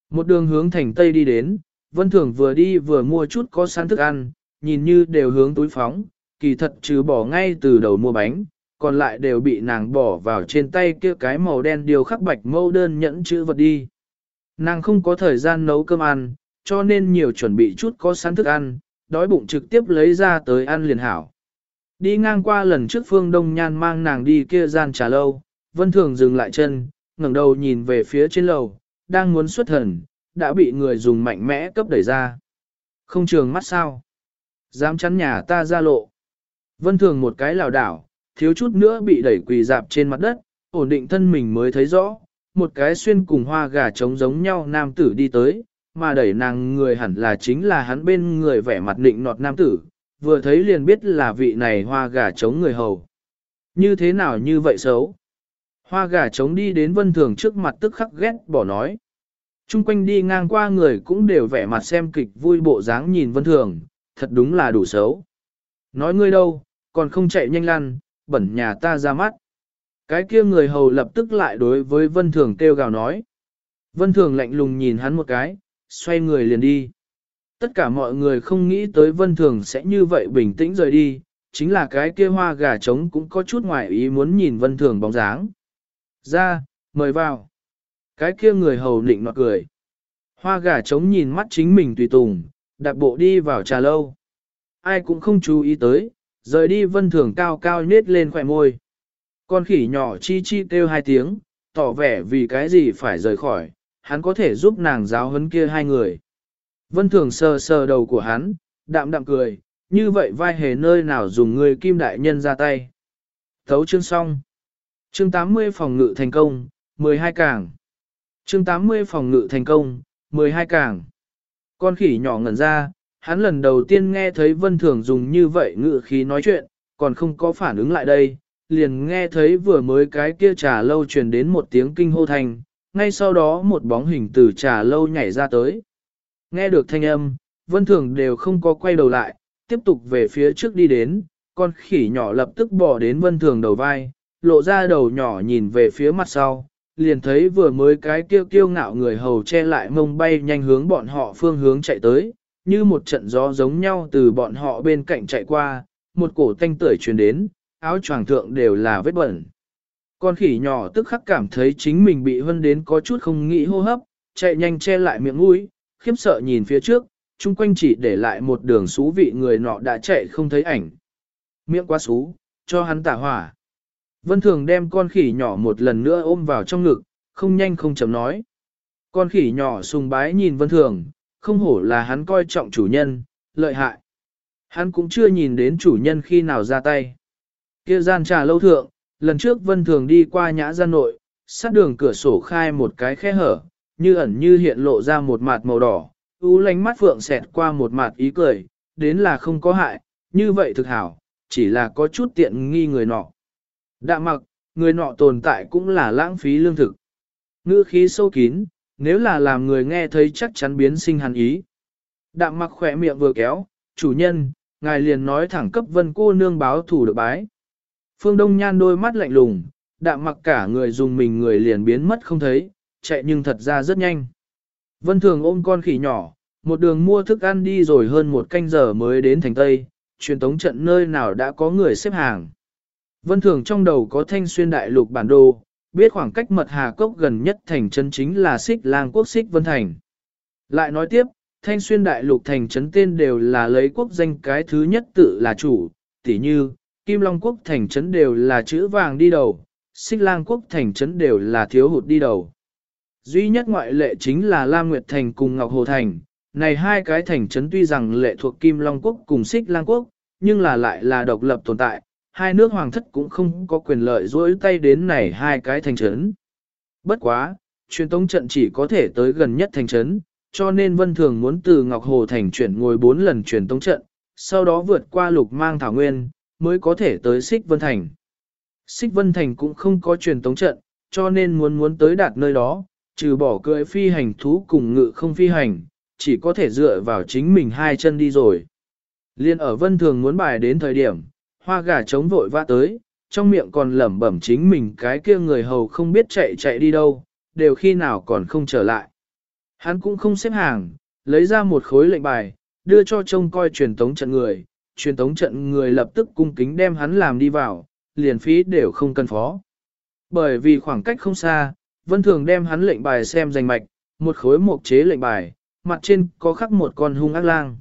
Một đường hướng thành Tây đi đến, Vân Thường vừa đi vừa mua chút có sẵn thức ăn, nhìn như đều hướng túi phóng, kỳ thật trừ bỏ ngay từ đầu mua bánh, còn lại đều bị nàng bỏ vào trên tay kia cái màu đen điều khắc bạch mâu đơn nhẫn chữ vật đi. Nàng không có thời gian nấu cơm ăn, cho nên nhiều chuẩn bị chút có sẵn thức ăn, đói bụng trực tiếp lấy ra tới ăn liền hảo. Đi ngang qua lần trước phương Đông Nhan mang nàng đi kia gian trà lâu, Vân Thường dừng lại chân, ngẩng đầu nhìn về phía trên lầu, đang muốn xuất thần, đã bị người dùng mạnh mẽ cấp đẩy ra. Không trường mắt sao? Dám chắn nhà ta ra lộ. Vân Thường một cái lảo đảo, thiếu chút nữa bị đẩy quỳ dạp trên mặt đất, ổn định thân mình mới thấy rõ, một cái xuyên cùng hoa gà trống giống nhau nam tử đi tới, mà đẩy nàng người hẳn là chính là hắn bên người vẻ mặt định nọt nam tử, vừa thấy liền biết là vị này hoa gà trống người hầu. Như thế nào như vậy xấu? Hoa gà trống đi đến vân thường trước mặt tức khắc ghét bỏ nói. Trung quanh đi ngang qua người cũng đều vẻ mặt xem kịch vui bộ dáng nhìn vân thường, thật đúng là đủ xấu. Nói ngươi đâu, còn không chạy nhanh lăn, bẩn nhà ta ra mắt. Cái kia người hầu lập tức lại đối với vân thường kêu gào nói. Vân thường lạnh lùng nhìn hắn một cái, xoay người liền đi. Tất cả mọi người không nghĩ tới vân thường sẽ như vậy bình tĩnh rời đi, chính là cái kia hoa gà trống cũng có chút ngoài ý muốn nhìn vân thường bóng dáng. Ra, mời vào. Cái kia người hầu nịnh nọt cười. Hoa gà trống nhìn mắt chính mình tùy tùng, đạp bộ đi vào trà lâu. Ai cũng không chú ý tới, rời đi vân thường cao cao nết lên khỏe môi. Con khỉ nhỏ chi chi kêu hai tiếng, tỏ vẻ vì cái gì phải rời khỏi, hắn có thể giúp nàng giáo huấn kia hai người. Vân Thường sờ sờ đầu của hắn, đạm đạm cười, như vậy vai hề nơi nào dùng người kim đại nhân ra tay. Thấu chương xong. Chương 80 phòng ngự thành công, 12 càng. Chương 80 phòng ngự thành công, 12 càng. Con khỉ nhỏ ngẩn ra, hắn lần đầu tiên nghe thấy Vân Thường dùng như vậy ngự khí nói chuyện, còn không có phản ứng lại đây, liền nghe thấy vừa mới cái kia trà lâu truyền đến một tiếng kinh hô thành, ngay sau đó một bóng hình từ trà lâu nhảy ra tới. Nghe được thanh âm, Vân Thường đều không có quay đầu lại, tiếp tục về phía trước đi đến, con khỉ nhỏ lập tức bỏ đến Vân Thường đầu vai, lộ ra đầu nhỏ nhìn về phía mặt sau, liền thấy vừa mới cái kêu kiêu ngạo người hầu che lại mông bay nhanh hướng bọn họ phương hướng chạy tới, như một trận gió giống nhau từ bọn họ bên cạnh chạy qua, một cổ tanh tưởi truyền đến, áo choàng thượng đều là vết bẩn. Con khỉ nhỏ tức khắc cảm thấy chính mình bị hân đến có chút không nghĩ hô hấp, chạy nhanh che lại miệng mũi, khiếp sợ nhìn phía trước, chung quanh chỉ để lại một đường xú vị người nọ đã chạy không thấy ảnh. Miệng quá xú, cho hắn tả hỏa. Vân Thường đem con khỉ nhỏ một lần nữa ôm vào trong ngực, không nhanh không chậm nói. Con khỉ nhỏ sùng bái nhìn Vân Thường, không hổ là hắn coi trọng chủ nhân, lợi hại. Hắn cũng chưa nhìn đến chủ nhân khi nào ra tay. Kia gian trà lâu thượng, lần trước Vân Thường đi qua nhã gian nội, sát đường cửa sổ khai một cái khe hở, như ẩn như hiện lộ ra một mặt màu đỏ, u lánh mắt phượng xẹt qua một mặt ý cười, đến là không có hại, như vậy thực hảo, chỉ là có chút tiện nghi người nọ. Đạ mặc, người nọ tồn tại cũng là lãng phí lương thực. Ngữ khí sâu kín, nếu là làm người nghe thấy chắc chắn biến sinh hàn ý. Đạm mặc khỏe miệng vừa kéo, chủ nhân, ngài liền nói thẳng cấp vân cô nương báo thủ được bái. Phương Đông Nhan đôi mắt lạnh lùng, đạm mặc cả người dùng mình người liền biến mất không thấy, chạy nhưng thật ra rất nhanh. Vân Thường ôm con khỉ nhỏ, một đường mua thức ăn đi rồi hơn một canh giờ mới đến thành Tây, truyền tống trận nơi nào đã có người xếp hàng. Vân Thường trong đầu có thanh xuyên đại lục bản đồ, biết khoảng cách mật hà cốc gần nhất thành trấn chính là xích lang quốc xích Vân Thành. Lại nói tiếp, thanh xuyên đại lục thành trấn tên đều là lấy quốc danh cái thứ nhất tự là chủ, tỉ như, Kim Long quốc thành trấn đều là chữ vàng đi đầu, xích lang quốc thành trấn đều là thiếu hụt đi đầu. Duy nhất ngoại lệ chính là Lam Nguyệt Thành cùng Ngọc Hồ Thành, này hai cái thành trấn tuy rằng lệ thuộc Kim Long quốc cùng xích lang quốc, nhưng là lại là độc lập tồn tại, hai nước hoàng thất cũng không có quyền lợi dỗi tay đến này hai cái thành trấn. Bất quá, truyền tống trận chỉ có thể tới gần nhất thành trấn, cho nên Vân Thường muốn từ Ngọc Hồ Thành chuyển ngồi bốn lần truyền tống trận, sau đó vượt qua lục mang thảo nguyên, mới có thể tới Xích Vân Thành. Xích Vân Thành cũng không có truyền tống trận, cho nên muốn muốn tới đạt nơi đó, trừ bỏ cưỡi phi hành thú cùng ngự không phi hành, chỉ có thể dựa vào chính mình hai chân đi rồi. Liên ở Vân Thường muốn bài đến thời điểm, hoa gà trống vội vã tới, trong miệng còn lẩm bẩm chính mình cái kia người hầu không biết chạy chạy đi đâu, đều khi nào còn không trở lại. Hắn cũng không xếp hàng, lấy ra một khối lệnh bài, đưa cho trông coi truyền tống trận người, truyền tống trận người lập tức cung kính đem hắn làm đi vào, liền phí đều không cần phó. Bởi vì khoảng cách không xa, Vân Thường đem hắn lệnh bài xem danh mạch, một khối mộc chế lệnh bài, mặt trên có khắc một con hung ác lang.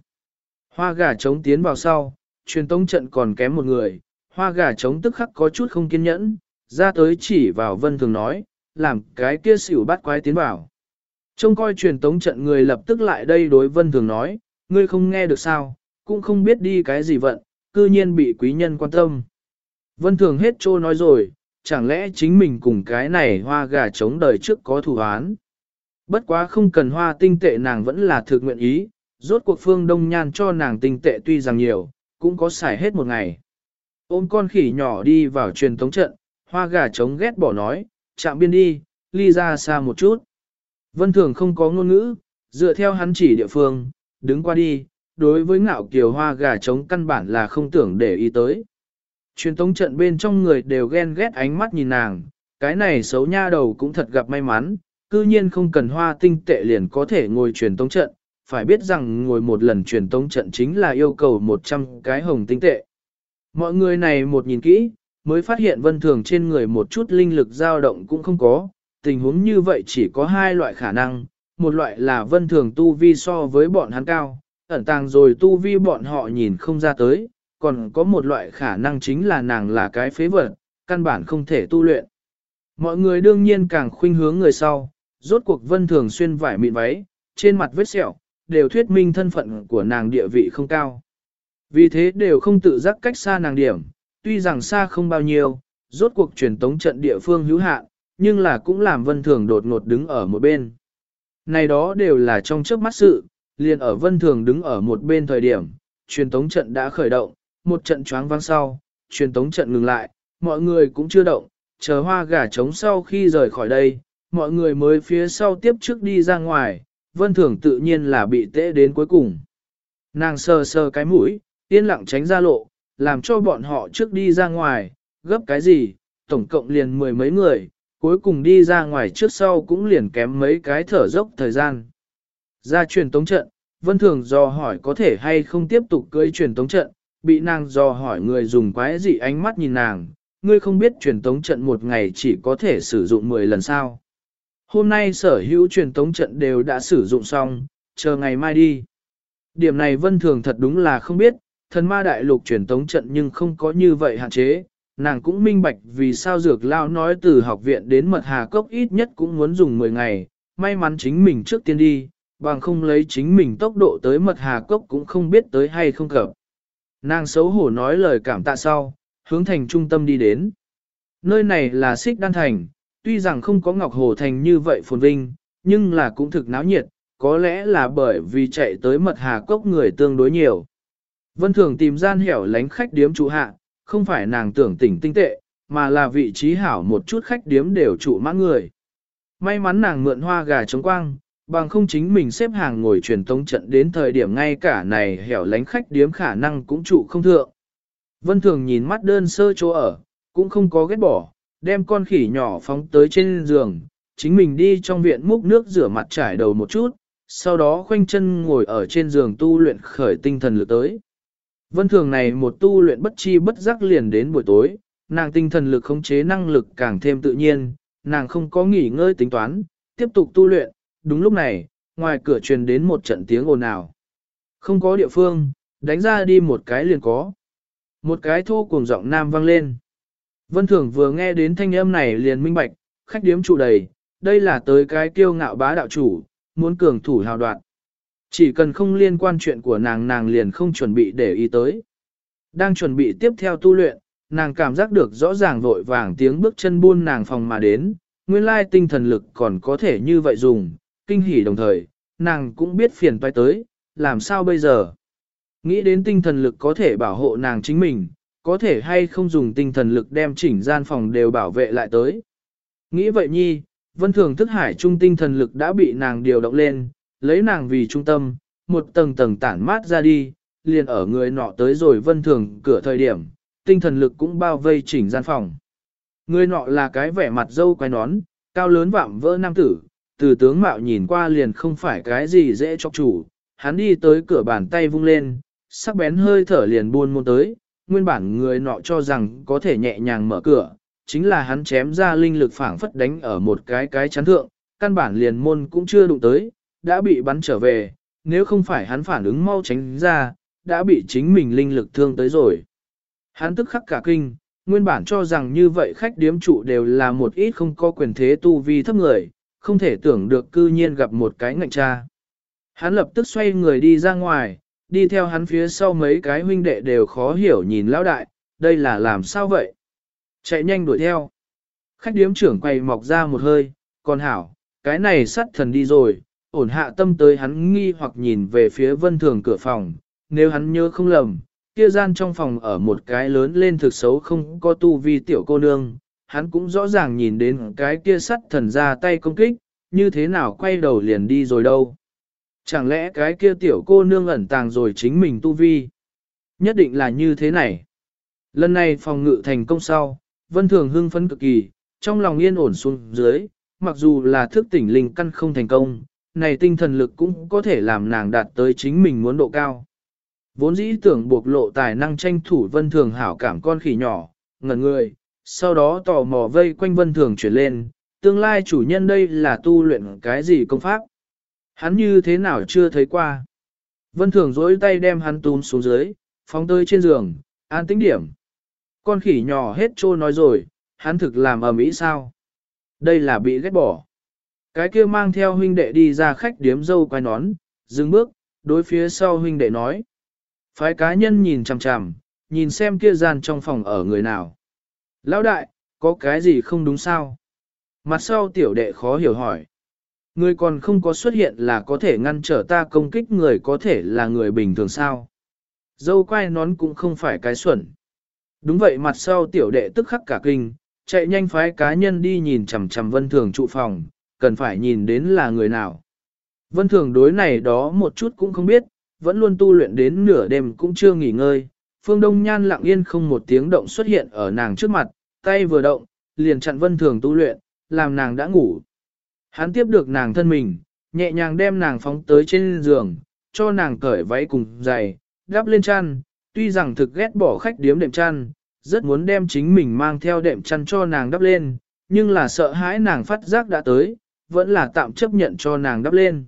Hoa gà trống tiến vào sau, truyền tống trận còn kém một người, hoa gà trống tức khắc có chút không kiên nhẫn, ra tới chỉ vào vân thường nói, làm cái kia xỉu bắt quái tiến vào. Trông coi truyền tống trận người lập tức lại đây đối vân thường nói, ngươi không nghe được sao, cũng không biết đi cái gì vận, cư nhiên bị quý nhân quan tâm. Vân thường hết trô nói rồi, chẳng lẽ chính mình cùng cái này hoa gà trống đời trước có thủ án. Bất quá không cần hoa tinh tệ nàng vẫn là thực nguyện ý, rốt cuộc phương đông nhan cho nàng tinh tệ tuy rằng nhiều, cũng có xài hết một ngày. Ôm con khỉ nhỏ đi vào truyền tống trận, hoa gà trống ghét bỏ nói, chạm biên đi, ly ra xa một chút. Vân Thường không có ngôn ngữ, dựa theo hắn chỉ địa phương, đứng qua đi, đối với ngạo kiều hoa gà trống căn bản là không tưởng để ý tới. Truyền tống trận bên trong người đều ghen ghét ánh mắt nhìn nàng, cái này xấu nha đầu cũng thật gặp may mắn, cư nhiên không cần hoa tinh tệ liền có thể ngồi truyền tống trận, phải biết rằng ngồi một lần truyền tống trận chính là yêu cầu 100 cái hồng tinh tệ. Mọi người này một nhìn kỹ, mới phát hiện vân thường trên người một chút linh lực dao động cũng không có, tình huống như vậy chỉ có hai loại khả năng, một loại là vân thường tu vi so với bọn hắn cao, ẩn tàng rồi tu vi bọn họ nhìn không ra tới, còn có một loại khả năng chính là nàng là cái phế vật, căn bản không thể tu luyện. Mọi người đương nhiên càng khuynh hướng người sau, rốt cuộc vân thường xuyên vải mịn váy, trên mặt vết sẹo, đều thuyết minh thân phận của nàng địa vị không cao. Vì thế đều không tự giác cách xa nàng điểm, tuy rằng xa không bao nhiêu, rốt cuộc truyền tống trận địa phương hữu hạn, nhưng là cũng làm vân thường đột ngột đứng ở một bên. Này đó đều là trong trước mắt sự, liền ở vân thường đứng ở một bên thời điểm, truyền tống trận đã khởi động, một trận choáng vang sau, truyền tống trận ngừng lại, mọi người cũng chưa động, chờ hoa gà trống sau khi rời khỏi đây, mọi người mới phía sau tiếp trước đi ra ngoài, vân thường tự nhiên là bị tễ đến cuối cùng. Nàng sờ sờ cái mũi, yên lặng tránh ra lộ, làm cho bọn họ trước đi ra ngoài, gấp cái gì, tổng cộng liền mười mấy người, cuối cùng đi ra ngoài trước sau cũng liền kém mấy cái thở dốc thời gian. Ra truyền tống trận, Vân Thường do hỏi có thể hay không tiếp tục cưỡi truyền tống trận, bị nàng do hỏi người dùng quái dị ánh mắt nhìn nàng, ngươi không biết truyền tống trận một ngày chỉ có thể sử dụng 10 lần sao. Hôm nay sở hữu truyền tống trận đều đã sử dụng xong, chờ ngày mai đi. Điểm này Vân Thường thật đúng là không biết, thần ma đại lục truyền tống trận nhưng không có như vậy hạn chế, nàng cũng minh bạch vì sao dược lao nói từ học viện đến mật hà cốc ít nhất cũng muốn dùng 10 ngày, may mắn chính mình trước tiên đi, bằng không lấy chính mình tốc độ tới mật hà cốc cũng không biết tới hay không cập. Nàng xấu hổ nói lời cảm tạ sau, hướng thành trung tâm đi đến. Nơi này là xích đan thành, tuy rằng không có ngọc hồ thành như vậy phồn vinh, nhưng là cũng thực náo nhiệt, có lẽ là bởi vì chạy tới mật hà cốc người tương đối nhiều. Vân Thường tìm gian hẻo lánh khách điếm trụ hạ, không phải nàng tưởng tỉnh tinh tệ, mà là vị trí hảo một chút khách điếm đều trụ mãn người. May mắn nàng mượn hoa gà chống quang, bằng không chính mình xếp hàng ngồi truyền tống trận đến thời điểm ngay cả này hẻo lánh khách điếm khả năng cũng trụ không thượng. Vân Thường nhìn mắt đơn sơ chỗ ở, cũng không có ghét bỏ, đem con khỉ nhỏ phóng tới trên giường, chính mình đi trong viện múc nước rửa mặt trải đầu một chút, sau đó khoanh chân ngồi ở trên giường tu luyện khởi tinh thần lực tới. Vân thường này một tu luyện bất chi bất giác liền đến buổi tối, nàng tinh thần lực khống chế năng lực càng thêm tự nhiên, nàng không có nghỉ ngơi tính toán, tiếp tục tu luyện, đúng lúc này, ngoài cửa truyền đến một trận tiếng ồn ào. Không có địa phương, đánh ra đi một cái liền có. Một cái thô cùng giọng nam vang lên. Vân Thường vừa nghe đến thanh âm này liền minh bạch, khách điếm trụ đầy, đây là tới cái kiêu ngạo bá đạo chủ, muốn cường thủ hào đoạn. Chỉ cần không liên quan chuyện của nàng nàng liền không chuẩn bị để ý tới. Đang chuẩn bị tiếp theo tu luyện, nàng cảm giác được rõ ràng vội vàng tiếng bước chân buôn nàng phòng mà đến, nguyên lai tinh thần lực còn có thể như vậy dùng, kinh hỉ đồng thời, nàng cũng biết phiền toái tới, làm sao bây giờ. Nghĩ đến tinh thần lực có thể bảo hộ nàng chính mình, có thể hay không dùng tinh thần lực đem chỉnh gian phòng đều bảo vệ lại tới. Nghĩ vậy nhi, vân thường thức hải trung tinh thần lực đã bị nàng điều động lên, lấy nàng vì trung tâm, một tầng tầng tản mát ra đi, liền ở người nọ tới rồi vân thường cửa thời điểm, tinh thần lực cũng bao vây chỉnh gian phòng. Người nọ là cái vẻ mặt dâu quái nón, cao lớn vạm vỡ nam tử, từ tướng mạo nhìn qua liền không phải cái gì dễ cho chủ, hắn đi tới cửa bàn tay vung lên, sắc bén hơi thở liền buôn môn tới, nguyên bản người nọ cho rằng có thể nhẹ nhàng mở cửa, chính là hắn chém ra linh lực phảng phất đánh ở một cái cái chắn thượng, căn bản liền môn cũng chưa đụng tới, đã bị bắn trở về, nếu không phải hắn phản ứng mau tránh ra, đã bị chính mình linh lực thương tới rồi. Hắn tức khắc cả kinh, nguyên bản cho rằng như vậy khách điếm chủ đều là một ít không có quyền thế tu vi thấp người, không thể tưởng được cư nhiên gặp một cái ngạnh cha. Hắn lập tức xoay người đi ra ngoài, đi theo hắn phía sau mấy cái huynh đệ đều khó hiểu nhìn lão đại, đây là làm sao vậy? Chạy nhanh đuổi theo. Khách điếm trưởng quay mọc ra một hơi, còn hảo, cái này sắt thần đi rồi, ổn hạ tâm tới hắn nghi hoặc nhìn về phía vân thường cửa phòng, nếu hắn nhớ không lầm, kia gian trong phòng ở một cái lớn lên thực xấu không có tu vi tiểu cô nương, hắn cũng rõ ràng nhìn đến cái kia sắt thần ra tay công kích, như thế nào quay đầu liền đi rồi đâu. Chẳng lẽ cái kia tiểu cô nương ẩn tàng rồi chính mình tu vi? Nhất định là như thế này. Lần này phòng ngự thành công sau, vân thường hưng phấn cực kỳ, trong lòng yên ổn xuống dưới, mặc dù là thức tỉnh linh căn không thành công, này tinh thần lực cũng có thể làm nàng đạt tới chính mình muốn độ cao. Vốn dĩ tưởng buộc lộ tài năng tranh thủ vân thường hảo cảm con khỉ nhỏ, ngẩn người, sau đó tò mò vây quanh vân thường chuyển lên, tương lai chủ nhân đây là tu luyện cái gì công pháp. Hắn như thế nào chưa thấy qua. Vân thường dối tay đem hắn túm xuống dưới, phóng tới trên giường, an tĩnh điểm. Con khỉ nhỏ hết trô nói rồi, hắn thực làm ở mỹ sao. Đây là bị ghét bỏ. Cái kia mang theo huynh đệ đi ra khách điếm dâu quay nón, dừng bước, đối phía sau huynh đệ nói. Phái cá nhân nhìn chằm chằm, nhìn xem kia gian trong phòng ở người nào. Lão đại, có cái gì không đúng sao? Mặt sau tiểu đệ khó hiểu hỏi. Người còn không có xuất hiện là có thể ngăn trở ta công kích người có thể là người bình thường sao? Dâu quay nón cũng không phải cái xuẩn. Đúng vậy mặt sau tiểu đệ tức khắc cả kinh, chạy nhanh phái cá nhân đi nhìn chằm chằm vân thường trụ phòng, cần phải nhìn đến là người nào. Vân thường đối này đó một chút cũng không biết, vẫn luôn tu luyện đến nửa đêm cũng chưa nghỉ ngơi. Phương Đông Nhan lặng yên không một tiếng động xuất hiện ở nàng trước mặt, tay vừa động, liền chặn vân thường tu luyện, làm nàng đã ngủ. Hắn tiếp được nàng thân mình, nhẹ nhàng đem nàng phóng tới trên giường, cho nàng cởi váy cùng giày, đắp lên chăn, tuy rằng thực ghét bỏ khách điếm đệm chăn, rất muốn đem chính mình mang theo đệm chăn cho nàng đắp lên, nhưng là sợ hãi nàng phát giác đã tới, vẫn là tạm chấp nhận cho nàng đắp lên.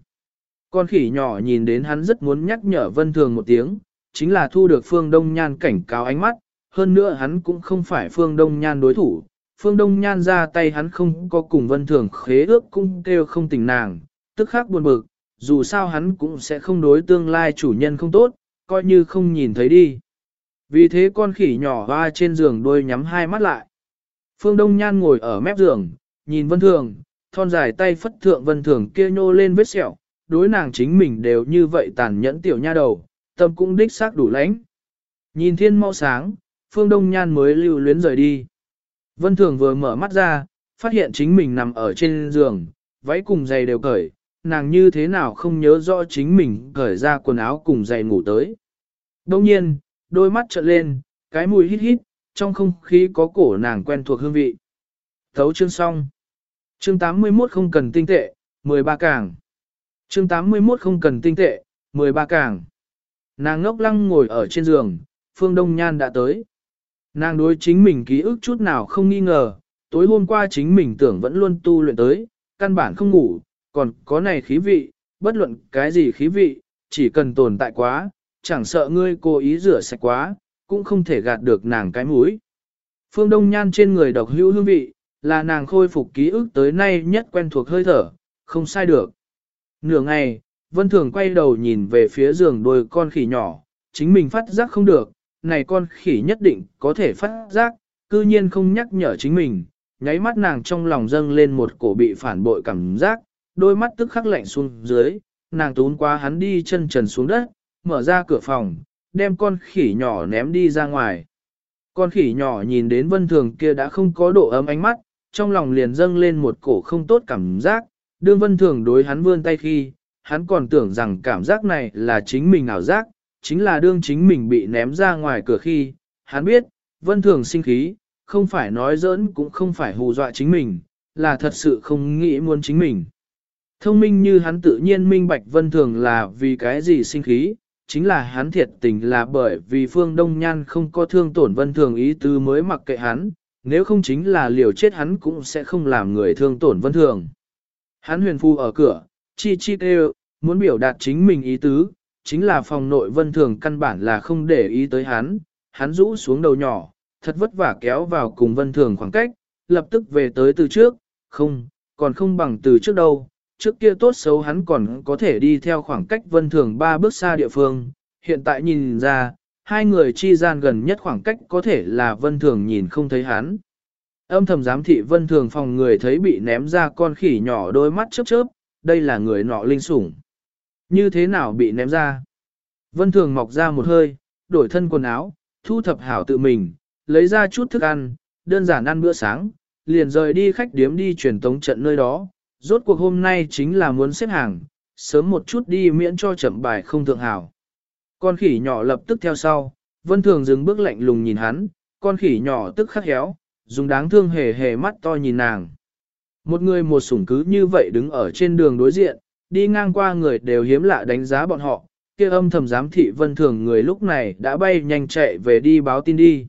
Con khỉ nhỏ nhìn đến hắn rất muốn nhắc nhở vân thường một tiếng, chính là thu được phương đông nhan cảnh cáo ánh mắt, hơn nữa hắn cũng không phải phương đông nhan đối thủ. Phương Đông Nhan ra tay hắn không có cùng vân thường khế ước cũng kêu không tình nàng, tức khắc buồn bực, dù sao hắn cũng sẽ không đối tương lai chủ nhân không tốt, coi như không nhìn thấy đi. Vì thế con khỉ nhỏ hoa trên giường đôi nhắm hai mắt lại. Phương Đông Nhan ngồi ở mép giường, nhìn Vân Thường, thon dài tay phất thượng Vân Thường kia nhô lên vết sẹo, đối nàng chính mình đều như vậy tàn nhẫn tiểu nha đầu, tâm cũng đích xác đủ lãnh. Nhìn thiên mau sáng, Phương Đông Nhan mới lưu luyến rời đi. Vân Thường vừa mở mắt ra, phát hiện chính mình nằm ở trên giường, váy cùng giày đều cởi, nàng như thế nào không nhớ rõ chính mình cởi ra quần áo cùng giày ngủ tới. Đông nhiên, đôi mắt trợn lên, cái mùi hít hít, trong không khí có cổ nàng quen thuộc hương vị. Thấu chương xong. Chương 81 không cần tinh tệ, 13 càng. Chương 81 không cần tinh tệ, 13 càng. Nàng ngốc lăng ngồi ở trên giường, Phương Đông Nhan đã tới. Nàng đối chính mình ký ức chút nào không nghi ngờ, tối hôm qua chính mình tưởng vẫn luôn tu luyện tới, căn bản không ngủ, còn có này khí vị, bất luận cái gì khí vị, chỉ cần tồn tại quá, chẳng sợ ngươi cố ý rửa sạch quá, cũng không thể gạt được nàng cái mũi. Phương Đông Nhan trên người độc hữu hương vị, là nàng khôi phục ký ức tới nay nhất quen thuộc hơi thở, không sai được. Nửa ngày, Vân Thường quay đầu nhìn về phía giường đôi con khỉ nhỏ, chính mình phát giác không được, này con khỉ nhất định có thể phát giác, cư nhiên không nhắc nhở chính mình, nháy mắt nàng trong lòng dâng lên một cổ bị phản bội cảm giác, đôi mắt tức khắc lạnh xuống dưới, nàng tún qua hắn đi chân trần xuống đất, mở ra cửa phòng, đem con khỉ nhỏ ném đi ra ngoài. Con khỉ nhỏ nhìn đến vân thường kia đã không có độ ấm ánh mắt, trong lòng liền dâng lên một cổ không tốt cảm giác, đương vân thường đối hắn vươn tay khi, hắn còn tưởng rằng cảm giác này là chính mình ảo giác, chính là đương chính mình bị ném ra ngoài cửa khi, hắn biết, vân thường sinh khí, không phải nói giỡn cũng không phải hù dọa chính mình, là thật sự không nghĩ muốn chính mình. Thông minh như hắn tự nhiên minh bạch vân thường là vì cái gì sinh khí, chính là hắn thiệt tình là bởi vì phương đông nhan không có thương tổn vân thường ý tứ mới mặc kệ hắn, nếu không chính là liều chết hắn cũng sẽ không làm người thương tổn vân thường. Hắn huyền phu ở cửa, chi chi kêu, muốn biểu đạt chính mình ý tứ, chính là phòng nội vân thường căn bản là không để ý tới hắn, hắn rũ xuống đầu nhỏ, thật vất vả kéo vào cùng vân thường khoảng cách, lập tức về tới từ trước, không, còn không bằng từ trước đâu, trước kia tốt xấu hắn còn có thể đi theo khoảng cách vân thường ba bước xa địa phương, hiện tại nhìn ra, hai người chi gian gần nhất khoảng cách có thể là vân thường nhìn không thấy hắn. Âm thầm giám thị vân thường phòng người thấy bị ném ra con khỉ nhỏ đôi mắt chớp chớp, đây là người nọ linh sủng. Như thế nào bị ném ra? Vân thường mọc ra một hơi, đổi thân quần áo, thu thập hảo tự mình, lấy ra chút thức ăn, đơn giản ăn bữa sáng, liền rời đi khách điếm đi truyền tống trận nơi đó, rốt cuộc hôm nay chính là muốn xếp hàng, sớm một chút đi miễn cho chậm bài không thượng hảo. Con khỉ nhỏ lập tức theo sau, vân thường dừng bước lạnh lùng nhìn hắn, con khỉ nhỏ tức khắc héo, dùng đáng thương hề hề mắt to nhìn nàng. Một người một sủng cứ như vậy đứng ở trên đường đối diện, đi ngang qua người đều hiếm lạ đánh giá bọn họ, kia âm thầm giám thị vân thường người lúc này đã bay nhanh chạy về đi báo tin đi.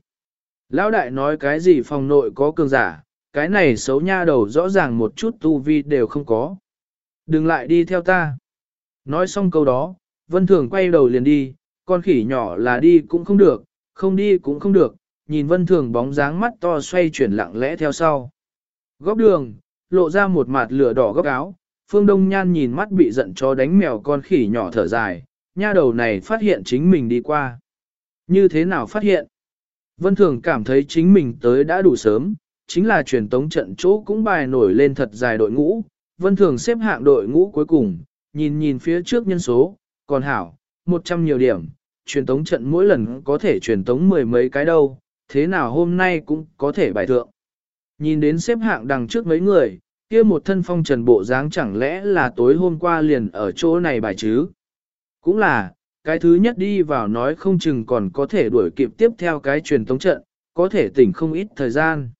Lão đại nói cái gì phòng nội có cường giả, cái này xấu nha đầu rõ ràng một chút tu vi đều không có. Đừng lại đi theo ta. Nói xong câu đó, Vân Thường quay đầu liền đi, con khỉ nhỏ là đi cũng không được, không đi cũng không được, nhìn Vân Thường bóng dáng mắt to xoay chuyển lặng lẽ theo sau. Góc đường, lộ ra một mặt lửa đỏ góc áo, Phương Đông Nhan nhìn mắt bị giận cho đánh mèo con khỉ nhỏ thở dài, nha đầu này phát hiện chính mình đi qua. Như thế nào phát hiện? Vân Thường cảm thấy chính mình tới đã đủ sớm, chính là truyền tống trận chỗ cũng bài nổi lên thật dài đội ngũ. Vân Thường xếp hạng đội ngũ cuối cùng, nhìn nhìn phía trước nhân số, còn hảo, 100 nhiều điểm, truyền tống trận mỗi lần có thể truyền tống mười mấy cái đâu, thế nào hôm nay cũng có thể bài thượng. Nhìn đến xếp hạng đằng trước mấy người, kia một thân phong trần bộ dáng chẳng lẽ là tối hôm qua liền ở chỗ này bài chứ? Cũng là, cái thứ nhất đi vào nói không chừng còn có thể đuổi kịp tiếp theo cái truyền tống trận, có thể tỉnh không ít thời gian.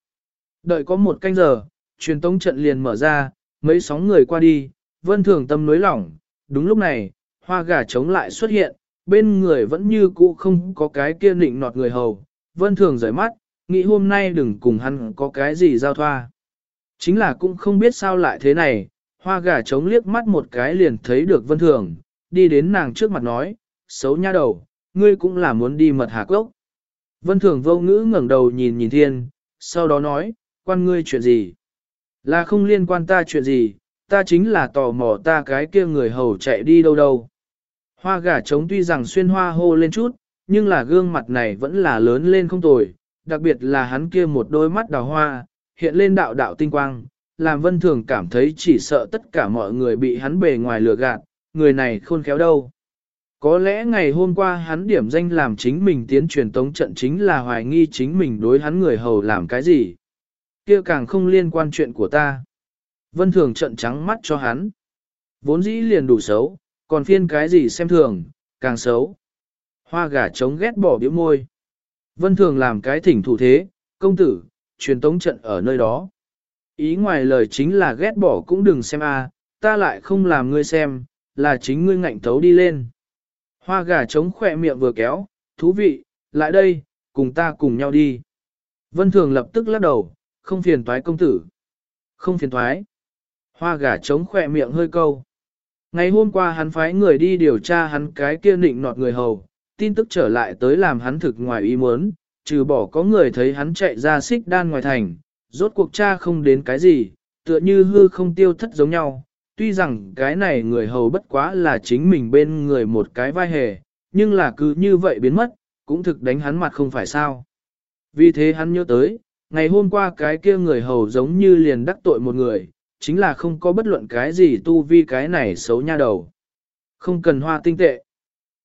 Đợi có một canh giờ, truyền tống trận liền mở ra, mấy sóng người qua đi, vân thường tâm nối lỏng, đúng lúc này, hoa gà trống lại xuất hiện, bên người vẫn như cũ không có cái kia nịnh nọt người hầu, vân thường rời mắt, nghĩ hôm nay đừng cùng hắn có cái gì giao thoa. Chính là cũng không biết sao lại thế này, hoa gà trống liếc mắt một cái liền thấy được vân thường, đi đến nàng trước mặt nói, xấu nha đầu, ngươi cũng là muốn đi mật hạ cốc. Vân thường vô ngữ ngẩng đầu nhìn nhìn thiên, sau đó nói, quan ngươi chuyện gì? Là không liên quan ta chuyện gì, ta chính là tò mò ta cái kia người hầu chạy đi đâu đâu. Hoa gà trống tuy rằng xuyên hoa hô lên chút, nhưng là gương mặt này vẫn là lớn lên không tồi, đặc biệt là hắn kia một đôi mắt đào hoa, hiện lên đạo đạo tinh quang, làm vân thường cảm thấy chỉ sợ tất cả mọi người bị hắn bề ngoài lừa gạt, người này khôn khéo đâu. Có lẽ ngày hôm qua hắn điểm danh làm chính mình tiến truyền tống trận chính là hoài nghi chính mình đối hắn người hầu làm cái gì. kia càng không liên quan chuyện của ta. Vân thường trận trắng mắt cho hắn. Vốn dĩ liền đủ xấu, còn phiên cái gì xem thường, càng xấu. Hoa gà trống ghét bỏ biểu môi. Vân thường làm cái thỉnh thủ thế, công tử, truyền tống trận ở nơi đó. Ý ngoài lời chính là ghét bỏ cũng đừng xem a, ta lại không làm ngươi xem, là chính ngươi ngạnh thấu đi lên. Hoa gà trống khỏe miệng vừa kéo, thú vị, lại đây, cùng ta cùng nhau đi. Vân thường lập tức lắc đầu, không phiền toái công tử. Không phiền toái. Hoa gà trống khỏe miệng hơi câu. Ngày hôm qua hắn phái người đi điều tra hắn cái kia nịnh nọt người hầu, tin tức trở lại tới làm hắn thực ngoài ý muốn, trừ bỏ có người thấy hắn chạy ra xích đan ngoài thành, rốt cuộc cha không đến cái gì, tựa như hư không tiêu thất giống nhau. Tuy rằng cái này người hầu bất quá là chính mình bên người một cái vai hề, nhưng là cứ như vậy biến mất, cũng thực đánh hắn mặt không phải sao. Vì thế hắn nhớ tới, ngày hôm qua cái kia người hầu giống như liền đắc tội một người, chính là không có bất luận cái gì tu vi cái này xấu nha đầu. Không cần hoa tinh tệ.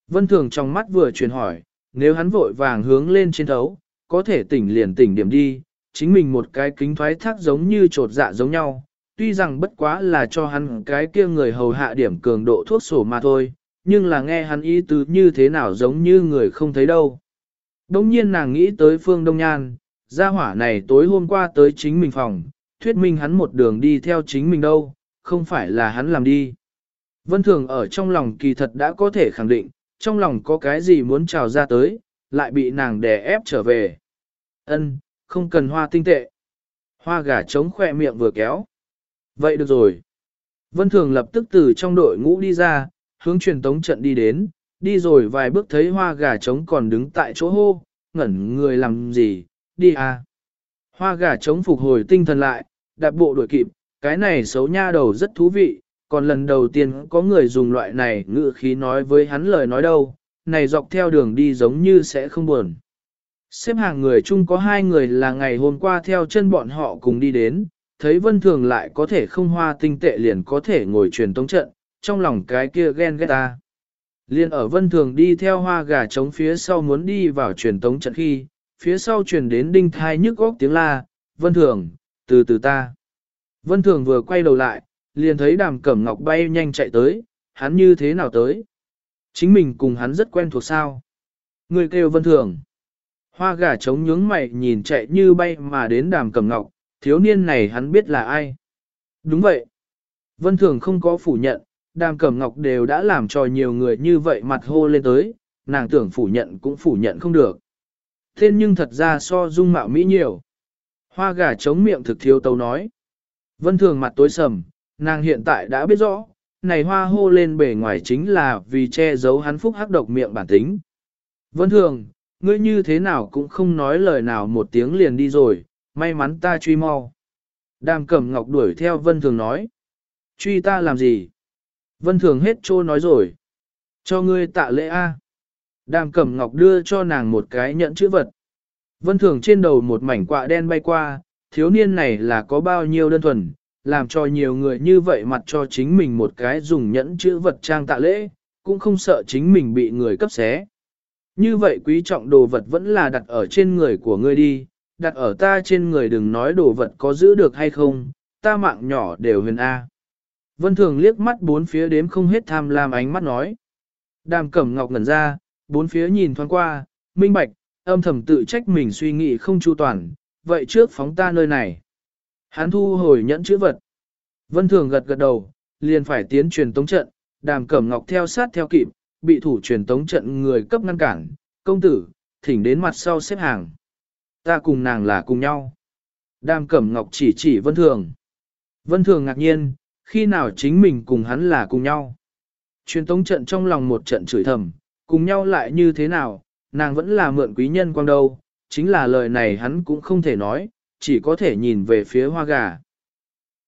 Vân Thường trong mắt vừa chuyển hỏi, nếu hắn vội vàng hướng lên trên thấu, có thể tỉnh liền tỉnh điểm đi, chính mình một cái kính thoái thác giống như trột dạ giống nhau, tuy rằng bất quá là cho hắn cái kia người hầu hạ điểm cường độ thuốc sổ mà thôi, nhưng là nghe hắn ý tứ như thế nào giống như người không thấy đâu. Đông nhiên nàng nghĩ tới Phương Đông Nhan, gia hỏa này tối hôm qua tới chính mình phòng, thuyết minh hắn một đường đi theo chính mình đâu, không phải là hắn làm đi. Vân Thường ở trong lòng kỳ thật đã có thể khẳng định, trong lòng có cái gì muốn trào ra tới, lại bị nàng đè ép trở về. Ân, không cần hoa tinh tệ. Hoa gà trống khỏe miệng vừa kéo. Vậy được rồi. Vân Thường lập tức từ trong đội ngũ đi ra, hướng truyền tống trận đi đến, đi rồi vài bước thấy hoa gà trống còn đứng tại chỗ hô, ngẩn người làm gì, đi à. Hoa gà trống phục hồi tinh thần lại, đạp bộ đuổi kịp, cái này xấu nha đầu rất thú vị, còn lần đầu tiên có người dùng loại này ngữ khí nói với hắn lời nói đâu, này dọc theo đường đi giống như sẽ không buồn. Xếp hàng người chung có hai người là ngày hôm qua theo chân bọn họ cùng đi đến, thấy vân thường lại có thể không hoa tinh tệ liền có thể ngồi truyền tống trận, trong lòng cái kia ghen ghét ta. Liên ở vân thường đi theo hoa gà trống phía sau muốn đi vào truyền tống trận khi, phía sau truyền đến đinh thai nhức góc tiếng la, vân thường, từ từ ta. Vân thường vừa quay đầu lại, liền thấy đàm cẩm ngọc bay nhanh chạy tới, hắn như thế nào tới. Chính mình cùng hắn rất quen thuộc sao. Người kêu vân thường. Hoa gà trống nhướng mày nhìn chạy như bay mà đến đàm cẩm ngọc, thiếu niên này hắn biết là ai. Đúng vậy. Vân thường không có phủ nhận, đàm cẩm ngọc đều đã làm cho nhiều người như vậy mặt hô lên tới, nàng tưởng phủ nhận cũng phủ nhận không được. Thế nhưng thật ra so dung mạo Mỹ nhiều. Hoa gà trống miệng thực thiếu tấu nói. Vân thường mặt tối sầm, nàng hiện tại đã biết rõ, này hoa hô lên bề ngoài chính là vì che giấu hắn phúc hắc độc miệng bản tính. Vân thường, ngươi như thế nào cũng không nói lời nào một tiếng liền đi rồi, may mắn ta truy mau. Đàm cẩm ngọc đuổi theo vân thường nói. Truy ta làm gì? Vân Thường hết trô nói rồi. Cho ngươi tạ lễ A. Đàm Cẩm Ngọc đưa cho nàng một cái nhẫn chữ vật. Vân Thường trên đầu một mảnh quạ đen bay qua, thiếu niên này là có bao nhiêu đơn thuần, làm cho nhiều người như vậy mặt cho chính mình một cái dùng nhẫn chữ vật trang tạ lễ, cũng không sợ chính mình bị người cấp xé. Như vậy quý trọng đồ vật vẫn là đặt ở trên người của ngươi đi, đặt ở ta trên người đừng nói đồ vật có giữ được hay không, ta mạng nhỏ đều huyền A. Vân Thường liếc mắt bốn phía đếm không hết tham lam ánh mắt nói. Đàm cẩm ngọc ngẩn ra, bốn phía nhìn thoáng qua, minh bạch, âm thầm tự trách mình suy nghĩ không chu toàn, vậy trước phóng ta nơi này. Hắn thu hồi nhẫn chữ vật. Vân Thường gật gật đầu, liền phải tiến truyền tống trận, đàm cẩm ngọc theo sát theo kịp, bị thủ truyền tống trận người cấp ngăn cản, công tử, thỉnh đến mặt sau xếp hàng. Ta cùng nàng là cùng nhau. Đàm cẩm ngọc chỉ chỉ Vân Thường. Vân Thường ngạc nhiên, khi nào chính mình cùng hắn là cùng nhau. Truyền tống trận trong lòng một trận chửi thầm, cùng nhau lại như thế nào, nàng vẫn là mượn quý nhân quang đâu, chính là lời này hắn cũng không thể nói, chỉ có thể nhìn về phía hoa gà.